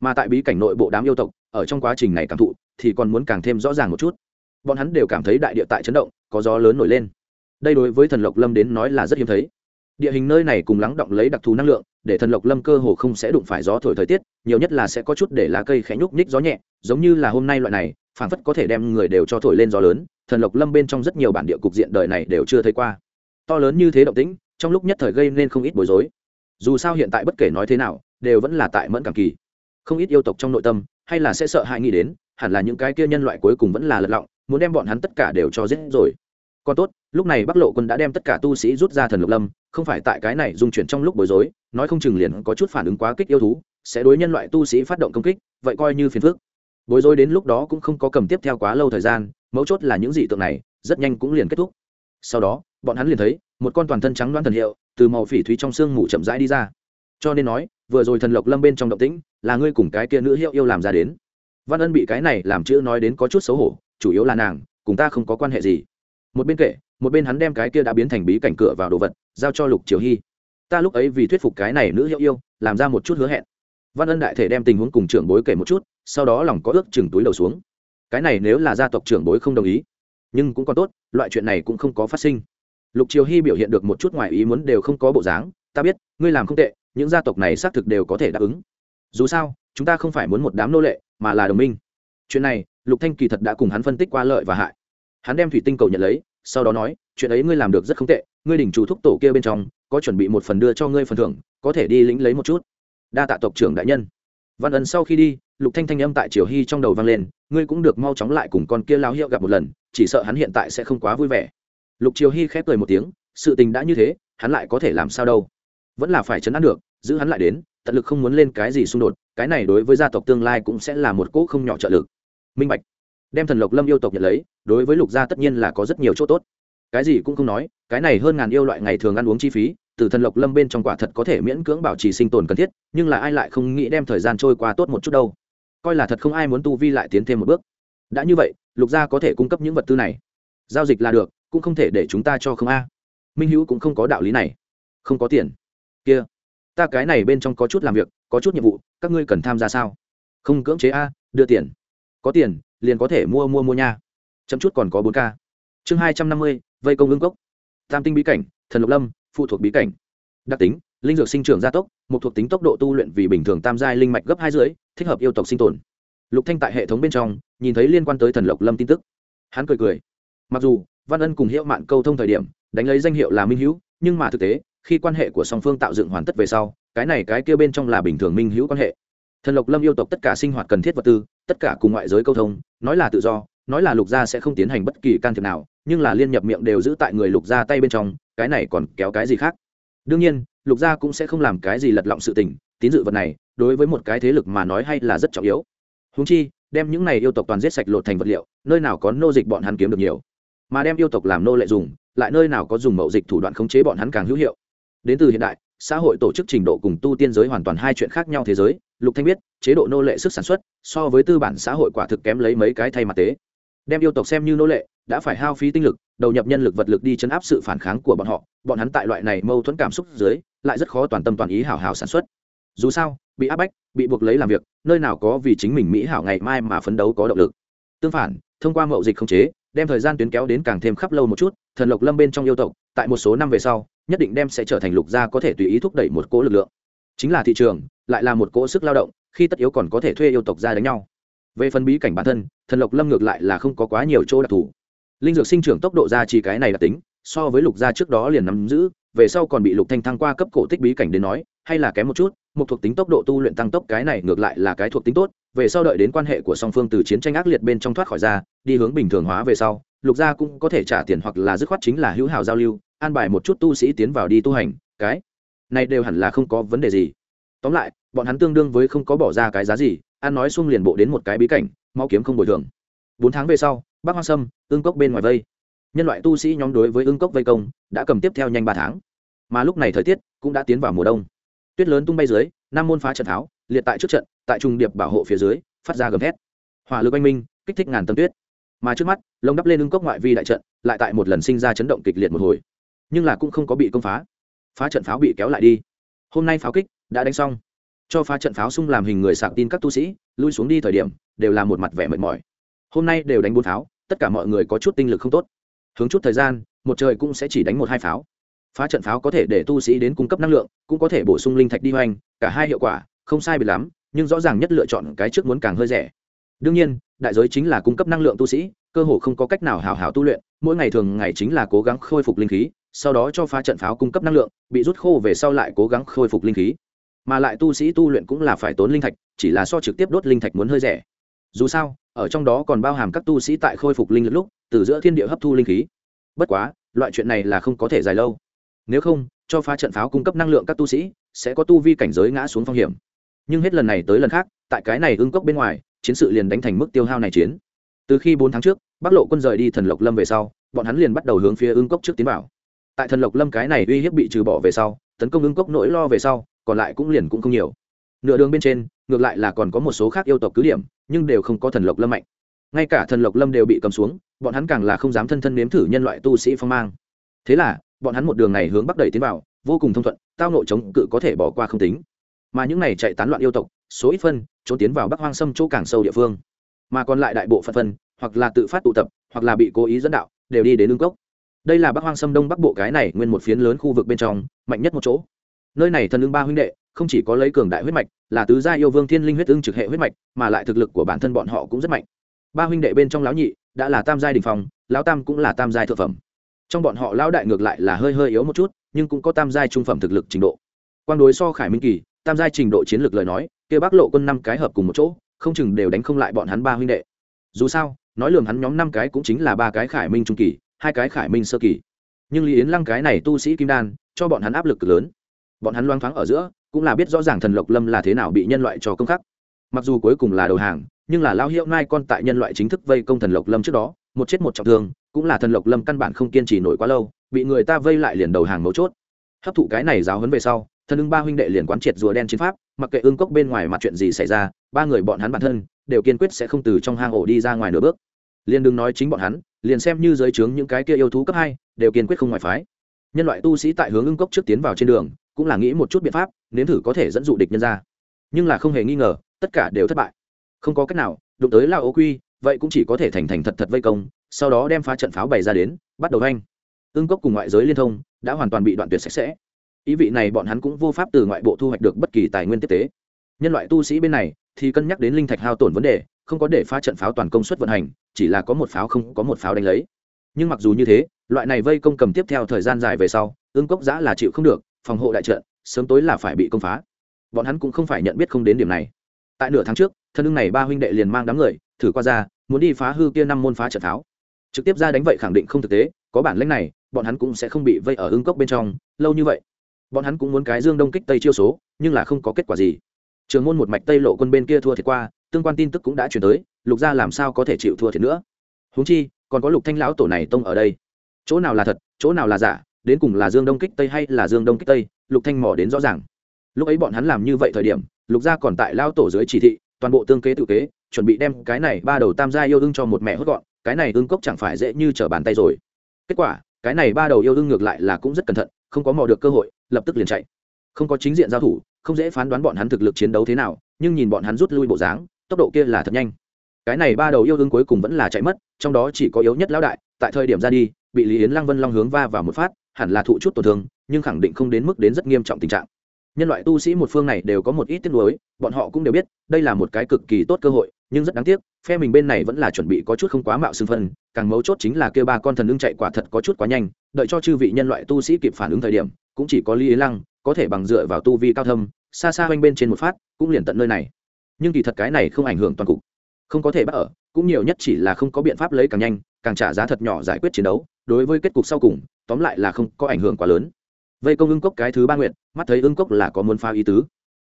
Mà tại bí cảnh nội bộ đám yêu tộc, ở trong quá trình này cảm thụ, thì còn muốn càng thêm rõ ràng một chút. Bọn hắn đều cảm thấy đại địa tại chấn động, có gió lớn nổi lên. Đây đối với thần lộc lâm đến nói là rất hiếm thấy địa hình nơi này cùng lắng động lấy đặc thù năng lượng, để thần lộc lâm cơ hồ không sẽ đụng phải gió thổi thời tiết, nhiều nhất là sẽ có chút để lá cây khẽ nhúc nhích gió nhẹ, giống như là hôm nay loại này, phảng phất có thể đem người đều cho thổi lên gió lớn, thần lộc lâm bên trong rất nhiều bản địa cục diện đời này đều chưa thấy qua. To lớn như thế động tĩnh, trong lúc nhất thời gây nên không ít bối rối. Dù sao hiện tại bất kể nói thế nào, đều vẫn là tại mẫn cảm kỳ. Không ít yêu tộc trong nội tâm, hay là sẽ sợ hãi nghĩ đến, hẳn là những cái kia nhân loại cuối cùng vẫn là lật lọng, muốn đem bọn hắn tất cả đều cho giết rồi. Còn tốt lúc này bắc lộ quân đã đem tất cả tu sĩ rút ra thần lục lâm, không phải tại cái này dung chuyển trong lúc bối rối, nói không chừng liền có chút phản ứng quá kích yêu thú, sẽ đối nhân loại tu sĩ phát động công kích, vậy coi như phiền phức. Bối rối đến lúc đó cũng không có cầm tiếp theo quá lâu thời gian, mấu chốt là những dị tượng này, rất nhanh cũng liền kết thúc. Sau đó, bọn hắn liền thấy, một con toàn thân trắng loan thần hiệu, từ màu phỉ thúy trong xương mù chậm rãi đi ra. Cho nên nói, vừa rồi thần lộc lâm bên trong động tĩnh, là ngươi cùng cái kia nữ hiệu yêu làm ra đến. Văn ân bị cái này làm chữ nói đến có chút xấu hổ, chủ yếu là nàng, cùng ta không có quan hệ gì một bên kể, một bên hắn đem cái kia đã biến thành bí cảnh cửa vào đồ vật, giao cho lục triều hy. Ta lúc ấy vì thuyết phục cái này nữ hiệu yêu, làm ra một chút hứa hẹn. Văn ân đại thể đem tình huống cùng trưởng bối kể một chút, sau đó lòng có ước chừng túi đầu xuống. Cái này nếu là gia tộc trưởng bối không đồng ý, nhưng cũng còn tốt, loại chuyện này cũng không có phát sinh. Lục triều hy biểu hiện được một chút ngoài ý muốn đều không có bộ dáng, ta biết, ngươi làm không tệ, những gia tộc này xác thực đều có thể đáp ứng. Dù sao, chúng ta không phải muốn một đám nô lệ, mà là đồng minh. Chuyện này, lục thanh kỳ thật đã cùng hắn phân tích qua lợi và hại hắn đem thủy tinh cầu nhận lấy, sau đó nói, chuyện ấy ngươi làm được rất không tệ, ngươi đỉnh chủ thúc tổ kia bên trong, có chuẩn bị một phần đưa cho ngươi phần thưởng, có thể đi lĩnh lấy một chút. Đa tạ tộc trưởng đại nhân. Văn ân sau khi đi, lục thanh thanh âm tại triều hy trong đầu vang lên, ngươi cũng được mau chóng lại cùng con kia lao hiệu gặp một lần, chỉ sợ hắn hiện tại sẽ không quá vui vẻ. Lục triều hy khép cười một tiếng, sự tình đã như thế, hắn lại có thể làm sao đâu? Vẫn là phải chấn an được, giữ hắn lại đến, tận lực không muốn lên cái gì xung đột, cái này đối với gia tộc tương lai cũng sẽ là một cỗ không nhỏ trợ lực. Minh bạch đem thần lộc lâm yêu tộc nhận lấy, đối với lục gia tất nhiên là có rất nhiều chỗ tốt. Cái gì cũng không nói, cái này hơn ngàn yêu loại ngày thường ăn uống chi phí, từ thần lộc lâm bên trong quả thật có thể miễn cưỡng bảo trì sinh tồn cần thiết, nhưng là ai lại không nghĩ đem thời gian trôi qua tốt một chút đâu. Coi là thật không ai muốn tu vi lại tiến thêm một bước. Đã như vậy, lục gia có thể cung cấp những vật tư này. Giao dịch là được, cũng không thể để chúng ta cho không a. Minh hữu cũng không có đạo lý này. Không có tiền. Kia, ta cái này bên trong có chút làm việc, có chút nhiệm vụ, các ngươi cần tham gia sao? Không cưỡng chế a, đưa tiền. Có tiền liền có thể mua mua mua nha. Chấm chút còn có bốn k. Chương hai trăm năm mươi, vây công ương cốc. Tam tinh bí cảnh, thần lục lâm, phụ thuộc bí cảnh. Đặc tính, linh dược sinh trưởng gia tốc, một thuộc tính tốc độ tu luyện vì bình thường tam giai linh mạch gấp hai dưới thích hợp yêu tộc sinh tồn. Lục thanh tại hệ thống bên trong, nhìn thấy liên quan tới thần lộc lâm tin tức. Hắn cười cười. Mặc dù, văn ân cùng hiệu mạn câu thông thời điểm, đánh lấy danh hiệu là minh hữu, nhưng mà thực tế, khi quan hệ của song phương tạo dựng hoàn tất về sau, cái này cái kia bên trong là bình thường minh hữu quan hệ. Thần lộc lâm yêu tộc tất cả sinh hoạt cần thiết vật tư tất cả cùng ngoại giới câu thông, nói là tự do, nói là lục gia sẽ không tiến hành bất kỳ can thiệp nào, nhưng là liên nhập miệng đều giữ tại người lục gia tay bên trong, cái này còn kéo cái gì khác? Đương nhiên, lục gia cũng sẽ không làm cái gì lật lọng sự tình, tín dự vật này, đối với một cái thế lực mà nói hay là rất trọng yếu. Húng chi, đem những này yêu tộc toàn giết sạch lột thành vật liệu, nơi nào có nô dịch bọn hắn kiếm được nhiều. Mà đem yêu tộc làm nô lệ dùng, lại nơi nào có dùng mậu dịch thủ đoạn khống chế bọn hắn càng hữu hiệu. Đến từ hiện đại xã hội tổ chức trình độ cùng tu tiên giới hoàn toàn hai chuyện khác nhau thế giới, lục thanh biết, chế độ nô lệ sức sản xuất so với tư bản xã hội quả thực kém lấy mấy cái thay mặt tế. Đem yêu tộc xem như nô lệ, đã phải hao phí tinh lực, đầu nhập nhân lực vật lực đi chấn áp sự phản kháng của bọn họ, bọn hắn tại loại này mâu thuẫn cảm xúc dưới, lại rất khó toàn tâm toàn ý hảo hảo sản xuất. Dù sao, bị áp bách, bị buộc lấy làm việc, nơi nào có vì chính mình mỹ hảo ngày mai mà phấn đấu có động lực. Tương phản, thông qua mậu dịch không chế đem thời gian tuyến kéo đến càng thêm khắp lâu một chút, thần lộc lâm bên trong yêu tộc, tại một số năm về sau, nhất định đem sẽ trở thành lục gia có thể tùy ý thúc đẩy một cỗ lực lượng. Chính là thị trường, lại là một cỗ sức lao động, khi tất yếu còn có thể thuê yêu tộc ra đánh nhau. Về phần bí cảnh bản thân, thần lộc lâm ngược lại là không có quá nhiều chỗ đặc thù. Linh dược sinh trưởng tốc độ ra chỉ cái này là tính, so với lục gia trước đó liền nắm giữ, về sau còn bị lục thanh thăng qua cấp cổ tích bí cảnh đến nói, hay là kém một chút một thuộc tính tốc độ tu luyện tăng tốc cái này ngược lại là cái thuộc tính tốt, về sau đợi đến quan hệ của song phương từ chiến tranh ác liệt bên trong thoát khỏi ra, đi hướng bình thường hóa về sau, lục gia cũng có thể trả tiền hoặc là dứt khoát chính là hữu hảo giao lưu, an bài một chút tu sĩ tiến vào đi tu hành, cái này đều hẳn là không có vấn đề gì. Tóm lại, bọn hắn tương đương với không có bỏ ra cái giá gì an nói xung liền bộ đến một cái bí cảnh mau kiếm không bồi thường. Bốn tháng về sau bác hoa sâm ương cốc bên ngoài vây. Nhân loại tu sĩ nhóm đối với ương cốc vây công, đã cầm tiếp theo nhanh ba tháng. Mà lúc này thời tiết cũng đã tiến vào mùa đông tuyết lớn tung bay dưới năm môn phá trận tháo, liệt tại trước trận, tại trung điệp bảo hộ phía dưới, phát ra gầm thét. Hỏa lực oanh minh, kích thích ngàn tầng tuyết. Mà trước mắt, lông đắp lên ưng cốc ngoại vi đại trận, lại tại một lần sinh ra chấn động kịch liệt một hồi. Nhưng là cũng không có bị công phá. Phá trận pháo bị kéo lại đi. Hôm nay pháo kích đã đánh xong. Cho phá trận pháo xung làm hình người sạc tin các tu sĩ, lui xuống đi thời điểm, đều là một mặt vẻ mệt mỏi. Hôm nay đều đánh bốn pháo, tất cả mọi người có chút tinh lực không tốt. Hướng chút thời gian, một trời cũng sẽ chỉ đánh một hai pháo phá trận pháo có thể để tu sĩ đến cung cấp năng lượng, cũng có thể bổ sung linh thạch đi hoành, cả hai hiệu quả, không sai biệt lắm, nhưng rõ ràng nhất lựa chọn cái trước muốn càng hơi rẻ. Đương nhiên, đại giới chính là cung cấp năng lượng tu sĩ, cơ hồ không có cách nào hào hào tu luyện, mỗi ngày thường ngày chính là cố gắng khôi phục linh khí, sau đó cho phá trận pháo cung cấp năng lượng, bị rút khô về sau lại cố gắng khôi phục linh khí. Mà lại tu sĩ tu luyện cũng là phải tốn linh thạch, chỉ là so trực tiếp đốt linh thạch muốn hơi rẻ. Dù sao, ở trong đó còn bao hàm các tu sĩ tại khôi phục linh lực lúc, từ giữa thiên địa hấp thu linh khí. Bất quá, loại chuyện này là không có thể dài lâu nếu không, cho phá trận pháo cung cấp năng lượng các tu sĩ, sẽ có tu vi cảnh giới ngã xuống phong hiểm. Nhưng hết lần này tới lần khác, tại cái này ưng cốc bên ngoài, chiến sự liền đánh thành mức tiêu hao này chiến. Từ khi bốn tháng trước, bắc lộ quân rời đi thần lộc lâm về sau, bọn hắn liền bắt đầu hướng phía ưng cốc trước tiến vào. Tại thần lộc lâm cái này uy hiếp bị trừ bỏ về sau, tấn công ưng cốc nỗi lo về sau, còn lại cũng liền cũng không nhiều. Nửa đường bên trên, ngược lại là còn có một số khác yêu tộc cứ điểm, nhưng đều không có thần lộc lâm mạnh. Ngay cả thần lộc lâm đều bị cầm xuống, bọn hắn càng là không dám thân thân nếm thử nhân loại tu sĩ phong mang. Thế là bọn hắn một đường này hướng bắc đẩy tiến vào, vô cùng thông thuận, tao nội chống cự có thể bỏ qua không tính. Mà những này chạy tán loạn yêu tộc, số ít phân, trốn tiến vào bắc hoang sâm chỗ càng sâu địa phương. Mà còn lại đại bộ phận phân, hoặc là tự phát tụ tập, hoặc là bị cố ý dẫn đạo, đều đi đến lương cốc. Đây là bắc hoang sâm đông bắc bộ cái này nguyên một phiến lớn khu vực bên trong, mạnh nhất một chỗ. Nơi này thần lương ba huynh đệ, không chỉ có lấy cường đại huyết mạch, là tứ gia yêu vương thiên linh huyết ưng trực hệ huyết mạch, mà lại thực lực của bản thân bọn họ cũng rất mạnh. Ba huynh đệ bên trong lão nhị, đã là tam giai đình phòng lão tam cũng là tam giai thượng phẩm trong bọn họ lão đại ngược lại là hơi hơi yếu một chút, nhưng cũng có tam giai trung phẩm thực lực trình độ. Quan đối so khải minh kỳ, tam giai trình độ chiến lược lời nói, kia bắc lộ quân năm cái hợp cùng một chỗ, không chừng đều đánh không lại bọn hắn ba huynh đệ. Dù sao, nói lường hắn nhóm năm cái cũng chính là ba cái khải minh trung kỳ, hai cái khải minh sơ kỳ. Nhưng lý yến lăng cái này tu sĩ kim đan, cho bọn hắn áp lực cực lớn. Bọn hắn loang thoáng ở giữa, cũng là biết rõ ràng thần lộc lâm là thế nào bị nhân loại cho công khắc. Mặc dù cuối cùng là đầu hàng, nhưng là lao hiệu nai con tại nhân loại chính thức vây công thần lộc lâm trước đó, một chết một trọng thương cũng là thần lộc lâm căn bản không kiên trì nổi quá lâu, bị người ta vây lại liền đầu hàng mấu chốt. Hấp thụ cái này giáo hấn về sau, thần ưng ba huynh đệ liền quán triệt rùa đen chiến pháp, mặc kệ ương cốc bên ngoài mặt chuyện gì xảy ra, ba người bọn hắn bản thân, đều kiên quyết sẽ không từ trong hang ổ đi ra ngoài nửa bước. Liền đừng nói chính bọn hắn, liền xem như giới trướng những cái kia yêu thú cấp hai, đều kiên quyết không ngoài phái. Nhân loại tu sĩ tại hướng ưng cốc trước tiến vào trên đường, cũng là nghĩ một chút biện pháp, nếm thử có thể dẫn dụ địch nhân ra. Nhưng là không hề nghi ngờ, tất cả đều thất bại. Không có cách nào, đụng tới lao ô quy, vậy cũng chỉ có thể thành thành thật thật vây công sau đó đem phá trận pháo bày ra đến, bắt đầu anh ương cốc cùng ngoại giới liên thông, đã hoàn toàn bị đoạn tuyệt sạch sẽ. Ý vị này bọn hắn cũng vô pháp từ ngoại bộ thu hoạch được bất kỳ tài nguyên tiếp tế. Nhân loại tu sĩ bên này, thì cân nhắc đến linh thạch hao tổn vấn đề, không có để phá trận pháo toàn công suất vận hành, chỉ là có một pháo không có một pháo đánh lấy. Nhưng mặc dù như thế, loại này vây công cầm tiếp theo thời gian dài về sau ương cốc giã là chịu không được, phòng hộ đại trận, sớm tối là phải bị công phá. Bọn hắn cũng không phải nhận biết không đến điểm này. Tại nửa tháng trước, thân ưng này ba huynh đệ liền mang đám người, thử qua ra, muốn đi phá hư kia năm môn phá trận pháo trực tiếp ra đánh vậy khẳng định không thực tế, có bản lãnh này, bọn hắn cũng sẽ không bị vây ở hưng cốc bên trong, lâu như vậy. Bọn hắn cũng muốn cái dương đông kích tây chiêu số, nhưng là không có kết quả gì. Trường môn một mạch tây lộ quân bên kia thua thiệt qua, tương quan tin tức cũng đã chuyển tới, lục gia làm sao có thể chịu thua thiệt nữa? Húng chi, còn có lục thanh lão tổ này tông ở đây. Chỗ nào là thật, chỗ nào là giả, đến cùng là dương đông kích tây hay là dương đông kích tây, lục thanh mò đến rõ ràng. Lúc ấy bọn hắn làm như vậy thời điểm, lục gia còn tại lao tổ dưới chỉ thị, toàn bộ tương kế tự kế, chuẩn bị đem cái này ba đầu tam gia yêu đương cho một mẹ hốt gọn cái này ưng cốc chẳng phải dễ như trở bàn tay rồi. Kết quả, cái này ba đầu yêu ưng ngược lại là cũng rất cẩn thận, không có mò được cơ hội, lập tức liền chạy. Không có chính diện giao thủ, không dễ phán đoán bọn hắn thực lực chiến đấu thế nào, nhưng nhìn bọn hắn rút lui bộ dáng, tốc độ kia là thật nhanh. Cái này ba đầu yêu ưng cuối cùng vẫn là chạy mất, trong đó chỉ có yếu nhất lão đại, tại thời điểm ra đi, bị lý yến lăng vân long hướng va vào một phát, hẳn là thụ chút tổn thương, nhưng khẳng định không đến mức đến rất nghiêm trọng tình trạng nhân loại tu sĩ một phương này đều có một ít tiếc nuối, bọn họ cũng đều biết, đây là một cái cực kỳ tốt cơ hội, nhưng rất đáng tiếc, phe mình bên này vẫn là chuẩn bị có chút không quá mạo xưng phân, càng mấu chốt chính là kêu ba con thần ưng chạy quả thật có chút quá nhanh, đợi cho chư vị nhân loại tu sĩ kịp phản ứng thời điểm, cũng chỉ có lý ý lăng, có thể bằng dựa vào tu vi cao thâm, xa xa quanh bên trên một phát, cũng liền tận nơi này. Nhưng kỳ thật cái này không ảnh hưởng toàn cục. Không có thể bắt ở, cũng nhiều nhất chỉ là không có biện pháp lấy càng nhanh, càng trả giá thật nhỏ giải quyết chiến đấu, đối với kết cục sau cùng, tóm lại là không có ảnh hưởng quá lớn. Vây công ưng cốc cái thứ ba nguyện mắt thấy ương cốc là có muốn pha ý tứ.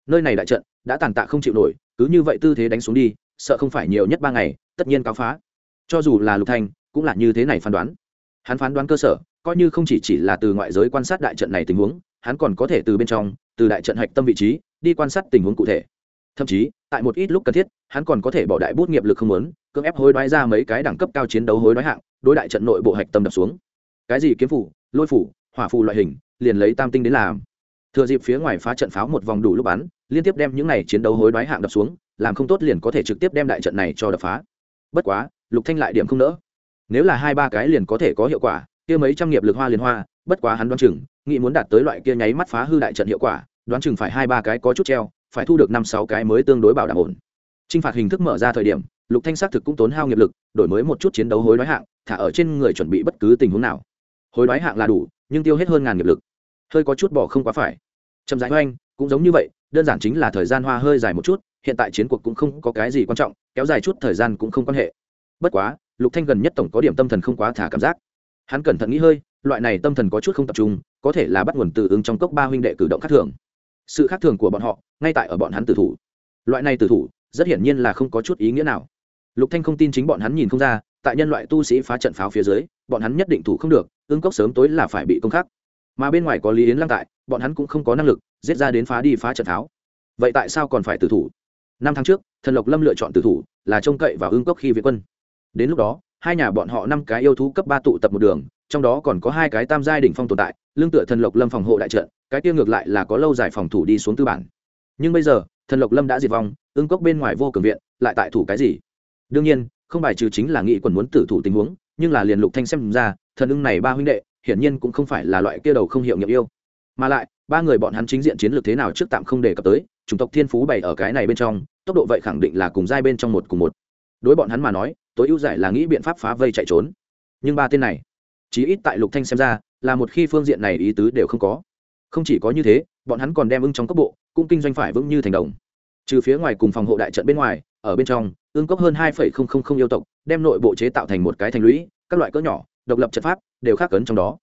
Nơi này đại trận, đã tàn tạ không chịu nổi, cứ như vậy tư thế đánh xuống đi, sợ không phải nhiều nhất ba ngày, tất nhiên cáo phá. Cho dù là lục thanh cũng là như thế này phán đoán. Hắn phán đoán cơ sở, coi như không chỉ chỉ là từ ngoại giới quan sát đại trận này tình huống, hắn còn có thể từ bên trong, từ đại trận hạch tâm vị trí, đi quan sát tình huống cụ thể. Thậm chí, tại một ít lúc cần thiết, hắn còn có thể bỏ đại bút nghiệp lực không muốn, cưỡng ép hối đoái ra mấy cái đẳng cấp cao chiến đấu hối đoái hạng, đối đại trận nội bộ hạch tâm đập xuống. Cái gì kiếm phủ, lôi phủ, hỏa phù loại hình, liền lấy tam tinh đến làm thừa dịp phía ngoài phá trận pháo một vòng đủ lúc bắn, liên tiếp đem những này chiến đấu hối đoái hạng đập xuống, làm không tốt liền có thể trực tiếp đem đại trận này cho đập phá. Bất quá, lục thanh lại điểm không nỡ. Nếu là hai ba cái liền có thể có hiệu quả, kia mấy trăm nghiệp lực hoa liền hoa, bất quá hắn đoán chừng, nghĩ muốn đạt tới loại kia nháy mắt phá hư đại trận hiệu quả, đoán chừng phải hai ba cái có chút treo, phải thu được năm sáu cái mới tương đối bảo đảm ổn. Trinh phạt hình thức mở ra thời điểm, lục thanh xác thực cũng tốn hao nghiệp lực, đổi mới một chút chiến đấu hối đoái hạng, thả ở trên người chuẩn bị bất cứ tình huống nào. Hối đoái hạng là đủ, nhưng tiêu hết hơn ngàn nghiệp lực hơi có chút bỏ không quá phải. Chậm rãi hoanh, cũng giống như vậy, đơn giản chính là thời gian hoa hơi dài một chút, hiện tại chiến cuộc cũng không có cái gì quan trọng, kéo dài chút thời gian cũng không quan hệ. Bất quá, lục thanh gần nhất tổng có điểm tâm thần không quá thả cảm giác. Hắn cẩn thận nghĩ hơi, loại này tâm thần có chút không tập trung, có thể là bắt nguồn từ ứng trong cốc ba huynh đệ cử động khác thường. Sự khác thường của bọn họ, ngay tại ở bọn hắn tử thủ. Loại này tử thủ, rất hiển nhiên là không có chút ý nghĩa nào. Lục thanh không tin chính bọn hắn nhìn không ra, tại nhân loại tu sĩ phá trận pháo phía dưới, bọn hắn nhất định thủ không được, ứng cốc sớm tối là phải bị công khắc mà bên ngoài có lý yến lăng tại bọn hắn cũng không có năng lực giết ra đến phá đi phá trận tháo, vậy tại sao còn phải tử thủ? Năm tháng trước thần lộc lâm lựa chọn tử thủ là trông cậy vào ương cốc khi viện quân. Đến lúc đó hai nhà bọn họ năm cái yêu thú cấp ba tụ tập một đường trong đó còn có hai cái tam giai đỉnh phong tồn tại lương tựa thần lộc lâm phòng hộ đại trận cái kia ngược lại là có lâu dài phòng thủ đi xuống tư bản. Nhưng bây giờ thần lộc lâm đã diệt vong ương cốc bên ngoài vô cường viện lại tại thủ cái gì? Đương nhiên không bài trừ chính là nghị quần muốn tử thủ tình huống nhưng là liền lục thanh xem ra thần ưng này ba huynh đệ hiển nhiên cũng không phải là loại kia đầu không hiệu nghiệm yêu. Mà lại, ba người bọn hắn chính diện chiến lược thế nào trước tạm không đề cập tới, chủng tộc thiên phú bày ở cái này bên trong, tốc độ vậy khẳng định là cùng giai bên trong một cùng một. Đối bọn hắn mà nói, tối ưu giải là nghĩ biện pháp phá vây chạy trốn. Nhưng ba tên này, chí ít tại lục thanh xem ra, là một khi phương diện này ý tứ đều không có. Không chỉ có như thế, bọn hắn còn đem ưng trong cấp bộ, cũng kinh doanh phải vững như thành đồng. Trừ phía ngoài cùng phòng hộ đại trận bên ngoài, ở bên trong, ương cốc hơn hai yêu tộc, đem nội bộ chế tạo thành một cái thành lũy, các loại cỡ nhỏ độc lập trận pháp đều khác cấn trong đó.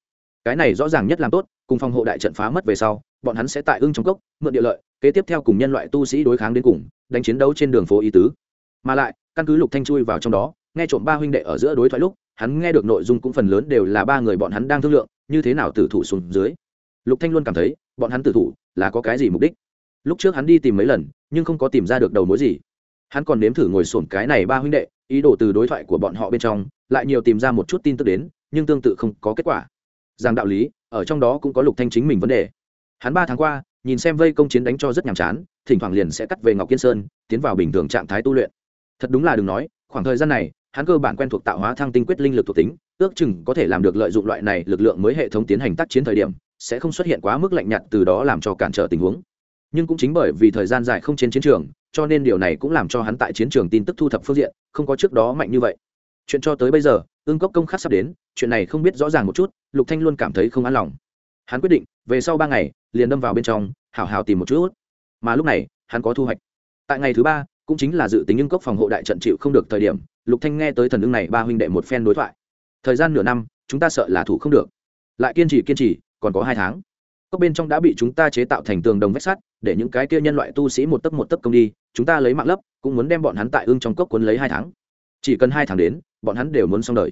Cái này rõ ràng nhất làm tốt, cùng phòng hộ đại trận phá mất về sau, bọn hắn sẽ tại ưng trong cốc, mượn địa lợi, kế tiếp theo cùng nhân loại tu sĩ đối kháng đến cùng, đánh chiến đấu trên đường phố y tứ. Mà lại, căn cứ lục thanh chui vào trong đó, nghe trộm ba huynh đệ ở giữa đối thoại lúc, hắn nghe được nội dung cũng phần lớn đều là ba người bọn hắn đang thương lượng, như thế nào tử thủ xuống dưới. Lục thanh luôn cảm thấy, bọn hắn tử thủ là có cái gì mục đích? Lúc trước hắn đi tìm mấy lần, nhưng không có tìm ra được đầu mối gì. Hắn còn nếm thử ngồi sổm cái này ba huynh đệ, ý đồ từ đối thoại của bọn họ bên trong lại nhiều tìm ra một chút tin tức đến, nhưng tương tự không có kết quả. Rằng đạo lý, ở trong đó cũng có lục thanh chính mình vấn đề. Hắn ba tháng qua, nhìn xem vây công chiến đánh cho rất nhàm chán, thỉnh thoảng liền sẽ cắt về ngọc kiên sơn, tiến vào bình thường trạng thái tu luyện. Thật đúng là đừng nói, khoảng thời gian này, hắn cơ bản quen thuộc tạo hóa thăng tinh quyết linh lực thuộc tính, ước chừng có thể làm được lợi dụng loại này lực lượng mới hệ thống tiến hành tác chiến thời điểm, sẽ không xuất hiện quá mức lạnh nhạt từ đó làm cho cản trở tình huống. Nhưng cũng chính bởi vì thời gian dài không trên chiến trường, cho nên điều này cũng làm cho hắn tại chiến trường tin tức thu thập phương diện, không có trước đó mạnh như vậy chuyện cho tới bây giờ ương cốc công khắc sắp đến, chuyện này không biết rõ ràng một chút, lục thanh luôn cảm thấy không an lòng. Hắn quyết định, về sau ba ngày, liền đâm vào bên trong, hảo hảo tìm một chút. Mà lúc này, hắn có thu hoạch. Tại ngày thứ ba, cũng chính là dự tính ương cốc phòng hộ đại trận chịu không được thời điểm, lục thanh nghe tới thần ưng này ba huynh đệ một phen đối thoại. Thời gian nửa năm, chúng ta sợ là thủ không được. Lại kiên trì kiên trì, còn có hai tháng. Cốc bên trong đã bị chúng ta chế tạo thành tường đồng vách sắt, để những cái kia nhân loại tu sĩ một tấc một tấc công đi, chúng ta lấy mạng lấp, cũng muốn đem bọn hắn tại ương trong cốc cuốn lấy hai tháng. Chỉ cần hai tháng đến bọn hắn đều muốn xong đời.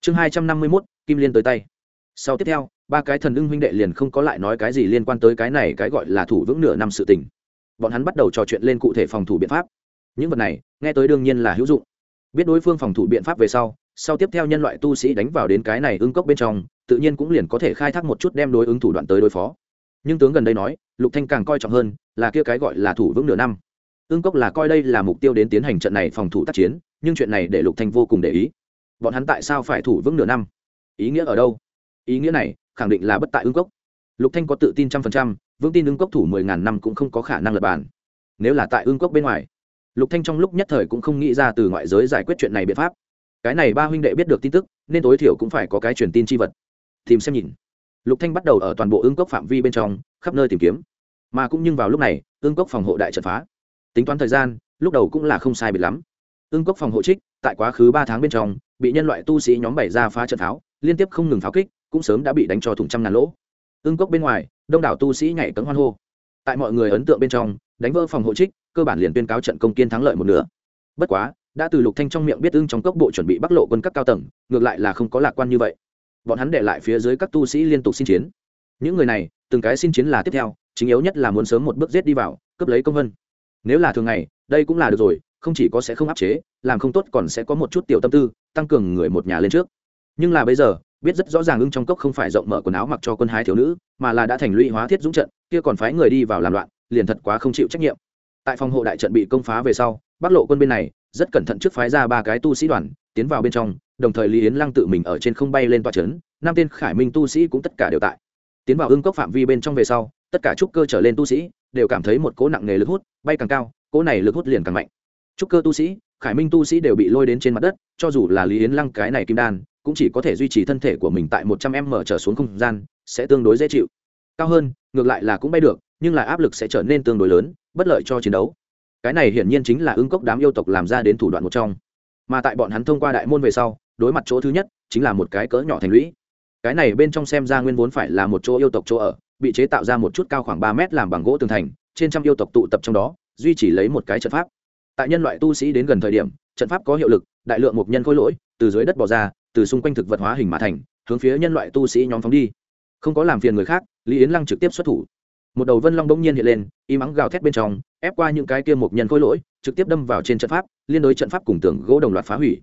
Chương hai trăm năm mươi mốt, kim liên tới tay. Sau tiếp theo, ba cái thần ưng huynh đệ liền không có lại nói cái gì liên quan tới cái này cái gọi là thủ vững nửa năm sự tình. Bọn hắn bắt đầu trò chuyện lên cụ thể phòng thủ biện pháp. Những vật này, nghe tới đương nhiên là hữu dụng. Biết đối phương phòng thủ biện pháp về sau sau tiếp theo nhân loại tu sĩ đánh vào đến cái này ưng cốc bên trong, tự nhiên cũng liền có thể khai thác một chút đem đối ứng thủ đoạn tới đối phó. Nhưng tướng gần đây nói, lục thanh càng coi trọng hơn là kia cái gọi là thủ vững nửa năm ưng cốc là coi đây là mục tiêu đến tiến hành trận này phòng thủ tác chiến, nhưng chuyện này để lục thanh vô cùng để ý. Bọn hắn tại sao phải thủ vững nửa năm? Ý nghĩa ở đâu? Ý nghĩa này khẳng định là bất tại ưng cốc. Lục thanh có tự tin trăm phần trăm, vững tin ưng cốc thủ mười ngàn năm cũng không có khả năng lập bàn. Nếu là tại ưng cốc bên ngoài, lục thanh trong lúc nhất thời cũng không nghĩ ra từ ngoại giới giải quyết chuyện này biện pháp. Cái này ba huynh đệ biết được tin tức, nên tối thiểu cũng phải có cái truyền tin chi vật. Tìm xem nhìn. Lục thanh bắt đầu ở toàn bộ ương cốc phạm vi bên trong, khắp nơi tìm kiếm. Mà cũng nhưng vào lúc này ương cốc phòng hộ đại trận phá tính toán thời gian, lúc đầu cũng là không sai biệt lắm. Ương cốc phòng hộ trích, tại quá khứ ba tháng bên trong, bị nhân loại tu sĩ nhóm bảy ra phá trận pháo, liên tiếp không ngừng pháo kích, cũng sớm đã bị đánh cho thủng trăm ngàn lỗ. Ương cốc bên ngoài, đông đảo tu sĩ nhảy cấm hoan hô. Tại mọi người ấn tượng bên trong, đánh vỡ phòng hộ trích, cơ bản liền tuyên cáo trận công kiên thắng lợi một nửa. Bất quá, đã từ lục thanh trong miệng biết ưng trong cốc bộ chuẩn bị bắc lộ quân các cao tầng, ngược lại là không có lạc quan như vậy. Bọn hắn để lại phía dưới các tu sĩ liên tục xin chiến. Những người này, từng cái xin chiến là tiếp theo, chính yếu nhất là muốn sớm một bước giết đi vào, cướp lấy công vân nếu là thường ngày, đây cũng là được rồi, không chỉ có sẽ không áp chế, làm không tốt còn sẽ có một chút tiểu tâm tư, tăng cường người một nhà lên trước. Nhưng là bây giờ, biết rất rõ ràng ưng trong cốc không phải rộng mở quần áo mặc cho quân hái thiếu nữ, mà là đã thành lũy hóa thiết dũng trận, kia còn phái người đi vào làm loạn, liền thật quá không chịu trách nhiệm. Tại phòng hộ đại trận bị công phá về sau bắc lộ quân bên này, rất cẩn thận trước phái ra ba cái tu sĩ đoàn, tiến vào bên trong, đồng thời lý yến lăng tự mình ở trên không bay lên toa trấn, năm tên khải minh tu sĩ cũng tất cả đều tại. Tiến vào ưng cốc phạm vi bên trong về sau, tất cả trúc cơ trở lên tu sĩ đều cảm thấy một cỗ nặng nề lực hút, bay càng cao, cỗ này lực hút liền càng mạnh. Trúc cơ tu sĩ, khải minh tu sĩ đều bị lôi đến trên mặt đất, cho dù là lý yến lăng cái này kim đan, cũng chỉ có thể duy trì thân thể của mình tại một trăm m trở xuống không gian, sẽ tương đối dễ chịu. Cao hơn, ngược lại là cũng bay được, nhưng là áp lực sẽ trở nên tương đối lớn, bất lợi cho chiến đấu. Cái này hiển nhiên chính là ứng cốc đám yêu tộc làm ra đến thủ đoạn một trong. Mà tại bọn hắn thông qua đại môn về sau, đối mặt chỗ thứ nhất, chính là một cái cỡ nhỏ thành lũy. Cái này bên trong xem ra nguyên vốn phải là một chỗ yêu tộc chỗ ở bị chế tạo ra một chút cao khoảng ba mét làm bằng gỗ tường thành, trên trăm yêu tộc tụ tập trong đó, duy trì lấy một cái trận pháp. Tại nhân loại tu sĩ đến gần thời điểm, trận pháp có hiệu lực, đại lượng mục nhân khối lỗi, từ dưới đất bỏ ra, từ xung quanh thực vật hóa hình mà thành, hướng phía nhân loại tu sĩ nhóm phóng đi. Không có làm phiền người khác, lý yến lăng trực tiếp xuất thủ. Một đầu vân long bỗng nhiên hiện lên y mắng gào thét bên trong, ép qua những cái kia mục nhân khối lỗi, trực tiếp đâm vào trên trận pháp, liên đối trận pháp cùng tường gỗ đồng loạt phá hủy.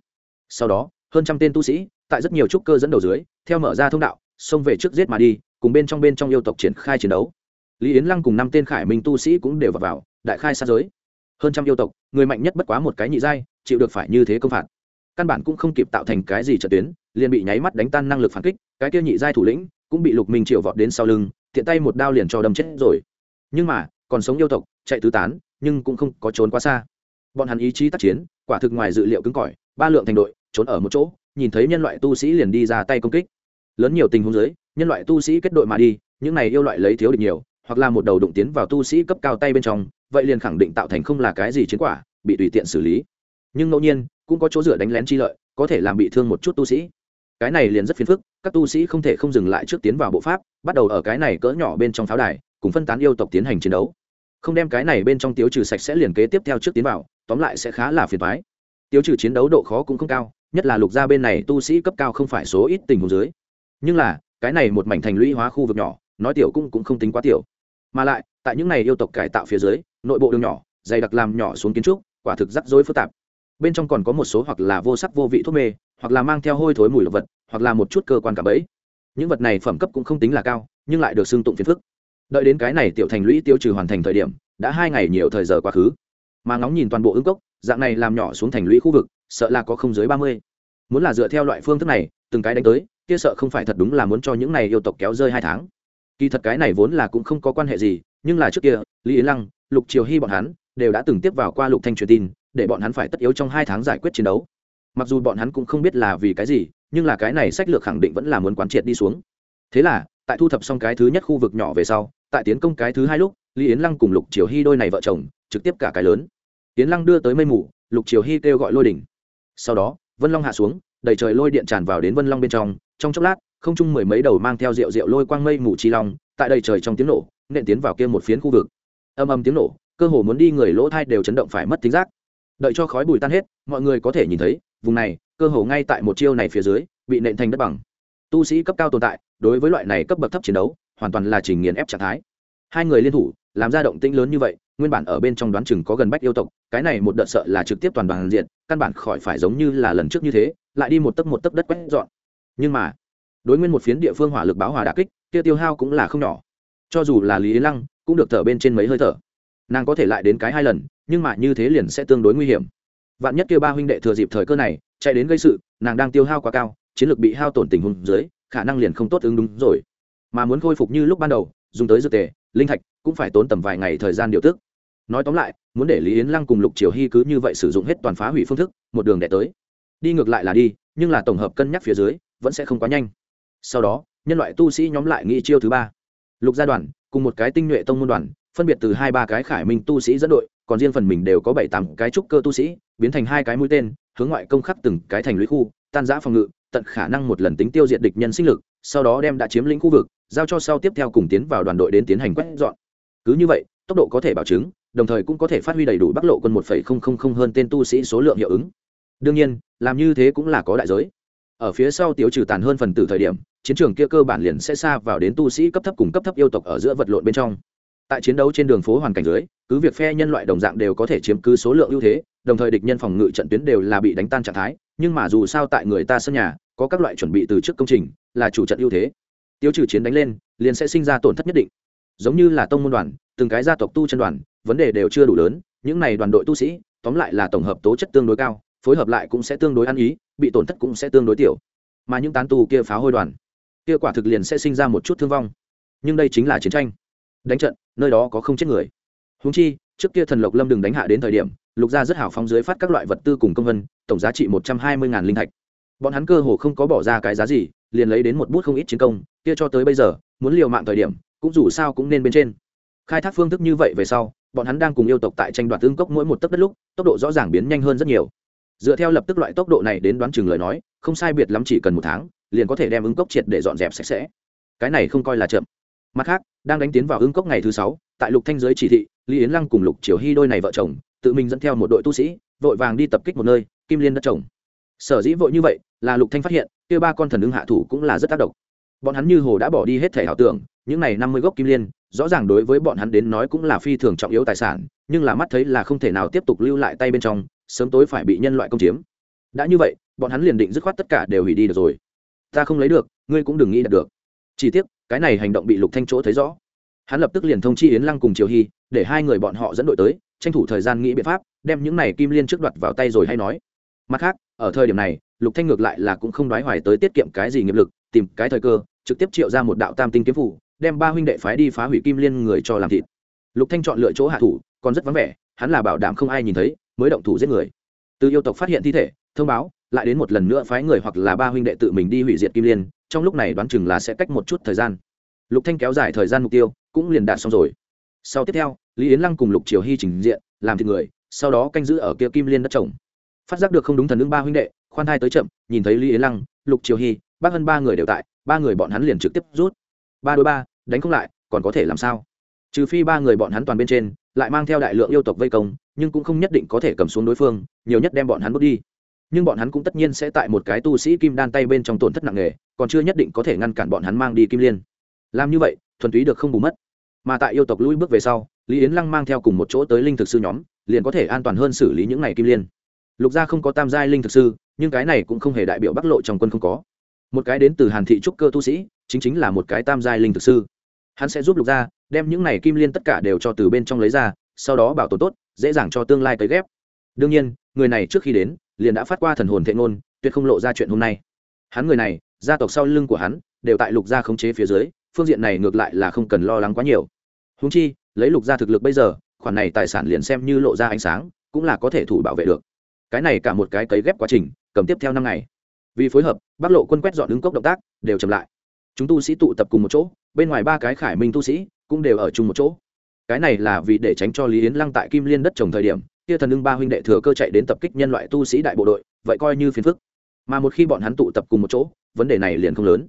Sau đó, hơn trăm tên tu sĩ, tại rất nhiều trúc cơ dẫn đầu dưới, theo mở ra thông đạo, xông về trước giết mà đi cùng bên trong bên trong yêu tộc triển khai chiến đấu. Lý yến lăng cùng năm tên khải minh tu sĩ cũng đều vào, vào đại khai sát giới. Hơn trăm yêu tộc người mạnh nhất bất quá một cái nhị giai chịu được phải như thế công phạt. Căn bản cũng không kịp tạo thành cái gì trận tuyến liền bị nháy mắt đánh tan năng lực phản kích cái kia nhị giai thủ lĩnh cũng bị lục minh triệu vọt đến sau lưng tiện tay một đao liền cho đâm chết rồi. Nhưng mà còn sống yêu tộc chạy tứ tán nhưng cũng không có trốn quá xa. Bọn hắn ý chí tác chiến quả thực ngoài dự liệu cứng cỏi ba lượng thành đội trốn ở một chỗ nhìn thấy nhân loại tu sĩ liền đi ra tay công kích. Lớn nhiều tình huống dưới nhân loại tu sĩ kết đội mà đi, những này yêu loại lấy thiếu địch nhiều, hoặc là một đầu đụng tiến vào tu sĩ cấp cao tay bên trong, vậy liền khẳng định tạo thành không là cái gì chiến quả, bị tùy tiện xử lý. Nhưng ngẫu nhiên, cũng có chỗ dựa đánh lén chi lợi, có thể làm bị thương một chút tu sĩ. Cái này liền rất phiền phức, các tu sĩ không thể không dừng lại trước tiến vào bộ pháp, bắt đầu ở cái này cỡ nhỏ bên trong pháo đài, cùng phân tán yêu tộc tiến hành chiến đấu. Không đem cái này bên trong tiêu trừ sạch sẽ liền kế tiếp theo trước tiến vào, tóm lại sẽ khá là phiền thoái tiêu trừ chiến đấu độ khó cũng không cao, nhất là lục gia bên này tu sĩ cấp cao không phải số ít tình huống dưới. Nhưng là cái này một mảnh thành lũy hóa khu vực nhỏ, nói tiểu cũng cũng không tính quá tiểu. Mà lại, tại những này yêu tộc cải tạo phía dưới, nội bộ đường nhỏ, dày đặc làm nhỏ xuống kiến trúc, quả thực rắc rối phức tạp. Bên trong còn có một số hoặc là vô sắc vô vị thuốc mê, hoặc là mang theo hôi thối mùi vật, hoặc là một chút cơ quan cả bẫy. Những vật này phẩm cấp cũng không tính là cao, nhưng lại được xưng tụng phiền phức. Đợi đến cái này tiểu thành lũy tiêu trừ hoàn thành thời điểm, đã hai ngày nhiều thời giờ quá khứ. Mà ngóng nhìn toàn bộ ứng cốc, dạng này làm nhỏ xuống thành lũy khu vực, sợ là có không dưới ba mươi. Muốn là dựa theo loại phương thức này, từng cái đánh tới kia sợ không phải thật đúng là muốn cho những này yêu tộc kéo rơi hai tháng. Kỳ thật cái này vốn là cũng không có quan hệ gì, nhưng là trước kia, lý yến lăng, lục triều hy bọn hắn đều đã từng tiếp vào qua lục thanh truyền tin, để bọn hắn phải tất yếu trong hai tháng giải quyết chiến đấu. Mặc dù bọn hắn cũng không biết là vì cái gì, nhưng là cái này sách lược khẳng định vẫn là muốn quán triệt đi xuống. Thế là, tại thu thập xong cái thứ nhất khu vực nhỏ về sau, tại tiến công cái thứ hai lúc, lý yến lăng cùng lục triều hy đôi này vợ chồng, trực tiếp cả cái lớn. Yến lăng đưa tới mây mù, lục triều hy kêu gọi lôi đỉnh. Sau đó, vân long hạ xuống, đầy trời lôi điện tràn vào đến vân long bên trong trong chốc lát, không chung mười mấy đầu mang theo rượu rượu lôi quang mây mù chi long, tại đầy trời trong tiếng nổ, nện tiến vào kia một phiến khu vực. Âm âm tiếng nổ, cơ hồ muốn đi người lỗ thai đều chấn động phải mất tính giác. Đợi cho khói bùi tan hết, mọi người có thể nhìn thấy, vùng này, cơ hồ ngay tại một chiêu này phía dưới, bị nện thành đất bằng. Tu sĩ cấp cao tồn tại, đối với loại này cấp bậc thấp chiến đấu, hoàn toàn là trình nghiền ép trạng thái. Hai người liên thủ, làm ra động tĩnh lớn như vậy, nguyên bản ở bên trong đoán chừng có gần bách yêu tộc, cái này một đợt sợ là trực tiếp toàn đoàn diện, căn bản khỏi phải giống như là lần trước như thế, lại đi một tấc một tấc đất quét dọn nhưng mà, đối nguyên một phiến địa phương hỏa lực báo hòa đà kích, kia tiêu hao cũng là không nhỏ. Cho dù là lý yến lăng, cũng được thở bên trên mấy hơi thở. Nàng có thể lại đến cái hai lần, nhưng mà như thế liền sẽ tương đối nguy hiểm. Vạn nhất kia ba huynh đệ thừa dịp thời cơ này, chạy đến gây sự, nàng đang tiêu hao quá cao, chiến lược bị hao tổn tình huống dưới, khả năng liền không tốt ứng đúng rồi. Mà muốn khôi phục như lúc ban đầu, dùng tới dược tề, linh thạch, cũng phải tốn tầm vài ngày thời gian điều tức. Nói tóm lại, muốn để lý yến lăng cùng lục triều hy cứ như vậy sử dụng hết toàn phá hủy phương thức, một đường đẻ tới. Đi ngược lại là đi, nhưng là tổng hợp cân nhắc phía dưới vẫn sẽ không quá nhanh. Sau đó, nhân loại tu sĩ nhóm lại nghĩ chiêu thứ ba. Lục gia đoàn, cùng một cái tinh nhuệ tông môn đoàn, phân biệt từ hai ba cái khải minh tu sĩ dẫn đội, còn riêng phần mình đều có bảy tám cái trúc cơ tu sĩ, biến thành hai cái mũi tên, hướng ngoại công khắc từng cái thành lũy khu, tan giã phòng ngự, tận khả năng một lần tính tiêu diệt địch nhân sinh lực, sau đó đem đã chiếm lĩnh khu vực, giao cho sau tiếp theo cùng tiến vào đoàn đội đến tiến hành quét dọn. Cứ như vậy, tốc độ có thể bảo chứng, đồng thời cũng có thể phát huy đầy đủ bắc lộ quân một hơn tên tu sĩ số lượng hiệu ứng. Đương nhiên, làm như thế cũng là có đại giới ở phía sau tiêu trừ tàn hơn phần tử thời điểm, chiến trường kia cơ bản liền sẽ xa vào đến tu sĩ cấp thấp cùng cấp thấp yêu tộc ở giữa vật lộn bên trong. Tại chiến đấu trên đường phố hoàn cảnh dưới, cứ việc phe nhân loại đồng dạng đều có thể chiếm cứ số lượng ưu thế, đồng thời địch nhân phòng ngự trận tuyến đều là bị đánh tan trạng thái, nhưng mà dù sao tại người ta sân nhà, có các loại chuẩn bị từ trước công trình, là chủ trận ưu thế. Tiêu trừ chiến đánh lên, liền sẽ sinh ra tổn thất nhất định. Giống như là tông môn đoàn, từng cái gia tộc tu chân đoàn, vấn đề đều chưa đủ lớn, những này đoàn đội tu sĩ, tóm lại là tổng hợp tố chất tương đối cao phối hợp lại cũng sẽ tương đối ăn ý, bị tổn thất cũng sẽ tương đối tiểu. Mà những tán tu kia phá hôi đoàn, kia quả thực liền sẽ sinh ra một chút thương vong. Nhưng đây chính là chiến tranh. Đánh trận, nơi đó có không chết người. Húng chi, trước kia thần lộc lâm đừng đánh hạ đến thời điểm, lục gia rất hào phóng dưới phát các loại vật tư cùng công vân, tổng giá trị một trăm hai mươi linh thạch. Bọn hắn cơ hồ không có bỏ ra cái giá gì, liền lấy đến một bút không ít chiến công, kia cho tới bây giờ, muốn liều mạng thời điểm, cũng dù sao cũng nên bên trên. Khai thác phương thức như vậy về sau, bọn hắn đang cùng yêu tộc tại tranh đoạt tương cốc mỗi một tấc đất lúc, tốc độ rõ ràng biến nhanh hơn rất nhiều dựa theo lập tức loại tốc độ này đến đoán chừng lời nói, không sai biệt lắm chỉ cần một tháng, liền có thể đem ứng cốc triệt để dọn dẹp sạch sẽ. Cái này không coi là chậm. Mặt khác, đang đánh tiến vào ứng cốc ngày thứ sáu, tại lục thanh giới chỉ thị, lý yến lăng cùng lục triều hy đôi này vợ chồng, tự mình dẫn theo một đội tu sĩ, vội vàng đi tập kích một nơi, kim liên đất trồng. Sở dĩ vội như vậy, là lục thanh phát hiện, kia ba con thần ứng hạ thủ cũng là rất tác động. Bọn hắn như hồ đã bỏ đi hết thể hảo tưởng, những này năm mươi gốc kim liên, rõ ràng đối với bọn hắn đến nói cũng là phi thường trọng yếu tài sản, nhưng là mắt thấy là không thể nào tiếp tục lưu lại tay bên trong sớm tối phải bị nhân loại công chiếm. Đã như vậy, bọn hắn liền định dứt khoát tất cả đều hủy đi được rồi. Ta không lấy được, ngươi cũng đừng nghĩ đạt được. Chỉ tiếc, cái này hành động bị lục thanh chỗ thấy rõ. Hắn lập tức liền thông chi yến lăng cùng triều hy, để hai người bọn họ dẫn đội tới, tranh thủ thời gian nghĩ biện pháp, đem những này kim liên trước đoạt vào tay rồi hay nói. Mặt khác, ở thời điểm này, lục thanh ngược lại là cũng không đoái hoài tới tiết kiệm cái gì nghiệp lực, tìm cái thời cơ, trực tiếp triệu ra một đạo tam tinh kiếm phủ, đem ba huynh đệ phái đi phá hủy kim liên người cho làm thịt. Lục thanh chọn lựa chỗ hạ thủ, còn rất vắng vẻ, hắn là bảo đảm không ai nhìn thấy mới động thủ giết người. Từ yêu tộc phát hiện thi thể, thông báo, lại đến một lần nữa phái người hoặc là ba huynh đệ tự mình đi hủy diệt kim liên, trong lúc này đoán chừng là sẽ cách một chút thời gian. Lục thanh kéo dài thời gian mục tiêu, cũng liền đạt xong rồi. Sau tiếp theo, lý yến lăng cùng lục triều hy trình diện, làm thịt người, sau đó canh giữ ở kia kim liên đất trồng. Phát giác được không đúng thần ứng ba huynh đệ, khoan thai tới chậm, nhìn thấy lý yến lăng, lục triều hy, bác hơn ba người đều tại, ba người bọn hắn liền trực tiếp rút. Ba đối ba, đánh không lại, còn có thể làm sao? Trừ phi ba người bọn hắn toàn bên trên lại mang theo đại lượng yêu tộc vây công, nhưng cũng không nhất định có thể cầm xuống đối phương, nhiều nhất đem bọn hắn bước đi. Nhưng bọn hắn cũng tất nhiên sẽ tại một cái tu sĩ kim đan tay bên trong tổn thất nặng nề, còn chưa nhất định có thể ngăn cản bọn hắn mang đi kim liên. Làm như vậy, thuần túy được không bù mất. Mà tại yêu tộc lui bước về sau, lý yến lăng mang theo cùng một chỗ tới linh thực sư nhóm, liền có thể an toàn hơn xử lý những này kim liên. Lục gia không có tam giai linh thực sư, nhưng cái này cũng không hề đại biểu bắc lộ trong quân không có. Một cái đến từ hàn thị trúc cơ tu sĩ, chính chính là một cái tam giai linh thực sư hắn sẽ giúp lục gia đem những này kim liên tất cả đều cho từ bên trong lấy ra, sau đó bảo tồn tốt, dễ dàng cho tương lai cấy ghép. Đương nhiên, người này trước khi đến, liền đã phát qua thần hồn thệ ngôn, tuyệt không lộ ra chuyện hôm nay. Hắn người này, gia tộc sau lưng của hắn, đều tại lục gia khống chế phía dưới, phương diện này ngược lại là không cần lo lắng quá nhiều. Húng chi, lấy lục gia thực lực bây giờ, khoản này tài sản liền xem như lộ ra ánh sáng, cũng là có thể thủ bảo vệ được. Cái này cả một cái cấy ghép quá trình, cầm tiếp theo năm ngày. Vì phối hợp, bắc lộ quân quét dọn ứng cốc động tác, đều chậm lại. Chúng tu sĩ tụ tập cùng một chỗ bên ngoài ba cái khải minh tu sĩ cũng đều ở chung một chỗ. Cái này là vì để tránh cho lý yến lăng tại kim liên đất trồng thời điểm, kia thần ưng ba huynh đệ thừa cơ chạy đến tập kích nhân loại tu sĩ đại bộ đội, vậy coi như phiền phức. Mà một khi bọn hắn tụ tập cùng một chỗ, vấn đề này liền không lớn.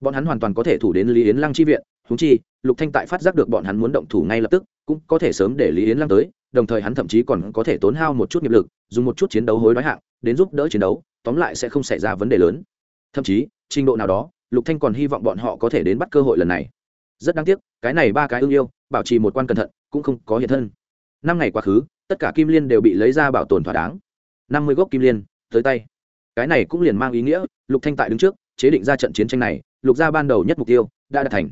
Bọn hắn hoàn toàn có thể thủ đến lý yến lăng chi viện húng chi, lục thanh tại phát giác được bọn hắn muốn động thủ ngay lập tức, cũng có thể sớm để lý yến lăng tới, đồng thời hắn thậm chí còn có thể tốn hao một chút nghiệp lực, dùng một chút chiến đấu hối đoái hạng, đến giúp đỡ chiến đấu, tóm lại sẽ không xảy ra vấn đề lớn. Thậm chí, trình độ nào đó lục thanh còn hy vọng bọn họ có thể đến bắt cơ hội lần này. Rất đáng tiếc, cái này ba cái ưng yêu, bảo trì một quan cẩn thận, cũng không có hiện thân. Năm ngày quá khứ, tất cả kim liên đều bị lấy ra bảo tồn thỏa đáng. Năm mươi gốc kim liên, tới tay. Cái này cũng liền mang ý nghĩa, lục thanh tại đứng trước, chế định ra trận chiến tranh này, lục gia ban đầu nhất mục tiêu, đã đạt thành.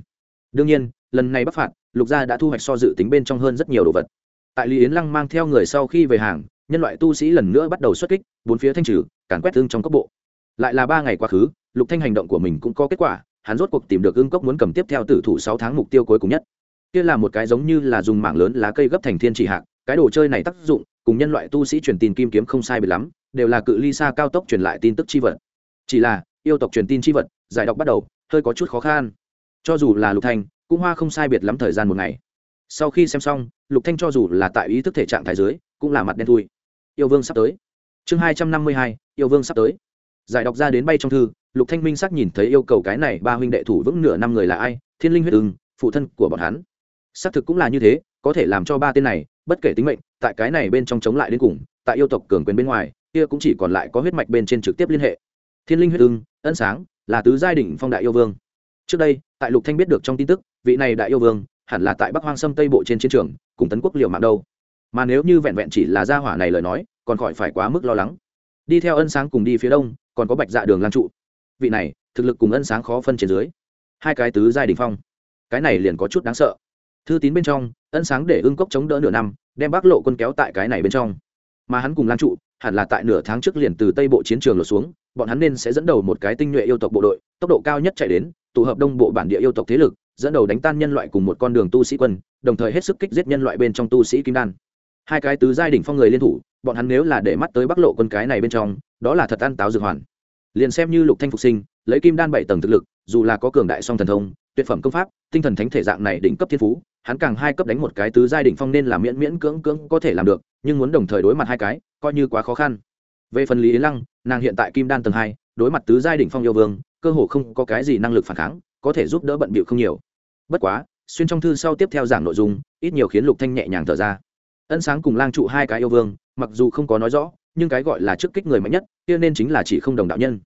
Đương nhiên, lần này bắc phạt, lục gia đã thu hoạch so dự tính bên trong hơn rất nhiều đồ vật. Tại lý yến lăng mang theo người sau khi về hàng, nhân loại tu sĩ lần nữa bắt đầu xuất kích, bốn phía thanh trừ, càn quét thương trong cấp bộ. Lại là ba ngày quá khứ lục thanh hành động của mình cũng có kết quả, hắn rốt cuộc tìm được ương cốc muốn cầm tiếp theo tử thủ sáu tháng mục tiêu cuối cùng nhất. Kia là một cái giống như là dùng mảng lớn lá cây gấp thành thiên chỉ hạng cái đồ chơi này tác dụng, cùng nhân loại tu sĩ truyền tin kim kiếm không sai biệt lắm, đều là cự ly xa cao tốc truyền lại tin tức chi vật. Chỉ là, yêu tộc truyền tin chi vật, giải đọc bắt đầu, hơi có chút khó khăn. Cho dù là lục thanh, cũng hoa không sai biệt lắm thời gian một ngày. Sau khi xem xong, lục thanh cho dù là tại ý thức thể trạng thái dưới, cũng là mặt đen thui. Yêu vương sắp tới. Chương hai trăm năm mươi hai, yêu vương sắp tới. Giải đọc ra đến bay trong thư lục thanh minh sắc nhìn thấy yêu cầu cái này, ba huynh đệ thủ vững nửa năm người là ai? Thiên linh huyết ưng, phụ thân của bọn hắn. Xác thực cũng là như thế, có thể làm cho ba tên này, bất kể tính mệnh, tại cái này bên trong chống lại đến cùng, tại yêu tộc cường quyền bên ngoài, kia cũng chỉ còn lại có huyết mạch bên trên trực tiếp liên hệ. Thiên linh huyết ưng, ân sáng, là tứ giai đỉnh phong đại yêu vương. Trước đây, tại lục thanh biết được trong tin tức, vị này đại yêu vương, hẳn là tại bắc hoang sâm tây bộ trên chiến trường, cùng tấn quốc liệu mạng đâu. Mà nếu như vẹn vẹn chỉ là gia hỏa này lời nói, còn khỏi phải quá mức lo lắng. Đi theo ân sáng cùng đi phía đông, còn có bạch dạ đường lan trụ vị này, thực lực cùng ân sáng khó phân trên dưới. Hai cái tứ giai đỉnh phong. Cái này liền có chút đáng sợ. Thư tín bên trong, ân sáng để ưng cốc chống đỡ nửa năm, đem bắc lộ quân kéo tại cái này bên trong. Mà hắn cùng lan trụ, hẳn là tại nửa tháng trước liền từ tây bộ chiến trường lột xuống, bọn hắn nên sẽ dẫn đầu một cái tinh nhuệ yêu tộc bộ đội, tốc độ cao nhất chạy đến, tụ hợp đông bộ bản địa yêu tộc thế lực, dẫn đầu đánh tan nhân loại cùng một con đường tu sĩ quân, đồng thời hết sức kích giết nhân loại bên trong tu sĩ kim đan. Hai cái tứ giai đỉnh phong người liên thủ, bọn hắn nếu là để mắt tới bắc lộ quân cái này bên trong, đó là thật ăn táo dược hoàn liền xem như lục thanh phục sinh, lấy kim đan bảy tầng thực lực, dù là có cường đại song thần thông, tuyệt phẩm công pháp, tinh thần thánh thể dạng này đỉnh cấp thiên phú, hắn càng hai cấp đánh một cái tứ giai đỉnh phong nên là miễn miễn cưỡng cưỡng có thể làm được, nhưng muốn đồng thời đối mặt hai cái, coi như quá khó khăn. Về phần lý yến lăng, nàng hiện tại kim đan tầng hai, đối mặt tứ giai đỉnh phong yêu vương, cơ hồ không có cái gì năng lực phản kháng, có thể giúp đỡ bận bịu không nhiều. Bất quá, xuyên trong thư sau tiếp theo giảng nội dung, ít nhiều khiến lục thanh nhẹ nhàng thở ra. Ân sáng cùng lang trụ hai cái yêu vương, mặc dù không có nói rõ nhưng cái gọi là trước kích người mạnh nhất, kia nên chính là chỉ không đồng đạo nhân.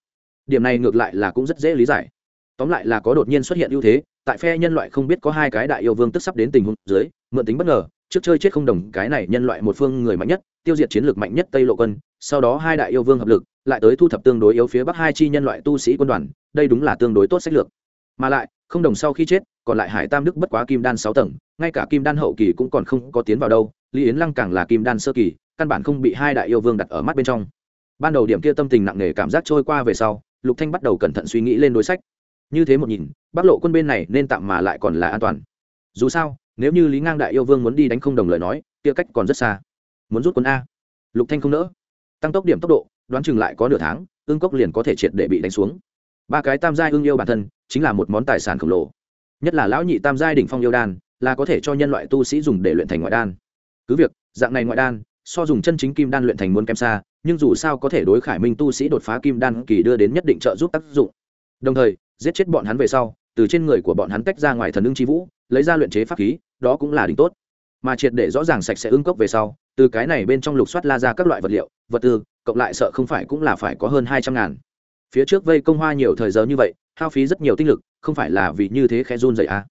Điểm này ngược lại là cũng rất dễ lý giải. Tóm lại là có đột nhiên xuất hiện ưu thế, tại phe nhân loại không biết có hai cái đại yêu vương tức sắp đến tình huống dưới, mượn tính bất ngờ, trước chơi chết không đồng cái này nhân loại một phương người mạnh nhất, tiêu diệt chiến lược mạnh nhất tây lộ quân, sau đó hai đại yêu vương hợp lực, lại tới thu thập tương đối yếu phía bắc hai chi nhân loại tu sĩ quân đoàn, đây đúng là tương đối tốt sách lược. Mà lại, không đồng sau khi chết, còn lại hải tam đức bất quá kim đan sáu tầng, ngay cả kim đan hậu kỳ cũng còn không có tiến vào đâu, lý yến lăng càng là kim đan sơ kỳ căn bản không bị hai đại yêu vương đặt ở mắt bên trong. Ban đầu điểm kia tâm tình nặng nề cảm giác trôi qua về sau, lục thanh bắt đầu cẩn thận suy nghĩ lên đối sách. Như thế một nhìn, bắc lộ quân bên này nên tạm mà lại còn là an toàn. Dù sao, nếu như lý ngang đại yêu vương muốn đi đánh không đồng lời nói, kia cách còn rất xa. Muốn rút quân a. Lục thanh không nỡ. Tăng tốc điểm tốc độ, đoán chừng lại có nửa tháng, ương cốc liền có thể triệt để bị đánh xuống. Ba cái tam giai ương yêu bản thân, chính là một món tài sản khổng lồ. Nhất là lão nhị tam giai đỉnh phong yêu đan, là có thể cho nhân loại tu sĩ dùng để luyện thành ngoại đan. Cứ việc, dạng này ngoại đan so dùng chân chính kim đan luyện thành muốn kém xa, nhưng dù sao có thể đối khải minh tu sĩ đột phá kim đan kỳ đưa đến nhất định trợ giúp tác dụng. Đồng thời, giết chết bọn hắn về sau, từ trên người của bọn hắn tách ra ngoài thần ưng chi vũ, lấy ra luyện chế pháp khí, đó cũng là đỉnh tốt. Mà triệt để rõ ràng sạch sẽ ưng cốc về sau, từ cái này bên trong lục soát la ra các loại vật liệu, vật tư, cộng lại sợ không phải cũng là phải có hơn hai trăm ngàn. Phía trước vây công hoa nhiều thời giờ như vậy, hao phí rất nhiều tinh lực, không phải là vì như thế khẽ run dậy à.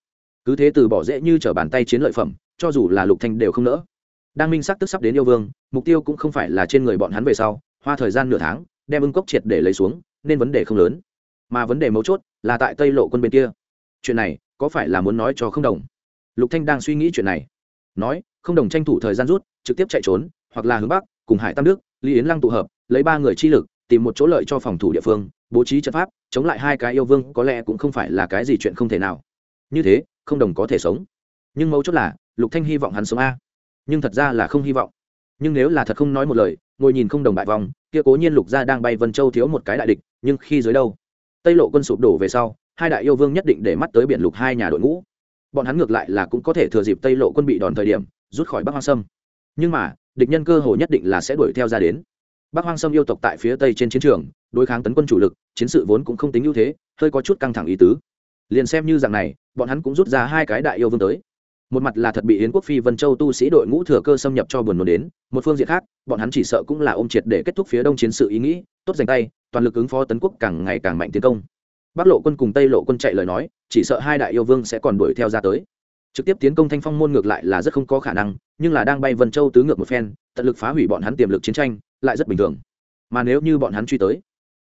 cứ thế từ bỏ dễ như t bàn tay chiến lợi phẩm, cho dù là lục thanh đều không nỡ đang minh sắc tức sắp đến yêu vương, mục tiêu cũng không phải là trên người bọn hắn về sau, hoa thời gian nửa tháng, đem ưng cốc triệt để lấy xuống, nên vấn đề không lớn. Mà vấn đề mấu chốt là tại tây lộ quân bên kia. Chuyện này, có phải là muốn nói cho không đồng? Lục thanh đang suy nghĩ chuyện này. Nói, không đồng tranh thủ thời gian rút, trực tiếp chạy trốn, hoặc là hướng bắc, cùng hải tam đức, lý yến lăng tụ hợp, lấy ba người chi lực, tìm một chỗ lợi cho phòng thủ địa phương, bố trí trận pháp, chống lại hai cái yêu vương, có lẽ cũng không phải là cái gì chuyện không thể nào. Như thế, không đồng có thể sống. Nhưng mấu chốt là, lục thanh hy vọng hắn sống a nhưng thật ra là không hy vọng. Nhưng nếu là thật không nói một lời, ngồi nhìn không đồng bại vòng kia cố nhiên lục gia đang bay vân châu thiếu một cái đại địch, nhưng khi dưới đâu? Tây lộ quân sụp đổ về sau, hai đại yêu vương nhất định để mắt tới biển lục hai nhà đội ngũ. Bọn hắn ngược lại là cũng có thể thừa dịp tây lộ quân bị đòn thời điểm, rút khỏi bắc hoang sâm. Nhưng mà, địch nhân cơ hồ nhất định là sẽ đuổi theo ra đến. Bắc hoang sâm yêu tộc tại phía tây trên chiến trường, đối kháng tấn quân chủ lực, chiến sự vốn cũng không tính ưu thế, hơi có chút căng thẳng ý tứ. Liền xem như rằng này, bọn hắn cũng rút ra hai cái đại yêu vương tới một mặt là thật bị yến quốc phi vân châu tu sĩ đội ngũ thừa cơ xâm nhập cho buồn nôn đến một phương diện khác bọn hắn chỉ sợ cũng là ôm triệt để kết thúc phía đông chiến sự ý nghĩ tốt dành tay toàn lực ứng phó tấn quốc càng ngày càng mạnh tiến công bắc lộ quân cùng tây lộ quân chạy lời nói chỉ sợ hai đại yêu vương sẽ còn đuổi theo ra tới trực tiếp tiến công thanh phong môn ngược lại là rất không có khả năng nhưng là đang bay vân châu tứ ngược một phen tận lực phá hủy bọn hắn tiềm lực chiến tranh lại rất bình thường mà nếu như bọn hắn truy tới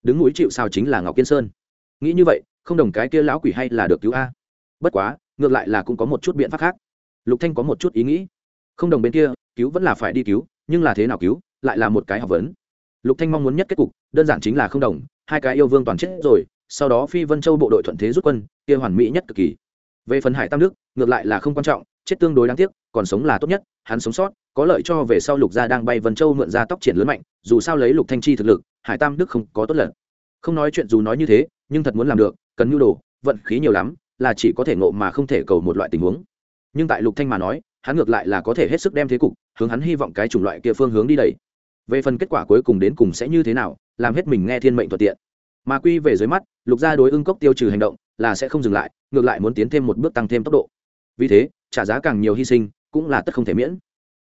đứng núi chịu sao chính là ngọc kiên sơn nghĩ như vậy không đồng cái kia lão quỷ hay là được cứu a bất quá ngược lại là cũng có một chút biện pháp khác lục thanh có một chút ý nghĩ. Không đồng bên kia, cứu vẫn là phải đi cứu, nhưng là thế nào cứu, lại là một cái học vấn. Lục thanh mong muốn nhất kết cục, đơn giản chính là không đồng, hai cái yêu vương toàn chết rồi, sau đó phi vân châu bộ đội thuận thế rút quân, kia hoàn mỹ nhất cực kỳ. Về phần hải tam đức, ngược lại là không quan trọng, chết tương đối đáng tiếc, còn sống là tốt nhất, hắn sống sót, có lợi cho về sau lục gia đang bay vân châu mượn ra tóc triển lớn mạnh, dù sao lấy lục thanh chi thực lực, hải tam đức không có tốt lận. Không nói chuyện dù nói như thế, nhưng thật muốn làm được, cần nhu đồ, vận khí nhiều lắm, là chỉ có thể ngộ mà không thể cầu một loại tình huống nhưng tại lục thanh mà nói, hắn ngược lại là có thể hết sức đem thế cục, hướng hắn hy vọng cái chủng loại kia phương hướng đi đẩy. Về phần kết quả cuối cùng đến cùng sẽ như thế nào, làm hết mình nghe thiên mệnh thuận tiện. Mà quy về dưới mắt, lục gia đối ưng cốc tiêu trừ hành động, là sẽ không dừng lại, ngược lại muốn tiến thêm một bước tăng thêm tốc độ. Vì thế, trả giá càng nhiều hy sinh, cũng là tất không thể miễn.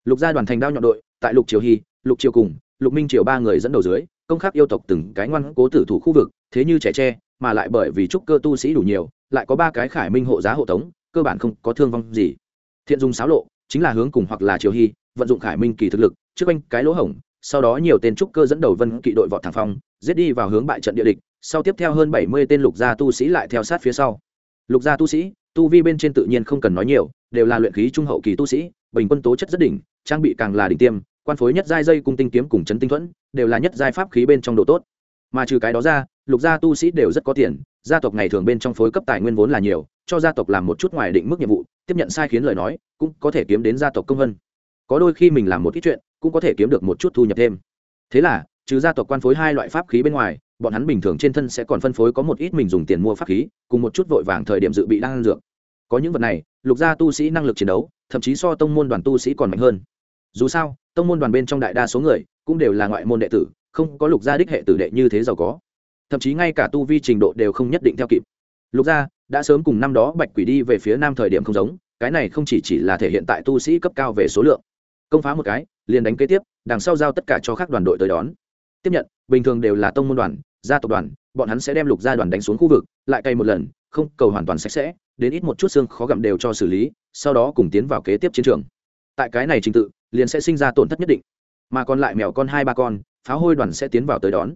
Lục gia đoàn thành đao nhọn đội, tại lục triều hy, lục triều cùng, lục minh triều ba người dẫn đầu dưới, công khắc yêu tộc từng cái ngoan cố tử thủ khu vực, thế như trẻ tre, mà lại bởi vì trúc cơ tu sĩ đủ nhiều, lại có ba cái khải minh hộ giá hộ tống cơ bản không có thương vong gì. Thiện dùng xáo lộ, chính là hướng cùng hoặc là triều hy, vận dụng khải minh kỳ thực lực, trước anh cái lỗ hổng, sau đó nhiều tên trúc cơ dẫn đầu vân kỵ đội vọt thẳng phong, giết đi vào hướng bại trận địa địch, sau tiếp theo hơn bảy mươi tên lục gia tu sĩ lại theo sát phía sau. Lục gia tu sĩ, tu vi bên trên tự nhiên không cần nói nhiều, đều là luyện khí trung hậu kỳ tu sĩ, bình quân tố chất rất đỉnh, trang bị càng là đỉnh tiêm, quan phối nhất giai dây cung tinh kiếm cùng chấn tinh thuẫn, đều là nhất giai pháp khí bên trong độ tốt. Mà trừ cái đó ra, lục gia tu sĩ đều rất có tiền, gia tộc ngày thường bên trong phối cấp tài nguyên vốn là nhiều cho gia tộc làm một chút ngoài định mức nhiệm vụ, tiếp nhận sai khiến lời nói, cũng có thể kiếm đến gia tộc công vân. Có đôi khi mình làm một ít chuyện, cũng có thể kiếm được một chút thu nhập thêm. Thế là, trừ gia tộc quan phối hai loại pháp khí bên ngoài, bọn hắn bình thường trên thân sẽ còn phân phối có một ít mình dùng tiền mua pháp khí, cùng một chút vội vàng thời điểm dự bị đang ăn dược. Có những vật này, lục gia tu sĩ năng lực chiến đấu, thậm chí so tông môn đoàn tu sĩ còn mạnh hơn. Dù sao, tông môn đoàn bên trong đại đa số người, cũng đều là ngoại môn đệ tử, không có lục gia đích hệ tử đệ như thế giàu có. Thậm chí ngay cả tu vi trình độ đều không nhất định theo kịp. Lục gia đã sớm cùng năm đó bạch quỷ đi về phía nam thời điểm không giống, cái này không chỉ chỉ là thể hiện tại tu sĩ cấp cao về số lượng. Công phá một cái, liền đánh kế tiếp, đằng sau giao tất cả cho các đoàn đội tới đón. Tiếp nhận, bình thường đều là tông môn đoàn, gia tộc đoàn, bọn hắn sẽ đem lục gia đoàn đánh xuống khu vực, lại cày một lần, không, cầu hoàn toàn sạch sẽ, đến ít một chút xương khó gặm đều cho xử lý, sau đó cùng tiến vào kế tiếp chiến trường. Tại cái này trình tự, liền sẽ sinh ra tổn thất nhất định. Mà còn lại mèo con hai ba con pháo hôi đoàn sẽ tiến vào tới đón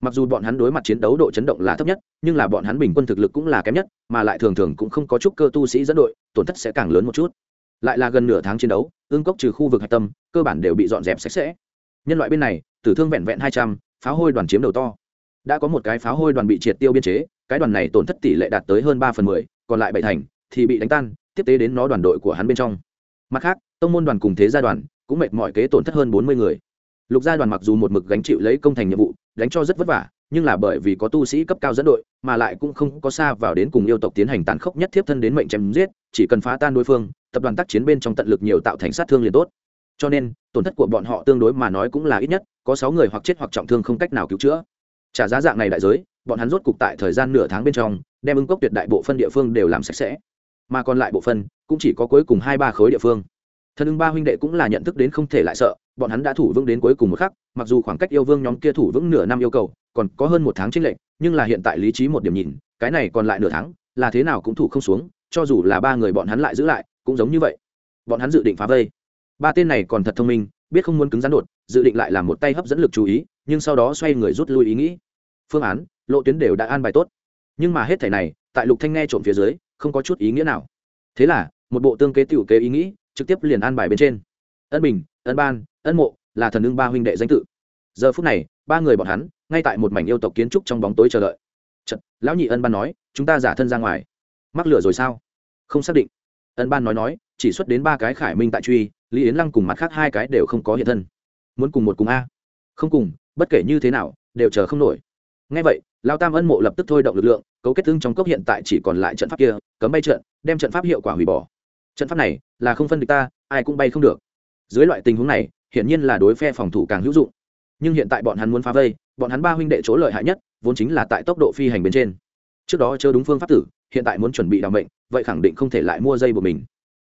mặc dù bọn hắn đối mặt chiến đấu độ chấn động là thấp nhất, nhưng là bọn hắn bình quân thực lực cũng là kém nhất, mà lại thường thường cũng không có chút cơ tu sĩ dẫn đội, tổn thất sẽ càng lớn một chút. Lại là gần nửa tháng chiến đấu, ương cốc trừ khu vực hạch tâm, cơ bản đều bị dọn dẹp sạch sẽ. Nhân loại bên này, tử thương vẹn vẹn hai trăm pháo hôi đoàn chiếm đầu to. Đã có một cái pháo hôi đoàn bị triệt tiêu biên chế, cái đoàn này tổn thất tỷ lệ đạt tới hơn ba phần mười, còn lại bảy thành thì bị đánh tan, tiếp tế đến nó đoàn đội của hắn bên trong. Mặt khác, tông môn đoàn cùng thế gia đoàn cũng mệt mỏi kế tổn thất hơn bốn mươi người lục gia đoàn mặc dù một mực gánh chịu lấy công thành nhiệm vụ, đánh cho rất vất vả, nhưng là bởi vì có tu sĩ cấp cao dẫn đội, mà lại cũng không có xa vào đến cùng yêu tộc tiến hành tàn khốc nhất tiếp thân đến mệnh chém giết, chỉ cần phá tan đối phương, tập đoàn tác chiến bên trong tận lực nhiều tạo thành sát thương liền tốt. Cho nên, tổn thất của bọn họ tương đối mà nói cũng là ít nhất, có sáu người hoặc chết hoặc trọng thương không cách nào cứu chữa. Trả giá dạng này đại giới, bọn hắn rốt cục tại thời gian nửa tháng bên trong, đem ứng cốc tuyệt đại bộ phân địa phương đều làm sạch sẽ. Mà còn lại bộ phân, cũng chỉ có cuối cùng hai ba khối địa phương. Thần ưng ba huynh đệ cũng là nhận thức đến không thể lại sợ bọn hắn đã thủ vững đến cuối cùng một khắc, mặc dù khoảng cách yêu vương nhóm kia thủ vững nửa năm yêu cầu, còn có hơn một tháng tranh lệch, nhưng là hiện tại lý trí một điểm nhìn, cái này còn lại nửa tháng, là thế nào cũng thủ không xuống, cho dù là ba người bọn hắn lại giữ lại, cũng giống như vậy. Bọn hắn dự định phá vây. Ba tên này còn thật thông minh, biết không muốn cứng rắn đột, dự định lại làm một tay hấp dẫn lực chú ý, nhưng sau đó xoay người rút lui ý nghĩ. Phương án, lộ tuyến đều đã an bài tốt. Nhưng mà hết thảy này, tại lục thanh nghe trộm phía dưới, không có chút ý nghĩa nào. Thế là, một bộ tương kế tiểu kế ý nghĩ, trực tiếp liền an bài bên trên. Ân bình ân ban ân mộ là thần ưng ba huynh đệ danh tự. Giờ phút này ba người bọn hắn ngay tại một mảnh yêu tộc kiến trúc trong bóng tối chờ đợi. Chật, lão nhị ân ban nói chúng ta giả thân ra ngoài. Mắc lửa rồi sao? Không xác định. Ân ban nói nói chỉ xuất đến ba cái khải minh tại truy lý yến lăng cùng mặt khác hai cái đều không có hiện thân. Muốn cùng một cùng a. Không cùng bất kể như thế nào đều chờ không nổi. Ngay vậy lao tam ân mộ lập tức thôi động lực lượng cấu kết tương trong cốc hiện tại chỉ còn lại trận pháp kia cấm bay trận đem trận pháp hiệu quả hủy bỏ. Trận pháp này là không phân địch ta ai cũng bay không được dưới loại tình huống này, hiển nhiên là đối phe phòng thủ càng hữu dụng. Nhưng hiện tại bọn hắn muốn phá vây, bọn hắn ba huynh đệ chỗ lợi hại nhất, vốn chính là tại tốc độ phi hành bên trên. Trước đó chớ đúng phương pháp tử, hiện tại muốn chuẩn bị đ mệnh, vậy khẳng định không thể lại mua dây của mình.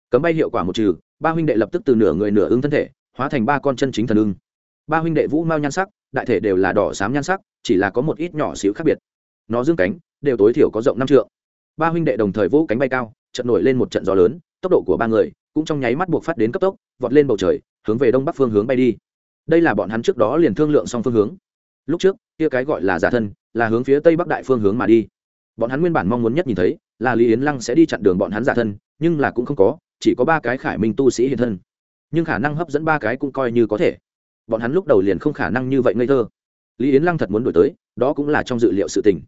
Cấm bay hiệu quả một trừ, ba huynh đệ lập tức từ nửa người nửa ưng thân thể, hóa thành ba con chân chính thần ưng. Ba huynh đệ vũ mao nhan sắc, đại thể đều là đỏ xám nhan sắc, chỉ là có một ít nhỏ xíu khác biệt. Nó dương cánh, đều tối thiểu có rộng năm trượng. Ba huynh đệ đồng thời vũ cánh bay cao trận nổi lên một trận gió lớn, tốc độ của ba người cũng trong nháy mắt buộc phát đến cấp tốc, vọt lên bầu trời, hướng về đông bắc phương hướng bay đi. Đây là bọn hắn trước đó liền thương lượng xong phương hướng. Lúc trước, kia cái gọi là giả thân, là hướng phía tây bắc đại phương hướng mà đi. Bọn hắn nguyên bản mong muốn nhất nhìn thấy, là lý yến lăng sẽ đi chặn đường bọn hắn giả thân, nhưng là cũng không có, chỉ có ba cái khải minh tu sĩ hiện thân. Nhưng khả năng hấp dẫn ba cái cũng coi như có thể. Bọn hắn lúc đầu liền không khả năng như vậy ngây thơ. Lý yến lăng thật muốn đổi tới, đó cũng là trong dự liệu sự tình.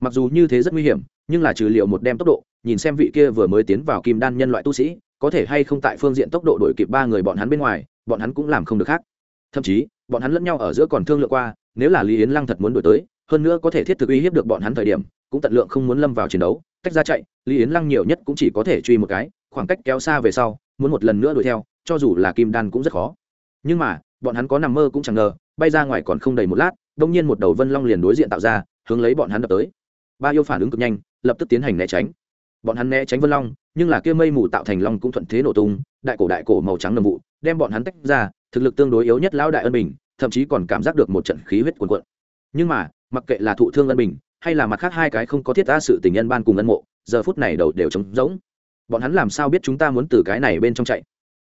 Mặc dù như thế rất nguy hiểm, nhưng là trừ liệu một đem tốc độ, nhìn xem vị kia vừa mới tiến vào kim đan nhân loại tu sĩ có thể hay không tại phương diện tốc độ đổi kịp ba người bọn hắn bên ngoài, bọn hắn cũng làm không được khác. Thậm chí, bọn hắn lẫn nhau ở giữa còn thương lượng qua, nếu là lý yến lăng thật muốn đổi tới, hơn nữa có thể thiết thực uy hiếp được bọn hắn thời điểm, cũng tận lượng không muốn lâm vào chiến đấu, tách ra chạy, lý yến lăng nhiều nhất cũng chỉ có thể truy một cái, khoảng cách kéo xa về sau, muốn một lần nữa đuổi theo, cho dù là kim đan cũng rất khó. Nhưng mà, bọn hắn có nằm mơ cũng chẳng ngờ, bay ra ngoài còn không đầy một lát, đông nhiên một đầu vân long liền đối diện tạo ra, hướng lấy bọn hắn đập tới. Ba yêu phản ứng cực nhanh, lập tức tiến hành né tránh. Bọn hắn né tránh vân long nhưng là kia mây mù tạo thành long cũng thuận thế nổ tung, đại cổ đại cổ màu trắng nồng vụ, đem bọn hắn tách ra, thực lực tương đối yếu nhất lão đại ân bình, thậm chí còn cảm giác được một trận khí huyết cuồn cuộn. Nhưng mà, mặc kệ là thụ thương ân bình, hay là mặt khác hai cái không có thiết ta sự tình nhân ban cùng ân mộ, giờ phút này đầu đều trống rỗng. Bọn hắn làm sao biết chúng ta muốn từ cái này bên trong chạy?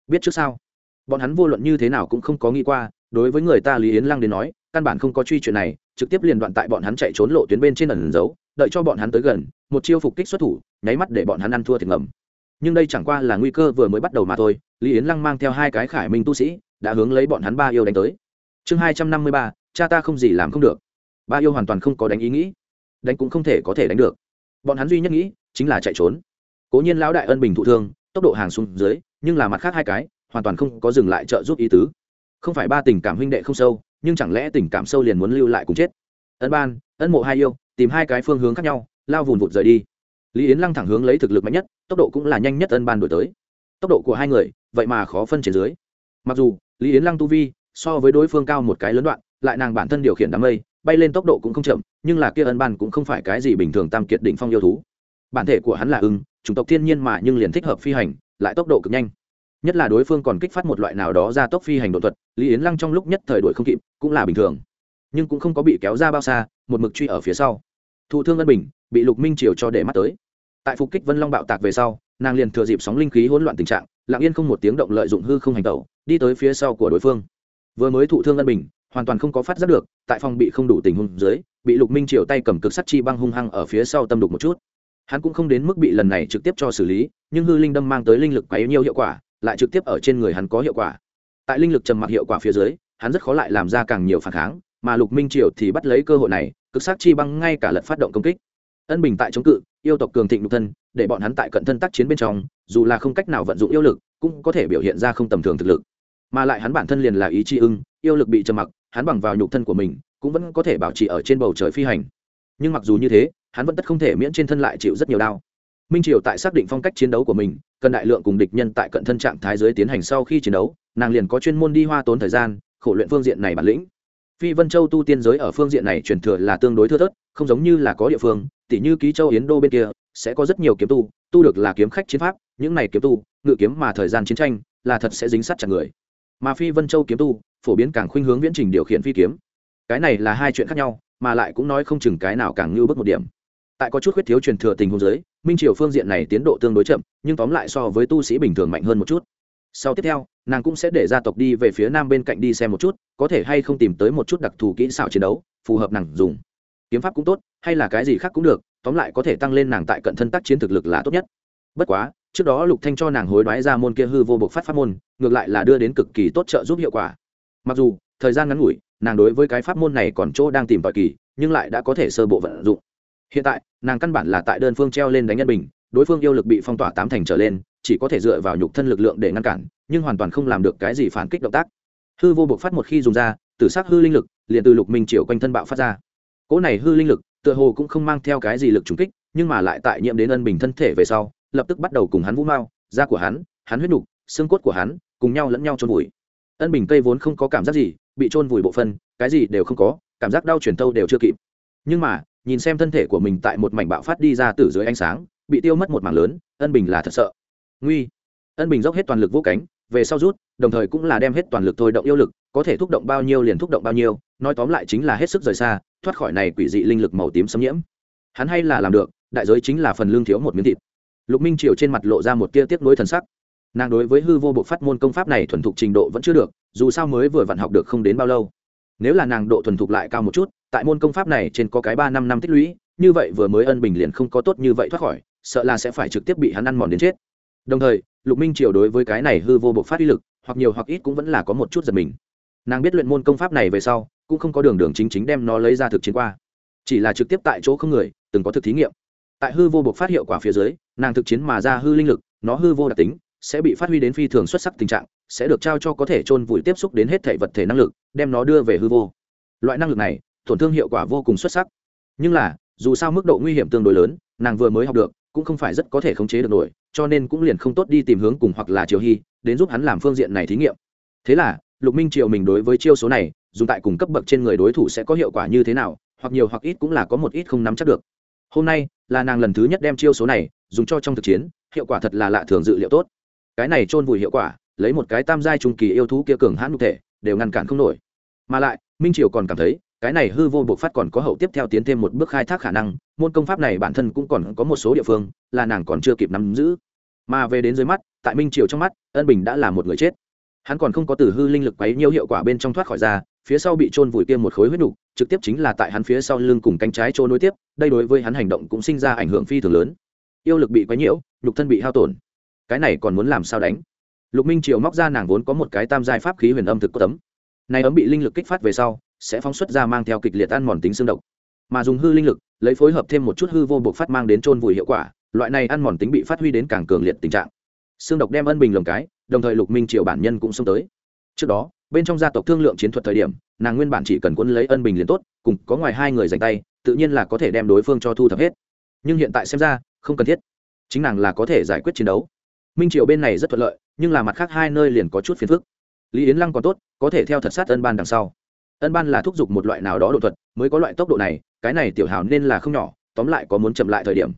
Biết trước sao? Bọn hắn vô luận như thế nào cũng không có nghĩ qua, đối với người ta lý yến lăng đến nói, căn bản không có truy chuyện này, trực tiếp liền đoạn tại bọn hắn chạy trốn lộ tuyến bên trên ẩn giấu đợi cho bọn hắn tới gần, một chiêu phục kích xuất thủ, nháy mắt để bọn hắn ăn thua thiệt ngầm. Nhưng đây chẳng qua là nguy cơ vừa mới bắt đầu mà thôi, lý yến lăng mang theo hai cái khải minh tu sĩ, đã hướng lấy bọn hắn ba yêu đánh tới. Chương hai trăm năm mươi ba, cha ta không gì làm không được. Ba yêu hoàn toàn không có đánh ý nghĩ. Đánh cũng không thể có thể đánh được. Bọn hắn duy nhất nghĩ, chính là chạy trốn. Cố nhiên lão đại ân bình thụ thương, tốc độ hàng xuống dưới, nhưng là mặt khác hai cái, hoàn toàn không có dừng lại trợ giúp ý tứ. Không phải ba tình cảm huynh đệ không sâu, nhưng chẳng lẽ tình cảm sâu liền muốn lưu lại cùng chết? Ân ban, ân mộ hai yêu tìm hai cái phương hướng khác nhau, lao vùn vụt rời đi. Lý yến lăng thẳng hướng lấy thực lực mạnh nhất, tốc độ cũng là nhanh nhất ân ban đổi tới. Tốc độ của hai người, vậy mà khó phân trên dưới. Mặc dù, lý yến lăng tu vi, so với đối phương cao một cái lớn đoạn, lại nàng bản thân điều khiển đám mây, bay lên tốc độ cũng không chậm, nhưng là kia ân ban cũng không phải cái gì bình thường tam kiệt đỉnh phong yêu thú. Bản thể của hắn là ưng, chủng tộc thiên nhiên mà nhưng liền thích hợp phi hành, lại tốc độ cực nhanh. Nhất là đối phương còn kích phát một loại nào đó ra tốc phi hành độ thuật, lý yến lăng trong lúc nhất thời đuổi không kịp, cũng là bình thường. Nhưng cũng không có bị kéo ra bao xa một mực truy ở phía sau. Thụ thương ân bình bị lục minh triều cho để mắt tới. Tại phục kích vân long bạo tạc về sau, nàng liền thừa dịp sóng linh khí hỗn loạn tình trạng, lặng yên không một tiếng động lợi dụng hư không hành tẩu, đi tới phía sau của đối phương. Vừa mới thụ thương ân bình, hoàn toàn không có phát giác được, tại phòng bị không đủ tình huống dưới, bị lục minh triều tay cầm cực sắt chi băng hung hăng ở phía sau tâm đục một chút. Hắn cũng không đến mức bị lần này trực tiếp cho xử lý, nhưng hư linh đâm mang tới linh lực quá nhiều hiệu quả, lại trực tiếp ở trên người hắn có hiệu quả. Tại linh lực trầm mặc hiệu quả phía dưới, hắn rất khó lại làm ra càng nhiều phản kháng mà lục minh triều thì bắt lấy cơ hội này, cực sát chi băng ngay cả lật phát động công kích. Ân bình tại chống cự, yêu tộc cường thịnh nhục thân, để bọn hắn tại cận thân tác chiến bên trong, dù là không cách nào vận dụng yêu lực, cũng có thể biểu hiện ra không tầm thường thực lực. Mà lại hắn bản thân liền là ý chi ưng, yêu lực bị trầm mặc, hắn bằng vào nhục thân của mình, cũng vẫn có thể bảo trì ở trên bầu trời phi hành. Nhưng mặc dù như thế, hắn vẫn tất không thể miễn trên thân lại chịu rất nhiều đau. Minh triều tại xác định phong cách chiến đấu của mình, cần đại lượng cùng địch nhân tại cận thân trạng thái giới tiến hành sau khi chiến đấu, nàng liền có chuyên môn đi hoa tốn thời gian, khổ luyện phương diện này bản lĩnh phi vân châu tu tiên giới ở phương diện này truyền thừa là tương đối thưa thớt, không giống như là có địa phương, tỉ như ký châu yến đô bên kia, sẽ có rất nhiều kiếm tu tu được là kiếm khách chiến pháp, những này kiếm tu, ngự kiếm mà thời gian chiến tranh, là thật sẽ dính sát chặt người. Mà phi vân châu kiếm tu, phổ biến càng khuynh hướng viễn trình điều khiển phi kiếm. Cái này là hai chuyện khác nhau, mà lại cũng nói không chừng cái nào càng ngưu bất một điểm. Tại có chút khuyết thiếu truyền thừa tình huống giới, minh triều phương diện này tiến độ tương đối chậm, nhưng tóm lại so với tu sĩ bình thường mạnh hơn một chút. Sau tiếp theo nàng cũng sẽ để gia tộc đi về phía nam bên cạnh đi xem một chút, có thể hay không tìm tới một chút đặc thù kỹ xảo chiến đấu, phù hợp nàng dùng. Kiếm pháp cũng tốt, hay là cái gì khác cũng được, tóm lại có thể tăng lên nàng tại cận thân tác chiến thực lực là tốt nhất. Bất quá, trước đó lục thanh cho nàng hối đoái ra môn kia hư vô bộc phát pháp môn, ngược lại là đưa đến cực kỳ tốt trợ giúp hiệu quả. Mặc dù, thời gian ngắn ngủi, nàng đối với cái pháp môn này còn chỗ đang tìm tòi kỳ, nhưng lại đã có thể sơ bộ vận dụng. Hiện tại, nàng căn bản là tại đơn phương treo lên đánh nhân bình, đối phương yêu lực bị phong tỏa tám thành trở lên, chỉ có thể dựa vào nhục thân lực lượng để ngăn cản nhưng hoàn toàn không làm được cái gì phản kích động tác. Hư vô bộc phát một khi dùng ra, tử s hư linh lực liền từ lục minh triều quanh thân bạo phát ra. Cỗ này hư linh lực tựa hồ cũng không mang theo cái gì lực trùng kích, nhưng mà lại tại nhiễm đến ân bình thân thể về sau, lập tức bắt đầu cùng hắn vũ mao, da của hắn hắn huyết nục, xương cốt của hắn cùng nhau lẫn nhau trôn vùi. Ân bình cây vốn không có cảm giác gì, bị trôn vùi bộ phân cái gì đều không có, cảm giác đau truyền tâu đều chưa kịp. Nhưng mà, nhìn xem thân thể của mình tại một mảnh bạo phát đi ra từ dưới ánh sáng, bị tiêu mất một mảng lớn, ân bình là thật sợ. Nguy. Ân bình dốc hết toàn lực vũ cánh về sau rút, đồng thời cũng là đem hết toàn lực thôi động yêu lực, có thể thúc động bao nhiêu liền thúc động bao nhiêu, nói tóm lại chính là hết sức rời xa, thoát khỏi này quỷ dị linh lực màu tím xâm nhiễm. Hắn hay là làm được, đại giới chính là phần lương thiếu một miếng thịt. Lục minh triều trên mặt lộ ra một tia tiếc nuối thần sắc. Nàng đối với hư vô bộ phát môn công pháp này thuần thục trình độ vẫn chưa được, dù sao mới vừa vặn học được không đến bao lâu. Nếu là nàng độ thuần thục lại cao một chút, tại môn công pháp này trên có cái ba năm năm tích lũy, như vậy vừa mới ân bình liền không có tốt như vậy thoát khỏi, sợ là sẽ phải trực tiếp bị hắn ăn mòn đến chết đồng thời, lục minh triều đối với cái này hư vô bộc phát uy lực, hoặc nhiều hoặc ít cũng vẫn là có một chút giật mình. Nàng biết luyện môn công pháp này về sau, cũng không có đường đường chính chính đem nó lấy ra thực chiến qua. Chỉ là trực tiếp tại chỗ không người, từng có thực thí nghiệm. Tại hư vô bộc phát hiệu quả phía dưới, nàng thực chiến mà ra hư linh lực, nó hư vô đặc tính, sẽ bị phát huy đến phi thường xuất sắc tình trạng, sẽ được trao cho có thể chôn vùi tiếp xúc đến hết thể vật thể năng lực, đem nó đưa về hư vô. Loại năng lực này, tổn thương hiệu quả vô cùng xuất sắc. Nhưng là, dù sao mức độ nguy hiểm tương đối lớn, nàng vừa mới học được, cũng không phải rất có thể khống chế được nổi cho nên cũng liền không tốt đi tìm hướng cùng hoặc là triều hy, đến giúp hắn làm phương diện này thí nghiệm. Thế là, lục minh triều mình đối với chiêu số này, dùng tại cùng cấp bậc trên người đối thủ sẽ có hiệu quả như thế nào, hoặc nhiều hoặc ít cũng là có một ít không nắm chắc được. Hôm nay, là nàng lần thứ nhất đem chiêu số này dùng cho trong thực chiến, hiệu quả thật là lạ thường dự liệu tốt. Cái này chôn vùi hiệu quả, lấy một cái tam giai trung kỳ yêu thú kia cường hãn cụ thể, đều ngăn cản không nổi. Mà lại, minh triều còn cảm thấy cái này hư vô buộc phát còn có hậu tiếp theo tiến thêm một bước khai thác khả năng, môn công pháp này bản thân cũng còn có một số địa phương là nàng còn chưa kịp nắm giữ. Mà về đến dưới mắt, tại minh triều trong mắt, ân bình đã là một người chết. Hắn còn không có từ hư linh lực quấy nhiều hiệu quả bên trong thoát khỏi ra, phía sau bị trôn vùi kia một khối huyết đủ trực tiếp chính là tại hắn phía sau lưng cùng cánh trái trôn nối tiếp, đây đối với hắn hành động cũng sinh ra ảnh hưởng phi thường lớn. Yêu lực bị quấy nhiễu, nhục thân bị hao tổn. Cái này còn muốn làm sao đánh? Lục minh triều móc ra nàng vốn có một cái tam giai pháp khí huyền âm thực có tấm. Này ấm bị linh lực kích phát về sau sẽ phóng xuất ra mang theo kịch liệt ăn mòn tính xương độc. Mà dùng hư linh lực, lấy phối hợp thêm một chút hư vô buộc phát mang đến trôn vùi hiệu quả, loại này ăn mòn tính bị phát huy đến càng cường liệt tình trạng. Xương độc đem ân bình lồng cái, đồng thời lục minh triều bản nhân cũng xông tới. Trước đó, bên trong gia tộc thương lượng chiến thuật thời điểm, nàng nguyên bản chỉ cần quân lấy ân bình liền tốt, cùng có ngoài hai người dành tay, tự nhiên là có thể đem đối phương cho thu thập hết. Nhưng hiện tại xem ra, không cần thiết. Chính nàng là có thể giải quyết chiến đấu. Minh triều bên này rất thuận lợi, nhưng là mặt khác hai nơi liền có chút phiền phức. Lý yến lăng còn tốt, có thể theo thật sát ân ban đằng sau ân ban là thúc giục một loại nào đó độ thuật, mới có loại tốc độ này, cái này tiểu hào nên là không nhỏ, tóm lại có muốn chậm lại thời điểm.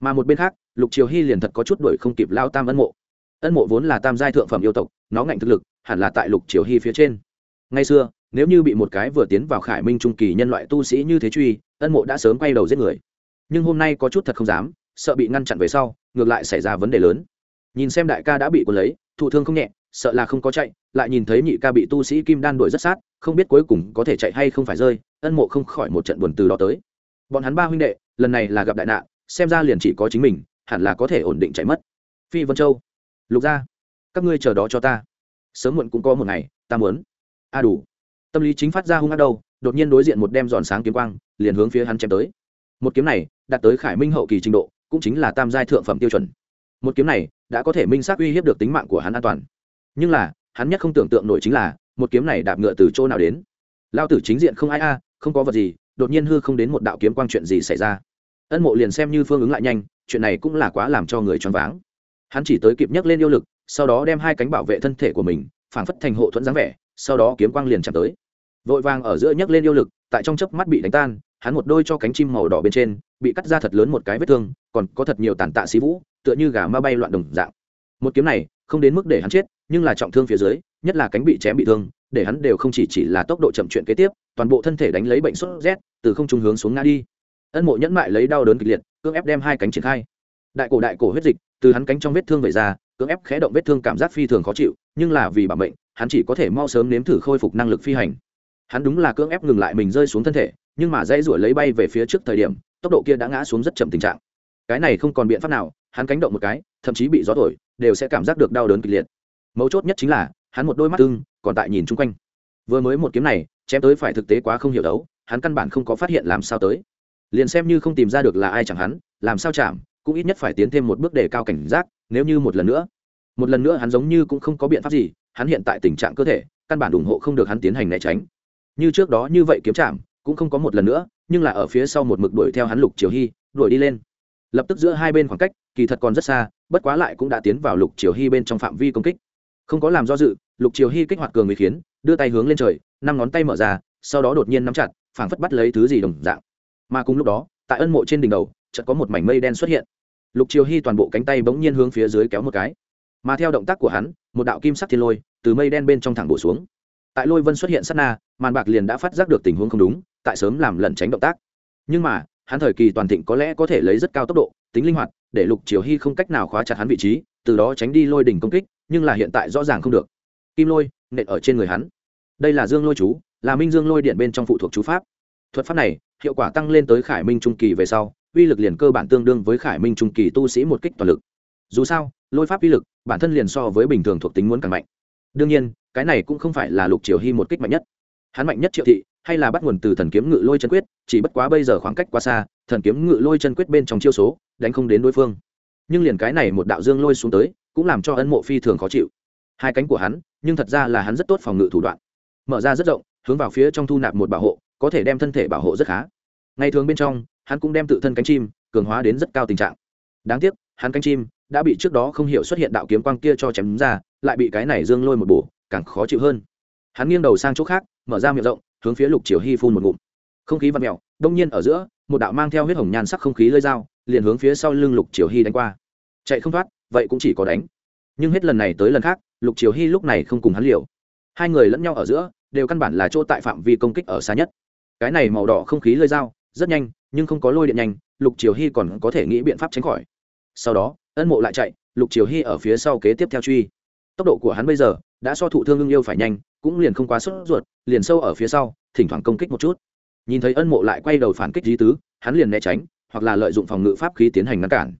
Mà một bên khác, lục triều hy liền thật có chút đuổi không kịp lao tam ân mộ. Ân mộ vốn là tam giai thượng phẩm yêu tộc, nó ngạnh thực lực, hẳn là tại lục triều hy phía trên. Ngay xưa, nếu như bị một cái vừa tiến vào khải minh trung kỳ nhân loại tu sĩ như thế truy, ân mộ đã sớm quay đầu giết người. Nhưng hôm nay có chút thật không dám, sợ bị ngăn chặn về sau, ngược lại xảy ra vấn đề lớn. Nhìn xem đại ca đã bị cuốn lấy, thụ thương không nhẹ, sợ là không có chạy, lại nhìn thấy nhị ca bị tu sĩ kim đan đuổi rất sát không biết cuối cùng có thể chạy hay không phải rơi, ân mộ không khỏi một trận buồn từ đó tới. Bọn hắn ba huynh đệ, lần này là gặp đại nạn, xem ra liền chỉ có chính mình, hẳn là có thể ổn định chạy mất. Phi vân châu, lục gia, các ngươi chờ đó cho ta. Sớm muộn cũng có một ngày, ta muốn. A đủ. Tâm lý chính phát ra hung ác đâu đột nhiên đối diện một đem giòn sáng kiếm quang, liền hướng phía hắn chém tới. Một kiếm này, đạt tới khải minh hậu kỳ trình độ, cũng chính là tam giai thượng phẩm tiêu chuẩn. Một kiếm này, đã có thể minh xác uy hiếp được tính mạng của hắn an toàn. Nhưng là, hắn nhất không tưởng tượng nổi chính là một kiếm này đạp ngựa từ chỗ nào đến? Lao tử chính diện không ai a, không có vật gì, đột nhiên hư không đến một đạo kiếm quang chuyện gì xảy ra? Ân mộ liền xem như phương ứng lại nhanh, chuyện này cũng là quá làm cho người choáng váng. Hắn chỉ tới kịp nhấc lên yêu lực, sau đó đem hai cánh bảo vệ thân thể của mình, phảng phất thành hộ thuẫn dáng vẻ, sau đó kiếm quang liền chạm tới. Vội vàng ở giữa nhấc lên yêu lực, tại trong chớp mắt bị đánh tan, hắn một đôi cho cánh chim màu đỏ bên trên, bị cắt ra thật lớn một cái vết thương, còn có thật nhiều tàn tạ xí vũ, tựa như gà ma bay loạn đồng dạng. Một kiếm này, không đến mức để hắn chết, nhưng là trọng thương phía dưới nhất là cánh bị chém bị thương, để hắn đều không chỉ chỉ là tốc độ chậm chuyện kế tiếp, toàn bộ thân thể đánh lấy bệnh sốt rét, từ không trung hướng xuống ngã đi. Ân mộ nhẫn mại lấy đau đớn kịch liệt, cưỡng ép đem hai cánh triển khai. Đại cổ đại cổ huyết dịch, từ hắn cánh trong vết thương về ra, cưỡng ép khẽ động vết thương cảm giác phi thường khó chịu, nhưng là vì bản mệnh, hắn chỉ có thể mau sớm nếm thử khôi phục năng lực phi hành. Hắn đúng là cưỡng ép ngừng lại mình rơi xuống thân thể, nhưng mà dãy ruổi lấy bay về phía trước thời điểm, tốc độ kia đã ngã xuống rất chậm tình trạng. Cái này không còn biện pháp nào, hắn cánh động một cái, thậm chí bị gió thổi, đều sẽ cảm giác được đau đớn kịch liệt. Mấu chốt nhất chính là hắn một đôi mắt tưng còn tại nhìn chung quanh. Vừa mới một kiếm này, chém tới phải thực tế quá không hiểu đấu, hắn căn bản không có phát hiện làm sao tới. Liền xem như không tìm ra được là ai chẳng hắn, làm sao chạm, cũng ít nhất phải tiến thêm một bước để cao cảnh giác, nếu như một lần nữa. Một lần nữa hắn giống như cũng không có biện pháp gì, hắn hiện tại tình trạng cơ thể, căn bản ủng hộ không được hắn tiến hành né tránh. Như trước đó như vậy kiếm chạm, cũng không có một lần nữa, nhưng là ở phía sau một mực đuổi theo hắn lục triều hy, đuổi đi lên. Lập tức giữa hai bên khoảng cách, kỳ thật còn rất xa, bất quá lại cũng đã tiến vào lục triều hy bên trong phạm vi công kích không có làm do dự, lục triều hy kích hoạt cường người khiến, đưa tay hướng lên trời, năm ngón tay mở ra, sau đó đột nhiên nắm chặt, phảng phất bắt lấy thứ gì đồng dạng. Mà cùng lúc đó, tại ân mộ trên đỉnh đầu, chợt có một mảnh mây đen xuất hiện. Lục triều hy toàn bộ cánh tay bỗng nhiên hướng phía dưới kéo một cái. Mà theo động tác của hắn, một đạo kim sắc thiên lôi từ mây đen bên trong thẳng bổ xuống. Tại lôi vân xuất hiện sát na, màn bạc liền đã phát giác được tình huống không đúng, tại sớm làm lẩn tránh động tác. Nhưng mà, hắn thời kỳ toàn thịnh có lẽ có thể lấy rất cao tốc độ, tính linh hoạt, để lục triều hy không cách nào khóa chặt hắn vị trí, từ đó tránh đi lôi đỉnh công kích nhưng là hiện tại rõ ràng không được. Kim lôi, nện ở trên người hắn. Đây là dương lôi chú, là minh dương lôi điện bên trong phụ thuộc chú pháp. Thuật pháp này, hiệu quả tăng lên tới khải minh trung kỳ về sau, uy lực liền cơ bản tương đương với khải minh trung kỳ tu sĩ một kích toàn lực. Dù sao, lôi pháp uy lực, bản thân liền so với bình thường thuộc tính muốn càng mạnh. Đương nhiên, cái này cũng không phải là lục triều hy một kích mạnh nhất. Hắn mạnh nhất triệu thị, hay là bắt nguồn từ thần kiếm ngự lôi chân quyết, chỉ bất quá bây giờ khoảng cách quá xa, thần kiếm ngự lôi chân quyết bên trong chiêu số, đánh không đến đối phương. Nhưng liền cái này một đạo dương lôi xuống tới cũng làm cho ân mộ phi thường khó chịu. Hai cánh của hắn, nhưng thật ra là hắn rất tốt phòng ngự thủ đoạn. Mở ra rất rộng, hướng vào phía trong thu nạp một bảo hộ, có thể đem thân thể bảo hộ rất khá. Ngày thường bên trong, hắn cũng đem tự thân cánh chim, cường hóa đến rất cao tình trạng. Đáng tiếc, hắn cánh chim đã bị trước đó không hiểu xuất hiện đạo kiếm quang kia cho chém ra, lại bị cái này dương lôi một bổ, càng khó chịu hơn. Hắn nghiêng đầu sang chỗ khác, mở ra miệng rộng, hướng phía lục triều hy phun một ngụm. Không khí vặt mẹo đông nhiên ở giữa, một đạo mang theo huyết hồng nhan sắc không khí lơi dao, liền hướng phía sau lưng lục triều hy đánh qua. Chạy không thoát vậy cũng chỉ có đánh. Nhưng hết lần này tới lần khác, lục triều hy lúc này không cùng hắn liều. Hai người lẫn nhau ở giữa, đều căn bản là chỗ tại phạm vi công kích ở xa nhất. Cái này màu đỏ không khí lơi dao, rất nhanh, nhưng không có lôi điện nhanh, lục triều hy còn có thể nghĩ biện pháp tránh khỏi. Sau đó, ân mộ lại chạy, lục triều hy ở phía sau kế tiếp theo truy. Tốc độ của hắn bây giờ đã so thụ thương ưng yêu phải nhanh, cũng liền không quá sốt ruột, liền sâu ở phía sau, thỉnh thoảng công kích một chút. Nhìn thấy ân mộ lại quay đầu phản kích dí tứ, hắn liền né tránh, hoặc là lợi dụng phòng ngự pháp khí tiến hành ngăn cản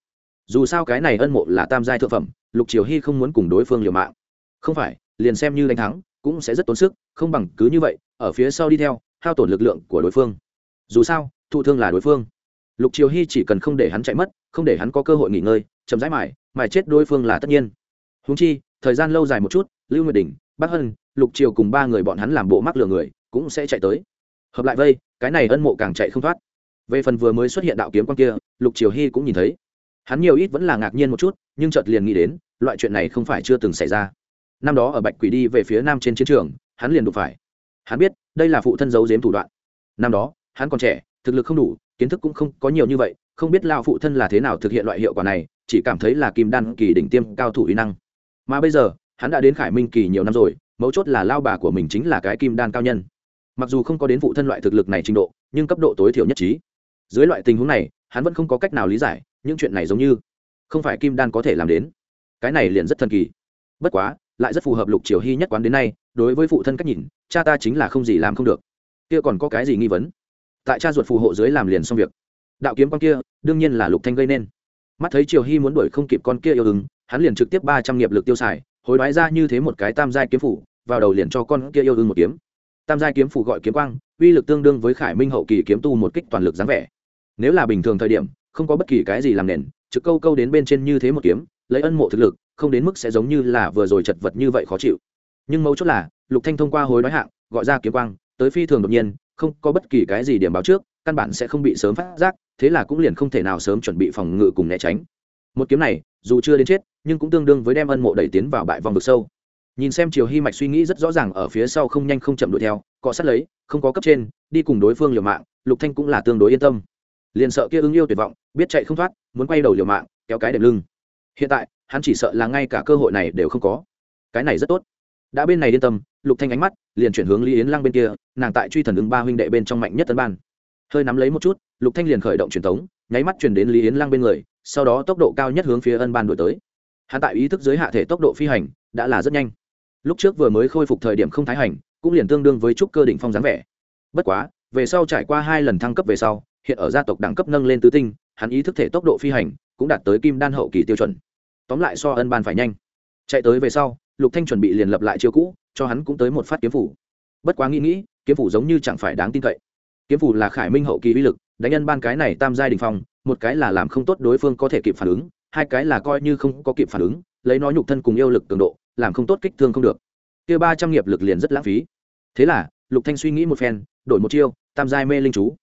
dù sao cái này ân mộ là tam giai thượng phẩm, lục triều hy không muốn cùng đối phương liều mạng. Không phải, liền xem như đánh thắng, cũng sẽ rất tốn sức, không bằng cứ như vậy, ở phía sau đi theo, hao tổn lực lượng của đối phương. Dù sao, thụ thương là đối phương. Lục triều hy chỉ cần không để hắn chạy mất, không để hắn có cơ hội nghỉ ngơi, chậm rãi mải mải chết đối phương là tất nhiên. Húng chi, thời gian lâu dài một chút, lưu nguyệt đình bắc hân, lục triều cùng ba người bọn hắn làm bộ mắc lừa người, cũng sẽ chạy tới. Hợp lại vây, cái này ân mộ càng chạy không thoát. Về phần vừa mới xuất hiện đạo kiếm quan kia, lục triều hy cũng nhìn thấy hắn nhiều ít vẫn là ngạc nhiên một chút, nhưng chợt liền nghĩ đến, loại chuyện này không phải chưa từng xảy ra. Năm đó ở bạch quỷ đi về phía nam trên chiến trường, hắn liền đụng phải. Hắn biết, đây là phụ thân giấu giếm thủ đoạn. Năm đó, hắn còn trẻ, thực lực không đủ, kiến thức cũng không có nhiều như vậy, không biết lao phụ thân là thế nào thực hiện loại hiệu quả này, chỉ cảm thấy là kim đan kỳ đỉnh tiêm cao thủ y năng. Mà bây giờ, hắn đã đến khải minh kỳ nhiều năm rồi, mấu chốt là lao bà của mình chính là cái kim đan cao nhân. Mặc dù không có đến phụ thân loại thực lực này trình độ, nhưng cấp độ tối thiểu nhất trí. Dưới loại tình huống này, hắn vẫn không có cách nào lý giải những chuyện này giống như không phải kim đan có thể làm đến. Cái này liền rất thần kỳ. Bất quá, lại rất phù hợp lục triều hy nhất quán đến nay, đối với phụ thân cách nhìn, cha ta chính là không gì làm không được. Kia còn có cái gì nghi vấn? Tại cha ruột phù hộ dưới làm liền xong việc. Đạo kiếm con kia, đương nhiên là lục thanh gây nên. Mắt thấy triều hy muốn đuổi không kịp con kia yêu ứng, hắn liền trực tiếp ba trăm nghiệp lực tiêu xài, hối đoái ra như thế một cái tam giai kiếm phủ, vào đầu liền cho con kia yêu ứng một kiếm. Tam giai kiếm phủ gọi kiếm quang, uy lực tương đương với khải minh hậu kỳ kiếm tu một kích toàn lực dáng vẻ. Nếu là bình thường thời điểm không có bất kỳ cái gì làm nền, trực câu câu đến bên trên như thế một kiếm, lấy ân mộ thực lực, không đến mức sẽ giống như là vừa rồi chật vật như vậy khó chịu. Nhưng mấu chốt là, lục thanh thông qua hối đoái hạng, gọi ra kiếm quang, tới phi thường đột nhiên, không có bất kỳ cái gì điểm báo trước, căn bản sẽ không bị sớm phát giác, thế là cũng liền không thể nào sớm chuẩn bị phòng ngự cùng né tránh. Một kiếm này, dù chưa đến chết, nhưng cũng tương đương với đem ân mộ đẩy tiến vào bại vòng vực sâu. Nhìn xem triều hy mạch suy nghĩ rất rõ ràng ở phía sau không nhanh không chậm đuổi theo, cọ sát lấy, không có cấp trên, đi cùng đối phương liều mạng, lục thanh cũng là tương đối yên tâm liền sợ kia ứng yêu tuyệt vọng, biết chạy không thoát, muốn quay đầu liều mạng, kéo cái đệm lưng. Hiện tại, hắn chỉ sợ là ngay cả cơ hội này đều không có. Cái này rất tốt. Đã bên này yên tâm, lục thanh ánh mắt liền chuyển hướng lý yến lăng bên kia, nàng tại truy thần ứng ba huynh đệ bên trong mạnh nhất tấn ban. Hơi nắm lấy một chút, lục thanh liền khởi động truyền tống, nháy mắt chuyển đến lý yến lăng bên người, sau đó tốc độ cao nhất hướng phía ân ban đuổi tới. Hắn tại ý thức giới hạ thể tốc độ phi hành, đã là rất nhanh. Lúc trước vừa mới khôi phục thời điểm không thái hành, cũng liền tương đương với trúc cơ đỉnh phong dáng vẻ. Bất quá, về sau trải qua hai lần thăng cấp về sau hiện ở gia tộc đẳng cấp nâng lên tứ tinh, hắn ý thức thể tốc độ phi hành cũng đạt tới kim đan hậu kỳ tiêu chuẩn. Tóm lại so ân ban phải nhanh. Chạy tới về sau, lục thanh chuẩn bị liền lập lại chiêu cũ, cho hắn cũng tới một phát kiếm phủ. Bất quá nghĩ nghĩ, kiếm phủ giống như chẳng phải đáng tin cậy. Kiếm phủ là khải minh hậu kỳ uy lực, đánh nhân ban cái này tam giai đình phong, một cái là làm không tốt đối phương có thể kịp phản ứng, hai cái là coi như không có kịp phản ứng, lấy nó nhục thân cùng yêu lực cường độ, làm không tốt kích thương không được. Kia ba trăm nghiệp lực liền rất lãng phí. Thế là, lục thanh suy nghĩ một phen, đổi một chiêu, tam giai mê linh chú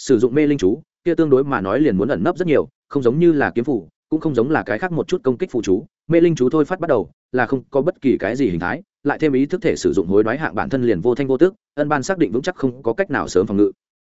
sử dụng mê linh chú, kia tương đối mà nói liền muốn ẩn nấp rất nhiều, không giống như là kiếm phủ cũng không giống là cái khác một chút công kích phụ chú. Mê linh chú thôi phát bắt đầu, là không có bất kỳ cái gì hình thái, lại thêm ý thức thể sử dụng hối đoái hạng bản thân liền vô thanh vô tức, ân ban xác định vững chắc không có cách nào sớm phòng ngự.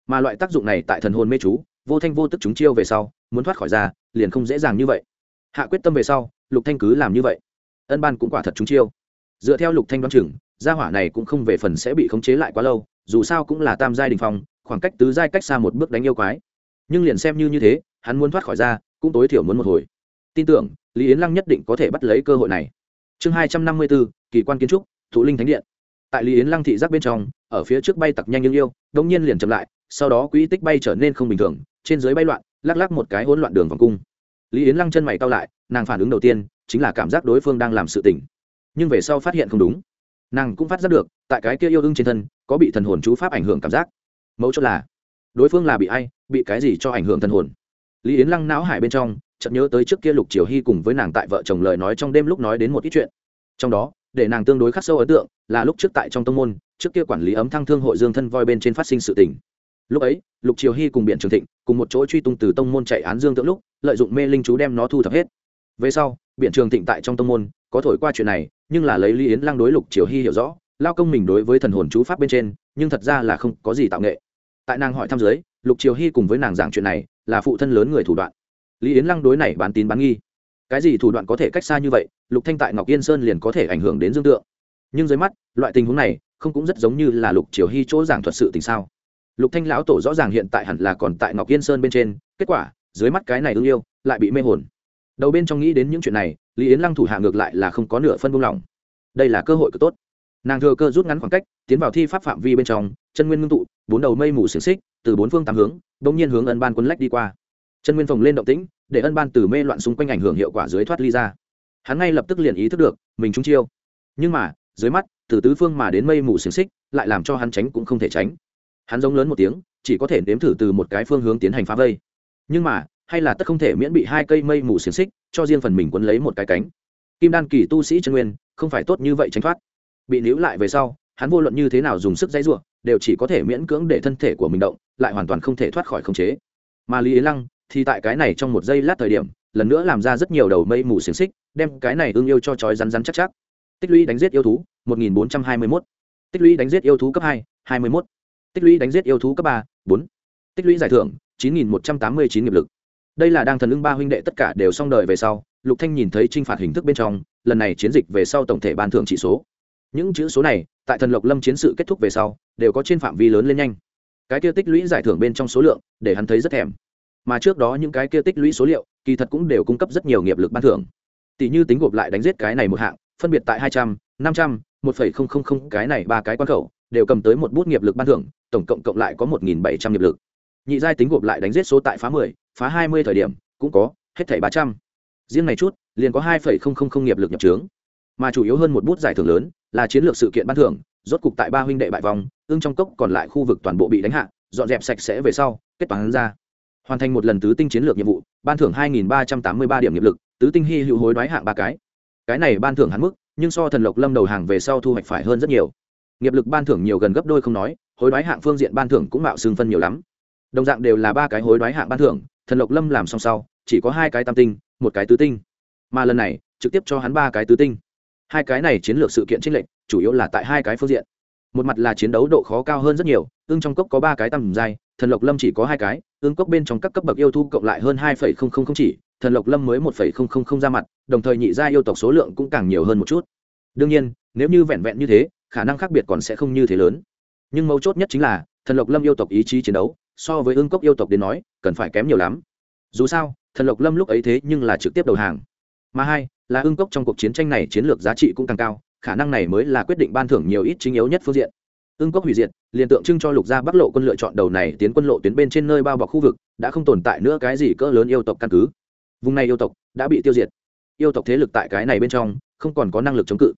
Mà loại tác dụng này tại thần hồn mê chú, vô thanh vô tức chúng chiêu về sau, muốn thoát khỏi ra, liền không dễ dàng như vậy. Hạ quyết tâm về sau, lục thanh cứ làm như vậy. Ân ban cũng quả thật chúng chiêu. Dựa theo lục thanh đoán chừng, gia hỏa này cũng không về phần sẽ bị khống chế lại quá lâu, dù sao cũng là tam giai đình phong khoảng cách tứ giai cách xa một bước đánh yêu quái. Nhưng liền xem như như thế, hắn muốn thoát khỏi ra, cũng tối thiểu muốn một hồi. Tin tưởng, lý yến lăng nhất định có thể bắt lấy cơ hội này. Chương hai trăm năm mươi bốn, kỳ quan kiến trúc thụ linh thánh điện. Tại lý yến lăng thị giác bên trong, ở phía trước bay tặc nhanh như yêu đông nhiên liền chậm lại, sau đó quỹ tích bay trở nên không bình thường, trên dưới bay loạn, lắc lắc một cái hỗn loạn đường vòng cung. Lý yến lăng chân mày cao lại, nàng phản ứng đầu tiên chính là cảm giác đối phương đang làm sự tỉnh nhưng về sau phát hiện không đúng. Nàng cũng phát giác được, tại cái kia yêu đương trên thân, có bị thần hồn chú pháp ảnh hưởng cảm giác mẫu chốt là đối phương là bị ai, bị cái gì cho ảnh hưởng thần hồn. Lý yến lăng não hải bên trong, chợt nhớ tới trước kia lục triều hy cùng với nàng tại vợ chồng lời nói trong đêm lúc nói đến một ít chuyện. Trong đó, để nàng tương đối khắc sâu ấn tượng là lúc trước tại trong tông môn, trước kia quản lý ấm thăng thương hội dương thân voi bên trên phát sinh sự tình. Lúc ấy, lục triều hy cùng biện trường thịnh, cùng một chỗ truy tung từ tông môn chạy án dương tượng lúc, lợi dụng mê linh chú đem nó thu thập hết. Về sau, biện trường thịnh tại trong tông môn, có thổi qua chuyện này, nhưng là lấy lý yến lăng đối lục triều hy hiểu rõ, lao công mình đối với thần hồn chú pháp bên trên, nhưng thật ra là không có gì tạo nghệ tại nàng hỏi thăm giới lục triều hy cùng với nàng giảng chuyện này, là phụ thân lớn người thủ đoạn. Lý yến lăng đối này bán tín bán nghi. Cái gì thủ đoạn có thể cách xa như vậy, lục thanh tại ngọc yên sơn liền có thể ảnh hưởng đến dương tượng. Nhưng dưới mắt, loại tình huống này, không cũng rất giống như là lục triều hy chỗ giảng thuật sự tình sao. Lục thanh lão tổ rõ ràng hiện tại hẳn là còn tại ngọc yên sơn bên trên, kết quả, dưới mắt cái này ưng yêu, lại bị mê hồn. Đầu bên trong nghĩ đến những chuyện này, lý yến lăng thủ hạ ngược lại là không có nửa phân buông lỏng. Đây là cơ hội cực tốt. Nàng thừa cơ rút ngắn khoảng cách, tiến vào thi pháp phạm vi bên trong chân nguyên ngưng tụ, bốn đầu mây mù xiềng xích, từ bốn phương tám hướng, bỗng nhiên hướng ân ban quân lách đi qua. Chân nguyên phồng lên động tĩnh, để ân ban từ mê loạn xung quanh ảnh hưởng hiệu quả dưới thoát ly ra. Hắn ngay lập tức liền ý thức được, mình trúng chiêu. Nhưng mà, dưới mắt, từ tứ phương mà đến mây mù xiềng xích, lại làm cho hắn tránh cũng không thể tránh. Hắn giống lớn một tiếng, chỉ có thể nếm thử từ một cái phương hướng tiến hành phá vây. Nhưng mà, hay là tất không thể miễn bị hai cây mây mù xiềng xích, cho riêng phần mình quấn lấy một cái cánh. Kim đan kỳ tu sĩ chân nguyên, không phải tốt như vậy tránh thoát. Bị níu lại về sau hắn vô luận như thế nào dùng sức dãy rủa, đều chỉ có thể miễn cưỡng để thân thể của mình động lại hoàn toàn không thể thoát khỏi khống chế mà lý Ý lăng thì tại cái này trong một giây lát thời điểm lần nữa làm ra rất nhiều đầu mây mù xiển xích đem cái này ương yêu cho chói rắn rắn chắc chắc tích lũy đánh giết yêu thú 1421. tích lũy đánh giết yêu thú cấp hai 21. tích lũy đánh giết yêu thú cấp ba 4. tích lũy giải thưởng 9189 nghiệp lực đây là đang thần ưng ba huynh đệ tất cả đều xong đời về sau lục thanh nhìn thấy trinh phạt hình thức bên trong lần này chiến dịch về sau tổng thể ban thưởng chỉ số những chữ số này, tại thần lộc lâm chiến sự kết thúc về sau, đều có trên phạm vi lớn lên nhanh. Cái kia tích lũy giải thưởng bên trong số lượng, để hắn thấy rất thèm. Mà trước đó những cái kia tích lũy số liệu, kỳ thật cũng đều cung cấp rất nhiều nghiệp lực ban thưởng. Tỷ như tính gộp lại đánh giết cái này một hạng, phân biệt tại hai trăm, năm trăm, một phẩy không không không, cái này ba cái quan khẩu, đều cầm tới một bút nghiệp lực ban thưởng, tổng cộng cộng lại có một nghìn bảy trăm nghiệp lực. Nhị giai tính gộp lại đánh giết số tại phá mười, phá hai mươi thời điểm, cũng có, hết thảy ba trăm. Riêng này chút, liền có hai phẩy không không không nghiệp lực nhập trướng mà chủ yếu hơn một bút giải thưởng lớn là chiến lược sự kiện ban thưởng, rốt cục tại ba huynh đệ bại vòng ương trong cốc còn lại khu vực toàn bộ bị đánh hạ, dọn dẹp sạch sẽ về sau, kết toán ra. Hoàn thành một lần tứ tinh chiến lược nhiệm vụ, ban thưởng hai nghìn ba trăm tám mươi ba điểm nghiệp lực, tứ tinh hy hữu hối đoái hạng ba cái. Cái này ban thưởng hắn mức, nhưng so thần lộc lâm đầu hàng về sau thu hoạch phải hơn rất nhiều. Nghiệp lực ban thưởng nhiều gần gấp đôi không nói, hối đoái hạng phương diện ban thưởng cũng mạo xương phân nhiều lắm. Đồng dạng đều là ba cái hối đoái hạng ban thưởng, thần lộc lâm làm xong sau, chỉ có hai cái tam tinh, một cái tứ tinh. Mà lần này, trực tiếp cho hắn ba cái tứ tinh hai cái này chiến lược sự kiện trinh lệnh chủ yếu là tại hai cái phương diện. Một mặt là chiến đấu độ khó cao hơn rất nhiều, ương trong cốc có ba cái tầm dài thần lộc lâm chỉ có hai cái, ương cốc bên trong các cấp bậc yêu thu cộng lại hơn hai phẩy không không không chỉ, thần lộc lâm mới một phẩy không không không ra mặt, đồng thời nhị gia yêu tộc số lượng cũng càng nhiều hơn một chút. Đương nhiên, nếu như vẹn vẹn như thế, khả năng khác biệt còn sẽ không như thế lớn. Nhưng mấu chốt nhất chính là, thần lộc lâm yêu tộc ý chí chiến đấu, so với ương cốc yêu tộc đến nói, cần phải kém nhiều lắm. Dù sao, thần lộc lâm lúc ấy thế nhưng là trực tiếp đầu hàng. Mà hai là ương cốc trong cuộc chiến tranh này chiến lược giá trị cũng càng cao, khả năng này mới là quyết định ban thưởng nhiều ít chính yếu nhất phương diện. Ương cốc hủy diệt, liền tượng trưng cho lục gia bắc lộ quân lựa chọn đầu này tiến quân lộ tuyến bên trên nơi bao bọc khu vực, đã không tồn tại nữa cái gì cỡ lớn yêu tộc căn cứ. Vùng này yêu tộc đã bị tiêu diệt. Yêu tộc thế lực tại cái này bên trong, không còn có năng lực chống cự.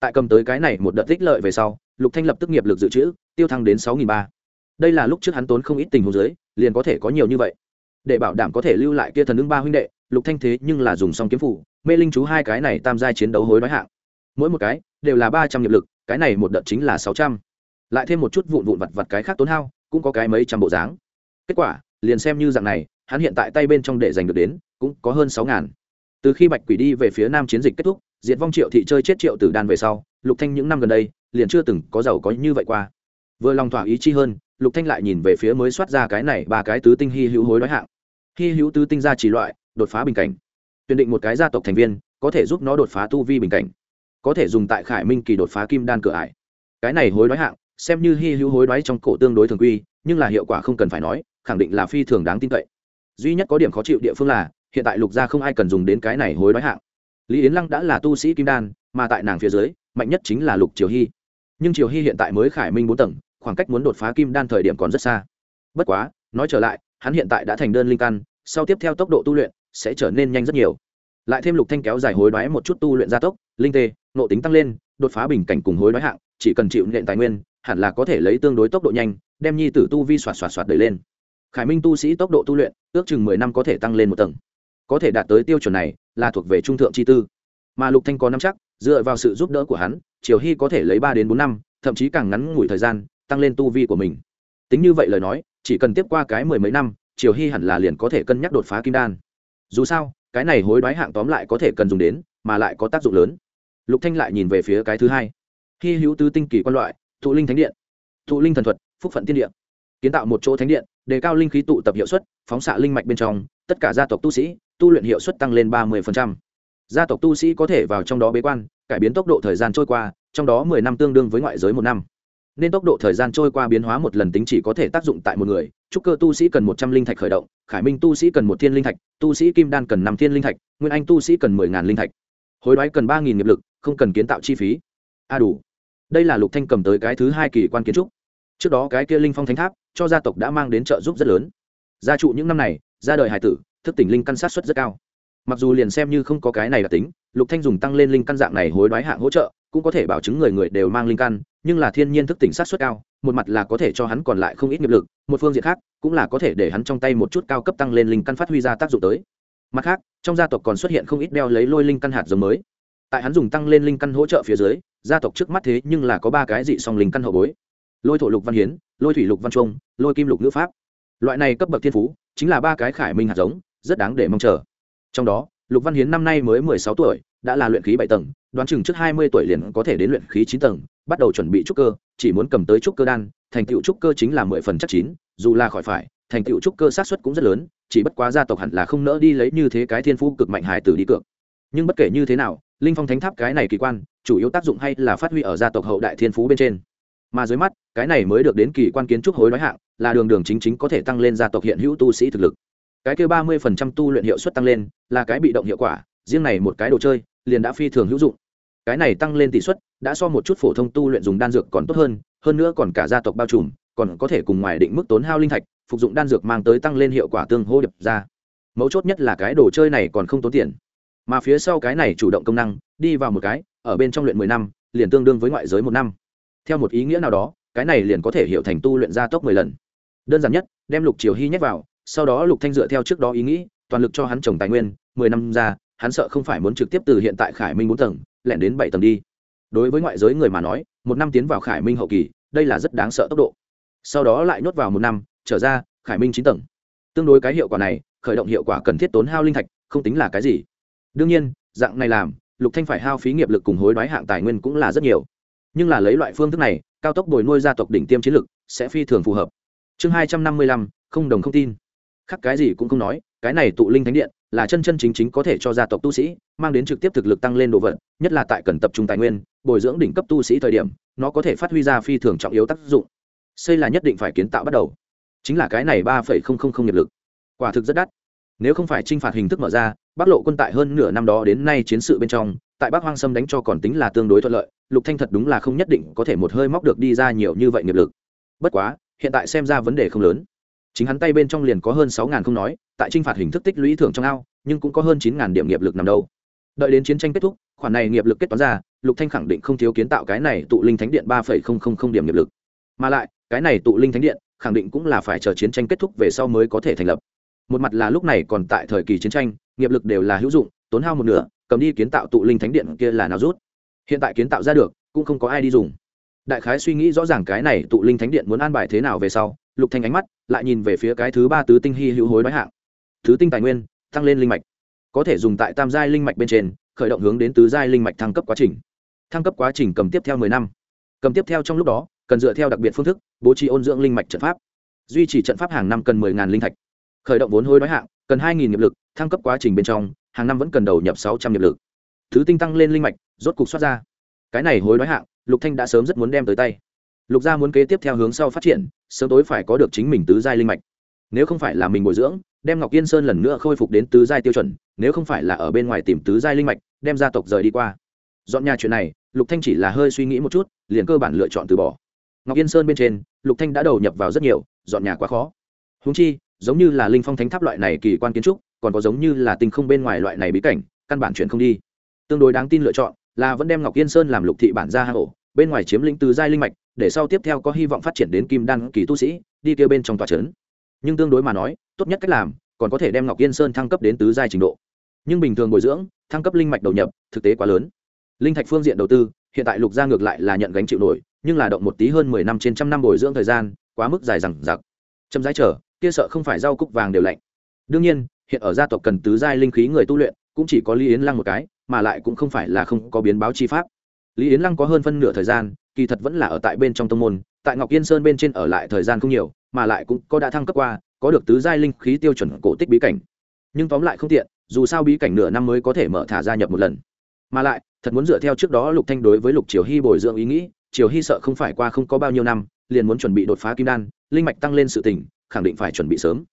Tại cầm tới cái này một đợt tích lợi về sau, lục thanh lập tức nghiệp lực dự trữ, tiêu thăng đến sáu nghìn ba. Đây là lúc trước hắn tốn không ít tình huống dưới, liền có thể có nhiều như vậy. Để bảo đảm có thể lưu lại kia thần ứng ba huynh đệ lục thanh thế nhưng là dùng xong kiếm phủ, mê linh chú hai cái này tam giai chiến đấu hối đoái hạng. Mỗi một cái đều là ba trăm nghiệp lực, cái này một đợt chính là sáu trăm. Lại thêm một chút vụn vụn vặt vặt cái khác tốn hao, cũng có cái mấy trăm bộ dáng. Kết quả, liền xem như dạng này, hắn hiện tại tay bên trong để giành được đến, cũng có hơn sáu ngàn. Từ khi bạch quỷ đi về phía nam chiến dịch kết thúc, diệt vong triệu thị chơi chết triệu tử đan về sau, lục thanh những năm gần đây, liền chưa từng có giàu có như vậy qua. Vừa lòng thỏa ý chi hơn, lục thanh lại nhìn về phía mới soát ra cái này ba cái tứ tinh hy hữu hối đoái hạng. Hy hữu tứ tinh ra chỉ loại đột phá bình cảnh. Tuyển định một cái gia tộc thành viên, có thể giúp nó đột phá tu vi bình cảnh. Có thể dùng tại khải minh kỳ đột phá kim đan cửa ải. Cái này hối đoái hạng, xem như hy hữu hối đoái trong cổ tương đối thường quy, nhưng là hiệu quả không cần phải nói, khẳng định là phi thường đáng tin cậy. Duy nhất có điểm khó chịu địa phương là, hiện tại lục gia không ai cần dùng đến cái này hối đoái hạng. Lý yến lăng đã là tu sĩ kim đan, mà tại nàng phía dưới, mạnh nhất chính là lục triều hy. Nhưng triều hy hiện tại mới khải minh bốn tầng, khoảng cách muốn đột phá kim đan thời điểm còn rất xa. Bất quá, nói trở lại, hắn hiện tại đã thành đơn linh căn, sau tiếp theo tốc độ tu luyện sẽ trở nên nhanh rất nhiều. Lại thêm lục thanh kéo dài hối đoái một chút tu luyện gia tốc, linh tê, nội tính tăng lên, đột phá bình cảnh cùng hối đoái hạng, chỉ cần chịu nện tài nguyên, hẳn là có thể lấy tương đối tốc độ nhanh, đem nhi tử tu vi xoạt xoạt xoạt đẩy lên. Khải minh tu sĩ tốc độ tu luyện, ước chừng mười năm có thể tăng lên một tầng. Có thể đạt tới tiêu chuẩn này, là thuộc về trung thượng chi tư. Mà lục thanh có năm chắc, dựa vào sự giúp đỡ của hắn, triều hy có thể lấy ba đến bốn năm, thậm chí càng ngắn ngủi thời gian, tăng lên tu vi của mình. Tính như vậy lời nói, chỉ cần tiếp qua cái mười mấy năm, triều hy hẳn là liền có thể cân nhắc đột phá kim đan dù sao, cái này hối đoái hạng tóm lại có thể cần dùng đến, mà lại có tác dụng lớn. Lục thanh lại nhìn về phía cái thứ hai. Hy hữu tứ tinh kỳ quan loại, thụ linh thánh điện. Thụ linh thần thuật, phúc phận tiên điện. Kiến tạo một chỗ thánh điện, đề cao linh khí tụ tập hiệu suất, phóng xạ linh mạch bên trong, tất cả gia tộc tu sĩ, tu luyện hiệu suất tăng lên ba mươi gia tộc tu sĩ có thể vào trong đó bế quan, cải biến tốc độ thời gian trôi qua, trong đó mười năm tương đương với ngoại giới một năm. Nên tốc độ thời gian trôi qua biến hóa một lần tính chỉ có thể tác dụng tại một người trúc cơ tu sĩ cần một trăm linh thạch khởi động, khải minh tu sĩ cần một thiên linh thạch, tu sĩ kim đan cần năm thiên linh thạch, nguyên anh tu sĩ cần mười ngàn linh thạch. Hối đoái cần ba nghìn nghiệp lực, không cần kiến tạo chi phí. A đủ. Đây là lục thanh cầm tới cái thứ hai kỳ quan kiến trúc. Trước đó cái kia linh phong thánh tháp, cho gia tộc đã mang đến trợ giúp rất lớn. Gia trụ những năm này, ra đời hải tử, thức tỉnh linh căn sát xuất rất cao. Mặc dù liền xem như không có cái này là tính, lục thanh dùng tăng lên linh căn dạng này hối đoái hạng hỗ trợ, cũng có thể bảo chứng người người đều mang linh căn nhưng là thiên nhiên thức tỉnh sát suất cao, một mặt là có thể cho hắn còn lại không ít nghiệp lực, một phương diện khác cũng là có thể để hắn trong tay một chút cao cấp tăng lên linh căn phát huy ra tác dụng tới. Mặt khác, trong gia tộc còn xuất hiện không ít đeo lấy lôi linh căn hạt giống mới. Tại hắn dùng tăng lên linh căn hỗ trợ phía dưới, gia tộc trước mắt thế nhưng là có ba cái dị song linh căn hậu bối. Lôi thổ lục văn hiến, lôi thủy lục văn trung, lôi kim lục ngữ pháp. Loại này cấp bậc thiên phú, chính là ba cái khải minh hạt giống, rất đáng để mong chờ. Trong đó, lục văn hiến năm nay mới mười sáu tuổi đã là luyện khí bảy tầng, đoán chừng trước hai mươi tuổi liền có thể đến luyện khí chín tầng, bắt đầu chuẩn bị trúc cơ, chỉ muốn cầm tới trúc cơ đan, thành tựu trúc cơ chính là mười phần chắc chín, dù là khỏi phải, thành tựu trúc cơ sát xuất cũng rất lớn, chỉ bất quá gia tộc hẳn là không nỡ đi lấy như thế cái thiên phú cực mạnh hải tử đi cược. Nhưng bất kể như thế nào, linh phong thánh tháp cái này kỳ quan, chủ yếu tác dụng hay là phát huy ở gia tộc hậu đại thiên phú bên trên. Mà dưới mắt, cái này mới được đến kỳ quan kiến trúc hối nói hạng, là đường đường chính chính có thể tăng lên gia tộc hiện hữu tu sĩ thực lực. Cái kêu ba mươi phần trăm tu luyện hiệu suất tăng lên, là cái bị động hiệu quả, riêng này một cái đồ chơi liền đã phi thường hữu dụng. Cái này tăng lên tỷ suất, đã so một chút phổ thông tu luyện dùng đan dược còn tốt hơn hơn nữa còn cả gia tộc bao trùm, còn có thể cùng ngoài định mức tốn hao linh thạch, phục dụng đan dược mang tới tăng lên hiệu quả tương hô điệp ra. Mấu chốt nhất là cái đồ chơi này còn không tốn tiền. Mà phía sau cái này chủ động công năng, đi vào một cái, ở bên trong luyện mười năm, liền tương đương với ngoại giới một năm. Theo một ý nghĩa nào đó, cái này liền có thể hiểu thành tu luyện gia tốc mười lần. Đơn giản nhất, đem lục triều hy nhét vào, sau đó lục thanh dựa theo trước đó ý nghĩ, toàn lực cho hắn trồng tài nguyên, mười năm ra hắn sợ không phải muốn trực tiếp từ hiện tại khải minh bốn tầng, lẻn đến bảy tầng đi. Đối với ngoại giới người mà nói, một năm tiến vào khải minh hậu kỳ, đây là rất đáng sợ tốc độ. Sau đó lại nhốt vào một năm, trở ra khải minh chín tầng. Tương đối cái hiệu quả này, khởi động hiệu quả cần thiết tốn hao linh thạch, không tính là cái gì. Đương nhiên, dạng này làm, lục thanh phải hao phí nghiệp lực cùng hối đoái hạng tài nguyên cũng là rất nhiều. Nhưng là lấy loại phương thức này, cao tốc bồi nuôi gia tộc đỉnh tiêm chiến lực, sẽ phi thường phù hợp. Chương hai trăm năm mươi lăm, không đồng không tin. Khắc cái gì cũng không nói cái này tụ linh thánh điện là chân chân chính chính có thể cho gia tộc tu sĩ, mang đến trực tiếp thực lực tăng lên độ vật, nhất là tại cần tập trung tài nguyên, bồi dưỡng đỉnh cấp tu sĩ thời điểm, nó có thể phát huy ra phi thường trọng yếu tác dụng. Xây là nhất định phải kiến tạo bắt đầu. Chính là cái này ba phẩy không không không nghiệp lực. Quả thực rất đắt. Nếu không phải t r i n h phạt hình thức mở ra, bắc lộ quân tại hơn nửa năm đó đến nay chiến sự bên trong, tại bắc hoang sâm đánh cho còn tính là tương đối thuận lợi, lục thanh thật đúng là không nhất định có thể một hơi móc được đi ra nhiều như vậy nghiệp lực. Bất quá, hiện tại xem ra vấn đề không lớn chính hắn tay bên trong liền có hơn sáu ngàn không nói, tại t r i n h phạt hình thức tích lũy thưởng trong ao, nhưng cũng có hơn chín ngàn điểm nghiệp lực nằm đâu. Đợi đến chiến tranh kết thúc, khoản này nghiệp lực kết toán ra, lục thanh khẳng định không thiếu kiến tạo cái này tụ linh thánh điện ba phẩy không không không điểm nghiệp lực. Mà lại, cái này tụ linh thánh điện, khẳng định cũng là phải chờ chiến tranh kết thúc về sau mới có thể thành lập. Một mặt là lúc này còn tại thời kỳ chiến tranh, nghiệp lực đều là hữu dụng, tốn hao một nửa, cầm đi kiến tạo tụ linh thánh điện kia là nào rút. Hiện tại kiến tạo ra được, cũng không có ai đi dùng. Đại khái suy nghĩ rõ ràng cái này tụ linh thánh điện muốn an bài thế nào về sau lục thanh ánh mắt lại nhìn về phía cái thứ ba tứ tinh hy hữu hối đói hạng. Thứ tinh tài nguyên, tăng lên linh mạch. Có thể dùng tại tam giai linh mạch bên trên, khởi động hướng đến tứ giai linh mạch thăng cấp quá trình. Thăng cấp quá trình cầm tiếp theo mười năm. Cầm tiếp theo trong lúc đó, cần dựa theo đặc biệt phương thức, bố trí ôn dưỡng linh mạch trận pháp. Duy trì trận pháp hàng năm cần mười linh thạch. Khởi động vốn hối đói hạng, cần hai nghiệp lực, thăng cấp quá trình bên trong, hàng năm vẫn cần đầu nhập sáu trăm nghiệp lực. Thứ tinh tăng lên linh mạch, rốt cục xuất ra. Cái này hối đói hạng, lục thanh đã sớm rất muốn đem tới tay. Lục gia muốn kế tiếp theo hướng sau phát triển sớm tối phải có được chính mình tứ giai linh mạch. Nếu không phải là mình bồi dưỡng, đem ngọc yên sơn lần nữa khôi phục đến tứ giai tiêu chuẩn, nếu không phải là ở bên ngoài tìm tứ giai linh mạch, đem gia tộc rời đi qua. Dọn nhà chuyện này, lục thanh chỉ là hơi suy nghĩ một chút, liền cơ bản lựa chọn từ bỏ. Ngọc yên sơn bên trên, lục thanh đã đầu nhập vào rất nhiều, dọn nhà quá khó. Huống chi, giống như là linh phong thánh tháp loại này kỳ quan kiến trúc, còn có giống như là tinh không bên ngoài loại này bí cảnh, căn bản chuyển không đi. Tương đối đáng tin lựa chọn là vẫn đem ngọc yên sơn làm lục thị bản ra hạ ổ bên ngoài chiếm lĩnh tứ giai linh mạch, để sau tiếp theo có hy vọng phát triển đến kim đan kỳ tu sĩ, đi kêu bên trong tòa trấn nhưng tương đối mà nói, tốt nhất cách làm, còn có thể đem ngọc yên sơn thăng cấp đến tứ giai trình độ. Nhưng bình thường bồi dưỡng, thăng cấp linh mạch đầu nhập, thực tế quá lớn. Linh thạch phương diện đầu tư, hiện tại lục gia ngược lại là nhận gánh chịu nổi, nhưng là động một tí hơn mười năm trên trăm năm bồi dưỡng thời gian, quá mức dài rằng giặc chậm rãi chờ, kia sợ không phải rau cúc vàng đều lạnh. Đương nhiên, hiện ở gia tộc cần tứ giai linh khí người tu luyện, cũng chỉ có lý yến lăng một cái, mà lại cũng không phải là không có biến báo chi pháp lý yến lăng có hơn phân nửa thời gian, kỳ thật vẫn là ở tại bên trong tông môn, tại ngọc yên sơn bên trên ở lại thời gian không nhiều, mà lại cũng có đã thăng cấp qua, có được tứ giai linh khí tiêu chuẩn cổ tích bí cảnh. Nhưng tóm lại không tiện, dù sao bí cảnh nửa năm mới có thể mở thả gia nhập một lần. Mà lại, thật muốn dựa theo trước đó lục thanh đối với lục triều hy bồi dưỡng ý nghĩ, triều hy sợ không phải qua không có bao nhiêu năm, liền muốn chuẩn bị đột phá kim đan, linh mạch tăng lên sự tỉnh khẳng định phải chuẩn bị sớm.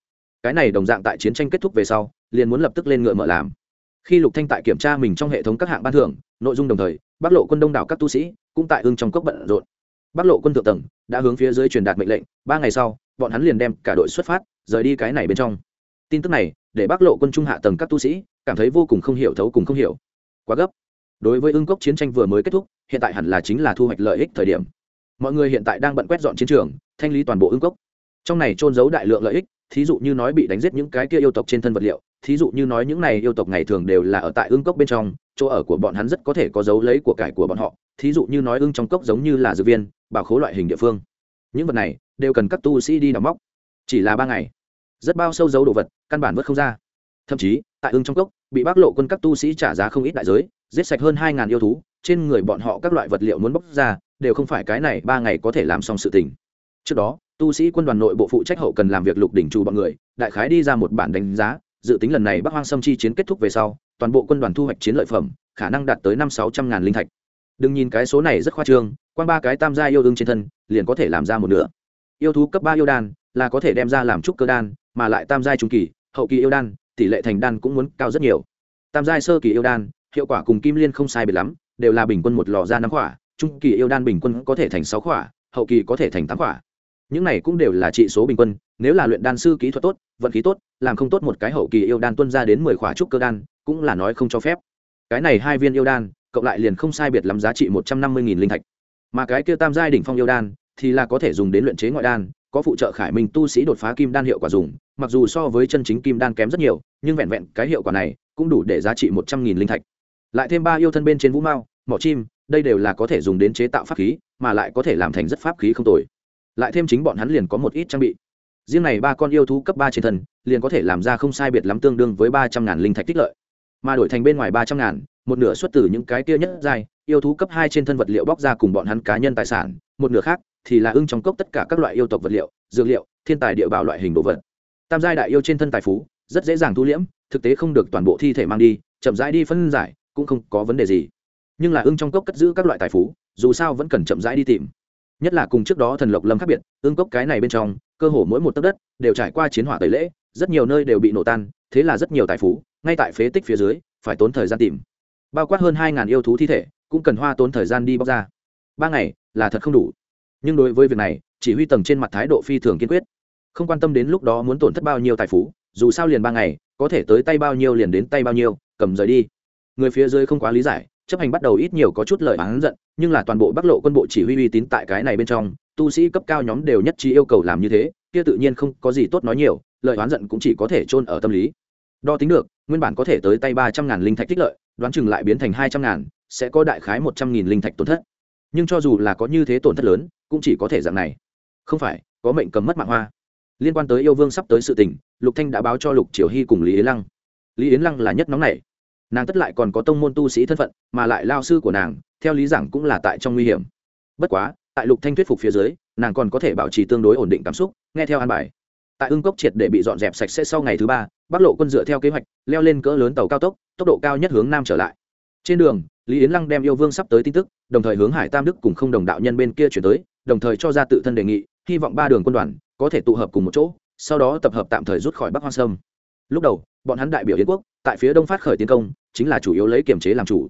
Cái này đồng dạng tại chiến tranh kết thúc về sau, liền muốn lập tức lên ngựa mở làm khi lục thanh tại kiểm tra mình trong hệ thống các hạng ban thưởng, nội dung đồng thời bắc lộ quân đông đảo các tu sĩ cũng tại ương trong cốc bận rộn. Bắc lộ quân thượng tầng đã hướng phía dưới truyền đạt mệnh lệnh, ba ngày sau, bọn hắn liền đem cả đội xuất phát, rời đi cái này bên trong. Tin tức này, để bắc lộ quân trung hạ tầng các tu sĩ cảm thấy vô cùng không hiểu thấu cùng không hiểu. Quá gấp. Đối với ương cốc chiến tranh vừa mới kết thúc, hiện tại hẳn là chính là thu hoạch lợi ích thời điểm. Mọi người hiện tại đang bận quét dọn chiến trường, thanh lý toàn bộ ương cốc. Trong này trôn giấu đại lượng lợi ích, thí dụ như nói bị đánh giết những cái kia yêu tộc trên thân vật liệu thí dụ như nói những này yêu tộc ngày thường đều là ở tại ương cốc bên trong, chỗ ở của bọn hắn rất có thể có dấu lấy của cải của bọn họ, thí dụ như nói ương trong cốc giống như là dược viên, bảo khố loại hình địa phương. Những vật này đều cần các tu sĩ đi đào móc. Chỉ là ba ngày, rất bao sâu dấu đồ vật, căn bản vớt không ra. Thậm chí, tại ương trong cốc, bị bác lộ quân các tu sĩ trả giá không ít đại giới, giết sạch hơn hai ngàn yêu thú, trên người bọn họ các loại vật liệu muốn bóc ra, đều không phải cái này ba ngày có thể làm xong sự tình. Trước đó, tu sĩ quân đoàn nội bộ phụ trách hậu cần làm việc lục đỉnh trù bọn người, đại khái đi ra một bản đánh giá dự tính lần này bắc hoang sâm chi chiến kết thúc về sau, toàn bộ quân đoàn thu hoạch chiến lợi phẩm, khả năng đạt tới năm sáu trăm ngàn linh thạch. Đừng nhìn cái số này rất khoa trương quan ba cái tam gia yêu đương trên thân, liền có thể làm ra một nửa. Yêu thú cấp ba yêu đan là có thể đem ra làm trúc cơ đan, mà lại tam giai trung kỳ, hậu kỳ yêu đan, tỷ lệ thành đan cũng muốn cao rất nhiều. Tam giai sơ kỳ yêu đan, hiệu quả cùng kim liên không sai biệt lắm, đều là bình quân một lò ra năm khỏa, trung kỳ yêu đan bình quân có thể thành sáu khỏa, hậu kỳ có thể thành tám khỏa. Những này cũng đều là trị số bình quân, nếu là luyện đan sư kỹ thuật tốt vận khí tốt, làm không tốt một cái hậu kỳ yêu đan tuân ra đến mười khỏa trúc cơ đan, cũng là nói không cho phép. Cái này hai viên yêu đan, cộng lại liền không sai biệt lắm giá trị một trăm năm mươi nghìn linh thạch. Mà cái kia tam giai đỉnh phong yêu đan, thì là có thể dùng đến luyện chế ngoại đan, có phụ trợ khải minh tu sĩ đột phá kim đan hiệu quả dùng, mặc dù so với chân chính kim đan kém rất nhiều, nhưng vẹn vẹn cái hiệu quả này cũng đủ để giá trị một trăm nghìn linh thạch. Lại thêm ba yêu thân bên trên vũ mao, mỏ chim, đây đều là có thể dùng đến chế tạo pháp khí, mà lại có thể làm thành rất pháp khí không tồi. Lại thêm chính bọn hắn liền có một ít trang bị riêng này ba con yêu thú cấp ba trên thân, liền có thể làm ra không sai biệt lắm tương đương với ba trăm ngàn linh thạch tích lợi. Mà đổi thành bên ngoài ba trăm ngàn, một nửa xuất từ những cái kia nhất dài yêu thú cấp hai trên thân vật liệu bóc ra cùng bọn hắn cá nhân tài sản, một nửa khác thì là ưng trong cốc tất cả các loại yêu tộc vật liệu, dược liệu, thiên tài địa bảo loại hình đồ vật. Tam giai đại yêu trên thân tài phú, rất dễ dàng thu liễm, thực tế không được toàn bộ thi thể mang đi, chậm rãi đi phân giải, cũng không có vấn đề gì. Nhưng là ưng trong cốc cất giữ các loại tài phú, dù sao vẫn cần chậm rãi đi tìm nhất là cùng trước đó thần lộc lâm khác biệt, ương cốc cái này bên trong, cơ hồ mỗi một tấc đất đều trải qua chiến hỏa tẩy lễ, rất nhiều nơi đều bị nổ tan, thế là rất nhiều tài phú, ngay tại phế tích phía dưới, phải tốn thời gian tìm. Bao quát hơn hai ngàn yêu thú thi thể, cũng cần hoa tốn thời gian đi bóc ra. Ba ngày là thật không đủ. Nhưng đối với việc này, chỉ huy tầng trên mặt thái độ phi thường kiên quyết. Không quan tâm đến lúc đó muốn tổn thất bao nhiêu tài phú, dù sao liền ba ngày, có thể tới tay bao nhiêu liền đến tay bao nhiêu, cầm rời đi. Người phía dưới không quá lý giải chấp hành bắt đầu ít nhiều có chút lời oán giận, nhưng là toàn bộ bắc lộ quân bộ chỉ huy uy tín tại cái này bên trong, tu sĩ cấp cao nhóm đều nhất trí yêu cầu làm như thế, kia tự nhiên không có gì tốt nói nhiều, lời oán giận cũng chỉ có thể chôn ở tâm lý. Đo tính được, nguyên bản có thể tới tay ba trăm ngàn linh thạch tích lợi, đoán chừng lại biến thành hai trăm ngàn, sẽ có đại khái một trăm nghìn linh thạch tổn thất. Nhưng cho dù là có như thế tổn thất lớn, cũng chỉ có thể dạng này. Không phải, có mệnh cầm mất mạng hoa. Liên quan tới yêu vương sắp tới sự tình, lục thanh đã báo cho lục triều hy cùng lý yến lăng. Lý yến lăng là nhất nóng này nàng tất lại còn có tông môn tu sĩ thân phận, mà lại lao sư của nàng, theo lý giảng cũng là tại trong nguy hiểm. Bất quá, tại lục thanh thuyết phục phía dưới, nàng còn có thể bảo trì tương đối ổn định cảm xúc, nghe theo an bài. Tại ương cốc triệt để bị dọn dẹp sạch sẽ sau ngày thứ ba, bắc lộ quân dựa theo kế hoạch, leo lên cỡ lớn tàu cao tốc tốc độ cao nhất hướng nam trở lại. Trên đường, lý yến lăng đem yêu vương sắp tới tin tức, đồng thời hướng hải tam đức cùng không đồng đạo nhân bên kia chuyển tới, đồng thời cho ra tự thân đề nghị, hy vọng ba đường quân đoàn có thể tụ hợp cùng một chỗ, sau đó tập hợp tạm thời rút khỏi bắc hoang sâm. Lúc đầu, bọn hắn đại biểu yến quốc, tại phía đông phát khởi tiến công chính là chủ yếu lấy kiềm chế làm chủ.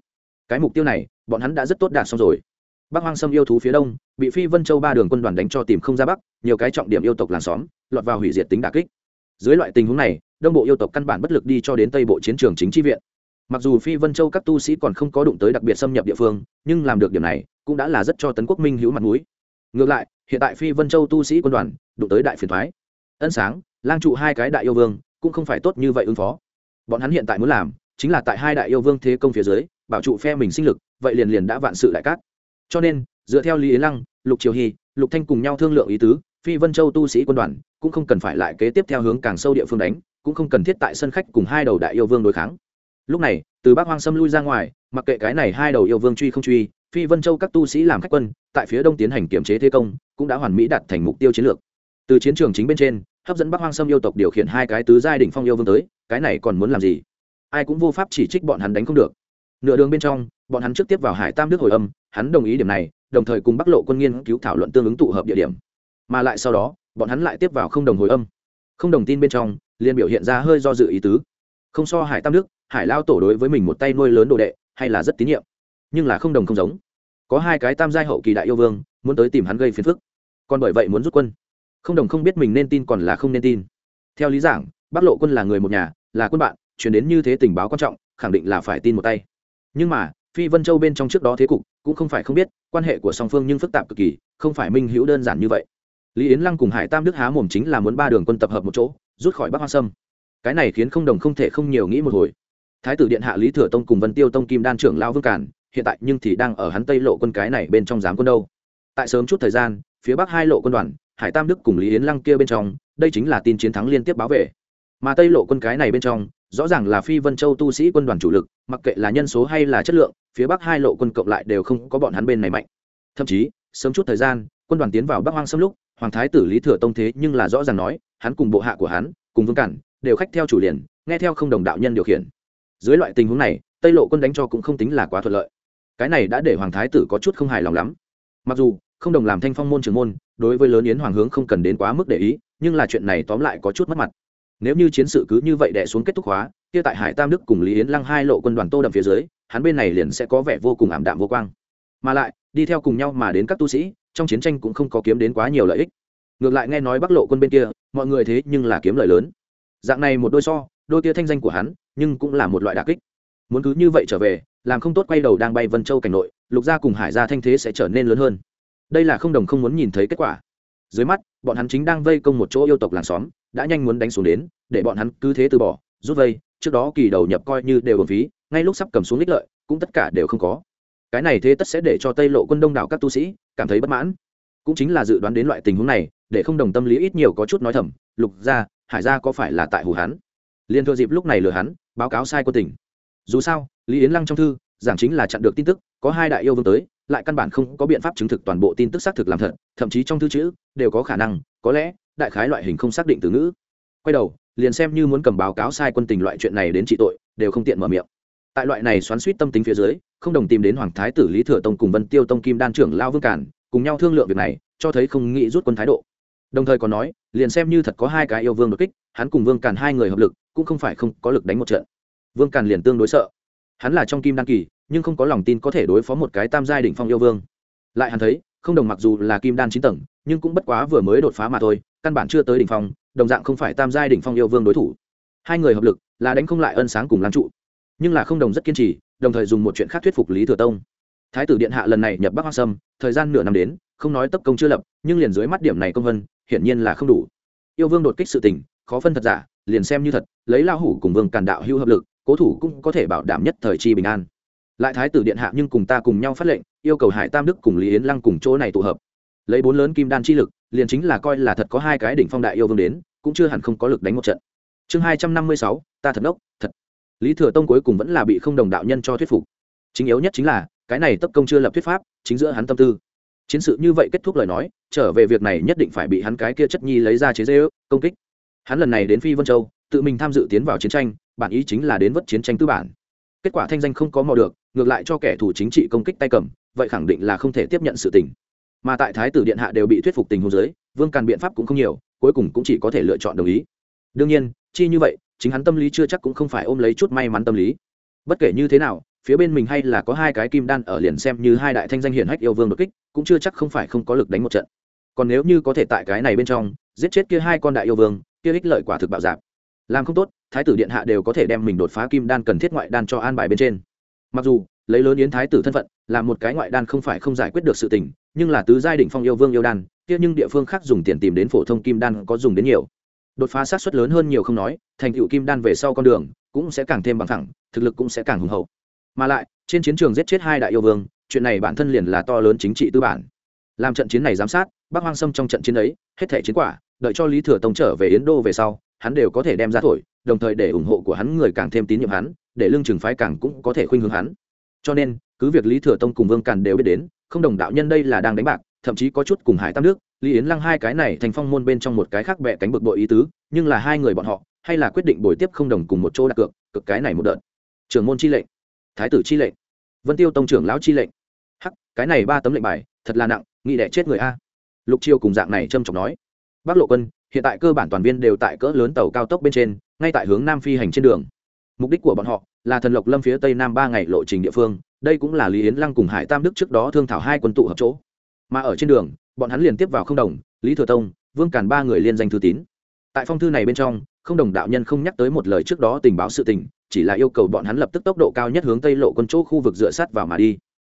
Cái mục tiêu này, bọn hắn đã rất tốt đạt xong rồi. Bắc hoang sâm yêu thú phía đông, bị phi vân châu ba đường quân đoàn đánh cho tìm không ra bắc, nhiều cái trọng điểm yêu tộc làng xóm, lọt vào hủy diệt tính đà kích. Dưới loại tình huống này, đông bộ yêu tộc căn bản bất lực đi cho đến tây bộ chiến trường chính tri viện. Mặc dù phi vân châu các tu sĩ còn không có đụng tới đặc biệt xâm nhập địa phương, nhưng làm được điểm này, cũng đã là rất cho tấn quốc minh hữu mặt mũi. Ngược lại, hiện tại phi vân châu tu sĩ quân đoàn, đụng tới đại phiền thoái ân sáng, lang trụ hai cái đại yêu vương, cũng không phải tốt như vậy ứng phó. Bọn hắn hiện tại muốn làm chính là tại hai đại yêu vương thế công phía dưới, bảo trụ phe mình sinh lực, vậy liền liền đã vạn sự đại cát. Cho nên, dựa theo lý yến lăng, lục triều hy, lục thanh cùng nhau thương lượng ý tứ, phi vân châu tu sĩ quân đoàn cũng không cần phải lại kế tiếp theo hướng càng sâu địa phương đánh, cũng không cần thiết tại sân khách cùng hai đầu đại yêu vương đối kháng. Lúc này, từ bắc hoang sâm lui ra ngoài, mặc kệ cái này hai đầu yêu vương truy không truy, phi vân châu các tu sĩ làm khách quân, tại phía đông tiến hành kiểm chế thế công, cũng đã hoàn mỹ đạt thành mục tiêu chiến lược. Từ chiến trường chính bên trên, hấp dẫn bắc hoang sâm yêu tộc điều khiển hai cái tứ giai đỉnh phong yêu vương tới, cái này còn muốn làm gì? Ai cũng vô pháp chỉ trích bọn hắn đánh không được. Nửa đường bên trong, bọn hắn trước tiếp vào hải tam đức hồi âm, hắn đồng ý điểm này, đồng thời cùng bắc lộ quân nghiên cứu thảo luận tương ứng tụ hợp địa điểm. Mà lại sau đó, bọn hắn lại tiếp vào không đồng hồi âm. Không đồng tin bên trong, liền biểu hiện ra hơi do dự ý tứ. Không so hải tam đức, hải lao tổ đối với mình một tay nuôi lớn đồ đệ, hay là rất tín nhiệm. Nhưng là không đồng không giống. Có hai cái tam giai hậu kỳ đại yêu vương, muốn tới tìm hắn gây phiền phức. Còn bởi vậy muốn rút quân. Không đồng không biết mình nên tin còn là không nên tin. Theo lý giảng, bắc lộ quân là người một nhà, là quân bạn chuyển đến như thế tình báo quan trọng, khẳng định là phải tin một tay. Nhưng mà, phi vân châu bên trong trước đó thế cục, cũng không phải không biết, quan hệ của song phương nhưng phức tạp cực kỳ, không phải minh hữu đơn giản như vậy. Lý yến lăng cùng hải tam đức há mồm chính là muốn ba đường quân tập hợp một chỗ, rút khỏi bắc hoa sâm. Cái này khiến không đồng không thể không nhiều nghĩ một hồi. Thái tử điện hạ lý thừa tông cùng vân tiêu tông kim đan trưởng lao vương cản hiện tại nhưng thì đang ở hắn tây lộ quân cái này bên trong giám quân đâu. Tại sớm chút thời gian, phía bắc hai lộ quân đoàn, hải tam đức cùng lý yến lăng kia bên trong, đây chính là tin chiến thắng liên tiếp báo về. Mà tây lộ quân cái này bên trong rõ ràng là phi vân châu tu sĩ quân đoàn chủ lực, mặc kệ là nhân số hay là chất lượng, phía bắc hai lộ quân cộng lại đều không có bọn hắn bên này mạnh. Thậm chí, sớm chút thời gian, quân đoàn tiến vào bắc hoang xâm lúc, hoàng thái tử lý thừa tông thế nhưng là rõ ràng nói, hắn cùng bộ hạ của hắn, cùng vương cản, đều khách theo chủ liền, nghe theo không đồng đạo nhân điều khiển. Dưới loại tình huống này, tây lộ quân đánh cho cũng không tính là quá thuận lợi. Cái này đã để hoàng thái tử có chút không hài lòng lắm. Mặc dù, không đồng làm thanh phong môn trưởng môn, đối với lớn yến hoàng hướng không cần đến quá mức để ý, nhưng là chuyện này tóm lại có chút mất mặt nếu như chiến sự cứ như vậy đẻ xuống kết thúc hóa, kia tại hải tam đức cùng lý yến lăng hai lộ quân đoàn tô đậm phía dưới, hắn bên này liền sẽ có vẻ vô cùng ảm đạm vô quang. Mà lại, đi theo cùng nhau mà đến các tu sĩ, trong chiến tranh cũng không có kiếm đến quá nhiều lợi ích. Ngược lại nghe nói bắc lộ quân bên kia, mọi người thế nhưng là kiếm lợi lớn. Dạng này một đôi so, đôi kia thanh danh của hắn, nhưng cũng là một loại đà kích. Muốn cứ như vậy trở về, làm không tốt quay đầu đang bay vân châu cảnh nội, lục gia cùng hải gia thanh thế sẽ trở nên lớn hơn. Đây là không đồng không muốn nhìn thấy kết quả. Dưới mắt, bọn hắn chính đang vây công một chỗ yêu tộc làng xóm đã nhanh muốn đánh xuống đến, để bọn hắn cứ thế từ bỏ, rút vây, trước đó kỳ đầu nhập coi như đều bổng phí, ngay lúc sắp cầm xuống ích lợi, cũng tất cả đều không có. Cái này thế tất sẽ để cho tây lộ quân đông đảo các tu sĩ cảm thấy bất mãn. Cũng chính là dự đoán đến loại tình huống này, để không đồng tâm lý ít nhiều có chút nói thầm, lục gia, hải gia có phải là tại hù hắn? Liên thừa dịp lúc này lừa hắn, báo cáo sai quân tỉnh dù sao, lý yến lăng trong thư, giảng chính là chặn được tin tức, có hai đại yêu vương tới, lại căn bản không có biện pháp chứng thực toàn bộ tin tức xác thực làm thật, thậm chí trong thư chữ đều có khả năng, có lẽ đại khái loại hình không xác định từ ngữ. Quay đầu, liền xem như muốn cầm báo cáo sai quân tình loại chuyện này đến trị tội, đều không tiện mở miệng. Tại loại này xoắn suýt tâm tính phía dưới, không đồng tìm đến hoàng thái tử lý thừa tông cùng vân tiêu tông kim đan trưởng lao vương cản, cùng nhau thương lượng việc này, cho thấy không nghĩ rút quân thái độ. Đồng thời còn nói, liền xem như thật có hai cái yêu vương đột kích, hắn cùng vương càn hai người hợp lực, cũng không phải không có lực đánh một trận. Vương càn liền tương đối sợ. Hắn là trong kim đan kỳ, nhưng không có lòng tin có thể đối phó một cái tam giai đỉnh phong yêu vương. Lại hắn thấy, không đồng mặc dù là kim đan chín tầng nhưng cũng bất quá vừa mới đột phá mà thôi, căn bản chưa tới đỉnh phong, đồng dạng không phải tam giai đỉnh phong yêu vương đối thủ. Hai người hợp lực, là đánh không lại ân sáng cùng lam trụ. Nhưng là không đồng rất kiên trì, đồng thời dùng một chuyện khác thuyết phục lý thừa tông. Thái tử điện hạ lần này nhập bắc hoa sâm, thời gian nửa năm đến, không nói tấp công chưa lập, nhưng liền dưới mắt điểm này công vân, hiển nhiên là không đủ. Yêu vương đột kích sự tình, khó phân thật giả, liền xem như thật, lấy lao hủ cùng vương càn đạo hưu hợp lực, cố thủ cũng có thể bảo đảm nhất thời chi bình an. Lại thái tử điện hạ nhưng cùng ta cùng nhau phát lệnh, yêu cầu hải tam đức cùng lý yến lăng cùng chỗ này tụ hợp lấy bốn lớn kim đan chi lực, liền chính là coi là thật có hai cái đỉnh phong đại yêu vương đến, cũng chưa hẳn không có lực đánh một trận. Chương hai trăm năm mươi sáu, ta thật ngốc, thật. Lý thừa tông cuối cùng vẫn là bị không đồng đạo nhân cho thuyết phục. Chính yếu nhất chính là, cái này tấp công chưa lập thuyết pháp, chính giữa hắn tâm tư. Chiến sự như vậy kết thúc lời nói, trở về việc này nhất định phải bị hắn cái kia chất nhi lấy ra chế dễ ước công kích. Hắn lần này đến phi vân châu, tự mình tham dự tiến vào chiến tranh, bản ý chính là đến vất chiến tranh tư bản. Kết quả thanh danh không có mò được, ngược lại cho kẻ thù chính trị công kích tay cầm, vậy khẳng định là không thể tiếp nhận sự tình mà tại thái tử điện hạ đều bị thuyết phục tình huống giới, vương càn biện pháp cũng không nhiều, cuối cùng cũng chỉ có thể lựa chọn đồng ý. đương nhiên, chi như vậy, chính hắn tâm lý chưa chắc cũng không phải ôm lấy chút may mắn tâm lý. bất kể như thế nào, phía bên mình hay là có hai cái kim đan ở liền xem như hai đại thanh danh hiển hách yêu vương đột kích, cũng chưa chắc không phải không có lực đánh một trận. còn nếu như có thể tại cái này bên trong, giết chết kia hai con đại yêu vương, kia ích lợi quả thực bạo dạp làm không tốt, thái tử điện hạ đều có thể đem mình đột phá kim đan cần thiết ngoại đan cho an bài bên trên. mặc dù, lấy lớn yến thái tử thân phận, là một cái ngoại đan không phải không giải quyết được sự tình nhưng là tứ giai đỉnh phong yêu vương yêu đan, kia nhưng địa phương khác dùng tiền tìm đến phổ thông kim đan có dùng đến nhiều. Đột phá sát xuất lớn hơn nhiều không nói, thành tựu kim đan về sau con đường cũng sẽ càng thêm bằng thẳng, thực lực cũng sẽ càng hùng hậu. Mà lại, trên chiến trường giết chết hai đại yêu vương, chuyện này bản thân liền là to lớn chính trị tư bản. Làm trận chiến này giám sát, bắc hoang sâm trong trận chiến ấy, hết thể chiến quả, đợi cho lý thừa tông trở về yến đô về sau, hắn đều có thể đem ra thổi, đồng thời để ủng hộ của hắn người càng thêm tín nhiệm hắn, để lương trường phái càng cũng có thể khuynh hướng hắn. Cho nên cứ việc lý thừa tông cùng vương càn đều biết đến, không đồng đạo nhân đây là đang đánh bạc, thậm chí có chút cùng hải tam nước, lý yến lăng hai cái này thành phong môn bên trong một cái khác bẹ cánh bực bội ý tứ, nhưng là hai người bọn họ, hay là quyết định bồi tiếp không đồng cùng một chỗ đặt cược cực cái này một đợt. Trưởng môn chi lệnh. Thái tử chi lệnh. Vân tiêu tông trưởng lão chi lệnh. Hắc, cái này ba tấm lệnh bài, thật là nặng, nghĩ đẻ chết người a. Lục chiêu cùng dạng này trâm trọng nói. Bắc lộ quân, hiện tại cơ bản toàn viên đều tại cỡ lớn tàu cao tốc bên trên, ngay tại hướng nam phi hành trên đường. Mục đích của bọn họ là thần lộc lâm phía tây nam ba ngày lộ trình địa phương đây cũng là lý yến lăng cùng hải tam đức trước đó thương thảo hai quân tụ hợp chỗ. Mà ở trên đường, bọn hắn liền tiếp vào không đồng, lý thừa tông, vương càn ba người liên danh thư tín. Tại phong thư này bên trong, không đồng đạo nhân không nhắc tới một lời trước đó tình báo sự tình, chỉ là yêu cầu bọn hắn lập tức tốc độ cao nhất hướng tây lộ quân chỗ khu vực dựa sát vào mà đi.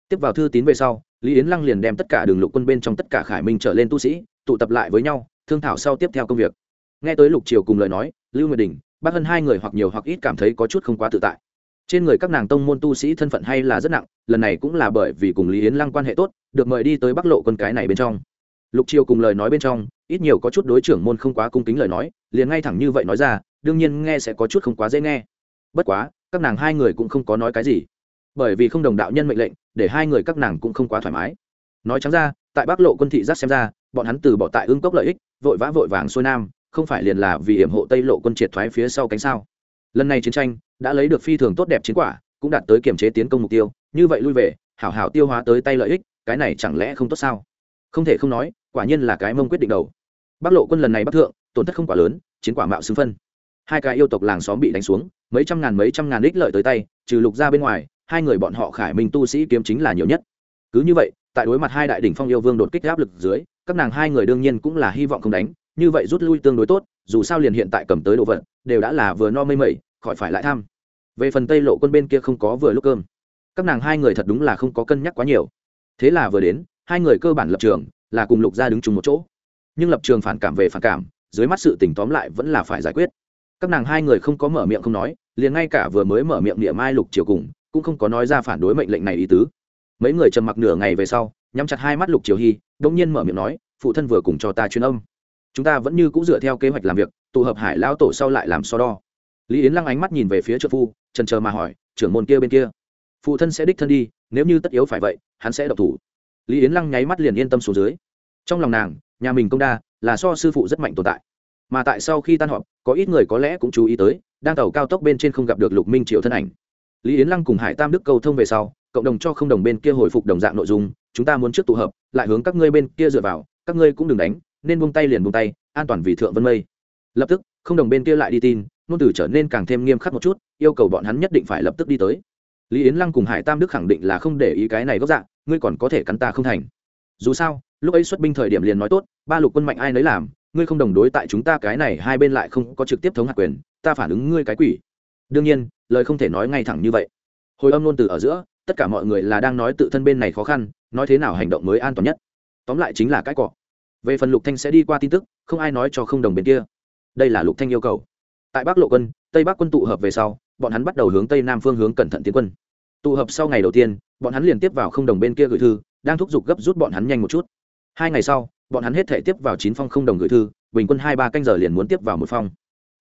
Tiếp vào thư tín về sau, lý yến lăng liền đem tất cả đường lục quân bên trong tất cả khải minh trở lên tu sĩ, tụ tập lại với nhau, thương thảo sau tiếp theo công việc. Nghe tới lục triều cùng lời nói, lưu nguyệt đình, bác hân hai người hoặc nhiều hoặc ít cảm thấy có chút không quá tự tại trên người các nàng tông môn tu sĩ thân phận hay là rất nặng, lần này cũng là bởi vì cùng lý yến lăng quan hệ tốt, được mời đi tới bắc lộ quân cái này bên trong. Lục triều cùng lời nói bên trong, ít nhiều có chút đối trưởng môn không quá cung kính lời nói, liền ngay thẳng như vậy nói ra, đương nhiên nghe sẽ có chút không quá dễ nghe. Bất quá, các nàng hai người cũng không có nói cái gì. Bởi vì không đồng đạo nhân mệnh lệnh, để hai người các nàng cũng không quá thoải mái. Nói trắng ra, tại bắc lộ quân thị giác xem ra, bọn hắn từ bỏ tại ương cốc lợi ích, vội vã vội vàng xuôi nam, không phải liền là vì hiểm hộ tây lộ quân triệt thoái phía sau cánh sao lần này chiến tranh đã lấy được phi thường tốt đẹp chiến quả, cũng đạt tới kiểm chế tiến công mục tiêu. Như vậy lui về, hảo hảo tiêu hóa tới tay lợi ích, cái này chẳng lẽ không tốt sao? Không thể không nói, quả nhiên là cái mông quyết định đầu. Bắc lộ quân lần này bắc thượng, tổn thất không quá lớn, chiến quả mạo xứng phân. Hai cái yêu tộc làng xóm bị đánh xuống, mấy trăm ngàn mấy trăm ngàn ích lợi tới tay, trừ lục ra bên ngoài, hai người bọn họ khải minh tu sĩ kiếm chính là nhiều nhất. Cứ như vậy, tại đối mặt hai đại đỉnh phong yêu vương đột kích áp lực dưới, các nàng hai người đương nhiên cũng là hy vọng không đánh. Như vậy rút lui tương đối tốt, dù sao liền hiện tại cầm tới đồ vật đều đã là vừa no mây mẩy, khỏi phải lại tham về phần tây lộ quân bên kia không có vừa lúc cơm. Các nàng hai người thật đúng là không có cân nhắc quá nhiều. Thế là vừa đến, hai người cơ bản lập trường, là cùng lục gia đứng chung một chỗ. Nhưng lập trường phản cảm về phản cảm, dưới mắt sự tỉnh tóm lại vẫn là phải giải quyết. Các nàng hai người không có mở miệng không nói, liền ngay cả vừa mới mở miệng niệm mai lục triều cùng, cũng không có nói ra phản đối mệnh lệnh này ý tứ. Mấy người trầm mặc nửa ngày về sau, nhắm chặt hai mắt lục triều hy đông nhiên mở miệng nói, phụ thân vừa cùng cho ta truyền âm. Chúng ta vẫn như cũng dựa theo kế hoạch làm việc tụ hợp hải lão tổ sau lại làm so đo. Lý yến lăng ánh mắt nhìn về phía trợ phu trần chờ mà hỏi, trưởng môn kia bên kia, phụ thân sẽ đích thân đi, nếu như tất yếu phải vậy, hắn sẽ độc thủ. Lý yến lăng nháy mắt liền yên tâm xuống dưới. Trong lòng nàng, nhà mình công đa là so sư phụ rất mạnh tồn tại. Mà tại sau khi tan họp, có ít người có lẽ cũng chú ý tới, đang tàu cao tốc bên trên không gặp được lục minh triệu thân ảnh. Lý yến lăng cùng hải tam đức cầu thông về sau, cộng đồng cho không đồng bên kia hồi phục đồng dạng nội dung, chúng ta muốn trước tụ hợp, lại hướng các ngươi bên kia dựa vào, các ngươi cũng đừng đánh, nên buông tay liền buông tay, an toàn vì thượng vân mây lập tức, không đồng bên kia lại đi tin nôn từ trở nên càng thêm nghiêm khắc một chút, yêu cầu bọn hắn nhất định phải lập tức đi tới. Lý yến lăng cùng hải tam đức khẳng định là không để ý cái này gốc dạng ngươi còn có thể cắn ta không thành. Dù sao, lúc ấy xuất binh thời điểm liền nói tốt, ba lục quân mạnh ai nấy làm, ngươi không đồng đối tại chúng ta cái này, hai bên lại không có trực tiếp thống hạt quyền, ta phản ứng ngươi cái quỷ. Đương nhiên, lời không thể nói ngay thẳng như vậy. Hồi âm nôn từ ở giữa, tất cả mọi người là đang nói tự thân bên này khó khăn, nói thế nào hành động mới an toàn nhất. Tóm lại chính là cái cọ về phần lục thanh sẽ đi qua tin tức, không ai nói cho không đồng bên kia đây là lục thanh yêu cầu. Tại bắc lộ quân, tây bắc quân tụ hợp về sau, bọn hắn bắt đầu hướng tây nam phương hướng cẩn thận tiến quân. Tụ hợp sau ngày đầu tiên, bọn hắn liền tiếp vào không đồng bên kia gửi thư, đang thúc giục gấp rút bọn hắn nhanh một chút. Hai ngày sau, bọn hắn hết thể tiếp vào chín phong không đồng gửi thư, bình quân hai ba canh giờ liền muốn tiếp vào một phong.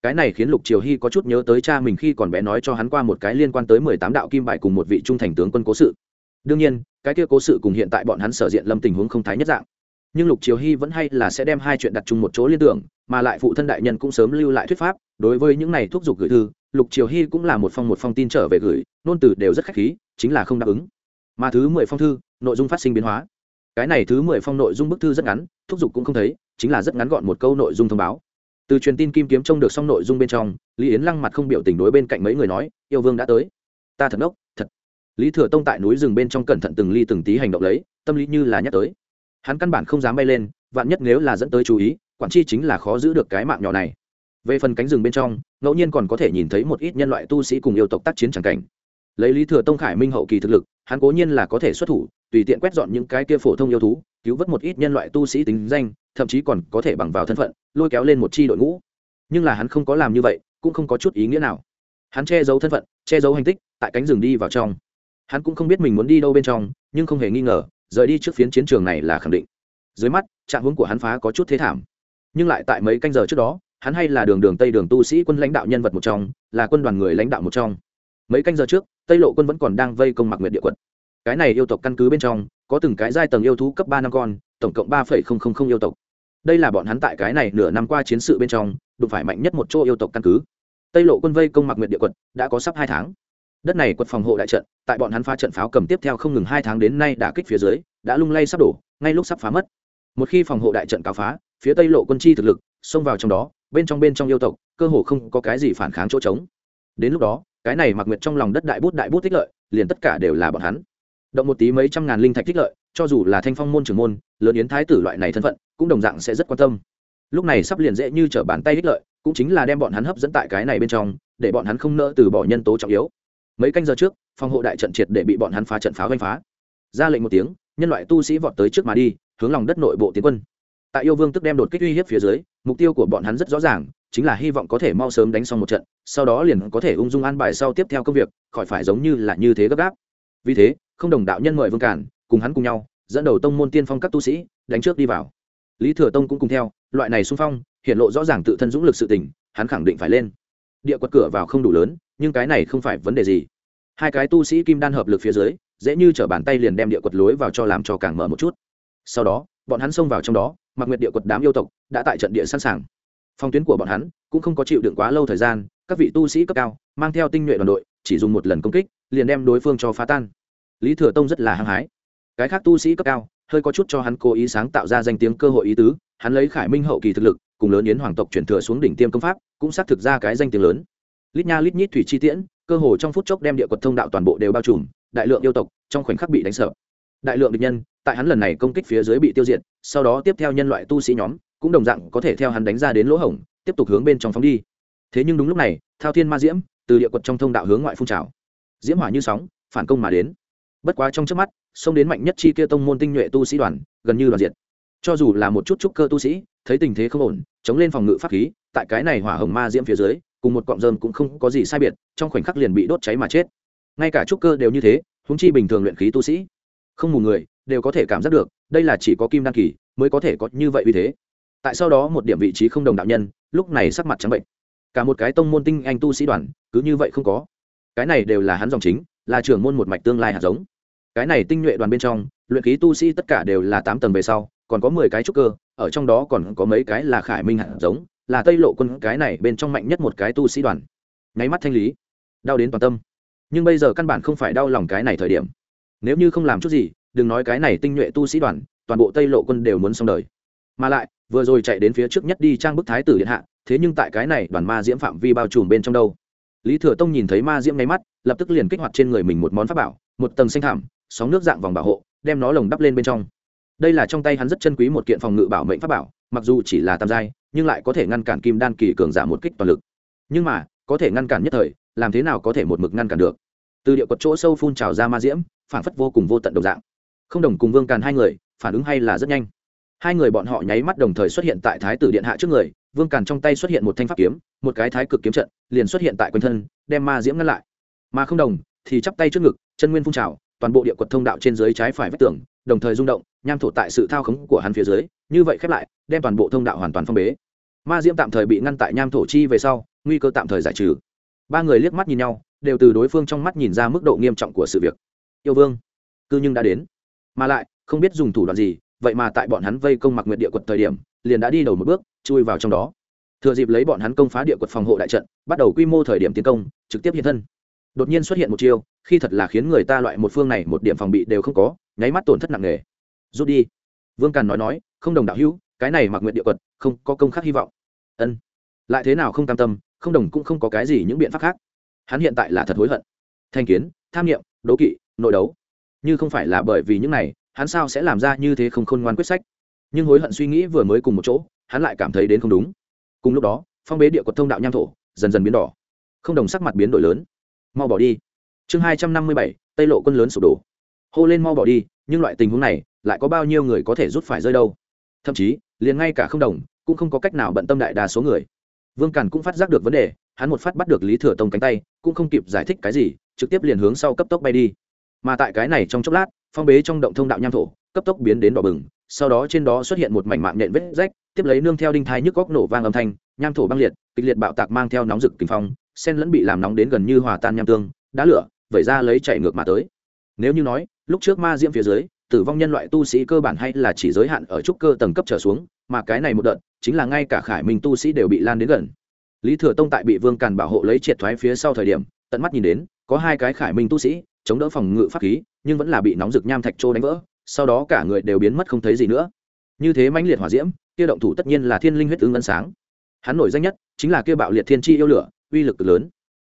Cái này khiến lục triều hy có chút nhớ tới cha mình khi còn bé nói cho hắn qua một cái liên quan tới mười tám đạo kim bài cùng một vị trung thành tướng quân cố sự. Đương nhiên, cái kia cố sự cùng hiện tại bọn hắn sở diện lâm tình huống không thái nhất dạng nhưng lục triều hy vẫn hay là sẽ đem hai chuyện đặt chung một chỗ liên tưởng, mà lại phụ thân đại nhân cũng sớm lưu lại thuyết pháp, đối với những này thúc giục gửi thư, lục triều hy cũng là một phong một phong tin trở về gửi nôn từ đều rất khách khí, chính là không đáp ứng. Mà thứ mười phong thư, nội dung phát sinh biến hóa. Cái này thứ mười phong nội dung bức thư rất ngắn, thúc giục cũng không thấy, chính là rất ngắn gọn một câu nội dung thông báo. Từ truyền tin kim kiếm trông được xong nội dung bên trong, lý yến lăng mặt không biểu tình đối bên cạnh mấy người nói, yêu vương đã tới. Ta thật ngốc, thật. Lý thừa tông tại núi rừng bên trong cẩn thận từng ly từng tí hành động lấy, tâm lý như là nhắc tới hắn căn bản không dám bay lên, vạn nhất nếu là dẫn tới chú ý, quản chi chính là khó giữ được cái mạng nhỏ này. Về phần cánh rừng bên trong, ngẫu nhiên còn có thể nhìn thấy một ít nhân loại tu sĩ cùng yêu tộc tác chiến c cảnh. Lấy lý thừa tông khải minh hậu kỳ thực lực, hắn cố nhiên là có thể xuất thủ, tùy tiện quét dọn những cái kia phổ thông yêu thú, cứu vớt một ít nhân loại tu sĩ tính danh, thậm chí còn có thể bằng vào thân phận, lôi kéo lên một chi đội ngũ. Nhưng là hắn không có làm như vậy, cũng không có chút ý nghĩa nào. Hắn che giấu thân phận, che giấu hành tích, tại cánh rừng đi vào trong. Hắn cũng không biết mình muốn đi đâu bên trong, nhưng không hề nghi ngờ rời đi trước phiến chiến trường này là khẳng định. Dưới mắt, trạng hướng của hắn phá có chút thế thảm. Nhưng lại tại mấy canh giờ trước đó, hắn hay là đường đường tây đường tu sĩ quân lãnh đạo nhân vật một trong, là quân đoàn người lãnh đạo một trong. Mấy canh giờ trước, tây lộ quân vẫn còn đang vây công mặc nguyện địa quận. Cái này yêu tộc căn cứ bên trong, có từng cái giai tầng yêu thú cấp ba năm con, tổng cộng ba phẩy không không không yêu tộc. Đây là bọn hắn tại cái này nửa năm qua chiến sự bên trong, đụng phải mạnh nhất một chỗ yêu tộc căn cứ. Tây lộ quân vây công mặc nguyện địa quận, đã có sắp hai tháng đất này quật phòng hộ đại trận, tại bọn hắn phá trận pháo cầm tiếp theo không ngừng hai tháng đến nay đã kích phía dưới, đã lung lay sắp đổ, ngay lúc sắp phá mất. Một khi phòng hộ đại trận cao phá, phía tây lộ quân chi thực lực, xông vào trong đó, bên trong bên trong yêu tộc, cơ hồ không có cái gì phản kháng chỗ trống. Đến lúc đó, cái này mặc nguyệt trong lòng đất đại bút đại bút tích lợi, liền tất cả đều là bọn hắn. Động một tí mấy trăm ngàn linh thạch tích lợi, cho dù là thanh phong môn trưởng môn, lớn yến thái tử loại này thân phận, cũng đồng dạng sẽ rất quan tâm. Lúc này sắp liền dễ như trở bàn tay ích lợi, cũng chính là đem bọn hắn hấp dẫn tại cái này bên trong, để bọn hắn không nỡ từ bỏ nhân tố trọng yếu mấy canh giờ trước, phòng hộ đại trận triệt để bị bọn hắn phá trận phá vanh phá. Ra lệnh một tiếng, nhân loại tu sĩ vọt tới trước mà đi, hướng lòng đất nội bộ tiến quân. Tại yêu vương tức đem đột kích uy hiếp phía dưới, mục tiêu của bọn hắn rất rõ ràng, chính là hy vọng có thể mau sớm đánh xong một trận, sau đó liền có thể ung dung an bài sau tiếp theo công việc, khỏi phải giống như là như thế gấp gáp. Vì thế, không đồng đạo nhân mời vương cản, cùng hắn cùng nhau, dẫn đầu tông môn tiên phong các tu sĩ, đánh trước đi vào. Lý thừa tông cũng cùng theo, loại này xung phong, hiện lộ rõ ràng tự thân dũng lực sự tình, hắn khẳng định phải lên. Địa quật cửa vào không đủ lớn nhưng cái này không phải vấn đề gì. Hai cái tu sĩ kim đan hợp lực phía dưới, dễ như t bàn tay liền đem địa quật lối vào cho làm cho càng mở một chút. Sau đó, bọn hắn xông vào trong đó, mặc nguyệt địa quật đám yêu tộc đã tại trận địa sẵn sàng. Phong tuyến của bọn hắn cũng không có chịu đựng quá lâu thời gian, các vị tu sĩ cấp cao, mang theo tinh nhuệ đoàn đội, chỉ dùng một lần công kích, liền đem đối phương cho phá tan. Lý thừa tông rất là hăng hái. Cái khác tu sĩ cấp cao, hơi có chút cho hắn cố ý sáng tạo ra danh tiếng cơ hội ý tứ, hắn lấy khải minh hậu kỳ thực lực, cùng lớn yến hoàng tộc chuyển thừa xuống đỉnh tiêm công pháp, cũng xác thực ra cái danh tiếng lớn lít nha lít nhít thủy chi tiễn, cơ hồ trong phút chốc đem địa quật thông đạo toàn bộ đều bao trùm, đại lượng yêu tộc trong khoảnh khắc bị đánh sợ. Đại lượng địch nhân, tại hắn lần này công kích phía dưới bị tiêu diệt, sau đó tiếp theo nhân loại tu sĩ nhóm cũng đồng dạng có thể theo hắn đánh ra đến lỗ hổng, tiếp tục hướng bên trong phóng đi. Thế nhưng đúng lúc này, thao thiên ma diễm từ địa quật trong thông đạo hướng ngoại phun trào. Diễm hỏa như sóng, phản công mà đến. Bất quá trong trước mắt, xông đến mạnh nhất chi kia tông môn tinh nhuệ tu sĩ đoàn, gần như đoàn diệt. Cho dù là một chút trúc cơ tu sĩ, thấy tình thế không ổn, chống lên phòng ngự pháp khí, tại cái này hỏa hồng ma diễm phía dưới cùng một cọng rơm cũng không có gì sai biệt, trong khoảnh khắc liền bị đốt cháy mà chết. Ngay cả trúc cơ đều như thế húng chi bình thường luyện khí tu sĩ, không mù người, đều có thể cảm giác được, đây là chỉ có kim đan kỳ mới có thể có như vậy uy thế. Tại sau đó một điểm vị trí không đồng đạo nhân, lúc này sắc mặt trắng bệnh. Cả một cái tông môn tinh anh tu sĩ đoàn, cứ như vậy không có. Cái này đều là hắn dòng chính, là trưởng môn một mạch tương lai hạt giống. Cái này tinh nhuệ đoàn bên trong, luyện khí tu sĩ tất cả đều là tám tầng về sau, còn có mười cái trúc cơ, ở trong đó còn có mấy cái là khải minh hạt giống là tây lộ quân cái này bên trong mạnh nhất một cái tu sĩ đoàn. Nháy mắt thanh lý. Đau đến toàn tâm. Nhưng bây giờ căn bản không phải đau lòng cái này thời điểm. Nếu như không làm chút gì, đừng nói cái này tinh nhuệ tu sĩ đoàn, toàn bộ tây lộ quân đều muốn xong đời. Mà lại, vừa rồi chạy đến phía trước nhất đi trang bức thái tử điện hạ, thế nhưng tại cái này đoàn ma diễm phạm vi bao trùm bên trong đâu. Lý thừa tông nhìn thấy ma diễm nháy mắt, lập tức liền kích hoạt trên người mình một món pháp bảo, một tầng xanh thảm, sóng nước dạng vòng bảo hộ, đem nó lồng đắp lên bên trong. Đây là trong tay hắn rất chân quý một kiện phòng ngự bảo mệnh pháp bảo mặc dù chỉ là tam giai, nhưng lại có thể ngăn cản kim đan kỳ cường giả một kích toàn lực. Nhưng mà, có thể ngăn cản nhất thời, làm thế nào có thể một mực ngăn cản được? Từ địa quật chỗ sâu phun trào ra ma diễm, phản phất vô cùng vô tận đồng dạng. Không đồng cùng vương càn hai người, phản ứng hay là rất nhanh. Hai người bọn họ nháy mắt đồng thời xuất hiện tại thái tử điện hạ trước người, vương càn trong tay xuất hiện một thanh pháp kiếm, một cái thái cực kiếm trận, liền xuất hiện tại quanh thân, đem ma diễm ngăn lại. Mà không đồng, thì chắp tay trước ngực, chân nguyên phun trào, toàn bộ địa quật thông đạo trên dưới trái phải vách tường, đồng thời rung động nham thổ tại sự thao khống của hắn phía dưới, như vậy khép lại, đem toàn bộ thông đạo hoàn toàn phong bế. Ma diễm tạm thời bị ngăn tại nham thổ chi về sau, nguy cơ tạm thời giải trừ. Ba người liếc mắt nhìn nhau, đều từ đối phương trong mắt nhìn ra mức độ nghiêm trọng của sự việc. Yêu vương, cư nhưng đã đến. Mà lại, không biết dùng thủ đoạn gì, vậy mà tại bọn hắn vây công mặc nguyện địa quật thời điểm, liền đã đi đầu một bước, chui vào trong đó. Thừa dịp lấy bọn hắn công phá địa quật phòng hộ đại trận, bắt đầu quy mô thời điểm tiến công, trực tiếp hiện thân. Đột nhiên xuất hiện một chiêu, khi thật là khiến người ta loại một phương này một điểm phòng bị đều không có, nháy mắt tổn thất nặng nề rút đi. Vương càn nói nói, không đồng đạo hữu, cái này mặc nguyện địa quật, không có công khác hy vọng. Ân. Lại thế nào không cam tâm, không đồng cũng không có cái gì những biện pháp khác. Hắn hiện tại là thật hối hận. Thanh kiến, tham nghiệm đố kỵ, nội đấu. Như không phải là bởi vì những này, hắn sao sẽ làm ra như thế không khôn ngoan quyết sách? Nhưng hối hận suy nghĩ vừa mới cùng một chỗ, hắn lại cảm thấy đến không đúng. Cùng lúc đó, phong bế địa quật thông đạo nham thổ, dần dần biến đỏ. Không đồng sắc mặt biến đổi lớn. Mau bỏ đi. Chương hai trăm năm mươi bảy, tây lộ quân lớn sụp đổ hô lên mau bỏ đi, nhưng loại tình huống này lại có bao nhiêu người có thể rút phải rơi đâu. Thậm chí, liền ngay cả không đồng cũng không có cách nào bận tâm đại đa số người. Vương càn cũng phát giác được vấn đề, hắn một phát bắt được lý thừa tông cánh tay, cũng không kịp giải thích cái gì, trực tiếp liền hướng sau cấp tốc bay đi. Mà tại cái này trong chốc lát, phong bế trong động thông đạo nham thổ, cấp tốc biến đến đỏ bừng, sau đó trên đó xuất hiện một mảnh mạng nện vết rách, tiếp lấy nương theo đinh thai nhức góc nổ vang âm thanh, nham thổ băng liệt, kịch liệt bạo tạc mang theo nóng rực kinh phong sen lẫn bị làm nóng đến gần như hòa tan nham tương, đá lửa, vẩy ra lấy chạy ngược mà tới. Nếu như nói lúc trước ma diễm phía dưới, tử vong nhân loại tu sĩ cơ bản hay là chỉ giới hạn ở trúc cơ tầng cấp trở xuống, mà cái này một đợt, chính là ngay cả khải minh tu sĩ đều bị lan đến gần. Lý thừa tông tại bị vương càn bảo hộ lấy triệt thoái phía sau thời điểm, tận mắt nhìn đến, có hai cái khải minh tu sĩ, chống đỡ phòng ngự pháp khí, nhưng vẫn là bị nóng rực nham thạch trô đánh vỡ, sau đó cả người đều biến mất không thấy gì nữa. Như thế mãnh liệt hỏa diễm, kia động thủ tất nhiên là thiên linh huyết ứng ngân sáng. Hắn nổi danh nhất chính là kia bạo liệt thiên chi yêu lửa, uy lực lớn.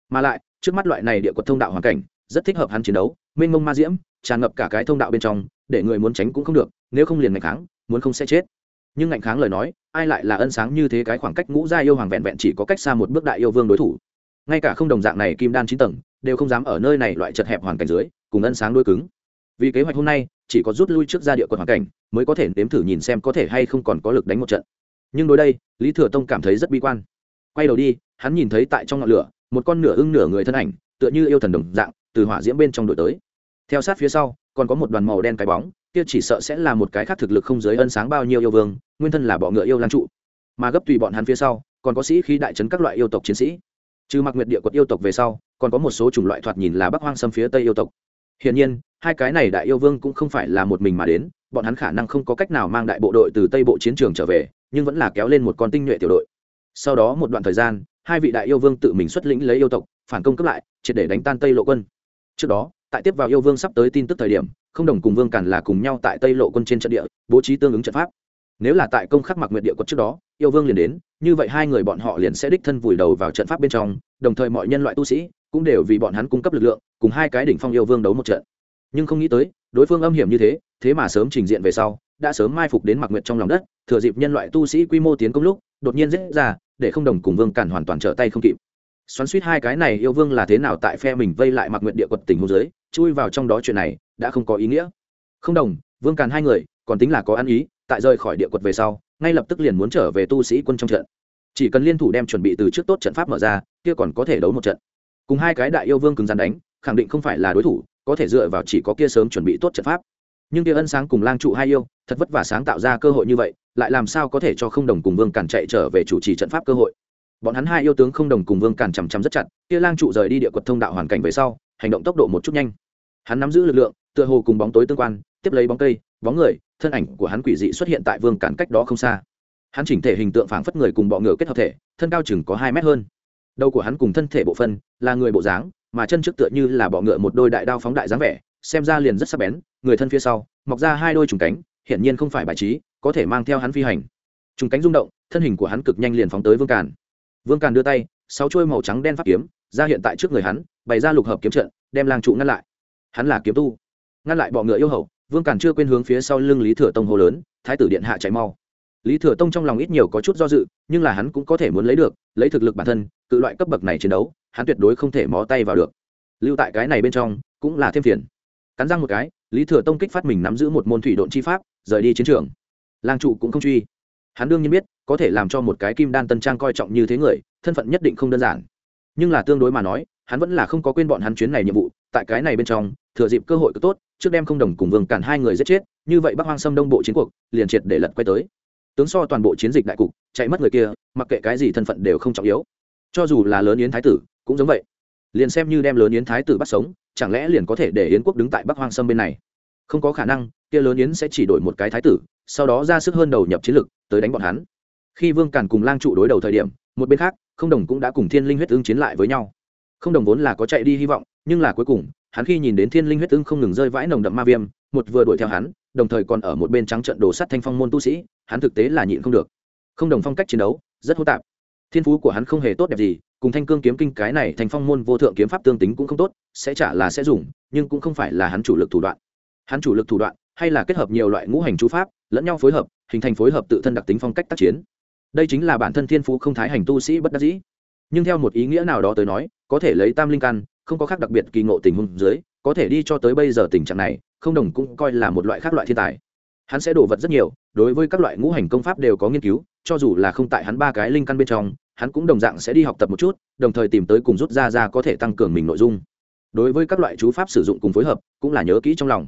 Mà lại, trước mắt loại này địa quật thông đạo hoàn cảnh rất thích hợp hắn chiến đấu, mênh mông ma diễm, tràn ngập cả cái thông đạo bên trong, để người muốn tránh cũng không được, nếu không liền ngạnh kháng, muốn không sẽ chết. Nhưng ngạnh kháng lời nói, ai lại là ân sáng như thế cái khoảng cách ngũ gia yêu hoàng vẹn vẹn chỉ có cách xa một bước đại yêu vương đối thủ. Ngay cả không đồng dạng này kim đan chín tầng, đều không dám ở nơi này loại chật hẹp hoàn cảnh dưới, cùng ân sáng đôi cứng. Vì kế hoạch hôm nay, chỉ có rút lui trước ra địa quận hoàn cảnh, mới có thể nếm thử nhìn xem có thể hay không còn có lực đánh một trận. Nhưng đối đây, lý thừa tông cảm thấy rất bi quan. Quay đầu đi, hắn nhìn thấy tại trong ngọn lửa, một con nửa ưng nửa người thân ảnh, tựa như yêu thần đồng dạng từ hỏa diễm bên trong đổi tới. Theo sát phía sau, còn có một đoàn màu đen cái bóng, kia chỉ sợ sẽ là một cái khác thực lực không giới ân sáng bao nhiêu yêu vương, nguyên thân là bọ ngựa yêu lan trụ. Mà gấp tùy bọn hắn phía sau, còn có sĩ khí đại trấn các loại yêu tộc chiến sĩ. Trừ mặc nguyệt địa quật yêu tộc về sau, còn có một số chủng loại thoạt nhìn là bắc hoang xâm phía tây yêu tộc. Hiển nhiên, hai cái này đại yêu vương cũng không phải là một mình mà đến, bọn hắn khả năng không có cách nào mang đại bộ đội từ tây bộ chiến trường trở về, nhưng vẫn là kéo lên một con tinh nhuệ tiểu đội. Sau đó một đoạn thời gian, hai vị đại yêu vương tự mình xuất lĩnh lấy yêu tộc, phản công cấp lại, triệt để đánh tan tây lộ quân trước đó, tại tiếp vào yêu vương sắp tới tin tức thời điểm, không đồng cùng vương càn là cùng nhau tại tây lộ quân trên trận địa, bố trí tương ứng trận pháp. Nếu là tại công khắc mặc nguyện địa quật trước đó, yêu vương liền đến, như vậy hai người bọn họ liền sẽ đích thân vùi đầu vào trận pháp bên trong, đồng thời mọi nhân loại tu sĩ cũng đều vì bọn hắn cung cấp lực lượng, cùng hai cái đỉnh phong yêu vương đấu một trận. Nhưng không nghĩ tới, đối phương âm hiểm như thế thế mà sớm trình diện về sau, đã sớm mai phục đến mặc nguyện trong lòng đất, thừa dịp nhân loại tu sĩ quy mô tiến công lúc, đột nhiên dễ ra, để không đồng cùng vương cản hoàn toàn trở tay không kịp xoắn suýt hai cái này yêu vương là thế nào tại phe mình vây lại mặc nguyện địa quật tình hồ giới chui vào trong đó chuyện này đã không có ý nghĩa. Không đồng, vương càn hai người, còn tính là có ăn ý, tại rời khỏi địa quật về sau, ngay lập tức liền muốn trở về tu sĩ quân trong trận. Chỉ cần liên thủ đem chuẩn bị từ trước tốt trận pháp mở ra, kia còn có thể đấu một trận. Cùng hai cái đại yêu vương cứng rắn đánh, khẳng định không phải là đối thủ, có thể dựa vào chỉ có kia sớm chuẩn bị tốt trận pháp. Nhưng kia ân sáng cùng lang trụ hai yêu, thật vất vả sáng tạo ra cơ hội như vậy, lại làm sao có thể cho không đồng cùng vương càn chạy trở về chủ trì trận pháp cơ hội? Bọn hắn hai yêu tướng không đồng cùng vương càn chằm chằm rất chặt, kia lang trụ rời đi địa quật thông đạo hoàn cảnh về sau, hành động tốc độ một chút nhanh. Hắn nắm giữ lực lượng, tựa hồ cùng bóng tối tương quan, tiếp lấy bóng cây, bóng người, thân ảnh của hắn quỷ dị xuất hiện tại vương càn cách đó không xa. Hắn chỉnh thể hình tượng phảng phất người cùng bọ ngựa kết hợp thể, thân cao chừng có hai mét hơn. Đầu của hắn cùng thân thể bộ phân, là người bộ dáng, mà chân trước tựa như là bọ ngựa một đôi đại đao phóng đại dáng vẻ, xem ra liền rất sắc bén, người thân phía sau, mọc ra hai đôi trùng cánh, hiển nhiên không phải bài trí, có thể mang theo hắn phi hành. Trùng cánh rung động, thân hình của hắn cực nhanh liền phóng tới vương càn vương càn đưa tay, sáu chuôi màu trắng đen pháp kiếm, ra hiện tại trước người hắn, bày ra lục hợp kiếm trận, đem lang trụ ngăn lại. Hắn là kiếm tu. Ngăn lại bọ ngựa yêu hậu vương càn chưa quên hướng phía sau lưng lý thừa tông hô lớn, thái tử điện hạ chạy mau. Lý thừa tông trong lòng ít nhiều có chút do dự, nhưng là hắn cũng có thể muốn lấy được, lấy thực lực bản thân, cự loại cấp bậc này chiến đấu, hắn tuyệt đối không thể mó tay vào được. Lưu tại cái này bên trong, cũng là thêm phiền. Cắn răng một cái, lý thừa tông kích phát mình nắm giữ một môn thủy độn chi pháp, rời đi chiến trường. Lang trụ cũng không truy. Hắn đương nhiên biết có thể làm cho một cái kim đan tân trang coi trọng như thế người, thân phận nhất định không đơn giản. Nhưng là tương đối mà nói, hắn vẫn là không có quên bọn hắn chuyến này nhiệm vụ, tại cái này bên trong, thừa dịp cơ hội cứ tốt, trước đem không đồng cùng vương cản hai người giết chết, như vậy bắc hoang xâm đông bộ chiến cuộc, liền triệt để lật quay tới. Tướng so toàn bộ chiến dịch đại cục, chạy mất người kia, mặc kệ cái gì thân phận đều không trọng yếu. Cho dù là lớn yến thái tử, cũng giống vậy. Liền xem như đem lớn yến thái tử bắt sống, chẳng lẽ liền có thể để yến quốc đứng tại bắc hoang sâm bên này? Không có khả năng, kia lớn yến sẽ chỉ đổi một cái thái tử, sau đó ra sức hơn đầu nhập chiến lực, tới đánh bọn hắn khi vương càn cùng lang trụ đối đầu thời điểm, một bên khác, không đồng cũng đã cùng thiên linh huyết ưng chiến lại với nhau. Không đồng vốn là có chạy đi hy vọng, nhưng là cuối cùng, hắn khi nhìn đến thiên linh huyết ưng không ngừng rơi vãi nồng đậm ma viêm, một vừa đuổi theo hắn, đồng thời còn ở một bên trắng trận đồ sắt thanh phong môn tu sĩ, hắn thực tế là nhịn không được. Không đồng phong cách chiến đấu, rất hô tạp. Thiên phú của hắn không hề tốt đẹp gì, cùng thanh cương kiếm kinh cái này thành phong môn vô thượng kiếm pháp tương tính cũng không tốt, sẽ trả là sẽ dùng, nhưng cũng không phải là hắn chủ lực thủ đoạn. Hắn chủ lực thủ đoạn, hay là kết hợp nhiều loại ngũ hành chú pháp, lẫn nhau phối hợp, hình thành phối hợp tự thân đặc tính phong cách tác chiến đây chính là bản thân thiên phú không thái hành tu sĩ bất đắc dĩ. Nhưng theo một ý nghĩa nào đó tới nói, có thể lấy tam linh căn, không có khác đặc biệt kỳ ngộ tình huống dưới, có thể đi cho tới bây giờ tình trạng này, không đồng cũng coi là một loại khác loại thiên tài. Hắn sẽ đổ vật rất nhiều, đối với các loại ngũ hành công pháp đều có nghiên cứu, cho dù là không tại hắn ba cái linh căn bên trong, hắn cũng đồng dạng sẽ đi học tập một chút, đồng thời tìm tới cùng rút ra ra có thể tăng cường mình nội dung. Đối với các loại chú pháp sử dụng cùng phối hợp, cũng là nhớ kỹ trong lòng.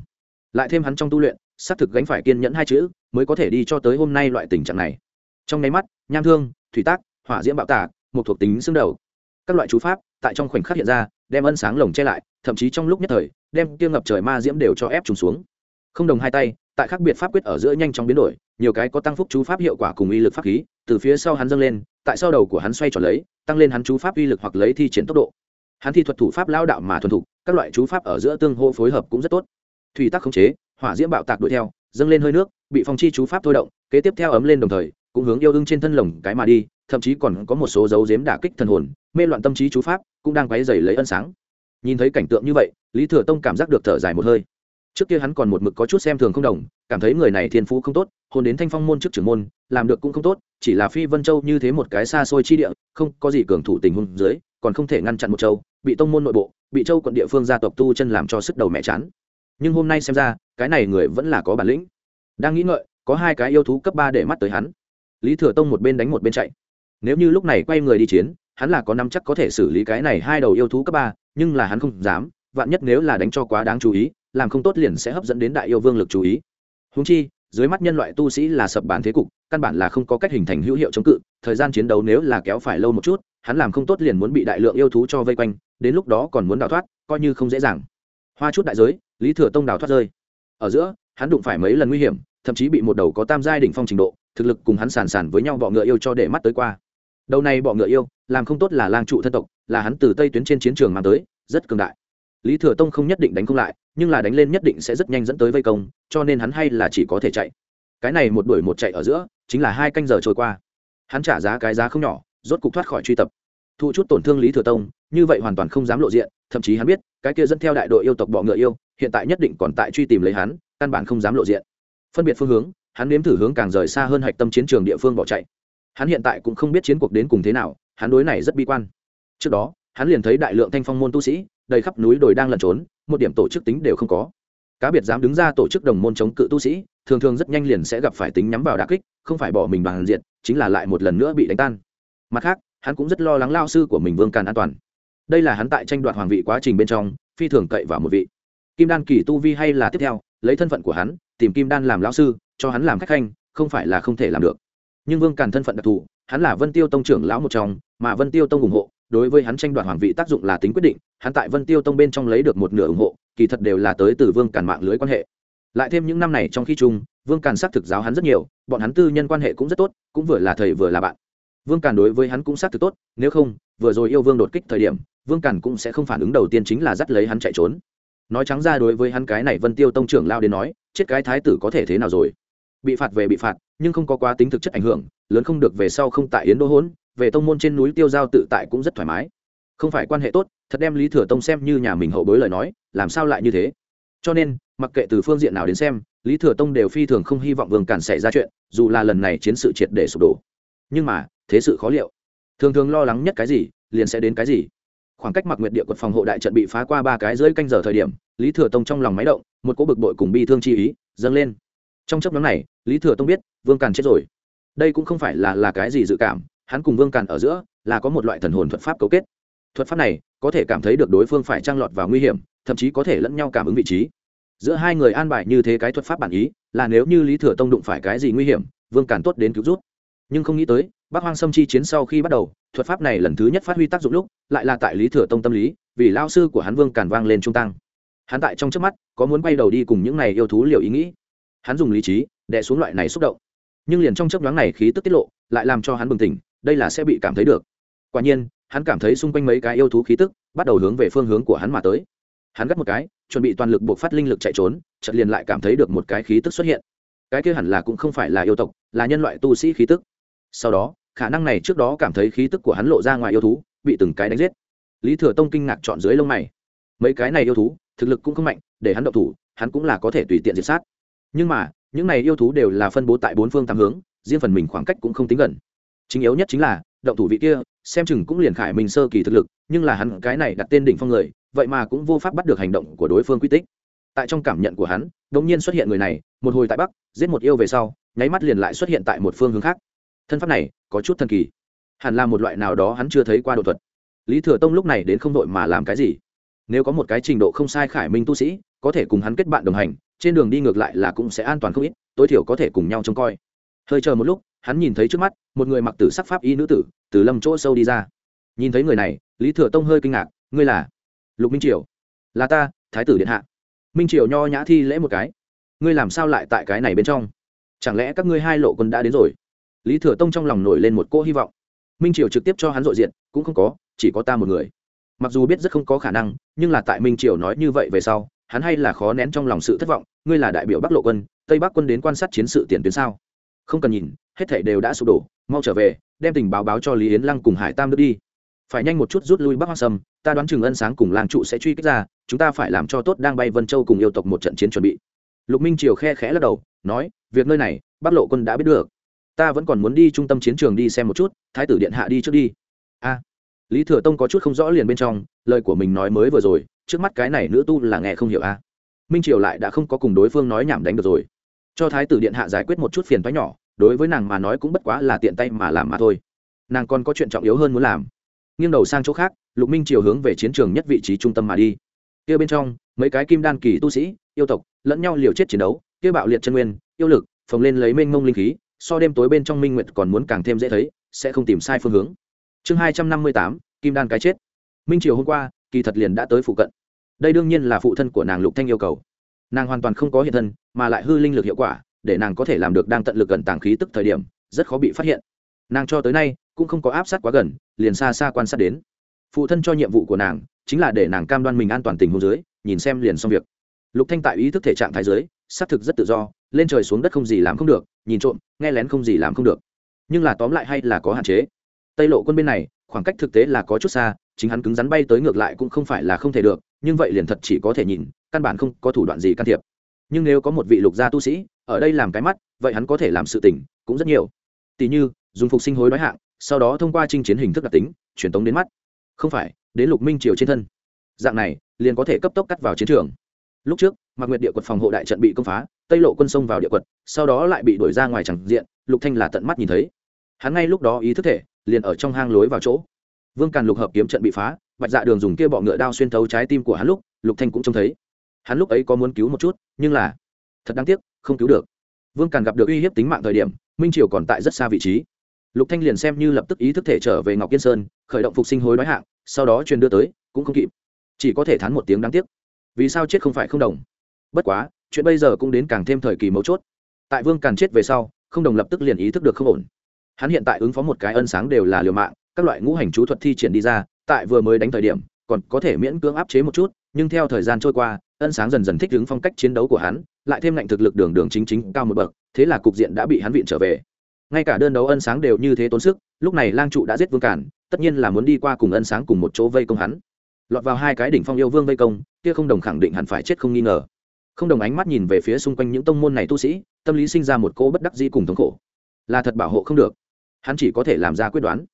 Lại thêm hắn trong tu luyện, xác thực gánh phải kiên nhẫn hai chữ, mới có thể đi cho tới hôm nay loại tình trạng này trong nháy mắt nham thương thủy tác hỏa diễm bạo tả, một thuộc tính xương đầu. Các loại chú pháp tại trong khoảnh khắc hiện ra đem ân sáng lồng che lại thậm chí trong lúc nhất thời đem tiêu ngập trời ma diễm đều cho ép trùng xuống. Không đồng hai tay tại khác biệt pháp quyết ở giữa nhanh chóng biến đổi nhiều cái có tăng phúc chú pháp hiệu quả cùng uy lực pháp khí từ phía sau hắn dâng lên tại sau đầu của hắn xoay tròn lấy tăng lên hắn chú pháp uy lực hoặc lấy thi triển tốc độ. Hắn thi thuật thủ pháp lao đạo mà thuần thục các loại chú pháp ở giữa tương hô phối hợp cũng rất tốt. Thủy tắc khống chế hỏa diễm bạo tạc đuổi theo dâng lên hơi nước bị phong chi chú pháp thôi động kế tiếp theo ấm lên đồng thời cũng hướng yêu đương trên thân lồng cái mà đi, thậm chí còn có một số dấu dếm đả kích thần hồn, mê loạn tâm trí chú pháp, cũng đang quấy dày lấy ân sáng. Nhìn thấy cảnh tượng như vậy, lý thừa tông cảm giác được thở dài một hơi. Trước kia hắn còn một mực có chút xem thường không đồng, cảm thấy người này thiên phú không tốt, hôn đến thanh phong môn trước trưởng môn, làm được cũng không tốt, chỉ là phi vân châu như thế một cái xa xôi chi địa, không có gì cường thủ tình huống dưới, còn không thể ngăn chặn một châu, bị tông môn nội bộ, bị châu quận địa phương gia tộc tu chân làm cho sức đầu mẹ chán. Nhưng hôm nay xem ra, cái này người vẫn là có bản lĩnh. Đang nghĩ ngợi, có hai cái yêu thú cấp ba để mắt tới hắn lý thừa tông một bên đánh một bên chạy. Nếu như lúc này quay người đi chiến, hắn là có năm chắc có thể xử lý cái này hai đầu yêu thú cấp ba, nhưng là hắn không dám, vạn nhất nếu là đánh cho quá đáng chú ý, làm không tốt liền sẽ hấp dẫn đến đại yêu vương lực chú ý. Húng chi, dưới mắt nhân loại tu sĩ là sập bản thế cục, căn bản là không có cách hình thành hữu hiệu chống cự, thời gian chiến đấu nếu là kéo phải lâu một chút, hắn làm không tốt liền muốn bị đại lượng yêu thú cho vây quanh, đến lúc đó còn muốn đào thoát, coi như không dễ dàng. Hoa chút đại giới, lý thừa tông đào thoát rơi. Ở giữa, hắn đụng phải mấy lần nguy hiểm, thậm chí bị một đầu có tam giai đỉnh phong trình độ thực lực cùng hắn sàn sàn với nhau bọ ngựa yêu cho để mắt tới qua. Đầu này bọ ngựa yêu, làm không tốt là lang trụ thân tộc, là hắn từ tây tuyến trên chiến trường mang tới, rất cường đại. Lý thừa tông không nhất định đánh không lại, nhưng là đánh lên nhất định sẽ rất nhanh dẫn tới vây công, cho nên hắn hay là chỉ có thể chạy. Cái này một đuổi một chạy ở giữa, chính là hai canh giờ trôi qua. Hắn trả giá cái giá không nhỏ, rốt cục thoát khỏi truy tập. Thụ chút tổn thương lý thừa tông, như vậy hoàn toàn không dám lộ diện, thậm chí hắn biết, cái kia dẫn theo đại đội yêu tộc bọ ngựa yêu, hiện tại nhất định còn tại truy tìm lấy hắn, căn bản không dám lộ diện. Phân biệt phương hướng hắn nếm thử hướng càng rời xa hơn hạch tâm chiến trường địa phương bỏ chạy. Hắn hiện tại cũng không biết chiến cuộc đến cùng thế nào, hắn đối này rất bi quan. Trước đó, hắn liền thấy đại lượng thanh phong môn tu sĩ, đầy khắp núi đồi đang lẩn trốn, một điểm tổ chức tính đều không có. Cá biệt dám đứng ra tổ chức đồng môn chống cự tu sĩ, thường thường rất nhanh liền sẽ gặp phải tính nhắm vào đà kích, không phải bỏ mình bằng diện chính là lại một lần nữa bị đánh tan. Mặt khác, hắn cũng rất lo lắng lao sư của mình vương càn an toàn. Đây là hắn tại tranh đoạt hoàng vị quá trình bên trong, phi thường cậy vào một vị. Kim đan kỳ tu vi hay là tiếp theo, lấy thân phận của hắn, tìm kim đan làm lão sư cho hắn làm khách khanh, không phải là không thể làm được. Nhưng vương càn thân phận đặc thù, hắn là vân tiêu tông trưởng lão một trong, mà vân tiêu tông ủng hộ, đối với hắn tranh đoạt hoàng vị tác dụng là tính quyết định, hắn tại vân tiêu tông bên trong lấy được một nửa ủng hộ, kỳ thật đều là tới từ vương càn mạng lưới quan hệ. Lại thêm những năm này trong khi chung, vương càn xác thực giáo hắn rất nhiều, bọn hắn tư nhân quan hệ cũng rất tốt, cũng vừa là thầy vừa là bạn. Vương càn đối với hắn cũng xác thực tốt, nếu không, vừa rồi yêu vương đột kích thời điểm, vương càn cũng sẽ không phản ứng đầu tiên chính là dắt lấy hắn chạy trốn. Nói trắng ra đối với hắn cái này vân tiêu tông trưởng lao đến nói, chết cái thái tử có thể thế nào rồi? Bị phạt về bị phạt, nhưng không có quá tính thực chất ảnh hưởng, lớn không được về sau không tại yến đô hỗn, về tông môn trên núi tiêu giao tự tại cũng rất thoải mái. Không phải quan hệ tốt, thật đem lý thừa tông xem như nhà mình hậu bối lời nói, làm sao lại như thế? Cho nên, mặc kệ từ phương diện nào đến xem, lý thừa tông đều phi thường không hy vọng vương cản xảy ra chuyện, dù là lần này chiến sự triệt để sụp đổ. Nhưng mà, thế sự khó liệu. Thường thường lo lắng nhất cái gì, liền sẽ đến cái gì. Khoảng cách mặc nguyệt địa quật phòng hộ đại trận bị phá qua ba cái dưới canh giờ thời điểm, lý thừa tông trong lòng máy động, một cỗ bực bội cùng bi thương chi ý, dâng lên trong chấp nhóm này, lý thừa tông biết, vương càn chết rồi. Đây cũng không phải là là cái gì dự cảm, hắn cùng vương càn ở giữa, là có một loại thần hồn thuật pháp cấu kết. Thuật pháp này, có thể cảm thấy được đối phương phải trang lọt vào nguy hiểm, thậm chí có thể lẫn nhau cảm ứng vị trí. Giữa hai người an bài như thế cái thuật pháp bản ý, là nếu như lý thừa tông đụng phải cái gì nguy hiểm, vương càn tốt đến cứu rút nhưng không nghĩ tới bác hoang sâm chi chiến sau khi bắt đầu, thuật pháp này lần thứ nhất phát huy tác dụng lúc, lại là tại lý thừa tông tâm lý, vì lao sư của hắn vương càn vang lên trung tăng hắn tại trong trước mắt, có muốn quay đầu đi cùng những này yêu thú liều ý nghĩ hắn dùng lý trí, đè xuống loại này xúc động. Nhưng liền trong chấp nhoáng này khí tức tiết lộ, lại làm cho hắn bừng tỉnh, đây là sẽ bị cảm thấy được. Quả nhiên, hắn cảm thấy xung quanh mấy cái yêu thú khí tức bắt đầu hướng về phương hướng của hắn mà tới. Hắn gắt một cái, chuẩn bị toàn lực buộc phát linh lực chạy trốn, chợt liền lại cảm thấy được một cái khí tức xuất hiện. Cái kia hẳn là cũng không phải là yêu tộc, là nhân loại tu sĩ khí tức. Sau đó, khả năng này trước đó cảm thấy khí tức của hắn lộ ra ngoài yêu thú, bị từng cái đánh giết. Lý thừa tông kinh ngạc chọn dưới lông mày. Mấy cái này yêu thú, thực lực cũng không mạnh, để hắn động thủ, hắn cũng là có thể tùy tiện diệt sát nhưng mà, những này yêu thú đều là phân bố tại bốn phương tám hướng, riêng phần mình khoảng cách cũng không tính gần. Chính yếu nhất chính là, động thủ vị kia, xem chừng cũng liền khải mình sơ kỳ thực lực, nhưng là hắn cái này đặt tên đỉnh phong người, vậy mà cũng vô pháp bắt được hành động của đối phương quy tích. Tại trong cảm nhận của hắn đ ỗ n g nhiên xuất hiện người này, một hồi tại bắc, giết một yêu về sau, nháy mắt liền lại xuất hiện tại một phương hướng khác. Thân pháp này, có chút thần kỳ. Hẳn là một loại nào đó hắn chưa thấy qua đột thuật. Lý thừa tông lúc này đến không đội mà làm cái gì? Nếu có một cái trình độ không sai khải minh tu sĩ, có thể cùng hắn kết bạn đồng hành trên đường đi ngược lại là cũng sẽ an toàn không ít, tối thiểu có thể cùng nhau trông coi. Hơi chờ một lúc, hắn nhìn thấy trước mắt, một người mặc tử sắc pháp y nữ tử, từ lâm chỗ sâu đi ra. Nhìn thấy người này, lý thừa tông hơi kinh ngạc, ngươi là? Lục minh triều. Là ta, thái tử điện hạ. Minh triều nho nhã thi lễ một cái. Ngươi làm sao lại tại cái này bên trong? Chẳng lẽ các ngươi hai lộ quân đã đến rồi? Lý thừa tông trong lòng nổi lên một cỗ hy vọng. Minh triều trực tiếp cho hắn dội diện, cũng không có, chỉ có ta một người. Mặc dù biết rất không có khả năng, nhưng là tại minh triều nói như vậy về sau, hắn hay là khó nén trong lòng sự thất vọng ngươi là đại biểu bắc lộ quân, tây bắc quân đến quan sát chiến sự tiền tuyến sao? Không cần nhìn, hết thảy đều đã sụp đổ, mau trở về, đem tình báo báo cho lý yến lăng cùng hải tam đức đi. Phải nhanh một chút rút lui bắc hoa sâm, ta đoán chừng ân sáng cùng làng trụ sẽ truy kích ra, chúng ta phải làm cho tốt đang bay vân châu cùng yêu tộc một trận chiến chuẩn bị. Lục minh triều khe khẽ lắc đầu, nói, việc nơi này, bắc lộ quân đã biết được. Ta vẫn còn muốn đi trung tâm chiến trường đi xem một chút, thái tử điện hạ đi trước đi. A. Lý thừa tông có chút không rõ liền bên trong, lời của mình nói mới vừa rồi, trước mắt cái này nữ tu là nghe không hiểu a minh triều lại đã không có cùng đối phương nói nhảm đánh được rồi. Cho thái tử điện hạ giải quyết một chút phiền toái nhỏ, đối với nàng mà nói cũng bất quá là tiện tay mà làm mà thôi. Nàng còn có chuyện trọng yếu hơn muốn làm. Nghiêng đầu sang chỗ khác, lục minh triều hướng về chiến trường nhất vị trí trung tâm mà đi. Kia bên trong, mấy cái kim đan kỳ tu sĩ, yêu tộc, lẫn nhau liều chết chiến đấu, kia bạo liệt chân nguyên, yêu lực, phồng lên lấy mênh mông linh khí, so đêm tối bên trong minh nguyệt còn muốn càng thêm dễ thấy, sẽ không tìm sai phương hướng. Chương hai trăm năm mươi tám, kim đan cái chết. Minh triều hôm qua, kỳ thật liền đã tới phụ cận đây đương nhiên là phụ thân của nàng lục thanh yêu cầu. Nàng hoàn toàn không có hiện thân, mà lại hư linh lực hiệu quả, để nàng có thể làm được đang tận lực gần tàng khí tức thời điểm, rất khó bị phát hiện. Nàng cho tới nay, cũng không có áp sát quá gần, liền xa xa quan sát đến. Phụ thân cho nhiệm vụ của nàng, chính là để nàng cam đoan mình an toàn tình huống dưới, nhìn xem liền xong việc. Lục thanh tại ý thức thể trạng thái dưới, xác thực rất tự do, lên trời xuống đất không gì làm không được, nhìn trộm, nghe lén không gì làm không được. Nhưng là tóm lại hay là có hạn chế. Tây lộ quân bên này, khoảng cách thực tế là có chút xa, chính hắn cứng rắn bay tới ngược lại cũng không phải là không thể được nhưng vậy liền thật chỉ có thể nhìn, căn bản không có thủ đoạn gì can thiệp. Nhưng nếu có một vị lục gia tu sĩ, ở đây làm cái mắt, vậy hắn có thể làm sự tình, cũng rất nhiều. Tỷ như, dùng phục sinh hối đói hạng, sau đó thông qua chinh chiến hình thức đặc tính, truyền tống đến mắt. Không phải, đến lục minh triều trên thân. Dạng này, liền có thể cấp tốc cắt vào chiến trường. Lúc trước, mạc nguyệt địa quật phòng hộ đại trận bị công phá, tây lộ quân sông vào địa quật, sau đó lại bị đuổi ra ngoài chẳng diện, lục thanh là tận mắt nhìn thấy. Hắn ngay lúc đó ý thức thể, liền ở trong hang lối vào chỗ. Vương càn lục hợp kiếm trận bị phá bạch dạ đường dùng kia bọ ngựa đao xuyên thấu trái tim của hắn lúc, lục thanh cũng trông thấy. Hắn lúc ấy có muốn cứu một chút, nhưng là thật đáng tiếc, không cứu được. Vương càn gặp được uy hiếp tính mạng thời điểm, minh triều còn tại rất xa vị trí. Lục thanh liền xem như lập tức ý thức thể trở về ngọc yên sơn, khởi động phục sinh hối nói hạng, sau đó truyền đưa tới, cũng không kịp. Chỉ có thể thán một tiếng đáng tiếc. Vì sao chết không phải không đồng? Bất quá, chuyện bây giờ cũng đến càng thêm thời kỳ mấu chốt. Tại vương càn chết về sau, không đồng lập tức liền ý thức được không ổn. Hắn hiện tại ứng phó một cái ân sáng đều là liều mạng, các loại ngũ hành chú thuật thi triển đi ra tại vừa mới đánh thời điểm, còn có thể miễn cưỡng áp chế một chút, nhưng theo thời gian trôi qua, ân sáng dần dần thích ứng phong cách chiến đấu của hắn, lại thêm lạnh thực lực đường đường chính chính cao một bậc, thế là cục diện đã bị hắn viện trở về. Ngay cả đơn đấu ân sáng đều như thế tốn sức, lúc này lang trụ đã giết vương cản, tất nhiên là muốn đi qua cùng ân sáng cùng một chỗ vây công hắn. Lọt vào hai cái đỉnh phong yêu vương vây công, kia không đồng khẳng định hẳn phải chết không nghi ngờ. Không đồng ánh mắt nhìn về phía xung quanh những tông môn này tu sĩ, tâm lý sinh ra một cô bất đắc di cùng thống khổ. Là thật bảo hộ không được. Hắn chỉ có thể làm ra quyết đoán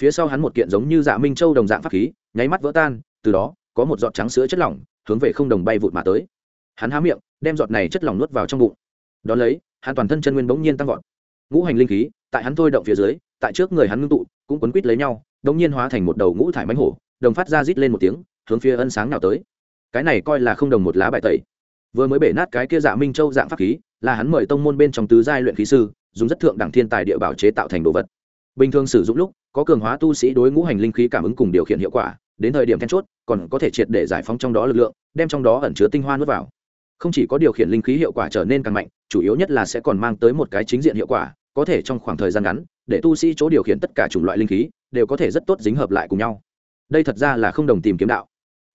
phía sau hắn một kiện giống như dạ minh châu đồng dạng pháp khí, nháy mắt vỡ tan, từ đó, có một giọt trắng sữa chất lỏng, hướng về không đồng bay vụt mà tới. Hắn há miệng, đem giọt này chất lỏng nuốt vào trong bụng. Đón lấy, hắn toàn thân chân nguyên bỗng nhiên tăng vọt. Ngũ hành linh khí, tại hắn thôi động phía dưới, tại trước người hắn ngưng tụ, cũng quấn quít lấy nhau, bỗng nhiên hóa thành một đầu ngũ thải mánh hổ, đồng phát ra rít lên một tiếng, hướng phía ân sáng nào tới. Cái này coi là không đồng một lá bài tẩy. Vừa mới bể nát cái kia dạ minh châu dạng pháp khí, là hắn mời tông môn bên trong tứ giai luyện khí sư, dùng rất thượng đẳng thiên tài địa bảo chế tạo thành đồ vật bình thường sử dụng lúc, có cường hóa tu sĩ đối ngũ hành linh khí cảm ứng cùng điều khiển hiệu quả, đến thời điểm then chốt, còn có thể triệt để giải phóng trong đó lực lượng, đem trong đó ẩn chứa tinh hoa nuốt vào. Không chỉ có điều khiển linh khí hiệu quả trở nên càng mạnh, chủ yếu nhất là sẽ còn mang tới một cái chính diện hiệu quả, có thể trong khoảng thời gian ngắn, để tu sĩ chỗ điều khiển tất cả chủng loại linh khí, đều có thể rất tốt dính hợp lại cùng nhau. Đây thật ra là không đồng tìm kiếm đạo.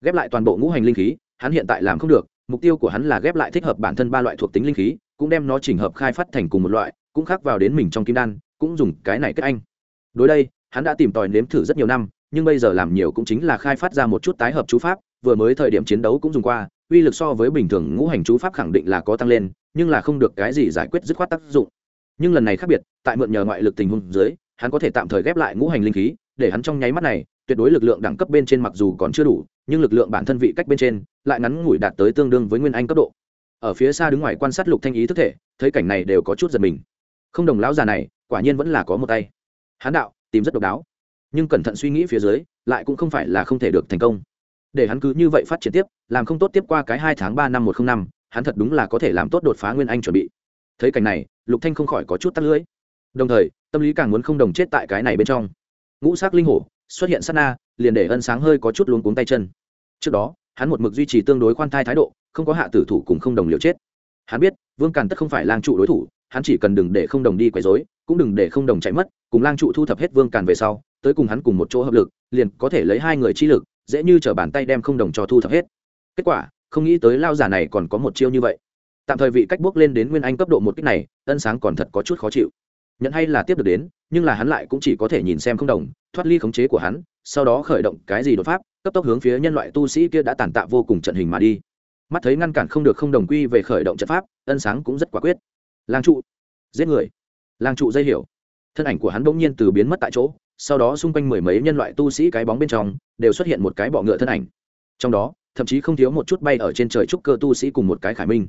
Ghép lại toàn bộ ngũ hành linh khí, hắn hiện tại làm không được, mục tiêu của hắn là ghép lại thích hợp bản thân ba loại thuộc tính linh khí, cũng đem nó chỉnh hợp khai phát thành cùng một loại, cũng khác vào đến mình trong kim đan, cũng dùng cái này kết anh đối đây, hắn đã tìm tòi nếm thử rất nhiều năm, nhưng bây giờ làm nhiều cũng chính là khai phát ra một chút tái hợp chú pháp, vừa mới thời điểm chiến đấu cũng dùng qua, uy lực so với bình thường ngũ hành chú pháp khẳng định là có tăng lên, nhưng là không được cái gì giải quyết dứt khoát tác dụng. Nhưng lần này khác biệt, tại mượn nhờ ngoại lực tình huống dưới, hắn có thể tạm thời ghép lại ngũ hành linh khí, để hắn trong nháy mắt này, tuyệt đối lực lượng đẳng cấp bên trên mặc dù còn chưa đủ, nhưng lực lượng bản thân vị cách bên trên, lại ngắn ngủi đạt tới tương đương với nguyên anh cấp độ. Ở phía xa đứng ngoài quan sát lục thanh ý thức thể, thấy cảnh này đều có chút giật mình. Không đồng lão già này, quả nhiên vẫn là có một tay hán đạo, tìm rất độc đáo. Nhưng cẩn thận suy nghĩ phía dưới, lại cũng không phải là không thể được thành công. Để hắn cứ như vậy phát triển tiếp, làm không tốt tiếp qua cái hai tháng ba năm một không năm, hắn thật đúng là có thể làm tốt đột phá nguyên anh chuẩn bị. Thấy cảnh này, lục thanh không khỏi có chút tắt lưỡi. Đồng thời, tâm lý càng muốn không đồng chết tại cái này bên trong. Ngũ sắc linh hổ, xuất hiện sát na, liền để ân sáng hơi có chút luống cuống tay chân. Trước đó, hắn một mực duy trì tương đối khoan thai thái độ, không có hạ tử thủ cùng không đồng liều chết. Hắn biết, vương càn tất không phải lang trụ đối thủ, hắn chỉ cần đừng để không đồng đi quấy rối, cũng đừng để không đồng chạy mất cùng lang trụ thu thập hết vương càn về sau, tới cùng hắn cùng một chỗ hợp lực, liền có thể lấy hai người chi lực, dễ như t bàn tay đem không đồng cho thu thập hết. Kết quả, không nghĩ tới lao giả này còn có một chiêu như vậy. Tạm thời vị cách bước lên đến nguyên anh cấp độ một cách này, ân sáng còn thật có chút khó chịu. Nhận hay là tiếp được đến, nhưng là hắn lại cũng chỉ có thể nhìn xem không đồng, thoát ly khống chế của hắn, sau đó khởi động cái gì đột pháp, cấp tốc hướng phía nhân loại tu sĩ kia đã tàn tạ vô cùng trận hình mà đi. Mắt thấy ngăn cản không được không đồng quy về khởi động trận pháp, ân sáng cũng rất quả quyết. Lang trụ, giết người. Lang trụ dây hiểu thân ảnh của hắn bỗng nhiên từ biến mất tại chỗ, sau đó xung quanh mười mấy nhân loại tu sĩ cái bóng bên trong đều xuất hiện một cái bọ ngựa thân ảnh. Trong đó, thậm chí không thiếu một chút bay ở trên trời trúc cơ tu sĩ cùng một cái khải minh.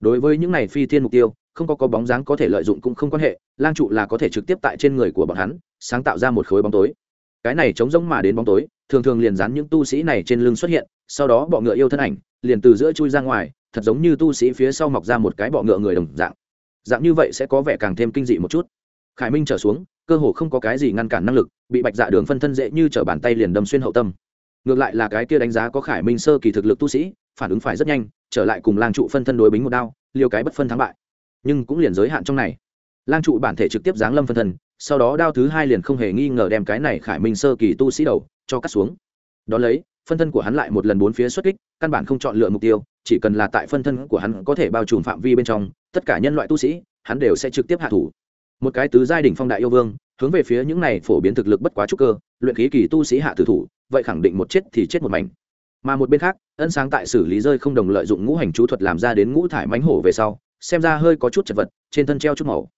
Đối với những này phi thiên mục tiêu, không có có bóng dáng có thể lợi dụng cũng không quan hệ, lang trụ là có thể trực tiếp tại trên người của bọn hắn, sáng tạo ra một khối bóng tối. Cái này chống rỗng mà đến bóng tối, thường thường liền dán những tu sĩ này trên lưng xuất hiện, sau đó bọ ngựa yêu thân ảnh liền từ giữa chui ra ngoài, thật giống như tu sĩ phía sau mọc ra một cái bọ ngựa người đồng dạng. Dạng như vậy sẽ có vẻ càng thêm kinh dị một chút khải minh trở xuống, cơ hồ không có cái gì ngăn cản năng lực, bị bạch dạ đường phân thân dễ như t r ở bàn tay liền đâm xuyên hậu tâm. Ngược lại là cái kia đánh giá có khải minh sơ kỳ thực lực tu sĩ, phản ứng phải rất nhanh, trở lại cùng lang trụ phân thân đối bính một đao, liều cái bất phân thắng bại. Nhưng cũng liền giới hạn trong này. Lang trụ bản thể trực tiếp giáng lâm phân thân, sau đó đao thứ hai liền không hề nghi ngờ đem cái này khải minh sơ kỳ tu sĩ đầu cho cắt xuống. Đ ó lấy, phân thân của hắn lại một lần bốn phía xuất kích, căn bản không chọn lựa mục tiêu, chỉ cần là tại phân thân của hắn có thể bao trùm phạm vi bên trong, tất cả nhân loại tu sĩ, hắn đều sẽ trực tiếp hạ thủ một cái tứ giai đỉnh phong đại yêu vương, hướng về phía những này phổ biến thực lực bất quá trúc cơ, luyện khí kỳ tu sĩ hạ tử thủ, vậy khẳng định một chết thì chết một mảnh. Mà một bên khác, ân sáng tại xử lý rơi không đồng lợi dụng ngũ hành chú thuật làm ra đến ngũ thải mánh hổ về sau, xem ra hơi có chút chật vật, trên thân treo chút màu.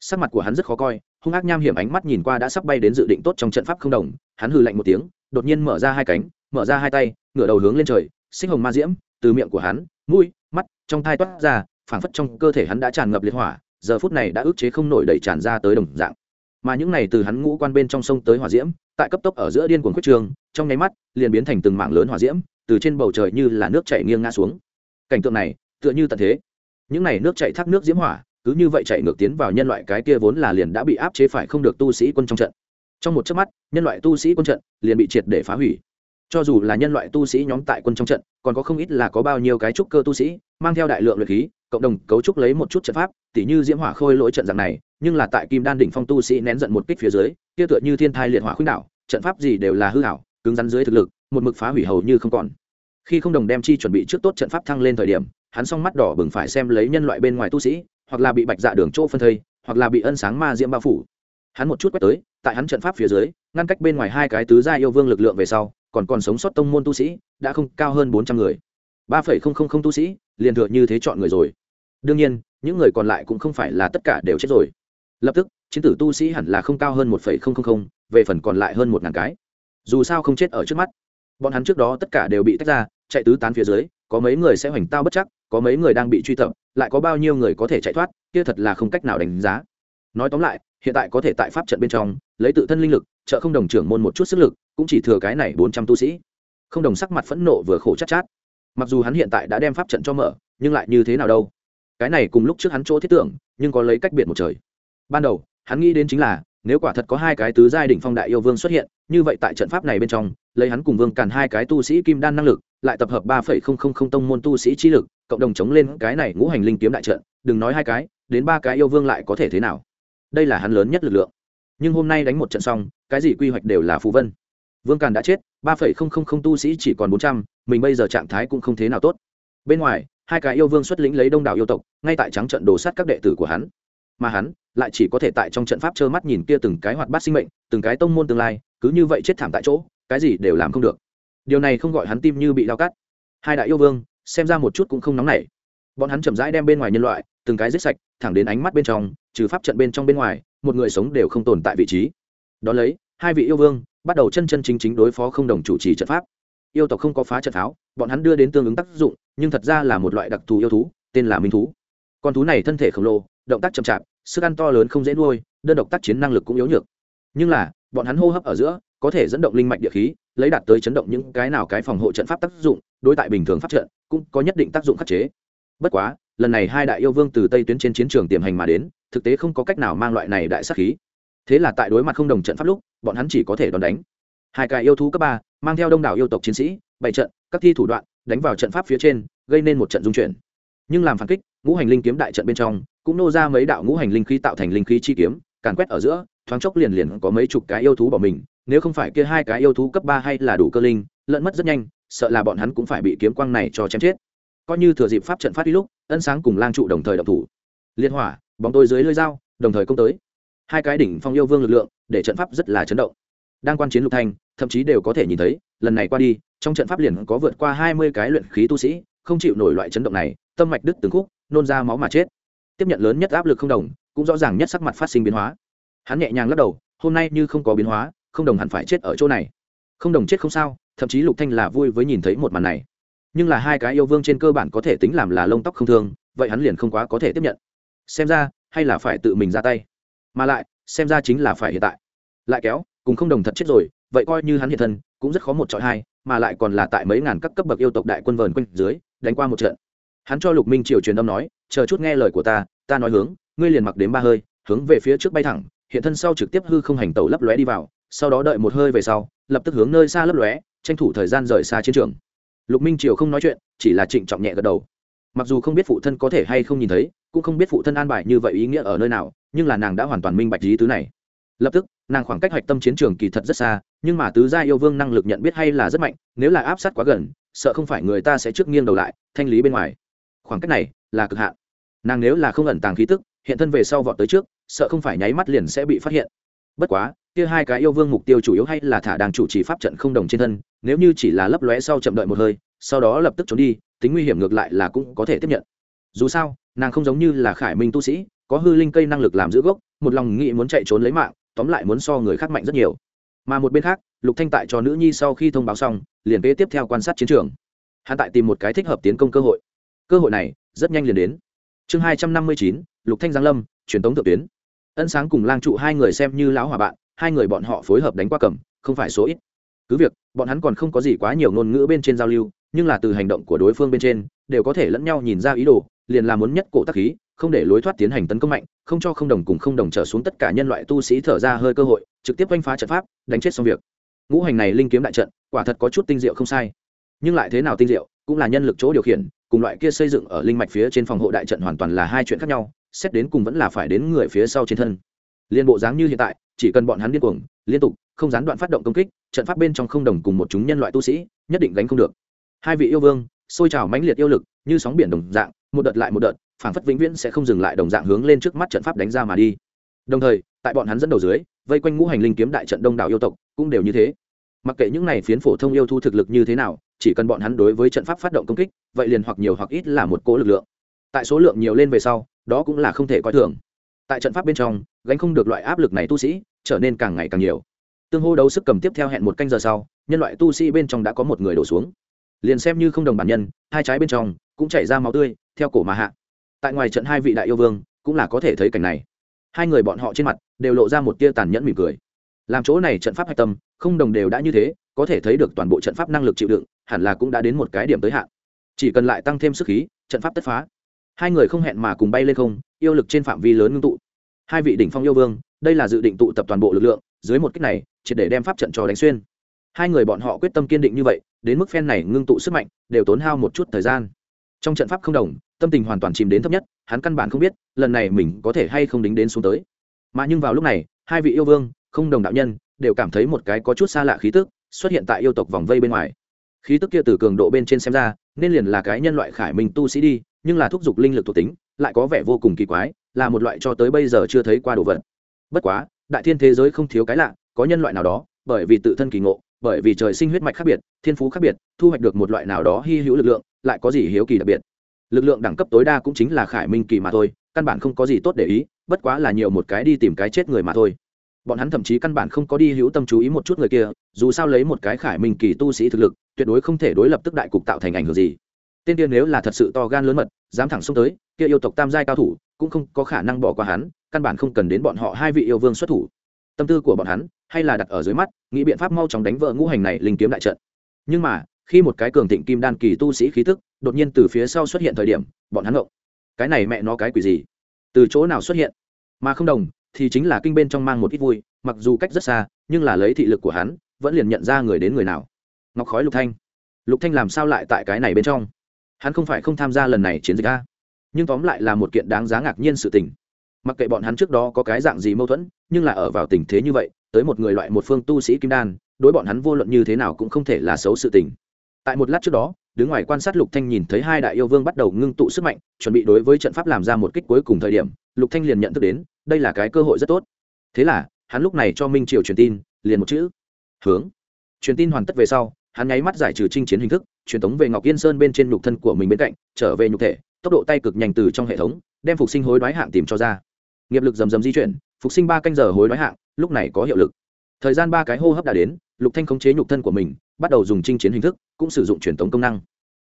Sắc mặt của hắn rất khó coi, hung ác nham hiểm ánh mắt nhìn qua đã sắp bay đến dự định tốt trong trận pháp không đồng, hắn hừ lạnh một tiếng, đột nhiên mở ra hai cánh, mở ra hai tay, ngửa đầu hướng lên trời, sinh hồng ma diễm, từ miệng của hắn, mũi, mắt, trong thai toát ra, phảng phất trong cơ thể hắn đã tràn ngập liệt hỏa giờ phút này đã ức chế không nổi đẩy tràn ra tới đồng dạng. Mà những này từ hắn ngũ quan bên trong sông tới hỏa diễm, tại cấp tốc ở giữa điên cuồng quyết trường, trong nháy mắt, liền biến thành từng mảng lớn hỏa diễm, từ trên bầu trời như là nước chảy nghiêng ngã xuống. Cảnh tượng này, tựa như tận thế. Những này nước chảy thác nước diễm hỏa, cứ như vậy chạy ngược tiến vào nhân loại cái kia vốn là liền đã bị áp chế phải không được tu sĩ quân trong trận. Trong một chớp mắt, nhân loại tu sĩ quân trận liền bị triệt để phá hủy. Cho dù là nhân loại tu sĩ nhóm tại quân trong trận, còn có không ít là có bao nhiêu cái trúc cơ tu sĩ, mang theo đại lượng luyện khí cộng đồng cấu trúc lấy một chút trận pháp, tỉ như diễm hỏa khôi lỗi trận dạng này, nhưng là tại kim đan đỉnh phong tu sĩ nén giận một kích phía dưới, kia tựa như thiên thai liệt hỏa khuynh đảo, trận pháp gì đều là hư hảo, cứng rắn dưới thực lực, một mực phá hủy hầu như không còn. Khi không đồng đem chi chuẩn bị trước tốt trận pháp thăng lên thời điểm, hắn s mắt đỏ bừng phải xem lấy nhân loại bên ngoài tu sĩ, hoặc là bị bạch dạ đường chỗ phân thây, hoặc là bị ân sáng ma diễm bao phủ. Hắn một chút quét tới, tại hắn trận pháp phía dưới, ngăn cách bên ngoài hai cái tứ gia yêu vương lực lượng về sau, còn còn sống sót tông môn tu sĩ, đã không cao hơn bốn trăm người. Ba phẩy không không không tu sĩ, liền thừa như thế chọn người rồi đương nhiên những người còn lại cũng không phải là tất cả đều chết rồi. Lập tức chiến tử tu sĩ hẳn là không cao hơn một phẩy không không không về phần còn lại hơn một ngàn cái. Dù sao không chết ở trước mắt. Bọn hắn trước đó tất cả đều bị tách ra chạy tứ tán phía dưới có mấy người sẽ hoành tao bất chắc có mấy người đang bị truy tập lại có bao nhiêu người có thể chạy thoát kia thật là không cách nào đánh giá. Nói tóm lại hiện tại có thể tại pháp trận bên trong lấy tự thân linh lực trợ không đồng trưởng môn một chút sức lực cũng chỉ thừa cái này bốn trăm tu sĩ. Không đồng sắc mặt phẫn nộ vừa khổ chắc chát, chát. Mặc dù hắn hiện tại đã đem pháp trận cho mở nhưng lại như thế nào đâu? Cái này cùng lúc trước hắn chỗ thiết tưởng, nhưng có lấy cách biệt một trời. Ban đầu, hắn nghĩ đến chính là, nếu quả thật có hai cái tứ giai đỉnh phong đại yêu vương xuất hiện, như vậy tại trận pháp này bên trong, lấy hắn cùng vương càn hai cái tu sĩ kim đan năng lực, lại tập hợp ba phẩy không không không tông môn tu sĩ trí lực, cộng đồng chống lên cái này ngũ hành linh kiếm đại trận, đừng nói hai cái, đến ba cái yêu vương lại có thể thế nào? Đây là hắn lớn nhất lực lượng. Nhưng hôm nay đánh một trận xong, cái gì quy hoạch đều là phù vân. Vương càn đã chết, ba phẩy không không không tu sĩ chỉ còn bốn trăm, mình bây giờ trạng thái cũng không thế nào tốt. Bên ngoài hai cái yêu vương xuất lĩnh lấy đông đảo yêu tộc, ngay tại trắng trận đồ sát các đệ tử của hắn. Mà hắn lại chỉ có thể tại trong trận pháp trơ mắt nhìn kia từng cái hoạt bát sinh mệnh, từng cái tông môn tương lai, cứ như vậy chết thảm tại chỗ, cái gì đều làm không được. Điều này không gọi hắn tim như bị đau cắt. Hai đại yêu vương, xem ra một chút cũng không nóng nảy. Bọn hắn chậm rãi đem bên ngoài nhân loại, từng cái giết sạch, thẳng đến ánh mắt bên trong, trừ pháp trận bên trong bên ngoài, một người sống đều không tồn tại vị trí. Đón lấy, hai vị yêu vương bắt đầu chân chân chính chính đối phó không đồng chủ trì trận pháp yêu tộc không có phá trận pháo, bọn hắn đưa đến tương ứng tác dụng, nhưng thật ra là một loại đặc thù yêu thú, tên là minh thú. Con thú này thân thể khổng lồ, động tác chậm chạp, sức ăn to lớn không dễ nuôi, đơn độc tác chiến năng lực cũng yếu nhược. Nhưng là, bọn hắn hô hấp ở giữa, có thể dẫn động linh mạch địa khí, lấy đạt tới chấn động những cái nào cái phòng hộ trận pháp tác dụng, đối tại bình thường pháp trận, cũng có nhất định tác dụng khắc chế. Bất quá, lần này hai đại yêu vương từ tây tuyến trên chiến trường tiềm hành mà đến, thực tế không có cách nào mang loại này đại sát khí. Thế là tại đối mặt không đồng trận pháp lúc, bọn hắn chỉ có thể đòn đánh. Hai cái yêu thú cấp ba mang theo đông đảo yêu tộc chiến sĩ bảy trận, các thi thủ đoạn, đánh vào trận pháp phía trên, gây nên một trận dung chuyển. Nhưng làm phản kích, ngũ hành linh kiếm đại trận bên trong, cũng nô ra mấy đạo ngũ hành linh khí tạo thành linh khí chi kiếm, càn quét ở giữa, thoáng chốc liền liền có mấy chục cái yêu thú bỏ mình, nếu không phải kia hai cái yêu thú cấp ba hay là đủ cơ linh, lẫn mất rất nhanh, sợ là bọn hắn cũng phải bị kiếm quang này cho chém chết. Coi như thừa dịp pháp trận phát đi lúc, ân sáng cùng lang trụ đồng thời động thủ. Liên hỏa, bóng tôi dưới lưới dao, đồng thời công tới. Hai cái đỉnh phong yêu vương lực lượng, để trận pháp rất là chấn động đang quan chiến lục thanh, thậm chí đều có thể nhìn thấy, lần này qua đi, trong trận pháp liền có vượt qua hai mươi cái luyện khí tu sĩ, không chịu nổi loại chấn động này, tâm mạch đứt từng khúc, nôn ra máu mà chết. Tiếp nhận lớn nhất áp lực không đồng, cũng rõ ràng nhất sắc mặt phát sinh biến hóa. Hắn nhẹ nhàng lắc đầu, hôm nay như không có biến hóa, không đồng hẳn phải chết ở chỗ này. Không đồng chết không sao, thậm chí lục thanh là vui với nhìn thấy một màn này. Nhưng là hai cái yêu vương trên cơ bản có thể tính làm là lông tóc không thương, vậy hắn liền không quá có thể tiếp nhận. Xem ra, hay là phải tự mình ra tay. Mà lại, xem ra chính là phải hiện tại. Lại kéo cùng không đồng thật chết rồi, vậy coi như hắn hiện thân, cũng rất khó một trọi hai, mà lại còn là tại mấy ngàn các cấp bậc yêu tộc đại quân vờn quanh dưới, đánh qua một trận. Hắn cho lục minh triều truyền âm nói, chờ chút nghe lời của ta ta nói hướng, ngươi liền mặc đến ba hơi, hướng về phía trước bay thẳng, hiện thân sau trực tiếp hư không hành tẩu lấp lóe đi vào, sau đó đợi một hơi về sau, lập tức hướng nơi xa lấp lóe, tranh thủ thời gian rời xa chiến trường. Lục minh triều không nói chuyện, chỉ là trịnh trọng nhẹ gật đầu. Mặc dù không biết phụ thân có thể hay không nhìn thấy, cũng không biết phụ thân an bài như vậy ý nghĩa ở nơi nào, nhưng là nàng đã hoàn toàn minh bạch lý tứ này lập tức, nàng khoảng cách hạch tâm chiến trường kỳ thật rất xa, nhưng mà tứ gia yêu vương năng lực nhận biết hay là rất mạnh, nếu là áp sát quá gần, sợ không phải người ta sẽ trước nghiêng đầu lại, thanh lý bên ngoài. Khoảng cách này là cực hạn. Nàng nếu là không ẩn tàng khí tức, hiện thân về sau vọt tới trước, sợ không phải nháy mắt liền sẽ bị phát hiện. Bất quá, kia hai cái yêu vương mục tiêu chủ yếu hay là thả đang chủ trì pháp trận không đồng trên thân, nếu như chỉ là lấp lóe sau chậm đợi một hơi, sau đó lập tức trốn đi, tính nguy hiểm ngược lại là cũng có thể tiếp nhận. Dù sao, nàng không giống như là khải minh tu sĩ, có hư linh cây năng lực làm giữ gốc, một lòng nghĩ muốn chạy trốn lấy mạng tóm lại muốn so người khác mạnh rất nhiều. Mà một bên khác, lục thanh tại cho nữ nhi sau khi thông báo xong, liền kế tiếp theo quan sát chiến trường. Hắn tại tìm một cái thích hợp tiến công cơ hội. Cơ hội này, rất nhanh liền đến. Chương hai trăm năm mươi chín, lục thanh giang lâm, truyền tống thượng tuyến. Ân sáng cùng lang trụ hai người xem như lão hòa bạn, hai người bọn họ phối hợp đánh qua cầm, không phải số ít. Cứ việc, bọn hắn còn không có gì quá nhiều ngôn ngữ bên trên giao lưu, nhưng là từ hành động của đối phương bên trên, đều có thể lẫn nhau nhìn ra ý đồ, liền là muốn nhất cổ tác khí không để lối thoát tiến hành tấn công mạnh, không cho không đồng cùng không đồng trở xuống tất cả nhân loại tu sĩ thở ra hơi cơ hội, trực tiếp oanh phá trận pháp, đánh chết xong việc. Ngũ hành này linh kiếm đại trận, quả thật có chút tinh diệu không sai. Nhưng lại thế nào tinh diệu, cũng là nhân lực chỗ điều khiển, cùng loại kia xây dựng ở linh mạch phía trên phòng hộ đại trận hoàn toàn là hai chuyện khác nhau, xét đến cùng vẫn là phải đến người phía sau trên thân. Liên bộ dáng như hiện tại, chỉ cần bọn hắn điên cuồng, liên tục, không gián đoạn phát động công kích, trận pháp bên trong không đồng cùng một chúng nhân loại tu sĩ, nhất định gánh không được. Hai vị yêu vương, xôi trào mãnh liệt yêu lực, như sóng biển đồng dạng, một đợt lại một đợt phảng phất vĩnh viễn sẽ không dừng lại đồng dạng hướng lên trước mắt trận pháp đánh ra mà đi. Đồng thời, tại bọn hắn dẫn đầu dưới, vây quanh ngũ hành linh kiếm đại trận đông đảo yêu tộc cũng đều như thế. Mặc kệ những này phiến phổ thông yêu thu thực lực như thế nào, chỉ cần bọn hắn đối với trận pháp phát động công kích, vậy liền hoặc nhiều hoặc ít là một cố lực lượng. Tại số lượng nhiều lên về sau, đó cũng là không thể coi thường. Tại trận pháp bên trong, gánh không được loại áp lực này tu sĩ, trở nên càng ngày càng nhiều. Tương hô đấu sức cầm tiếp theo hẹn một canh giờ sau, nhân loại tu sĩ bên trong đã có một người đổ xuống. Liền xem như không đồng bản nhân, hai trái bên trong, cũng chảy ra máu tươi, theo cổ mà hạ tại ngoài trận hai vị đại yêu vương, cũng là có thể thấy cảnh này. Hai người bọn họ trên mặt đều lộ ra một tia tàn nhẫn mỉm cười. Làm chỗ này trận pháp hạch tâm, không đồng đều đã như thế, có thể thấy được toàn bộ trận pháp năng lực chịu đựng, hẳn là cũng đã đến một cái điểm tới hạn. Chỉ cần lại tăng thêm sức khí, trận pháp tất phá. Hai người không hẹn mà cùng bay lên không, yêu lực trên phạm vi lớn ngưng tụ. Hai vị đỉnh phong yêu vương, đây là dự định tụ tập toàn bộ lực lượng, dưới một cách này, triệt để đem pháp trận cho đánh xuyên. Hai người bọn họ quyết tâm kiên định như vậy, đến mức phen này ngưng tụ sức mạnh, đều tốn hao một chút thời gian. Trong trận pháp không đồng tâm tình hoàn toàn chìm đến thấp nhất, hắn căn bản không biết, lần này mình có thể hay không đính đến xuống tới. Mà nhưng vào lúc này, hai vị yêu vương, không đồng đạo nhân, đều cảm thấy một cái có chút xa lạ khí tức xuất hiện tại yêu tộc vòng vây bên ngoài. Khí tức kia từ cường độ bên trên xem ra, nên liền là cái nhân loại khải minh tu sĩ đi, nhưng là thúc giục linh lực thuộc tính, lại có vẻ vô cùng kỳ quái, là một loại cho tới bây giờ chưa thấy qua đồ vật. Bất quá, đại thiên thế giới không thiếu cái lạ, có nhân loại nào đó, bởi vì tự thân kỳ ngộ, bởi vì trời sinh huyết mạch khác biệt, thiên phú khác biệt, thu hoạch được một loại nào đó hy hữu lực lượng, lại có gì hiếu kỳ đặc biệt lực lượng đẳng cấp tối đa cũng chính là khải minh kỳ mà thôi, căn bản không có gì tốt để ý, bất quá là nhiều một cái đi tìm cái chết người mà thôi. Bọn hắn thậm chí căn bản không có đi hữu tâm chú ý một chút người kia, dù sao lấy một cái khải minh kỳ tu sĩ thực lực, tuyệt đối không thể đối lập tức đại cục tạo thành ảnh hưởng gì. Tên kia nếu là thật sự to gan lớn mật, dám thẳng xông tới, kia yêu tộc tam giai cao thủ, cũng không có khả năng bỏ qua hắn, căn bản không cần đến bọn họ hai vị yêu vương xuất thủ. Tâm tư của bọn hắn, hay là đặt ở dưới mắt, nghĩ biện pháp mau chóng đánh vỡ ngũ hành này linh kiếm đại trận. Nhưng mà, khi một cái cường thịnh kim đan kỳ tu sĩ khí tức đột nhiên từ phía sau xuất hiện thời điểm, bọn hắn ngộng. Cái này mẹ nó cái quỷ gì? Từ chỗ nào xuất hiện? Mà không đồng, thì chính là kinh bên trong mang một ít vui, mặc dù cách rất xa, nhưng là lấy thị lực của hắn, vẫn liền nhận ra người đến người nào. Ngọc khói lục thanh. Lục thanh làm sao lại tại cái này bên trong? Hắn không phải không tham gia lần này chiến dịch a? Nhưng tóm lại là một kiện đáng giá ngạc nhiên sự tình. Mặc kệ bọn hắn trước đó có cái dạng gì mâu thuẫn, nhưng là ở vào tình thế như vậy, tới một người loại một phương tu sĩ kim đan, đối bọn hắn vô luận như thế nào cũng không thể là xấu sự tình. Tại một lát trước đó đứng ngoài quan sát lục thanh nhìn thấy hai đại yêu vương bắt đầu ngưng tụ sức mạnh, chuẩn bị đối với trận pháp làm ra một kích cuối cùng thời điểm, lục thanh liền nhận thức đến, đây là cái cơ hội rất tốt. Thế là, hắn lúc này cho minh triều truyền tin, liền một chữ, hướng. Truyền tin hoàn tất về sau, hắn nháy mắt giải trừ chinh chiến hình thức, truyền tống về ngọc yên sơn bên trên nhục thân của mình bên cạnh, trở về nhục thể, tốc độ tay cực nhanh từ trong hệ thống, đem phục sinh hối đoái hạng tìm cho ra. Nghiệp lực rầm rầm di chuyển, phục sinh ba canh giờ hối đoái hạng, lúc này có hiệu lực thời gian ba cái hô hấp đã đến, lục thanh khống chế nhục thân của mình, bắt đầu dùng chinh chiến hình thức, cũng sử dụng truyền tống công năng.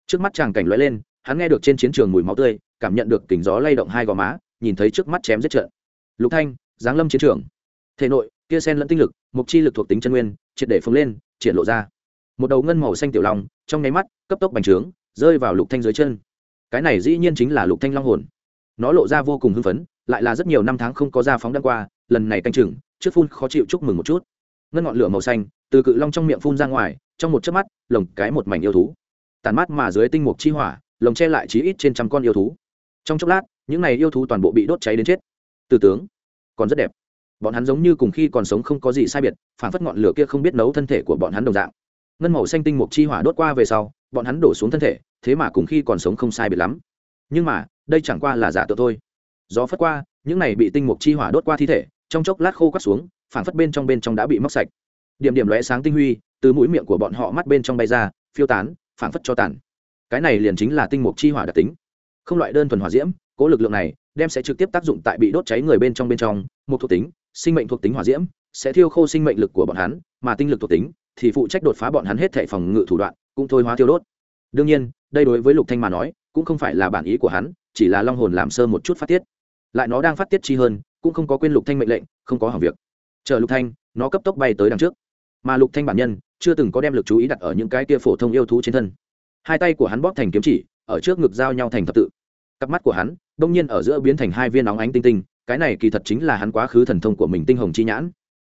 Trước mắt chàng cảnh lóe lên, hắn nghe được trên chiến trường mùi máu tươi, cảm nhận được kính gió lay động hai gò má, nhìn thấy trước mắt chém giết trận. Lục thanh, giáng lâm chiến trường. Thể nội, kia sen lẫn tinh lực, mục chi lực thuộc tính chân nguyên, triệt để phồng lên, triển lộ ra. Một đầu ngân màu xanh tiểu long, trong nháy mắt, cấp tốc bành trướng, rơi vào lục thanh dưới chân. Cái này dĩ nhiên chính là lục thanh long hồn. Nó lộ ra vô cùng hưng phấn, lại là rất nhiều năm tháng không có ra phóng đăng qua, lần này canh chừng, trước phun khó chịu chúc mừng một chút ngân ngọn lửa màu xanh, từ cự long trong miệng phun ra ngoài, trong một chớp mắt, lồng cái một mảnh yêu thú. Tàn mát mà dưới tinh mục chi hỏa, lồng che lại chí ít trên trăm con yêu thú. Trong chốc lát, những này yêu thú toàn bộ bị đốt cháy đến chết. Từ tướng, còn rất đẹp. Bọn hắn giống như cùng khi còn sống không có gì sai biệt, phản phất ngọn lửa kia không biết nấu thân thể của bọn hắn đồng dạng. Ngân màu xanh tinh mục chi hỏa đốt qua về sau, bọn hắn đổ xuống thân thể, thế mà cùng khi còn sống không sai biệt lắm. Nhưng mà, đây chẳng qua là giả tượng thôi. Gió phất qua, những này bị tinh mục chi hỏa đốt qua thi thể, trong chốc lát khô quắt xuống phản phất bên trong bên trong đã bị móc sạch. Điểm điểm lóe sáng tinh huy, từ mũi miệng của bọn họ mắt bên trong bay ra, phiêu tán phản phất cho tàn. Cái này liền chính là tinh mục chi hỏa đặc tính. Không loại đơn thuần hỏa diễm, cố lực lượng này đem sẽ trực tiếp tác dụng tại bị đốt cháy người bên trong bên trong. Một thuộc tính, sinh mệnh thuộc tính hỏa diễm, sẽ thiêu khô sinh mệnh lực của bọn hắn, mà tinh lực thuộc tính thì phụ trách đột phá bọn hắn hết thể phòng ngự thủ đoạn, cũng thôi hóa thiêu đốt. Đương nhiên, đây đối với lục thanh mà nói, cũng không phải là bản ý của hắn, chỉ là long hồn làm sơ một chút phát tiết. Lại nó đang phát tiết chi hơn, cũng không có quên lục thanh mệnh lệnh, không có hỏng việc chờ lục thanh, nó cấp tốc bay tới đằng trước. Mà lục thanh bản nhân chưa từng có đem lực chú ý đặt ở những cái kia phổ thông yêu thú trên thân. Hai tay của hắn bóp thành kiếm chỉ, ở trước ngực giao nhau thành thập tự. Cặp mắt của hắn đông nhiên ở giữa biến thành hai viên nóng ánh tinh tinh, cái này kỳ thật chính là hắn quá khứ thần thông của mình tinh hồng chi nhãn.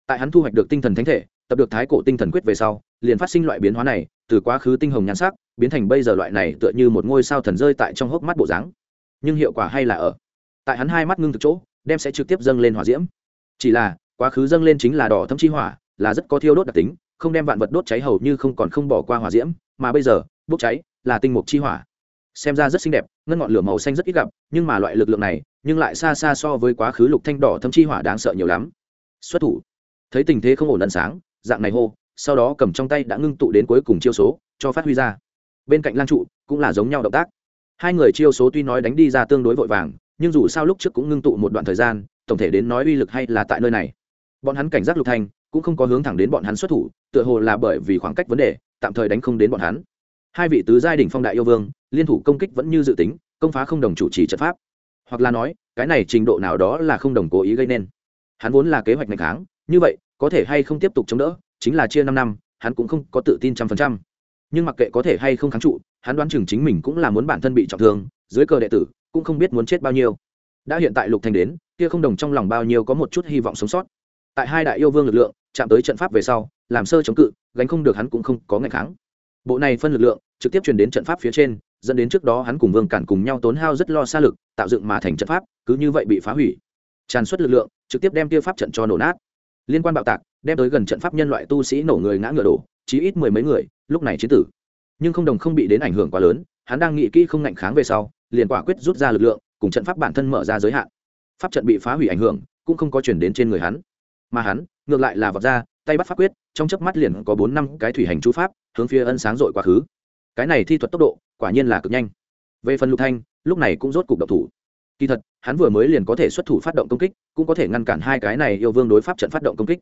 Tại hắn thu hoạch được tinh thần thánh thể, tập được thái cổ tinh thần quyết về sau, liền phát sinh loại biến hóa này, từ quá khứ tinh hồng nhãn sắc, biến thành bây giờ loại này tựa như một ngôi sao thần rơi tại trong hốc mắt bộ dáng. Nhưng hiệu quả hay là ở. Tại hắn hai mắt ngưng thực chỗ, đem sẽ trực tiếp dâng lên hỏa diễm. Chỉ là quá khứ dâng lên chính là đỏ thâm chi hỏa, là rất có thiêu đốt đặc tính, không đem vạn vật đốt cháy hầu như không còn không bỏ qua hỏa diễm, mà bây giờ, bốc cháy là tinh mục chi hỏa. Xem ra rất xinh đẹp, ngân ngọn lửa màu xanh rất ít gặp, nhưng mà loại lực lượng này, nhưng lại xa xa so với quá khứ lục thanh đỏ thâm chi hỏa đáng sợ nhiều lắm. Xuất thủ. Thấy tình thế không ổn lần sáng, dạng này hô, sau đó cầm trong tay đã ngưng tụ đến cuối cùng chiêu số, cho phát huy ra. Bên cạnh lang trụ, cũng là giống nhau động tác. Hai người chiêu số tuy nói đánh đi ra tương đối vội vàng, nhưng dù sao lúc trước cũng ngưng tụ một đoạn thời gian, tổng thể đến nói uy lực hay là tại nơi này bọn hắn cảnh giác lục thanh, cũng không có hướng thẳng đến bọn hắn xuất thủ, tựa hồ là bởi vì khoảng cách vấn đề, tạm thời đánh không đến bọn hắn. Hai vị tứ giai đỉnh phong đại yêu vương, liên thủ công kích vẫn như dự tính, công phá không đồng chủ trì trận pháp. Hoặc là nói, cái này trình độ nào đó là không đồng cố ý gây nên. Hắn vốn là kế hoạch ngày tháng như vậy, có thể hay không tiếp tục chống đỡ, chính là chia năm năm, hắn cũng không có tự tin trăm phần trăm. Nhưng mặc kệ có thể hay không kháng trụ, hắn đoán chừng chính mình cũng là muốn bản thân bị trọng thương, dưới cờ đệ tử, cũng không biết muốn chết bao nhiêu. Đã hiện tại lục thành đến, kia không đồng trong lòng bao nhiêu có một chút hy vọng sống sót tại hai đại yêu vương lực lượng, chạm tới trận pháp về sau, làm sơ chống cự, gánh không được hắn cũng không có ngày kháng. Bộ này phân lực lượng, trực tiếp truyền đến trận pháp phía trên, dẫn đến trước đó hắn cùng vương cản cùng nhau tốn hao rất lo xa lực, tạo dựng mà thành trận pháp, cứ như vậy bị phá hủy. Tràn xuất lực lượng, trực tiếp đem tiêu pháp trận cho nổ nát. Liên quan bạo tạc, đem tới gần trận pháp nhân loại tu sĩ nổ người ngã ngựa đổ, chí ít mười mấy người, lúc này chiến tử. Nhưng không đồng không bị đến ảnh hưởng quá lớn, hắn đang nghĩ kỹ không ngạnh kháng về sau, liền quả quyết rút ra lực lượng, cùng trận pháp bản thân mở ra giới hạn. Pháp trận bị phá hủy ảnh hưởng, cũng không có chuyển đến trên người hắn mà hắn, ngược lại là vọt ra, tay bắt pháp quyết, trong chớp mắt liền có bốn năm cái thủy hành chú pháp, hướng phía ân sáng dội quá khứ. Cái này thi thuật tốc độ, quả nhiên là cực nhanh. Về phần lục thanh, lúc này cũng rốt cục động thủ. Kỳ thật, hắn vừa mới liền có thể xuất thủ phát động công kích, cũng có thể ngăn cản hai cái này yêu vương đối pháp trận phát động công kích.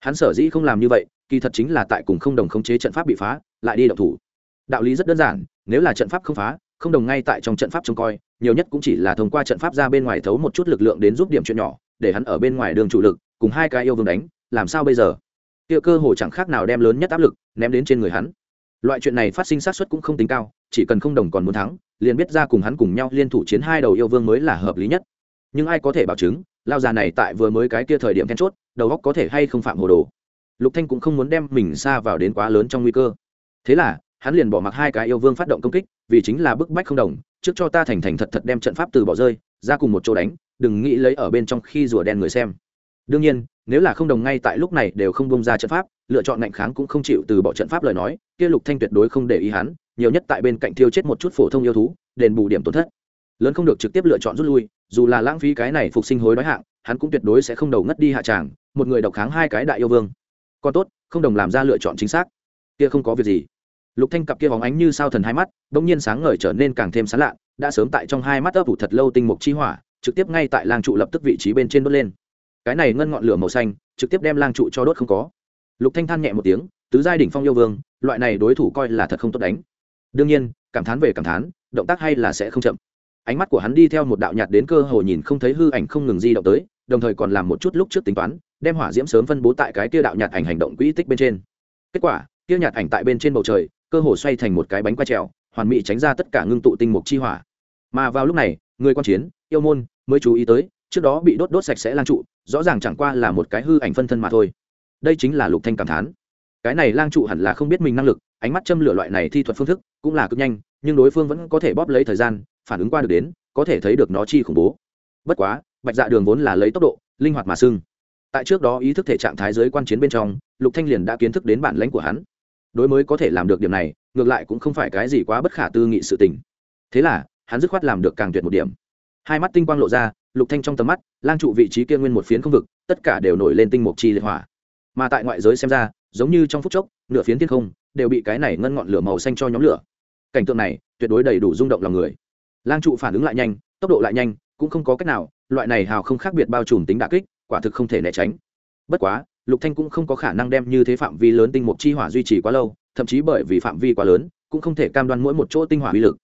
Hắn sở dĩ không làm như vậy, kỳ thật chính là tại cùng không đồng khống chế trận pháp bị phá, lại đi động thủ. Đạo lý rất đơn giản, nếu là trận pháp không phá, không đồng ngay tại trong trận pháp trông coi, nhiều nhất cũng chỉ là thông qua trận pháp ra bên ngoài thấu một chút lực lượng đến giúp điểm chuyện nhỏ, để hắn ở bên ngoài đường chủ lực cùng hai cái yêu vương đánh, làm sao bây giờ? Kia cơ hồ chẳng khác nào đem lớn nhất áp lực ném đến trên người hắn. Loại chuyện này phát sinh sát suất cũng không tính cao, chỉ cần không đồng còn muốn thắng, liền biết ra cùng hắn cùng nhau liên thủ chiến hai đầu yêu vương mới là hợp lý nhất. Nhưng ai có thể bảo chứng, lao già này tại vừa mới cái kia thời điểm then chốt, đầu góc có thể hay không phạm hồ đồ? Lục thanh cũng không muốn đem mình xa vào đến quá lớn trong nguy cơ. Thế là, hắn liền bỏ mặc hai cái yêu vương phát động công kích, vì chính là bức bách không đồng, trước cho ta thành thành thật thật đem trận pháp từ bỏ rơi, ra cùng một chỗ đánh, đừng nghĩ lấy ở bên trong khi rùa đen người xem đương nhiên, nếu là không đồng ngay tại lúc này đều không bông ra trận pháp, lựa chọn ngạnh kháng cũng không chịu từ bỏ trận pháp lời nói, kia lục thanh tuyệt đối không để ý hắn, nhiều nhất tại bên cạnh thiêu chết một chút phổ thông yêu thú, đền bù điểm tổn thất. Lớn không được trực tiếp lựa chọn rút lui, dù là lãng phí cái này phục sinh hối đói hạng, hắn cũng tuyệt đối sẽ không đầu ngất đi hạ tràng, một người độc kháng hai cái đại yêu vương. Còn tốt, không đồng làm ra lựa chọn chính xác. Kia không có việc gì. Lục thanh cặp kia bóng ánh như sao thần hai mắt, bỗng nhiên sáng ngời trở nên càng thêm sáng lạ, đã sớm tại trong hai mắt ấp ủ thật lâu tinh mục chi hỏa, trực tiếp ngay tại lang trụ lập tức vị trí bên trên đốt lên cái này ngân ngọn lửa màu xanh, trực tiếp đem lang trụ cho đốt không có. Lục thanh than nhẹ một tiếng, tứ giai đỉnh phong yêu vương, loại này đối thủ coi là thật không tốt đánh. Đương nhiên, cảm thán về cảm thán, động tác hay là sẽ không chậm. Ánh mắt của hắn đi theo một đạo nhạt đến cơ hồ nhìn không thấy hư ảnh không ngừng di động tới, đồng thời còn làm một chút lúc trước tính toán, đem hỏa diễm sớm phân bố tại cái kia đạo nhạt ảnh hành động quỹ tích bên trên. Kết quả, kia nhạt ảnh tại bên trên bầu trời, cơ hồ xoay thành một cái bánh quay trèo, hoàn mỹ tránh ra tất cả ngưng tụ tinh mục chi hỏa. Mà vào lúc này, người quan chiến, yêu môn mới chú ý tới trước đó bị đốt đốt sạch sẽ lang trụ, rõ ràng chẳng qua là một cái hư ảnh phân thân mà thôi. Đây chính là lục thanh cảm thán. Cái này lang trụ hẳn là không biết mình năng lực, ánh mắt châm lửa loại này thi thuật phương thức cũng là cực nhanh, nhưng đối phương vẫn có thể bóp lấy thời gian, phản ứng qua được đến, có thể thấy được nó chi khủng bố. Bất quá, bạch dạ đường vốn là lấy tốc độ, linh hoạt mà sưng. Tại trước đó ý thức thể trạng thái giới quan chiến bên trong, lục thanh liền đã kiến thức đến bản lãnh của hắn. Đối mới có thể làm được điểm này, ngược lại cũng không phải cái gì quá bất khả tư nghị sự tình. Thế là, hắn dứt khoát làm được càng tuyệt một điểm. Hai mắt tinh quang lộ ra lục thanh trong tầm mắt, lang trụ vị trí kia nguyên một phiến không vực, tất cả đều nổi lên tinh mục chi liệt hỏa. Mà tại ngoại giới xem ra, giống như trong phút chốc, nửa phiến thiên không đều bị cái này ngân ngọn lửa màu xanh cho nhóm lửa. Cảnh tượng này tuyệt đối đầy đủ rung động lòng người. Lang trụ phản ứng lại nhanh, tốc độ lại nhanh, cũng không có cách nào, loại này hào không khác biệt bao trùm tính đả kích, quả thực không thể né tránh. Bất quá, lục thanh cũng không có khả năng đem như thế phạm vi lớn tinh mục chi hỏa duy trì quá lâu, thậm chí bởi vì phạm vi quá lớn, cũng không thể cam đoan mỗi một chỗ tinh hỏa uy lực.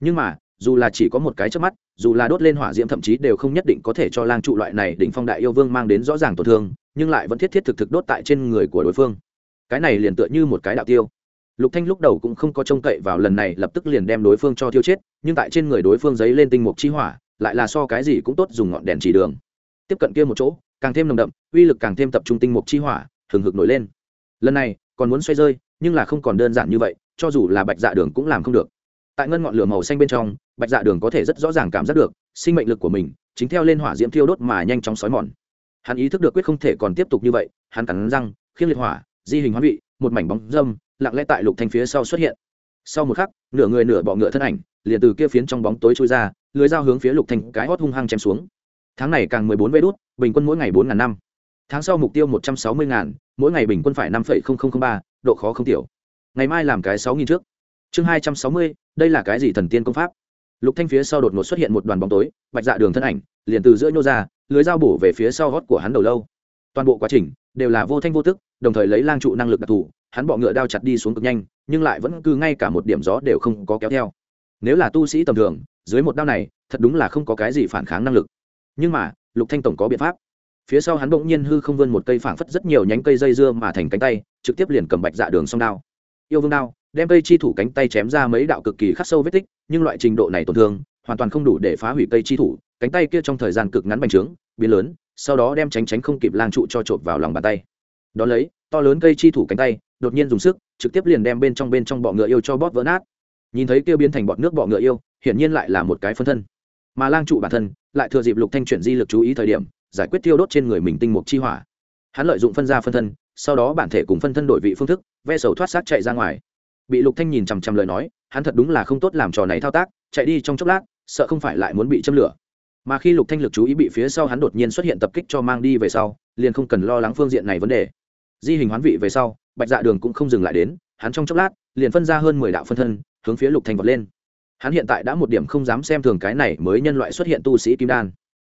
Nhưng mà dù là chỉ có một cái chớp mắt, dù là đốt lên hỏa diễm thậm chí đều không nhất định có thể cho lang trụ loại này đỉnh phong đại yêu vương mang đến rõ ràng tổn thương, nhưng lại vẫn thiết thiết thực thực đốt tại trên người của đối phương. Cái này liền tựa như một cái đạo tiêu. Lục thanh lúc đầu cũng không có trông cậy vào lần này, lập tức liền đem đối phương cho tiêu chết, nhưng tại trên người đối phương giấy lên tinh mục chi hỏa, lại là so cái gì cũng tốt dùng ngọn đèn chỉ đường. Tiếp cận kia một chỗ, càng thêm nồng đậm, uy lực càng thêm tập trung tinh mục chi hỏa, hừng hực nổi lên. Lần này, còn muốn xoay rơi, nhưng là không còn đơn giản như vậy, cho dù là bạch dạ đường cũng làm không được tại ngân ngọn lửa màu xanh bên trong, bạch dạ đường có thể rất rõ ràng cảm giác được, sinh mệnh lực của mình chính theo lên hỏa diễm thiêu đốt mà nhanh chóng xói mòn. Hắn ý thức được quyết không thể còn tiếp tục như vậy, hắn cắn răng, khiêng liệt hỏa, di hình hoán vị, một mảnh bóng dâm lặng lẽ tại lục thanh phía sau xuất hiện. Sau một khắc, nửa người nửa bọ ngựa thân ảnh liền từ kia phiến trong bóng tối trôi ra, lưới dao hướng phía lục thanh cái hót hung hăng chém xuống. Tháng này càng mười bốn vé đút, bình quân mỗi ngày bốn ngàn năm. Tháng sau mục tiêu một trăm sáu mươi ngàn, mỗi ngày bình quân phải năm phẩy không không không ba, độ khó không tiểu. Ngày mai làm cái sáu nghìn trước chương hai trăm sáu mươi, đây là cái gì thần tiên công pháp? Lục thanh phía sau đột ngột xuất hiện một đoàn bóng tối, bạch dạ đường thân ảnh, liền từ giữa nhô ra, lưới dao bổ về phía sau gót của hắn đầu lâu. Toàn bộ quá trình đều là vô thanh vô tức, đồng thời lấy lang trụ năng lực đặc thù, hắn bọ ngựa đao chặt đi xuống cực nhanh, nhưng lại vẫn cứ ngay cả một điểm gió đều không có kéo theo. Nếu là tu sĩ tầm thường, dưới một đao này, thật đúng là không có cái gì phản kháng năng lực. Nhưng mà, lục thanh tổng có biện pháp. Phía sau hắn bỗng nhiên hư không vươn một cây phảng phất rất nhiều nhánh cây dây dưa mà thành cánh tay, trực tiếp liền cầm bạch dạ đường song đao. Yêu vương đao đem cây chi thủ cánh tay chém ra mấy đạo cực kỳ khắc sâu vết tích, nhưng loại trình độ này tổn thương, hoàn toàn không đủ để phá hủy cây chi thủ, cánh tay kia trong thời gian cực ngắn bành trướng, biến lớn, sau đó đem tránh tránh không kịp lang trụ cho trộm vào lòng bàn tay. Đ ó lấy, to lớn cây chi thủ cánh tay, đột nhiên dùng sức, trực tiếp liền đem bên trong bên trong bọ ngựa yêu cho bóp vỡ nát. Nhìn thấy kia biến thành bọt nước bọ ngựa yêu, hiển nhiên lại là một cái phân thân. Mà lang trụ bản thân, lại thừa dịp lục thanh chuyển di lực chú ý thời điểm, giải quyết tiêu đốt trên người mình tinh mục chi hỏa. Hắn lợi dụng phân ra phân thân, sau đó bản thể cùng phân thân đổi vị phương thức, ve sầu thoát sát chạy ra ngoài bị lục thanh nhìn chằm chằm lời nói, hắn thật đúng là không tốt làm trò này thao tác, chạy đi trong chốc lát, sợ không phải lại muốn bị châm lửa. Mà khi lục thanh lực chú ý bị phía sau hắn đột nhiên xuất hiện tập kích cho mang đi về sau, liền không cần lo lắng phương diện này vấn đề. Di hình hoán vị về sau, bạch dạ đường cũng không dừng lại đến, hắn trong chốc lát, liền phân ra hơn mười đạo phân thân, hướng phía lục thanh vọt lên. Hắn hiện tại đã một điểm không dám xem thường cái này mới nhân loại xuất hiện tu sĩ kim đan.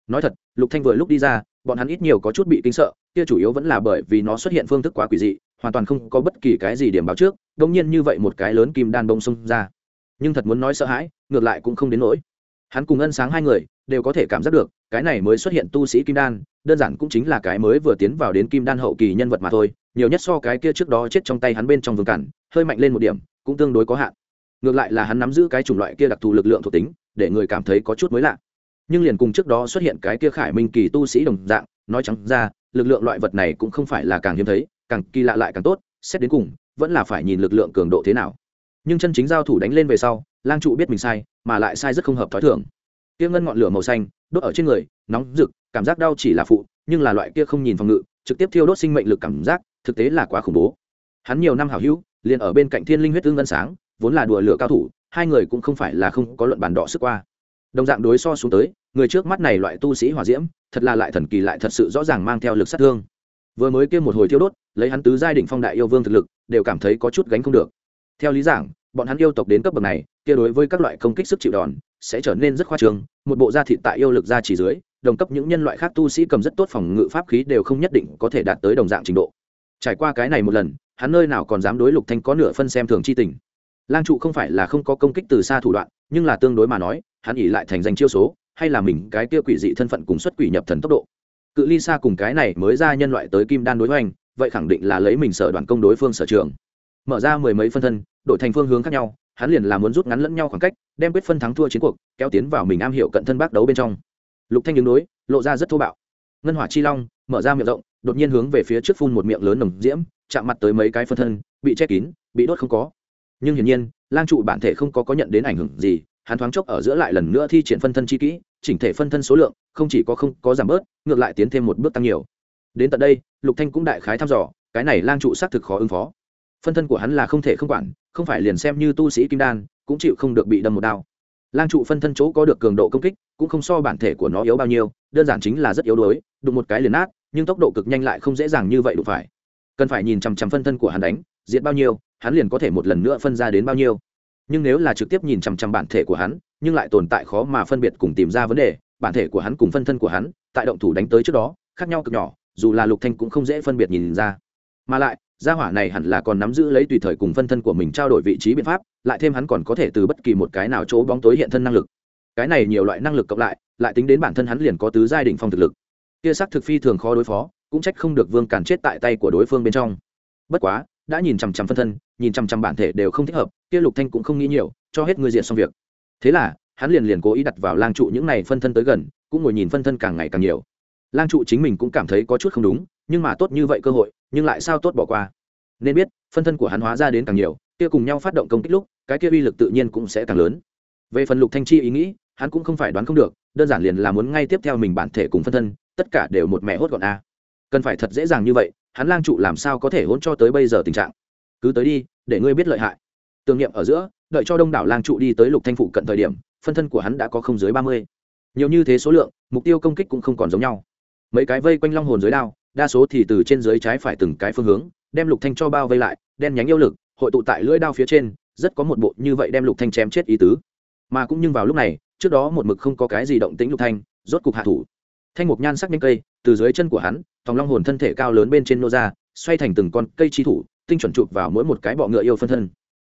Nói thật, lục thanh vừa lúc đi ra, bọn hắn ít nhiều có chút bị kinh sợ, kia chủ yếu vẫn là bởi vì nó xuất hiện phương thức quá quỷ dị, hoàn toàn không có bất kỳ cái gì điểm báo trước đông nhiên như vậy một cái lớn kim đan bông xông ra. Nhưng thật muốn nói sợ hãi, ngược lại cũng không đến nỗi. Hắn cùng ân sáng hai người đều có thể cảm giác được, cái này mới xuất hiện tu sĩ kim đan, đơn giản cũng chính là cái mới vừa tiến vào đến kim đan hậu kỳ nhân vật mà thôi, nhiều nhất so cái kia trước đó chết trong tay hắn bên trong vương cản, hơi mạnh lên một điểm, cũng tương đối có hạn. Ngược lại là hắn nắm giữ cái chủng loại kia đặc thù lực lượng thuộc tính, để người cảm thấy có chút mới lạ. Nhưng liền cùng trước đó xuất hiện cái kia khải minh kỳ tu sĩ đồng dạng, nói trắng ra, lực lượng loại vật này cũng không phải là càng hiếm thấy, càng kỳ lạ lại càng tốt, xét đến cùng vẫn là phải nhìn lực lượng cường độ thế nào. Nhưng chân chính giao thủ đánh lên về sau, lang trụ biết mình sai, mà lại sai rất không hợp t h ó i thưởng kia ngân ngọn lửa màu xanh, đốt ở trên người, nóng rực, cảm giác đau chỉ là phụ, nhưng là loại kia không nhìn phòng ngự, trực tiếp thiêu đốt sinh mệnh lực cảm giác, thực tế là quá khủng bố. Hắn nhiều năm hảo hữu, liền ở bên cạnh thiên linh huyết tương ngân sáng, vốn là đùa lửa cao thủ, hai người cũng không phải là không có luận bàn đỏ sức qua. Đồng dạng đối so xuống tới, người trước mắt này loại tu sĩ hỏa diễm, thật là lại thần kỳ lại thật sự rõ ràng mang theo lực sát thương vừa mới kêu một hồi thiêu đốt, lấy hắn tứ giai đỉnh phong đại yêu vương thực lực, đều cảm thấy có chút gánh không được. Theo lý giảng, bọn hắn yêu tộc đến cấp bậc này, kia đối với các loại công kích sức chịu đòn, sẽ trở nên rất khoa trương, một bộ da thịt tại yêu lực ra chỉ dưới, đồng cấp những nhân loại khác tu sĩ cầm rất tốt phòng ngự pháp khí đều không nhất định có thể đạt tới đồng dạng trình độ. Trải qua cái này một lần, hắn nơi nào còn dám đối lục thanh có nửa phân xem thường chi tình. Lang trụ không phải là không có công kích từ xa thủ đoạn, nhưng là tương đối mà nói, hắn ỉ lại thành danh chiêu số, hay là mình cái kia quỷ dị thân phận cùng xuất quỷ nhập thần tốc độ cự ly xa cùng cái này mới ra nhân loại tới kim đan đối hoành, vậy khẳng định là lấy mình sở đoàn công đối phương sở trường. Mở ra mười mấy phân thân, đổi thành phương hướng khác nhau, hắn liền là muốn rút ngắn lẫn nhau khoảng cách, đem quyết phân thắng thua chiến cuộc, kéo tiến vào mình am hiểu cận thân bác đấu bên trong. Lục thanh đứng đối, lộ ra rất thô bạo. Ngân hỏa chi long, mở ra miệng rộng, đột nhiên hướng về phía trước phun một miệng lớn nồng diễm, chạm mặt tới mấy cái phân thân, bị che kín, bị đốt không có. Nhưng hiển nhiên, lang trụ bản thể không có có nhận đến ảnh hưởng gì, hắn thoáng chốc ở giữa lại lần nữa thi triển phân thân chi kỹ chỉnh thể phân thân số lượng không chỉ có không có giảm bớt, ngược lại tiến thêm một bước tăng nhiều. Đến tận đây, lục thanh cũng đại khái thăm dò, cái này lang trụ xác thực khó ứng phó. Phân thân của hắn là không thể không quản, không phải liền xem như tu sĩ kim đan, cũng chịu không được bị đâm một đao. Lang trụ phân thân chỗ có được cường độ công kích, cũng không so bản thể của nó yếu bao nhiêu, đơn giản chính là rất yếu đuối, đụng một cái liền nát, nhưng tốc độ cực nhanh lại không dễ dàng như vậy đụng phải. Cần phải nhìn chằm chằm phân thân của hắn đánh, diệt bao nhiêu, hắn liền có thể một lần nữa phân ra đến bao nhiêu nhưng nếu là trực tiếp nhìn chằm chằm bản thể của hắn, nhưng lại tồn tại khó mà phân biệt cùng tìm ra vấn đề, bản thể của hắn cùng phân thân của hắn, tại động thủ đánh tới trước đó, khác nhau cực nhỏ, dù là lục thanh cũng không dễ phân biệt nhìn ra. Mà lại, gia hỏa này hẳn là còn nắm giữ lấy tùy thời cùng phân thân của mình trao đổi vị trí biện pháp, lại thêm hắn còn có thể từ bất kỳ một cái nào chỗ bóng tối hiện thân năng lực. Cái này nhiều loại năng lực cộng lại lại tính đến bản thân hắn liền có tứ giai đỉnh phong thực lực. Kia sắc thực phi thường khó đối phó, cũng trách không được vương càn chết tại tay của đối phương bên trong. Bất quá đã nhìn chằm chằm phân thân, nhìn chằm chằm bản thể đều không thích hợp, kia lục thanh cũng không nghĩ nhiều, cho hết người diện xong việc. Thế là, hắn liền liền cố ý đặt vào lang trụ những này phân thân tới gần, cũng ngồi nhìn phân thân càng ngày càng nhiều. Lang trụ chính mình cũng cảm thấy có chút không đúng, nhưng mà tốt như vậy cơ hội, nhưng lại sao tốt bỏ qua. Nên biết, phân thân của hắn hóa ra đến càng nhiều, kia cùng nhau phát động công kích lúc, cái kia uy lực tự nhiên cũng sẽ càng lớn. Về phần lục thanh chi ý nghĩ, hắn cũng không phải đoán không được, đơn giản liền là muốn ngay tiếp theo mình bản thể cùng phân thân, tất cả đều một mẹ hốt gọn a. Cần phải thật dễ dàng như vậy hắn lang trụ làm sao có thể hỗn cho tới bây giờ tình trạng? Cứ tới đi, để ngươi biết lợi hại. Tưởng niệm ở giữa, đợi cho đông đảo lang trụ đi tới lục thanh phụ cận thời điểm, phân thân của hắn đã có không dưới ba mươi. Nhiều như thế số lượng, mục tiêu công kích cũng không còn giống nhau. Mấy cái vây quanh long hồn dưới đao, đa số thì từ trên dưới trái phải từng cái phương hướng, đem lục thanh cho bao vây lại, đen nhánh yêu lực, hội tụ tại lưỡi đao phía trên, rất có một bộ như vậy đem lục thanh chém chết ý tứ. Mà cũng nhưng vào lúc này, trước đó một mực không có cái gì động tĩnh lục thanh, rốt cục hạ thủ. Thanh mục nhan sắc nhanh cây, từ dưới chân của hắn thòng long hồn thân thể cao lớn bên trên nô ra, xoay thành từng con cây chi thủ, tinh chuẩn chụp vào mỗi một cái bọ ngựa yêu phân thân.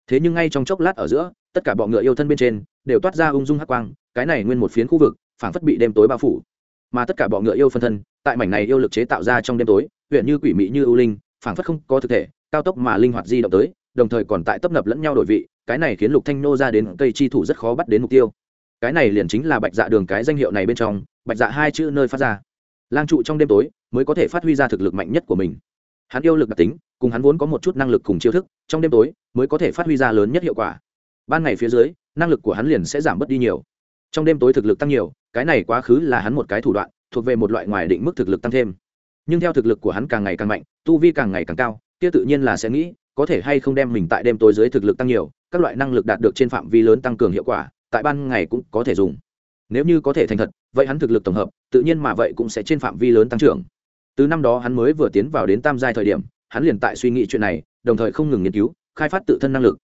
Thế nhưng ngay trong chốc lát ở giữa, tất cả bọ ngựa yêu thân bên trên đều toát ra ung dung hắc quang, cái này nguyên một phiến khu vực, phảng phất bị đêm tối bao phủ. Mà tất cả bọ ngựa yêu phân thân, tại mảnh này yêu lực chế tạo ra trong đêm tối huyện như quỷ mị như ưu linh, phảng phất không có thực thể, cao tốc mà linh hoạt di động tới, đồng thời còn tại tấp nập lẫn nhau đổi vị, cái này khiến lục thanh nô ra đến cây chi thủ rất khó bắt đến mục tiêu. Cái này liền chính là bạch dạ đường cái danh hiệu này bên trong, bạch dạ hai chữ nơi phát ra lang trụ trong đêm tối mới có thể phát huy ra thực lực mạnh nhất của mình. Hắn yêu lực đặc tính, cùng hắn vốn có một chút năng lực cùng chiêu thức, trong đêm tối mới có thể phát huy ra lớn nhất hiệu quả. Ban ngày phía dưới, năng lực của hắn liền sẽ giảm bớt đi nhiều. Trong đêm tối thực lực tăng nhiều, cái này quá khứ là hắn một cái thủ đoạn, thuộc về một loại ngoài định mức thực lực tăng thêm. Nhưng theo thực lực của hắn càng ngày càng mạnh, tu vi càng ngày càng cao, kia tự nhiên là sẽ nghĩ, có thể hay không đem mình tại đêm tối dưới thực lực tăng nhiều, các loại năng lực đạt được trên phạm vi lớn tăng cường hiệu quả, tại ban ngày cũng có thể dùng. Nếu như có thể thành thật, vậy hắn thực lực tổng hợp tự nhiên mà vậy cũng sẽ trên phạm vi lớn tăng trưởng. Từ năm đó hắn mới vừa tiến vào đến tam giai thời điểm, hắn liền tại suy nghĩ chuyện này, đồng thời không ngừng nghiên cứu, khai phát tự thân năng lực.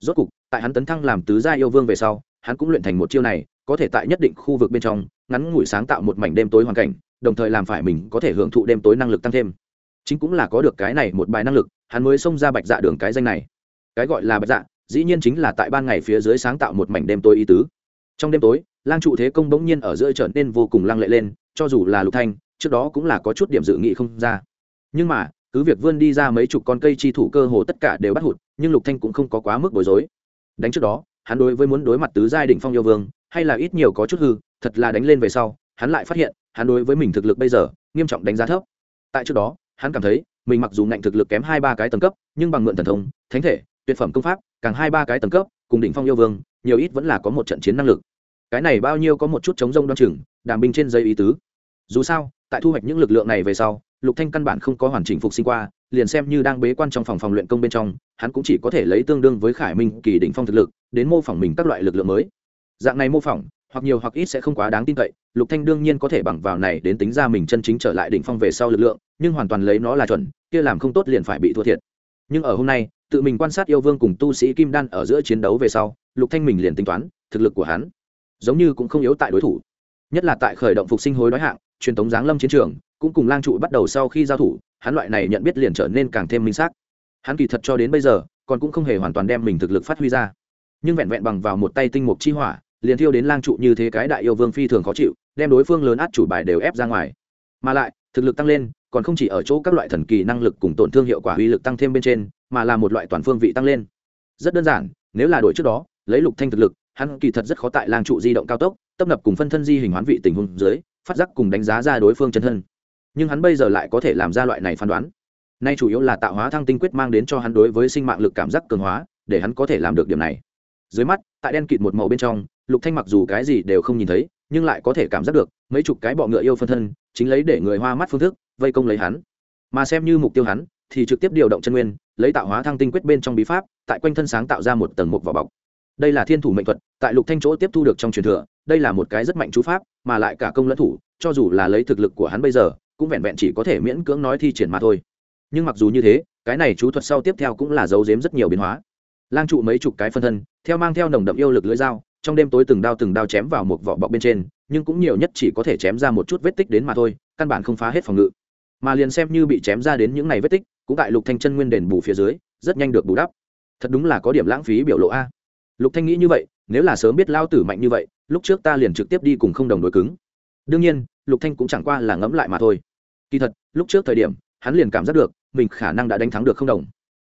Rốt cục, tại hắn tấn thăng làm tứ gia yêu vương về sau, hắn cũng luyện thành một chiêu này, có thể tại nhất định khu vực bên trong, ngắn ngủi sáng tạo một mảnh đêm tối hoàn cảnh, đồng thời làm phải mình có thể hưởng thụ đêm tối năng lực tăng thêm. Chính cũng là có được cái này một bài năng lực, hắn mới xông ra bạch dạ đường cái danh này. Cái gọi là bạch dạ dĩ nhiên chính là tại ban ngày phía dưới sáng tạo một mảnh đêm tối ý tứ trong đêm tối, lang trụ thế công bỗng nhiên ở giữa trở nên vô cùng lăng lệ lên, cho dù là lục thanh, trước đó cũng là có chút điểm dự nghị không ra. Nhưng mà, cứ việc vươn đi ra mấy chục con cây chi thủ cơ hồ tất cả đều bắt hụt, nhưng lục thanh cũng không có quá mức bối rối. Đánh trước đó, hắn đối với muốn đối mặt tứ giai đỉnh phong yêu vương, hay là ít nhiều có chút hư, thật là đánh lên về sau, hắn lại phát hiện, hắn đối với mình thực lực bây giờ, nghiêm trọng đánh giá thấp. Tại trước đó, hắn cảm thấy, mình mặc dù ngạnh thực lực kém hai ba cái tầng cấp, nhưng bằng mượn thần thông, thánh thể, tuyệt phẩm công pháp, càng hai ba cái tầng cấp, cùng đỉnh phong yêu vương, nhiều ít vẫn là có một trận chiến năng lực cái này bao nhiêu có một chút chống rông đoan chừng, đàm binh trên dây ý tứ. Dù sao, tại thu hoạch những lực lượng này về sau, lục thanh căn bản không có hoàn chỉnh phục sinh qua, liền xem như đang bế quan trong phòng phòng luyện công bên trong, hắn cũng chỉ có thể lấy tương đương với khải minh, kỳ đỉnh phong thực lực, đến mô phỏng mình các loại lực lượng mới. Dạng này mô phỏng, hoặc nhiều hoặc ít sẽ không quá đáng tin cậy, lục thanh đương nhiên có thể bằng vào này đến tính ra mình chân chính trở lại đỉnh phong về sau lực lượng, nhưng hoàn toàn lấy nó là chuẩn, kia làm không tốt liền phải bị thua thiệt. Nhưng ở hôm nay, tự mình quan sát yêu vương cùng tu sĩ kim đan ở giữa chiến đấu về sau, lục thanh mình liền tính toán, thực lực của hắn giống như cũng không yếu tại đối thủ. Nhất là tại khởi động phục sinh hối đói hạng, truyền thống giáng lâm chiến trường, cũng cùng lang trụ bắt đầu sau khi giao thủ, hắn loại này nhận biết liền trở nên càng thêm minh xác. Hắn kỳ thật cho đến bây giờ, còn cũng không hề hoàn toàn đem mình thực lực phát huy ra. Nhưng vẹn vẹn bằng vào một tay tinh mục chi hỏa, liền thiêu đến lang trụ như thế cái đại yêu vương phi thường khó chịu, đem đối phương lớn át chủ bài đều ép ra ngoài. Mà lại, thực lực tăng lên, còn không chỉ ở chỗ các loại thần kỳ năng lực cùng tổn thương hiệu quả uy lực tăng thêm bên trên, mà là một loại toàn phương vị tăng lên. Rất đơn giản, nếu là đổi trước đó, lấy lục thanh thực lực hắn kỳ thật rất khó tại lang trụ di động cao tốc tập nập cùng phân thân di hình hoán vị tình huống dưới, phát giác cùng đánh giá ra đối phương chân thân. Nhưng hắn bây giờ lại có thể làm ra loại này phán đoán. Nay chủ yếu là tạo hóa thăng tinh quyết mang đến cho hắn đối với sinh mạng lực cảm giác cường hóa, để hắn có thể làm được điểm này. Dưới mắt, tại đen kịt một màu bên trong, lục thanh mặc dù cái gì đều không nhìn thấy, nhưng lại có thể cảm giác được, mấy chục cái bọ ngựa yêu phân thân, chính lấy để người hoa mắt phương thức, vây công lấy hắn. Mà xem như mục tiêu hắn, thì trực tiếp điều động chân nguyên, lấy tạo hóa thăng tinh quyết bên trong bí pháp, tại quanh thân sáng tạo ra một tầng mục vỏ bọc đây là thiên thủ mệnh thuật, tại lục thanh chỗ tiếp thu được trong truyền thừa, đây là một cái rất mạnh chú pháp, mà lại cả công lẫn thủ, cho dù là lấy thực lực của hắn bây giờ, cũng vẹn vẹn chỉ có thể miễn cưỡng nói thi triển mà thôi. Nhưng mặc dù như thế, cái này chú thuật sau tiếp theo cũng là giấu giếm rất nhiều biến hóa. Lang trụ mấy chục cái phân thân, theo mang theo nồng đậm yêu lực lưỡi dao, trong đêm tối từng đao từng đao chém vào một vỏ bọc bên trên, nhưng cũng nhiều nhất chỉ có thể chém ra một chút vết tích đến mà thôi, căn bản không phá hết phòng ngự. Mà liền xem như bị chém ra đến những này vết tích, cũng tại lục thanh chân nguyên đền bù phía dưới, rất nhanh được bù đắp. Thật đúng là có điểm lãng phí biểu lộ a lục thanh nghĩ như vậy, nếu là sớm biết lao tử mạnh như vậy, lúc trước ta liền trực tiếp đi cùng không đồng đối cứng. Đương nhiên, lục thanh cũng chẳng qua là ngẫm lại mà thôi. Kỳ thật, lúc trước thời điểm, hắn liền cảm giác được, mình khả năng đã đánh thắng được không đồng.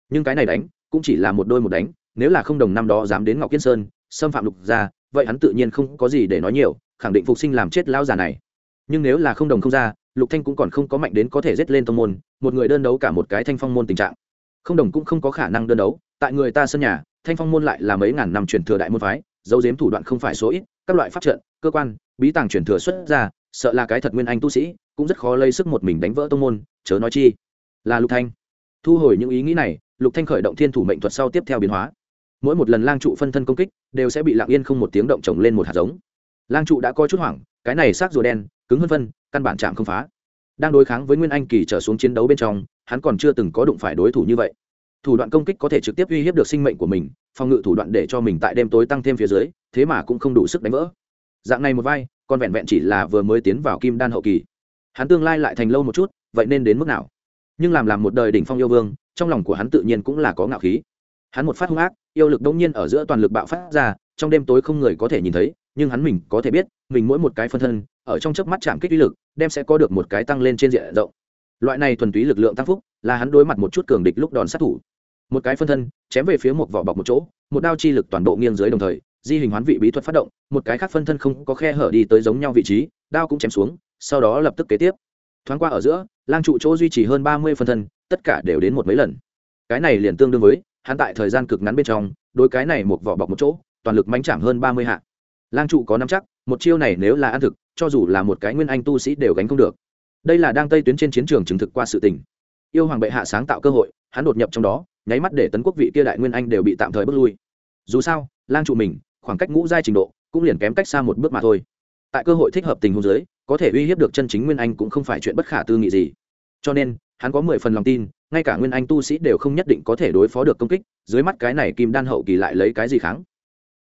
Nhưng cái này đánh, cũng chỉ là một đôi một đánh, nếu là không đồng năm đó dám đến ngọc kiên sơn, xâm phạm lục ra vậy hắn tự nhiên không có gì để nói nhiều, khẳng định phục sinh làm chết lão già này. Nhưng nếu là không đồng không ra, lục thanh cũng còn không có mạnh đến có thể giết lên tông môn, một người đơn đấu cả một cái thanh phong môn tình trạng. Không đồng cũng không có khả năng đơn đấu, tại người ta sân nhà thanh phong môn lại là mấy ngàn năm truyền thừa đại môn phái dấu dếm thủ đoạn không phải số ít, các loại pháp trận, cơ quan, bí tàng truyền thừa xuất ra, sợ là cái thật nguyên anh tu sĩ, cũng rất khó lây sức một mình đánh vỡ tông môn, chớ nói chi. Là lục thanh. Thu hồi những ý nghĩ này, lục thanh khởi động thiên thủ mệnh thuật sau tiếp theo biến hóa. Mỗi một lần lang trụ phân thân công kích, đều sẽ bị lặng yên không một tiếng động trồng lên một hạt giống. Lang trụ đã có chút hoảng, cái này xác rùa đen, cứng hơn phân, căn bản chạm không phá. Đang đối kháng với nguyên anh kỳ trở xuống chiến đấu bên trong, hắn còn chưa từng có đụng phải đối thủ như vậy thủ đoạn công kích có thể trực tiếp uy hiếp được sinh mệnh của mình, phòng ngự thủ đoạn để cho mình tại đêm tối tăng thêm phía dưới, thế mà cũng không đủ sức đánh vỡ. Dạng này một vai, còn vẹn vẹn chỉ là vừa mới tiến vào kim đan hậu kỳ. Hắn tương lai lại thành lâu một chút, vậy nên đến mức nào? Nhưng làm làm một đời đỉnh phong yêu vương, trong lòng của hắn tự nhiên cũng là có ngạo khí. Hắn một phát hung ác, yêu lực đông nhiên ở giữa toàn lực bạo phát ra, trong đêm tối không người có thể nhìn thấy, nhưng hắn mình có thể biết, mình mỗi một cái phân thân, ở trong chớp mắt chạm kích uy lực, đem sẽ có được một cái tăng lên trên diện rộng. Loại này thuần túy lực lượng tăng phúc là hắn đối mặt một chút cường địch lúc đòn sát thủ. Một cái phân thân, chém về phía một vỏ bọc một chỗ, một đao chi lực toàn bộ nghiêng dưới đồng thời, di hình hoán vị bí thuật phát động, một cái khác phân thân không có khe hở đi tới giống nhau vị trí, đao cũng chém xuống, sau đó lập tức kế tiếp. Thoáng qua ở giữa, lang trụ chỗ duy trì hơn ba mươi phân thân, tất cả đều đến một mấy lần. Cái này liền tương đương với, hắn tại thời gian cực ngắn bên trong đôi cái này một vỏ bọc một chỗ, toàn lực mánh chạm hơn ba mươi hạ. Lang trụ có năm chắc, một chiêu này nếu là ăn thực, cho dù là một cái nguyên anh tu sĩ đều gánh không được. Đây là đang tây tuyến trên chiến trường chứng thực qua sự tình yêu hoàng bệ hạ sáng tạo cơ hội, hắn đột nhập trong đó, nháy mắt để tấn quốc vị kia đại nguyên anh đều bị tạm thời bước lui. Dù sao, lang trụ mình, khoảng cách ngũ giai trình độ, cũng liền kém cách xa một bước mà thôi. Tại cơ hội thích hợp tình huống giới có thể uy hiếp được chân chính nguyên anh cũng không phải chuyện bất khả tư nghị gì. Cho nên, hắn có mười phần lòng tin, ngay cả nguyên anh tu sĩ đều không nhất định có thể đối phó được công kích, dưới mắt cái này kim đan hậu kỳ lại lấy cái gì kháng?